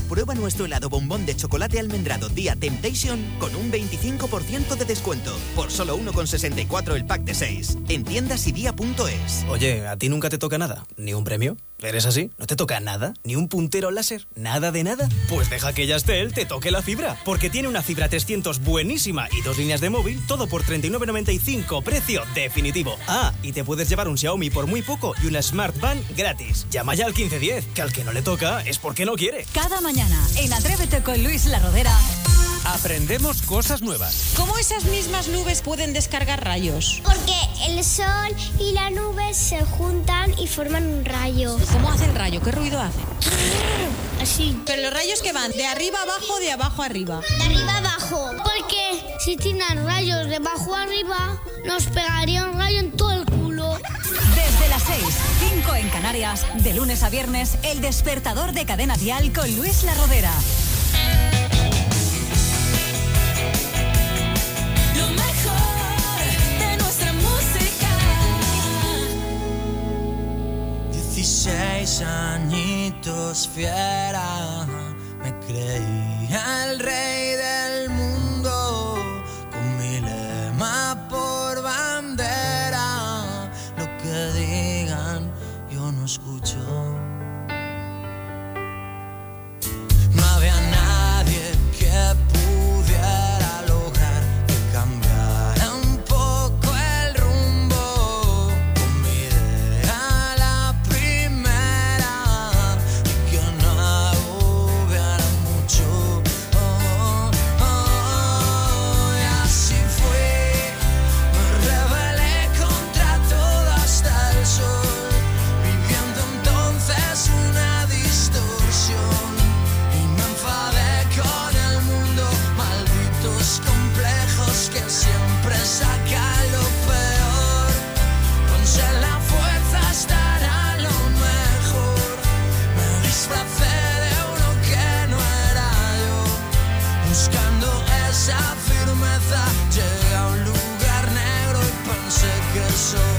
S177: Prueba nuestro helado bombón de chocolate almendrado Día Temptation con un 25% de descuento. Por solo 1,64 el pack de 6. En tiendas y día.es.
S101: Oye, ¿a ti nunca te toca nada? ¿Ni un premio? ¿Eres así? ¿No te toca nada? ¿Ni un puntero láser? ¿Nada de nada? Pues deja que Yastel te toque la fibra, porque tiene una fibra 300 buenísima y dos líneas de móvil, todo por 39.95, precio definitivo. Ah, y te puedes llevar un Xiaomi por muy poco y una Smart Van gratis. Llama ya al 1510, que al que no le toca es porque no quiere.
S15: Cada mañana en Atrévete con Luis La Rodera.
S17: Aprendemos cosas nuevas.
S178: ¿Cómo esas mismas nubes pueden descargar rayos?
S179: Porque el sol y la nube se juntan y forman un rayo.
S178: ¿Cómo hace el rayo? ¿Qué ruido hace?
S179: Así.
S178: Pero los rayos que van de arriba abajo o de abajo arriba.
S179: De arriba abajo. Porque si tiran rayos de abajo arriba, nos pegaría un rayo en todo el culo.
S15: Desde las 6, 5 en Canarias, de lunes a viernes, el despertador de cadena dial con Luis La Rodera.
S180: 16 añitos fiera, me creía el rey del mundo, so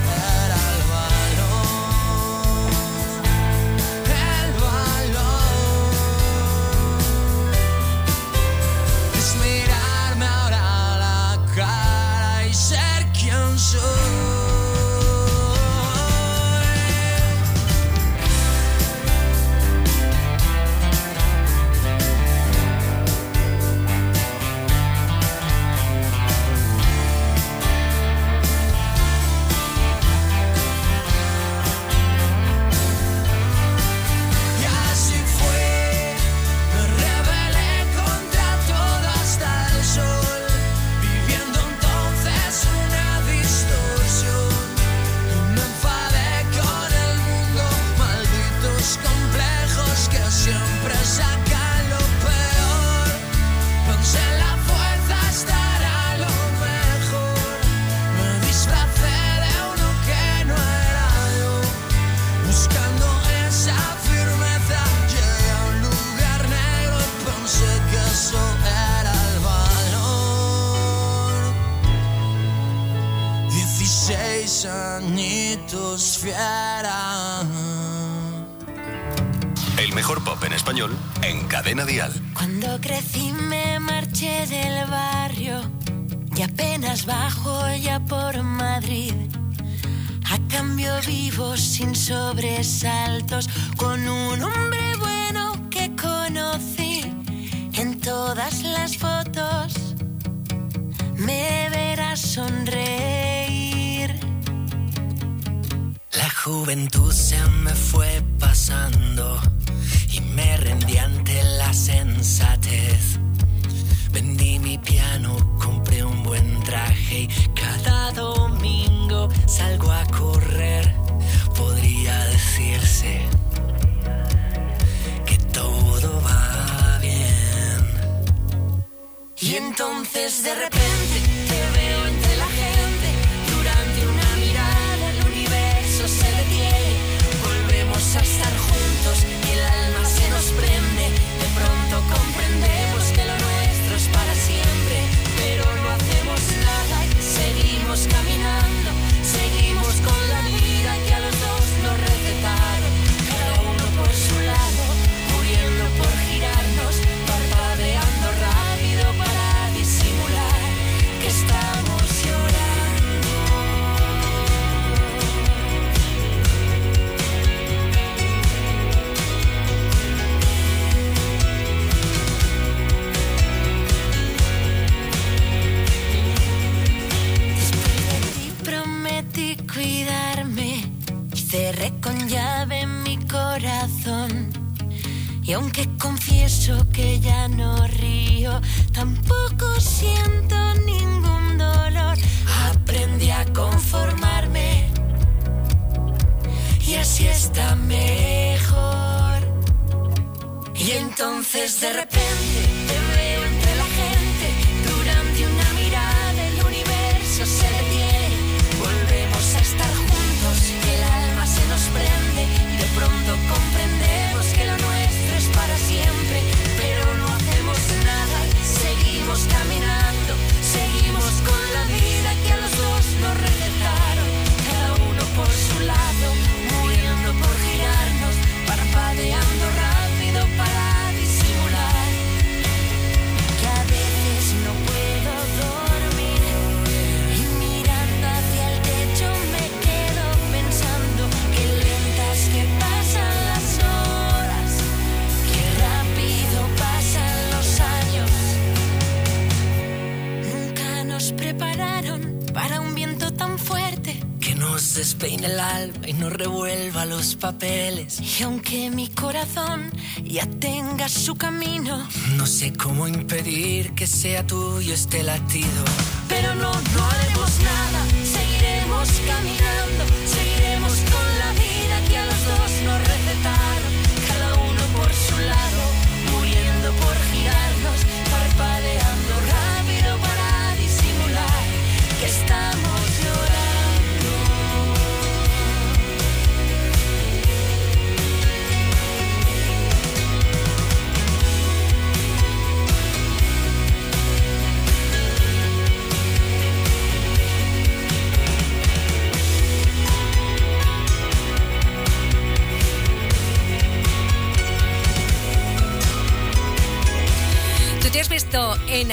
S180: que
S80: sea tuyo este latido.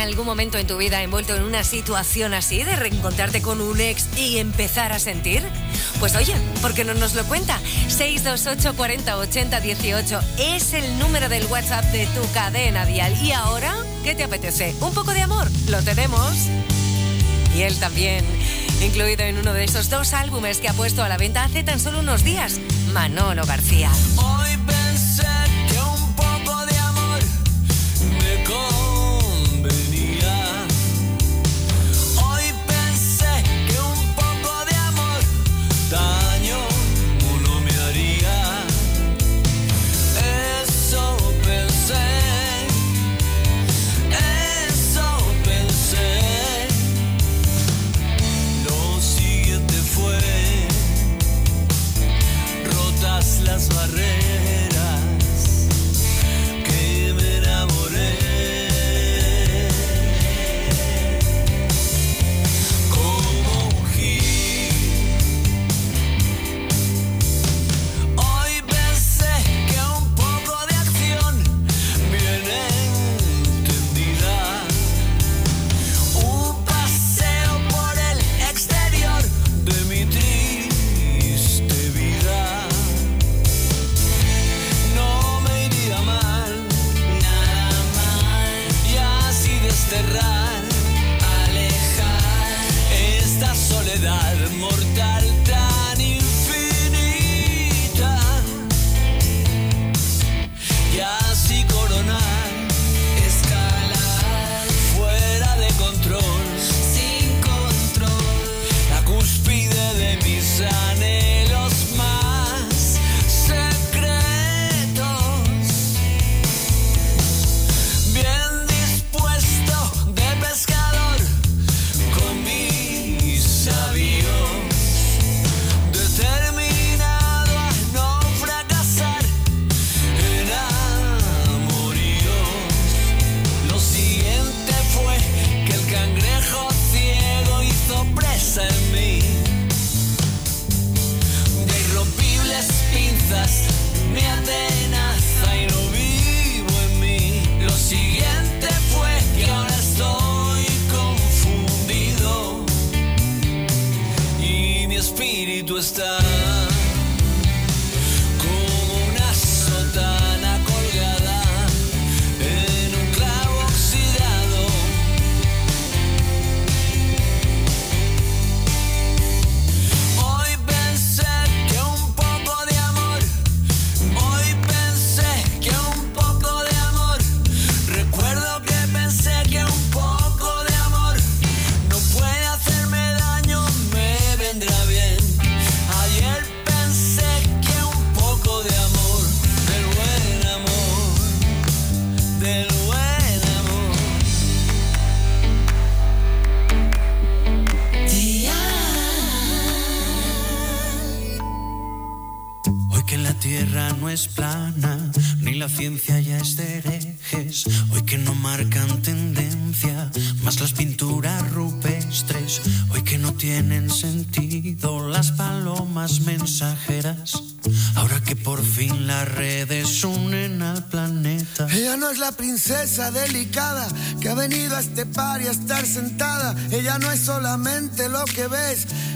S87: En algún momento en tu vida envuelto en una situación así de reencontrarte con un ex y empezar a sentir? Pues oye, ¿por qué no nos lo cuenta? 628 40 80 18 es el número del WhatsApp de tu cadena dial. Y ahora, ¿qué te apetece? ¿Un poco de amor? Lo tenemos. Y él también, incluido en uno de esos dos álbumes que ha puesto a la venta hace tan solo unos días, Manolo García.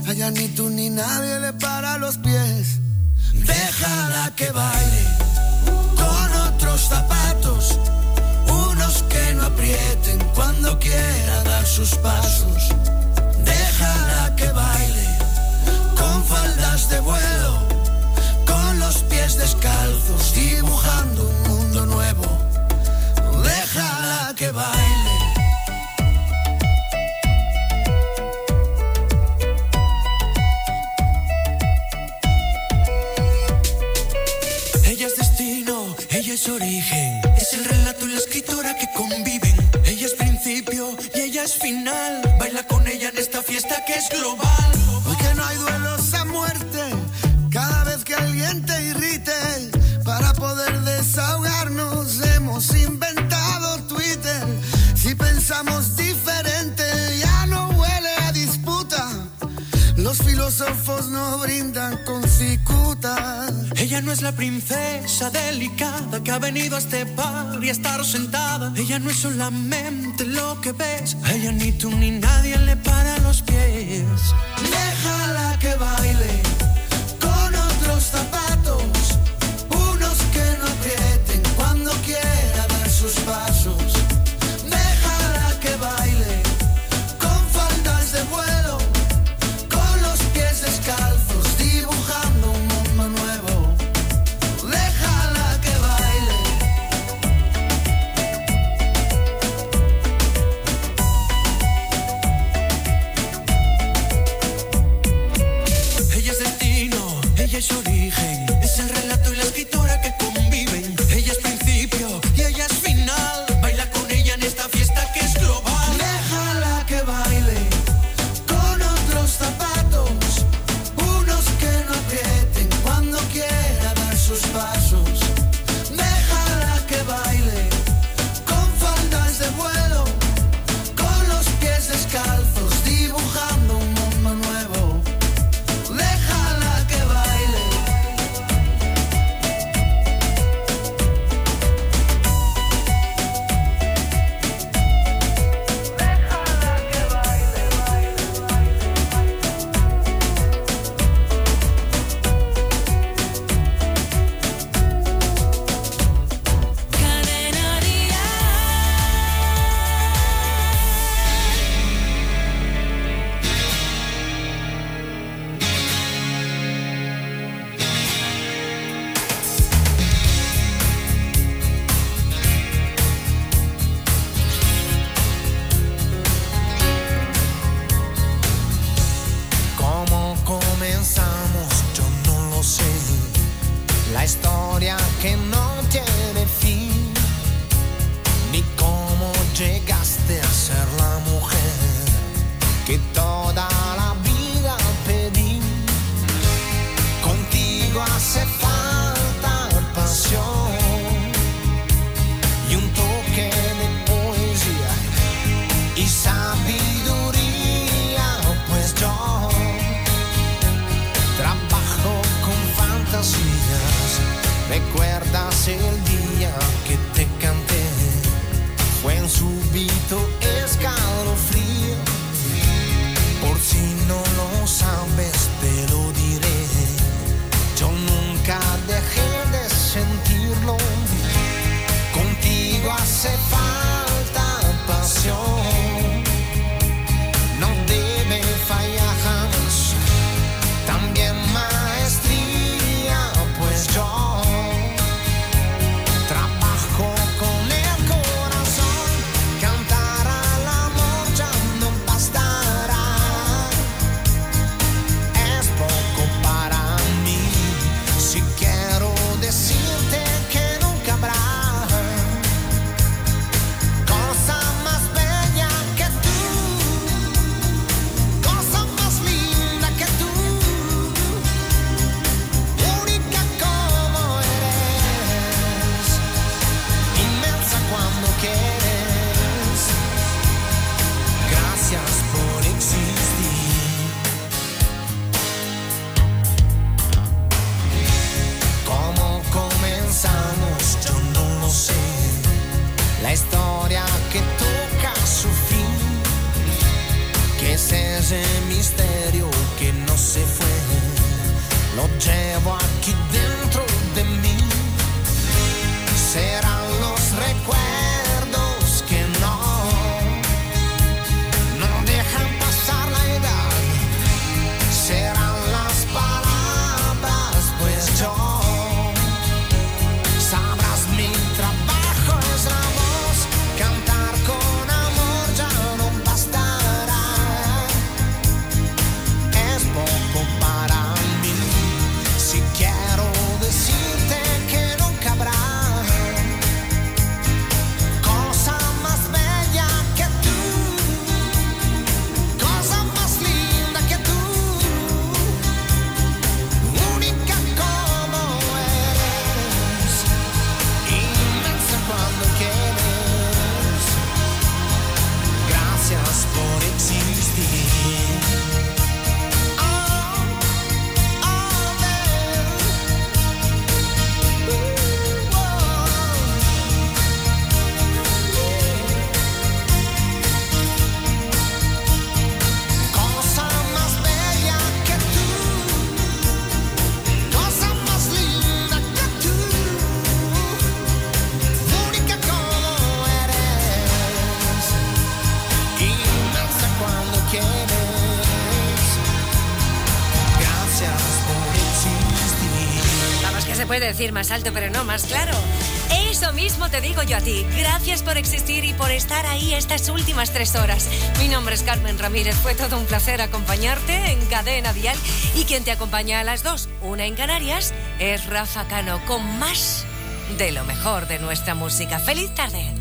S181: Allá ni tú ni nadie le
S87: más
S182: alto, pero no más claro. Eso mismo te digo yo a ti. Gracias por existir y por estar ahí estas últimas tres horas. Mi nombre es Carmen Ramírez. Fue todo un placer acompañarte en Cadena Vial. Y quien te acompaña a las dos, una en Canarias, es Rafa Cano con más de lo mejor de nuestra música. ¡Feliz tarde!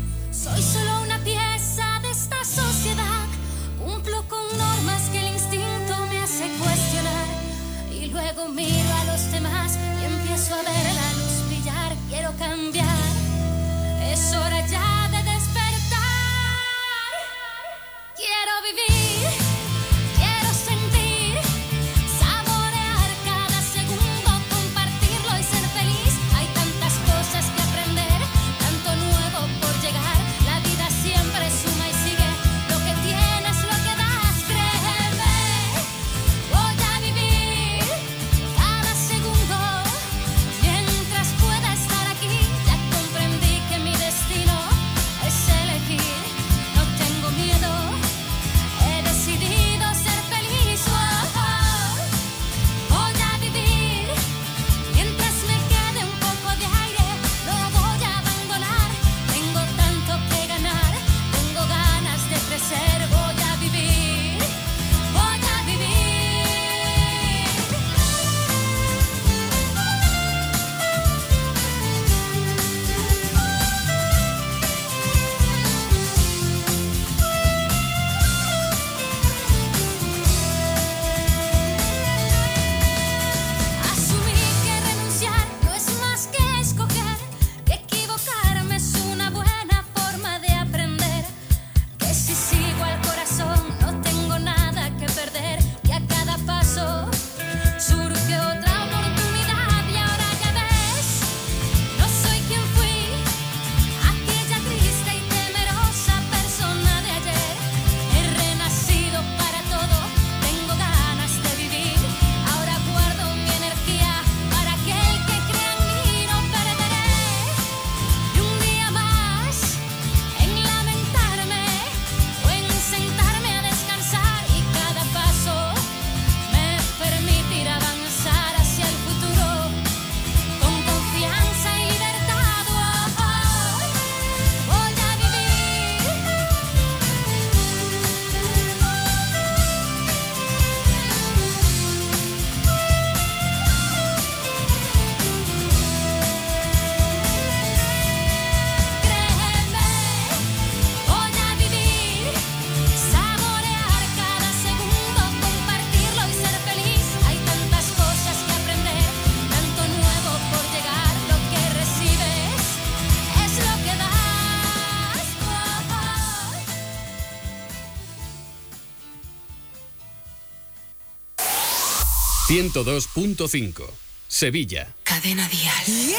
S15: 102.5. Sevilla.
S183: Cadena Dial.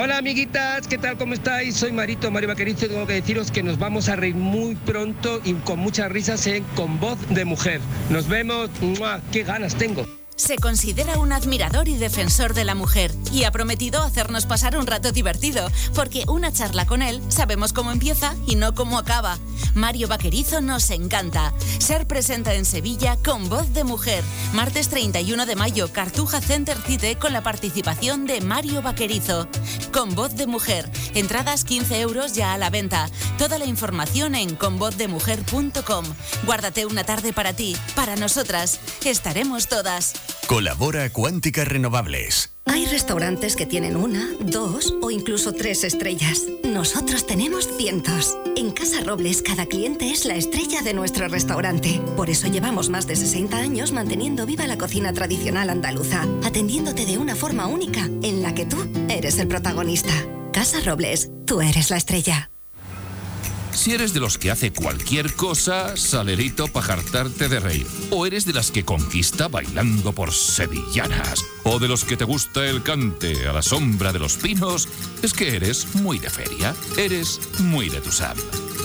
S184: Hola amiguitas, ¿qué tal? ¿Cómo estáis? Soy Marito, Mario Vaquerizo y tengo que deciros que nos vamos a reír muy pronto y con muchas risas en Con Voz de Mujer. Nos vemos, ¡Mua! ¡qué ganas tengo!
S8: Se considera un admirador y defensor de la mujer y ha prometido hacernos pasar un rato divertido, porque una charla con él sabemos cómo empieza y no cómo acaba. Mario Vaquerizo nos encanta. Ser presenta en Sevilla con voz de mujer. Martes 31 de mayo, Cartuja Center Cite con la participación de Mario Vaquerizo. Con voz de mujer. Entradas 15 euros ya a la venta. Toda la información en convozdemujer.com. Guárdate una tarde para ti, para nosotras. Estaremos todas.
S185: Colabora Cuántica Renovables.
S2: Hay restaurantes que tienen una, dos o incluso tres estrellas. Nosotros tenemos cientos. En Casa Robles cada cliente es la estrella de nuestro restaurante. Por eso llevamos más de 60 años manteniendo viva la cocina tradicional andaluza, atendiéndote de una forma única en la que tú eres el protagonista. Casa Robles, tú eres la estrella.
S186: Si eres de los que hace cualquier cosa, salerito para jartarte de reír. O eres de las que conquista bailando por sevillanas. O de los que te gusta el cante a la sombra de los pinos, es que eres muy de feria. Eres muy de tu Sam.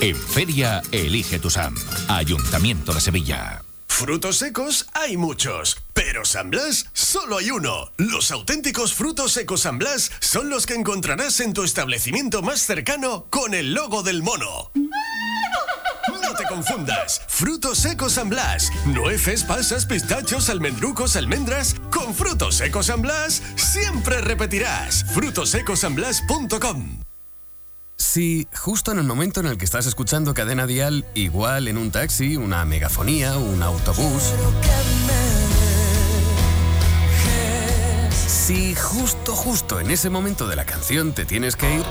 S186: En feria, elige tu Sam. Ayuntamiento de Sevilla.
S187: Frutos secos hay muchos, pero San Blas solo hay uno. Los auténticos frutos secos San Blas son los que encontrarás en tu establecimiento más cercano con el logo del mono. Confundas. Frutos secos San Blas. Nueces, pasas, pistachos, almendrucos, almendras. Con frutos secos San Blas siempre repetirás. Frutosecosanblas.com
S10: Si justo en el momento en el que estás escuchando Cadena Dial, igual en un taxi, una megafonía, un autobús. Si justo, justo en ese momento de la canción te tienes que ir.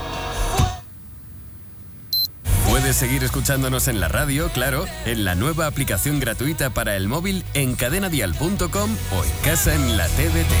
S10: Puedes seguir escuchándonos en la radio, claro, en la nueva aplicación gratuita para el móvil en cadenadial.com o en casa en la TDT.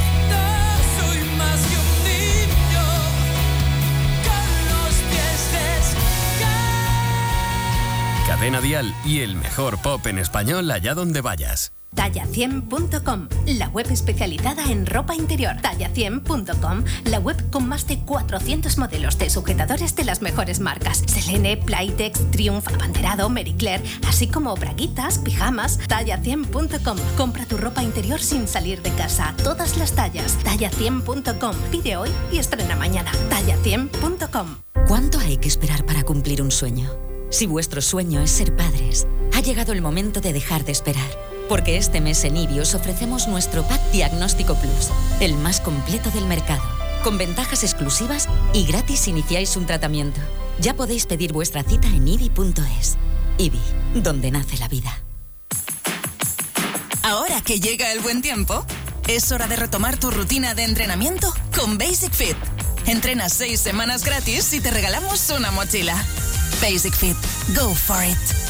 S10: Cadena Dial y el mejor pop en español allá donde vayas.
S188: Talla100.com, la web especializada en ropa interior. Talla100.com, la web con más de 400 modelos de sujetadores de las mejores marcas. Selene, Playtex, Triumph, Abanderado, Marie Claire, así como braguitas, pijamas. Talla100.com, compra tu ropa interior sin salir de casa. Todas las tallas. Talla100.com, pide hoy y estrena mañana. Talla100.com.
S189: ¿Cuánto hay que esperar para cumplir un sueño? Si vuestro sueño es ser padres, ha llegado el momento de dejar de esperar. Porque este mes en IBI os ofrecemos nuestro Pack Diagnóstico Plus, el más completo del mercado, con ventajas exclusivas y gratis iniciáis un tratamiento. Ya podéis pedir vuestra cita en IBI.es. IBI, donde nace la vida.
S8: Ahora que llega el buen tiempo, es hora de retomar tu rutina de entrenamiento con Basic Fit. Entrena seis semanas gratis y te regalamos una mochila. Basic Fit. Go for it.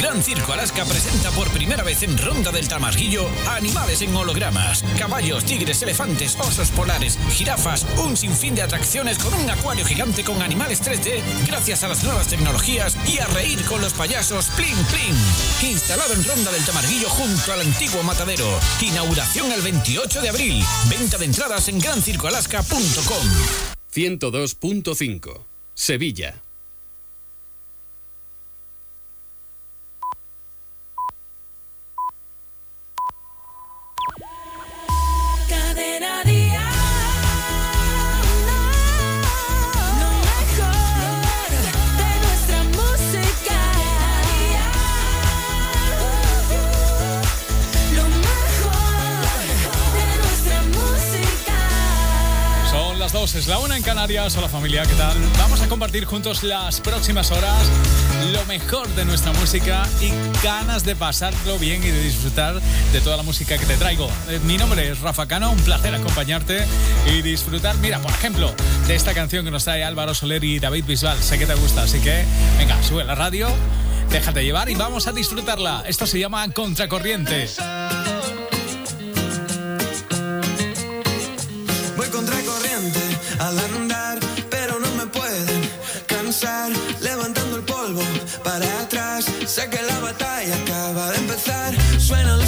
S13: Gran Circo Alaska presenta por primera vez en Ronda del Tamarguillo animales en hologramas, caballos, tigres, elefantes, osos polares, jirafas, un sinfín de atracciones con un acuario gigante con animales 3D gracias a las nuevas tecnologías y a reír con los payasos Plin Plin. Instalado en Ronda del Tamarguillo junto al antiguo matadero. Inauguración el 28 de abril. Venta de entradas en grancircoalaska.com.
S15: 102.5. Sevilla.
S190: Es la una en Canarias. Hola familia, ¿qué tal? Vamos a compartir juntos las próximas horas lo mejor de nuestra música y ganas de pasarlo bien y de disfrutar de toda la música que te traigo. Eh, Mi nombre es Rafa Cano, un placer acompañarte y disfrutar, mira, por ejemplo, de esta canción que nos trae Álvaro Soler y David Bisbal. Sé que te gusta, así que venga, sube la radio, déjate llevar y vamos a disfrutarla. Esto se llama Contracorriente.
S89: Sé que la batalla acaba de empezar. Suenan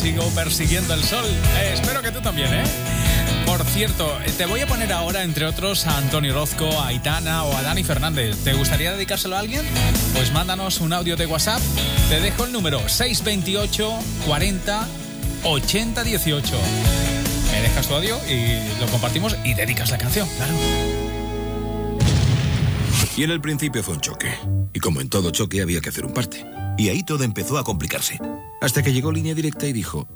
S190: sigo persiguiendo el sol. Eh, espero que tú también, ¿eh? Por cierto, te voy a poner ahora, entre otros, a Antonio Rozco, a Aitana o a Dani Fernández. ¿Te gustaría dedicárselo a alguien? Pues mándanos un audio de WhatsApp. Te dejo el número 628 40 80 18. Me dejas tu audio y lo compartimos y dedicas la canción, claro.
S54: Y en el principio fue un choque. Y como en todo choque había que hacer un parte. Y ahí todo empezó a complicarse. Hasta que llegó línea directa y dijo,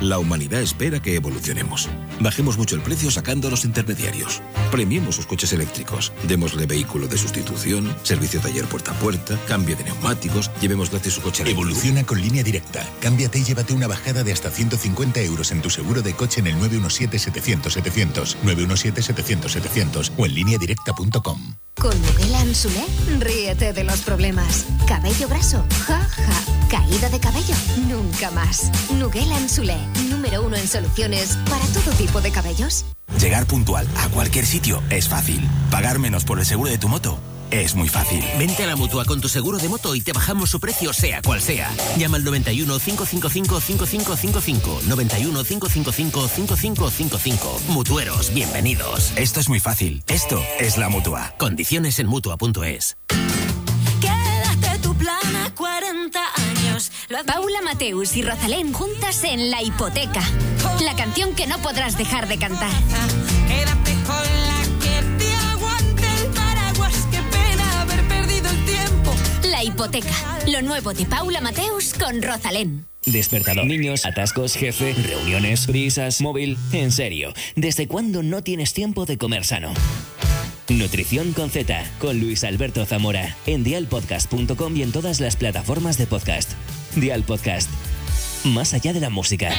S54: la humanidad espera que evolucionemos. Bajemos mucho el precio sacando a los intermediarios. Premiemos sus coches eléctricos. Démosle vehículo de sustitución, servicio taller puerta a puerta, cambio de neumáticos, llevemos gratis su coche eléctrico.
S191: Evoluciona con línea directa. Cámbiate y llévate una bajada de hasta 150 euros en tu seguro de coche en el 917-700-700, 917-700-700 o en lineadirecta.com.
S12: Con Nuguela Ansulé, ríete de los problemas. Cabello graso, ja, ja. Caída de cabello, nunca más. Nuguela Ansulé, número uno en soluciones para todo tipo de cabellos.
S192: Llegar puntual a cualquier sitio es fácil. Pagar menos por el seguro de tu moto es muy fácil.
S80: Vente a la mutua con tu seguro de moto y te bajamos su precio, sea cual sea. Llama al 91 555 5555. 91 555 5555. Mutueros, bienvenidos.
S192: Esto es muy fácil. Esto es la mutua.
S80: Condiciones en mutua.es.
S12: Paula Mateus y Rosalén juntas en La Hipoteca. La canción que no podrás dejar de cantar.
S15: Quédate con la que te aguante el paraguas. Qué pena haber perdido el tiempo.
S12: La Hipoteca. Lo nuevo de Paula Mateus con Rosalén.
S188: Despertador. Niños, atascos, jefe, reuniones, prisas, móvil. En serio, ¿desde cuándo no tienes tiempo de comer sano? Nutrición con Z, con Luis Alberto Zamora, en dialpodcast.com y en todas las plataformas de podcast. Dial Podcast. Más allá de la música.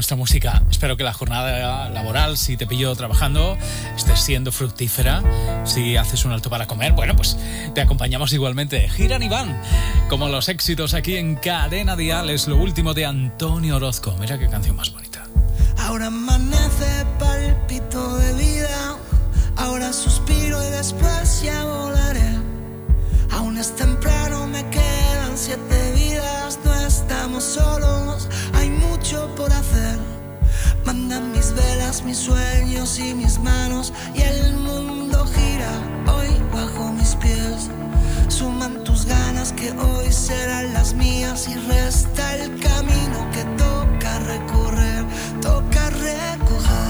S15: Nuestra
S190: música. Espero que la jornada laboral, si te pillo trabajando, esté siendo fructífera. Si haces un alto para comer, bueno, pues te acompañamos igualmente. Giran y van, como los éxitos aquí en Cadena Dial. Es lo último de Antonio Orozco. Mira qué canción más bonita.
S193: Ahora amanece palpito de vida. Ahora suspiro y después ya volaré. Aún es temprano, me quedan siete estamos solos, hay mucho por hacer. Mandan mis velas, mis sueños y mis manos. Y el mundo gira hoy bajo mis pies. Suman tus ganas que hoy serán las mías. Y resta el camino que toca recorrer, toca recoger.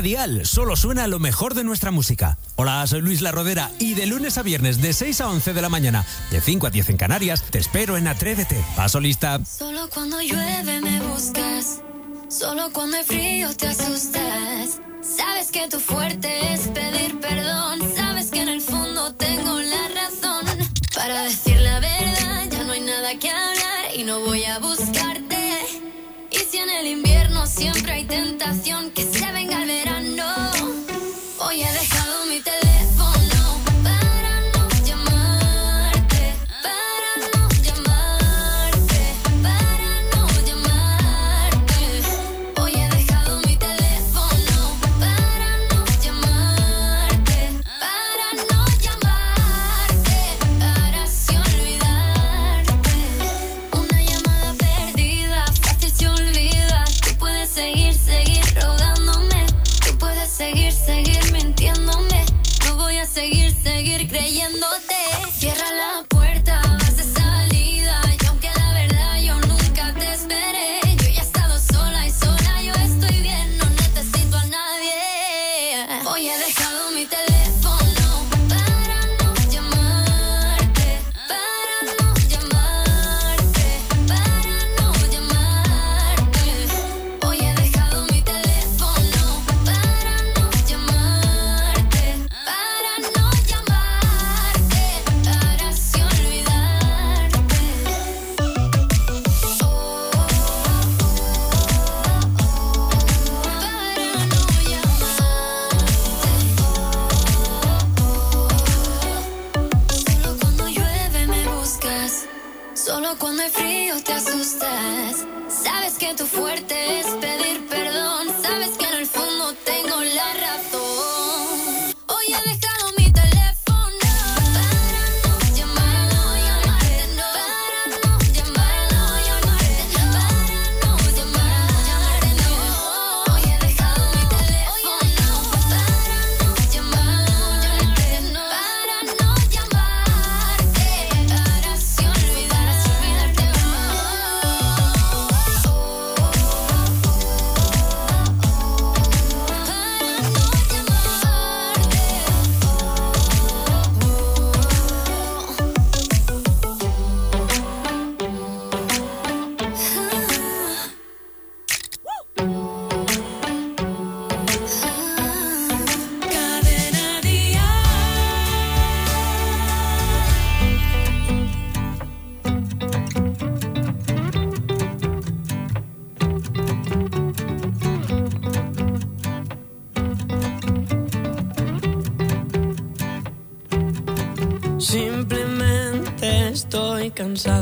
S17: Cadena Dial solo suena lo mejor de nuestra música. Hola, soy Luis La Rodera y de lunes a viernes de 6 a 11 de la mañana, de 5 a 10 en Canarias, te espero en Atrévete. Paso lista.
S194: Solo cuando llueve me buscas. Solo cuando hay frío te asustas. Sabes que tu fuerte es pedir perdón. Sabes que en el fondo tengo la razón. Para decir la verdad, ya no hay nada que hablar y no voy a buscarte. Y si en el invierno siempre hay tentación, que se venga el verano. Hoy he dejado
S195: estoy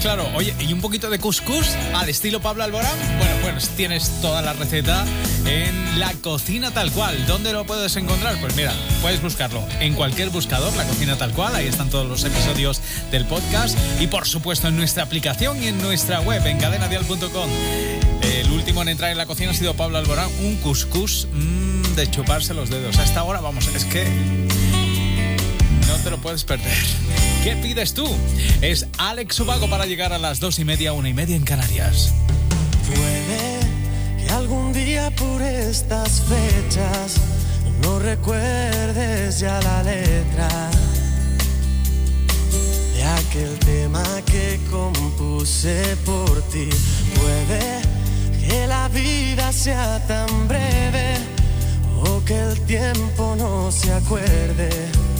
S190: claro. Oye, ¿y un poquito de couscous al estilo Pablo Alborán? Bueno, pues tienes toda la receta en La Cocina Tal Cual. ¿Dónde lo puedes encontrar? Pues mira, puedes buscarlo en cualquier buscador, La Cocina Tal Cual. Ahí están todos los episodios del podcast. Y por supuesto en nuestra aplicación y en nuestra web, en cadenadial.com. El último en entrar en la cocina ha sido Pablo Alborán. Un cuscús mm, de chuparse los dedos. A esta hora, vamos, es que no te lo puedes perder. ¿Qué pides tú? Es Alex Subago para llegar a las dos y media, una y media en Canarias.
S196: Puede que algún día por estas fechas no recuerdes ya la letra de aquel tema que compuse por ti. Puede que la vida sea tan breve o que el tiempo no se acuerde de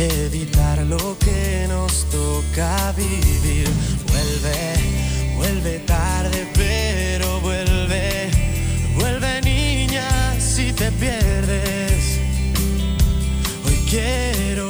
S196: evitar lo que nos toca vivir. Vuelve, vuelve tarde, pero vuelve, vuelve niña si te pierdes. Hoy quiero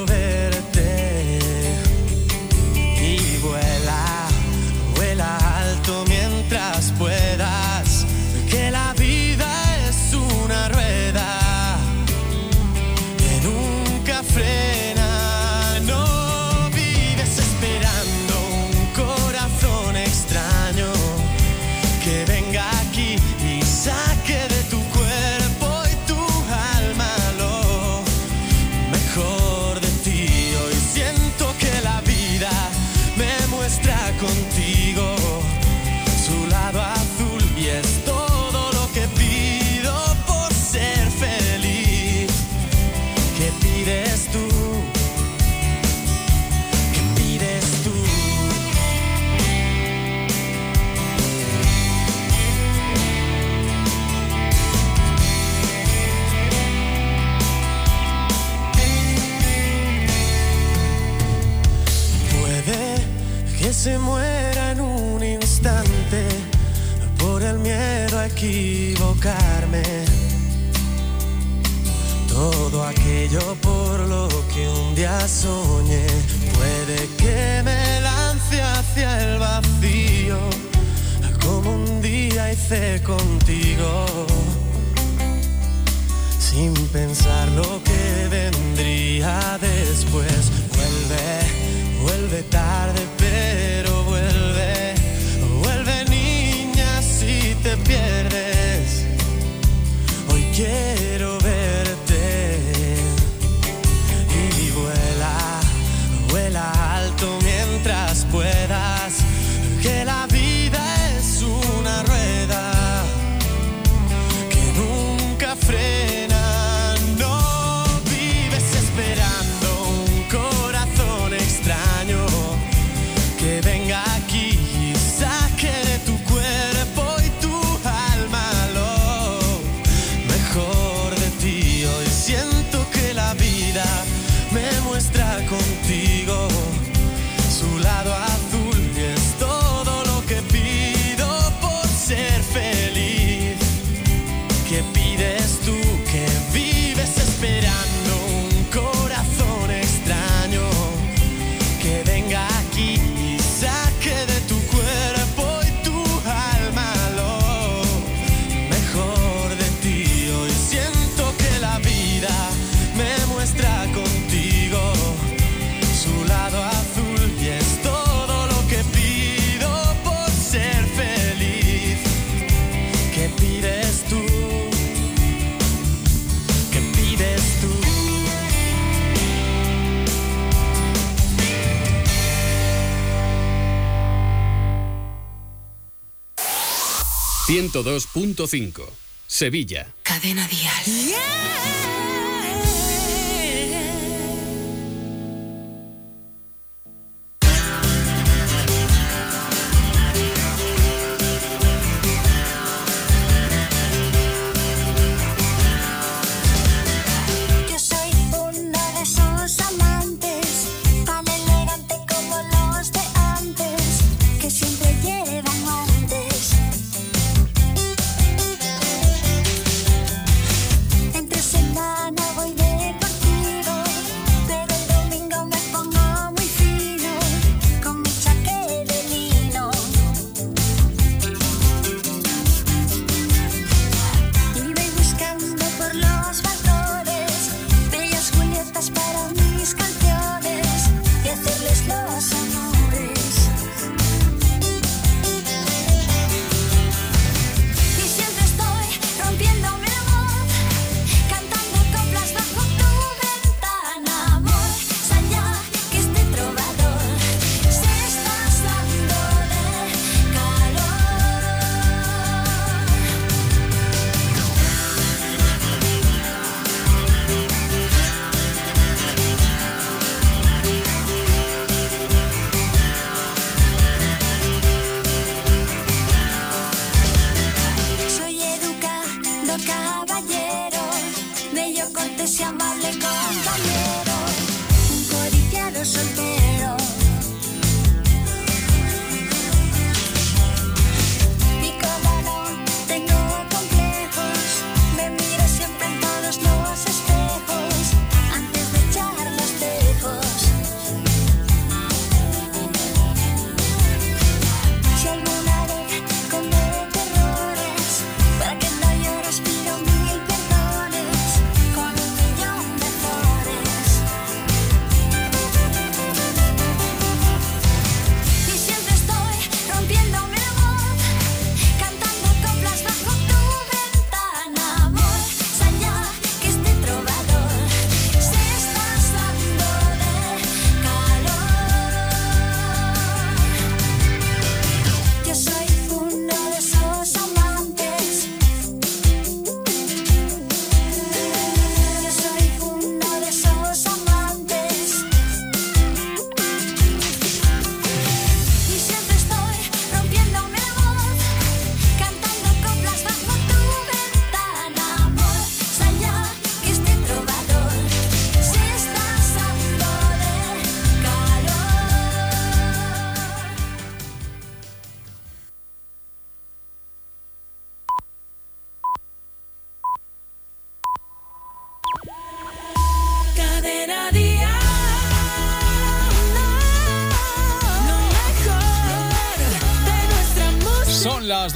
S196: día soñé puede que me lance hacia el vacío, como un día hice contigo, sin pensar lo que vendría después. Vuelve, vuelve tarde, pero
S197: 102.5. Sevilla.
S189: Cadena Dial.
S15: Yo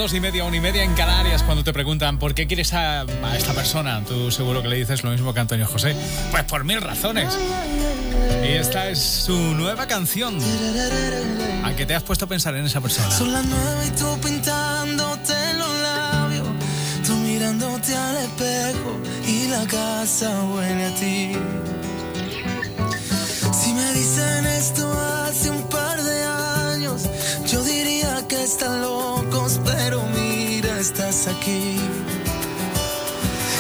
S190: dos y media, una y media en Canarias, cuando te preguntan por qué quieres a, a esta persona, tú seguro que le dices lo mismo que Antonio José. Pues por mil razones. Y esta es su nueva canción. ¿A que te has puesto a pensar en esa persona?
S198: Son las nueve y tú pintándote los labios, tú mirándote al espejo y la casa huele a ti. Si me dicen esto hace un par de años, yo diría que está loco aquí.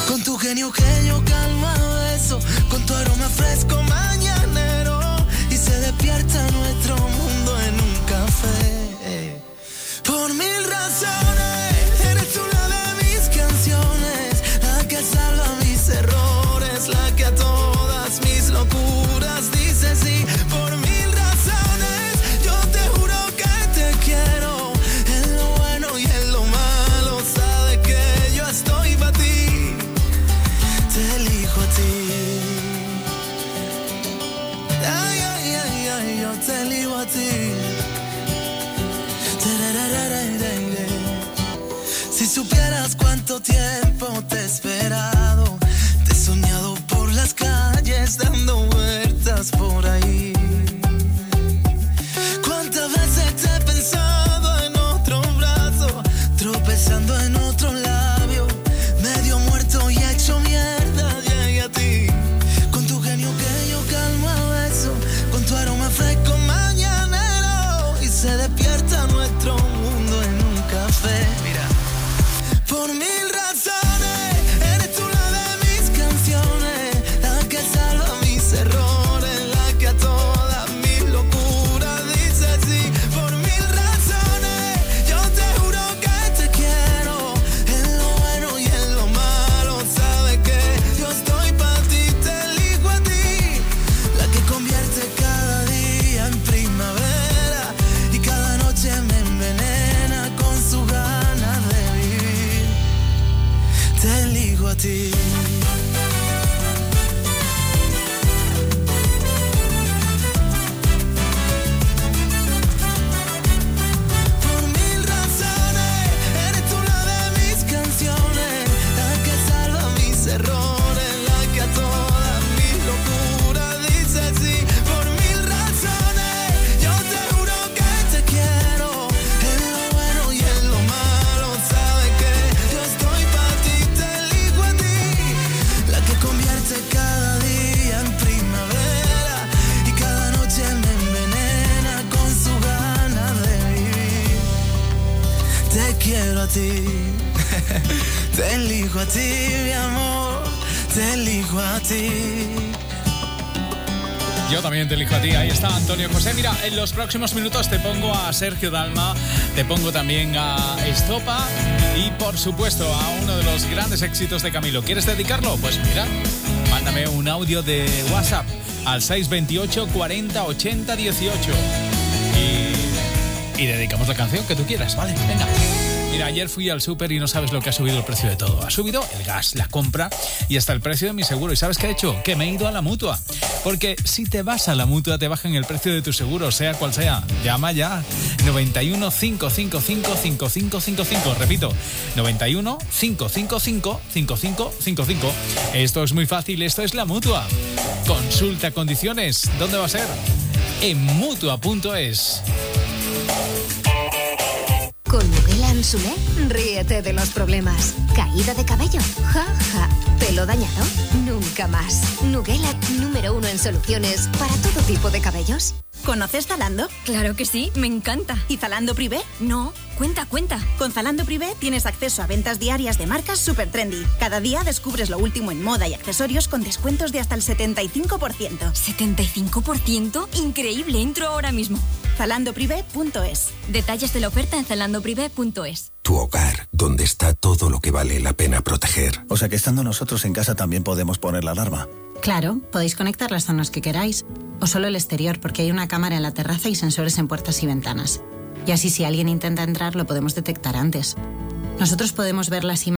S198: Con tu genio que yo calma beso, con tu aroma fresco mañanero y se despierta nuestro
S190: próximos minutos te pongo a Sergio Dalma, te pongo también a Estopa y por supuesto a uno de los grandes éxitos de Camilo. ¿Quieres dedicarlo? Pues mira, mándame un audio de WhatsApp al 628 40 80 18 y, y dedicamos la canción que tú quieras, ¿vale? Venga. Mira, ayer fui al súper y no sabes lo que ha subido el precio de todo. Ha subido el gas, la compra y hasta el precio de mi seguro. ¿Y sabes qué he hecho? Que me he ido a la mutua. Porque si te vas a la mutua, te bajan el precio de tu seguro, sea cual sea. Llama ya. 91 555 5555. Repito, 91 555 5555. Esto es muy fácil, esto es la mutua. Consulta condiciones. ¿Dónde va a ser? En mutua.es.
S12: Con Nugela Ansulé, ríete de los problemas. ¿Caída de cabello? Ja, ja. ¿Pelo dañado? Nunca más. Nugela, número uno en soluciones para todo tipo de cabellos.
S198: ¿Conoces Zalando? Claro que sí, me encanta. ¿Y Zalando Privé? No, cuenta, cuenta. Con Zalando Privé tienes acceso a ventas diarias de marcas super trendy. Cada día descubres lo último en moda y accesorios con descuentos de hasta el 75%.
S199: ¿75%? Increíble, entro ahora mismo.
S198: ZalandoPrivé.es.
S199: Detalles de la oferta en zalandoprivé.es.
S200: Tu hogar, donde está todo lo que vale la pena proteger.
S201: O sea que estando nosotros en casa también podemos poner la alarma.
S82: Claro, podéis conectar las zonas que queráis, o solo el exterior, porque hay una cámara en la terraza y sensores en puertas y ventanas. Y así si alguien intenta entrar lo podemos detectar antes. Nosotros podemos ver las imágenes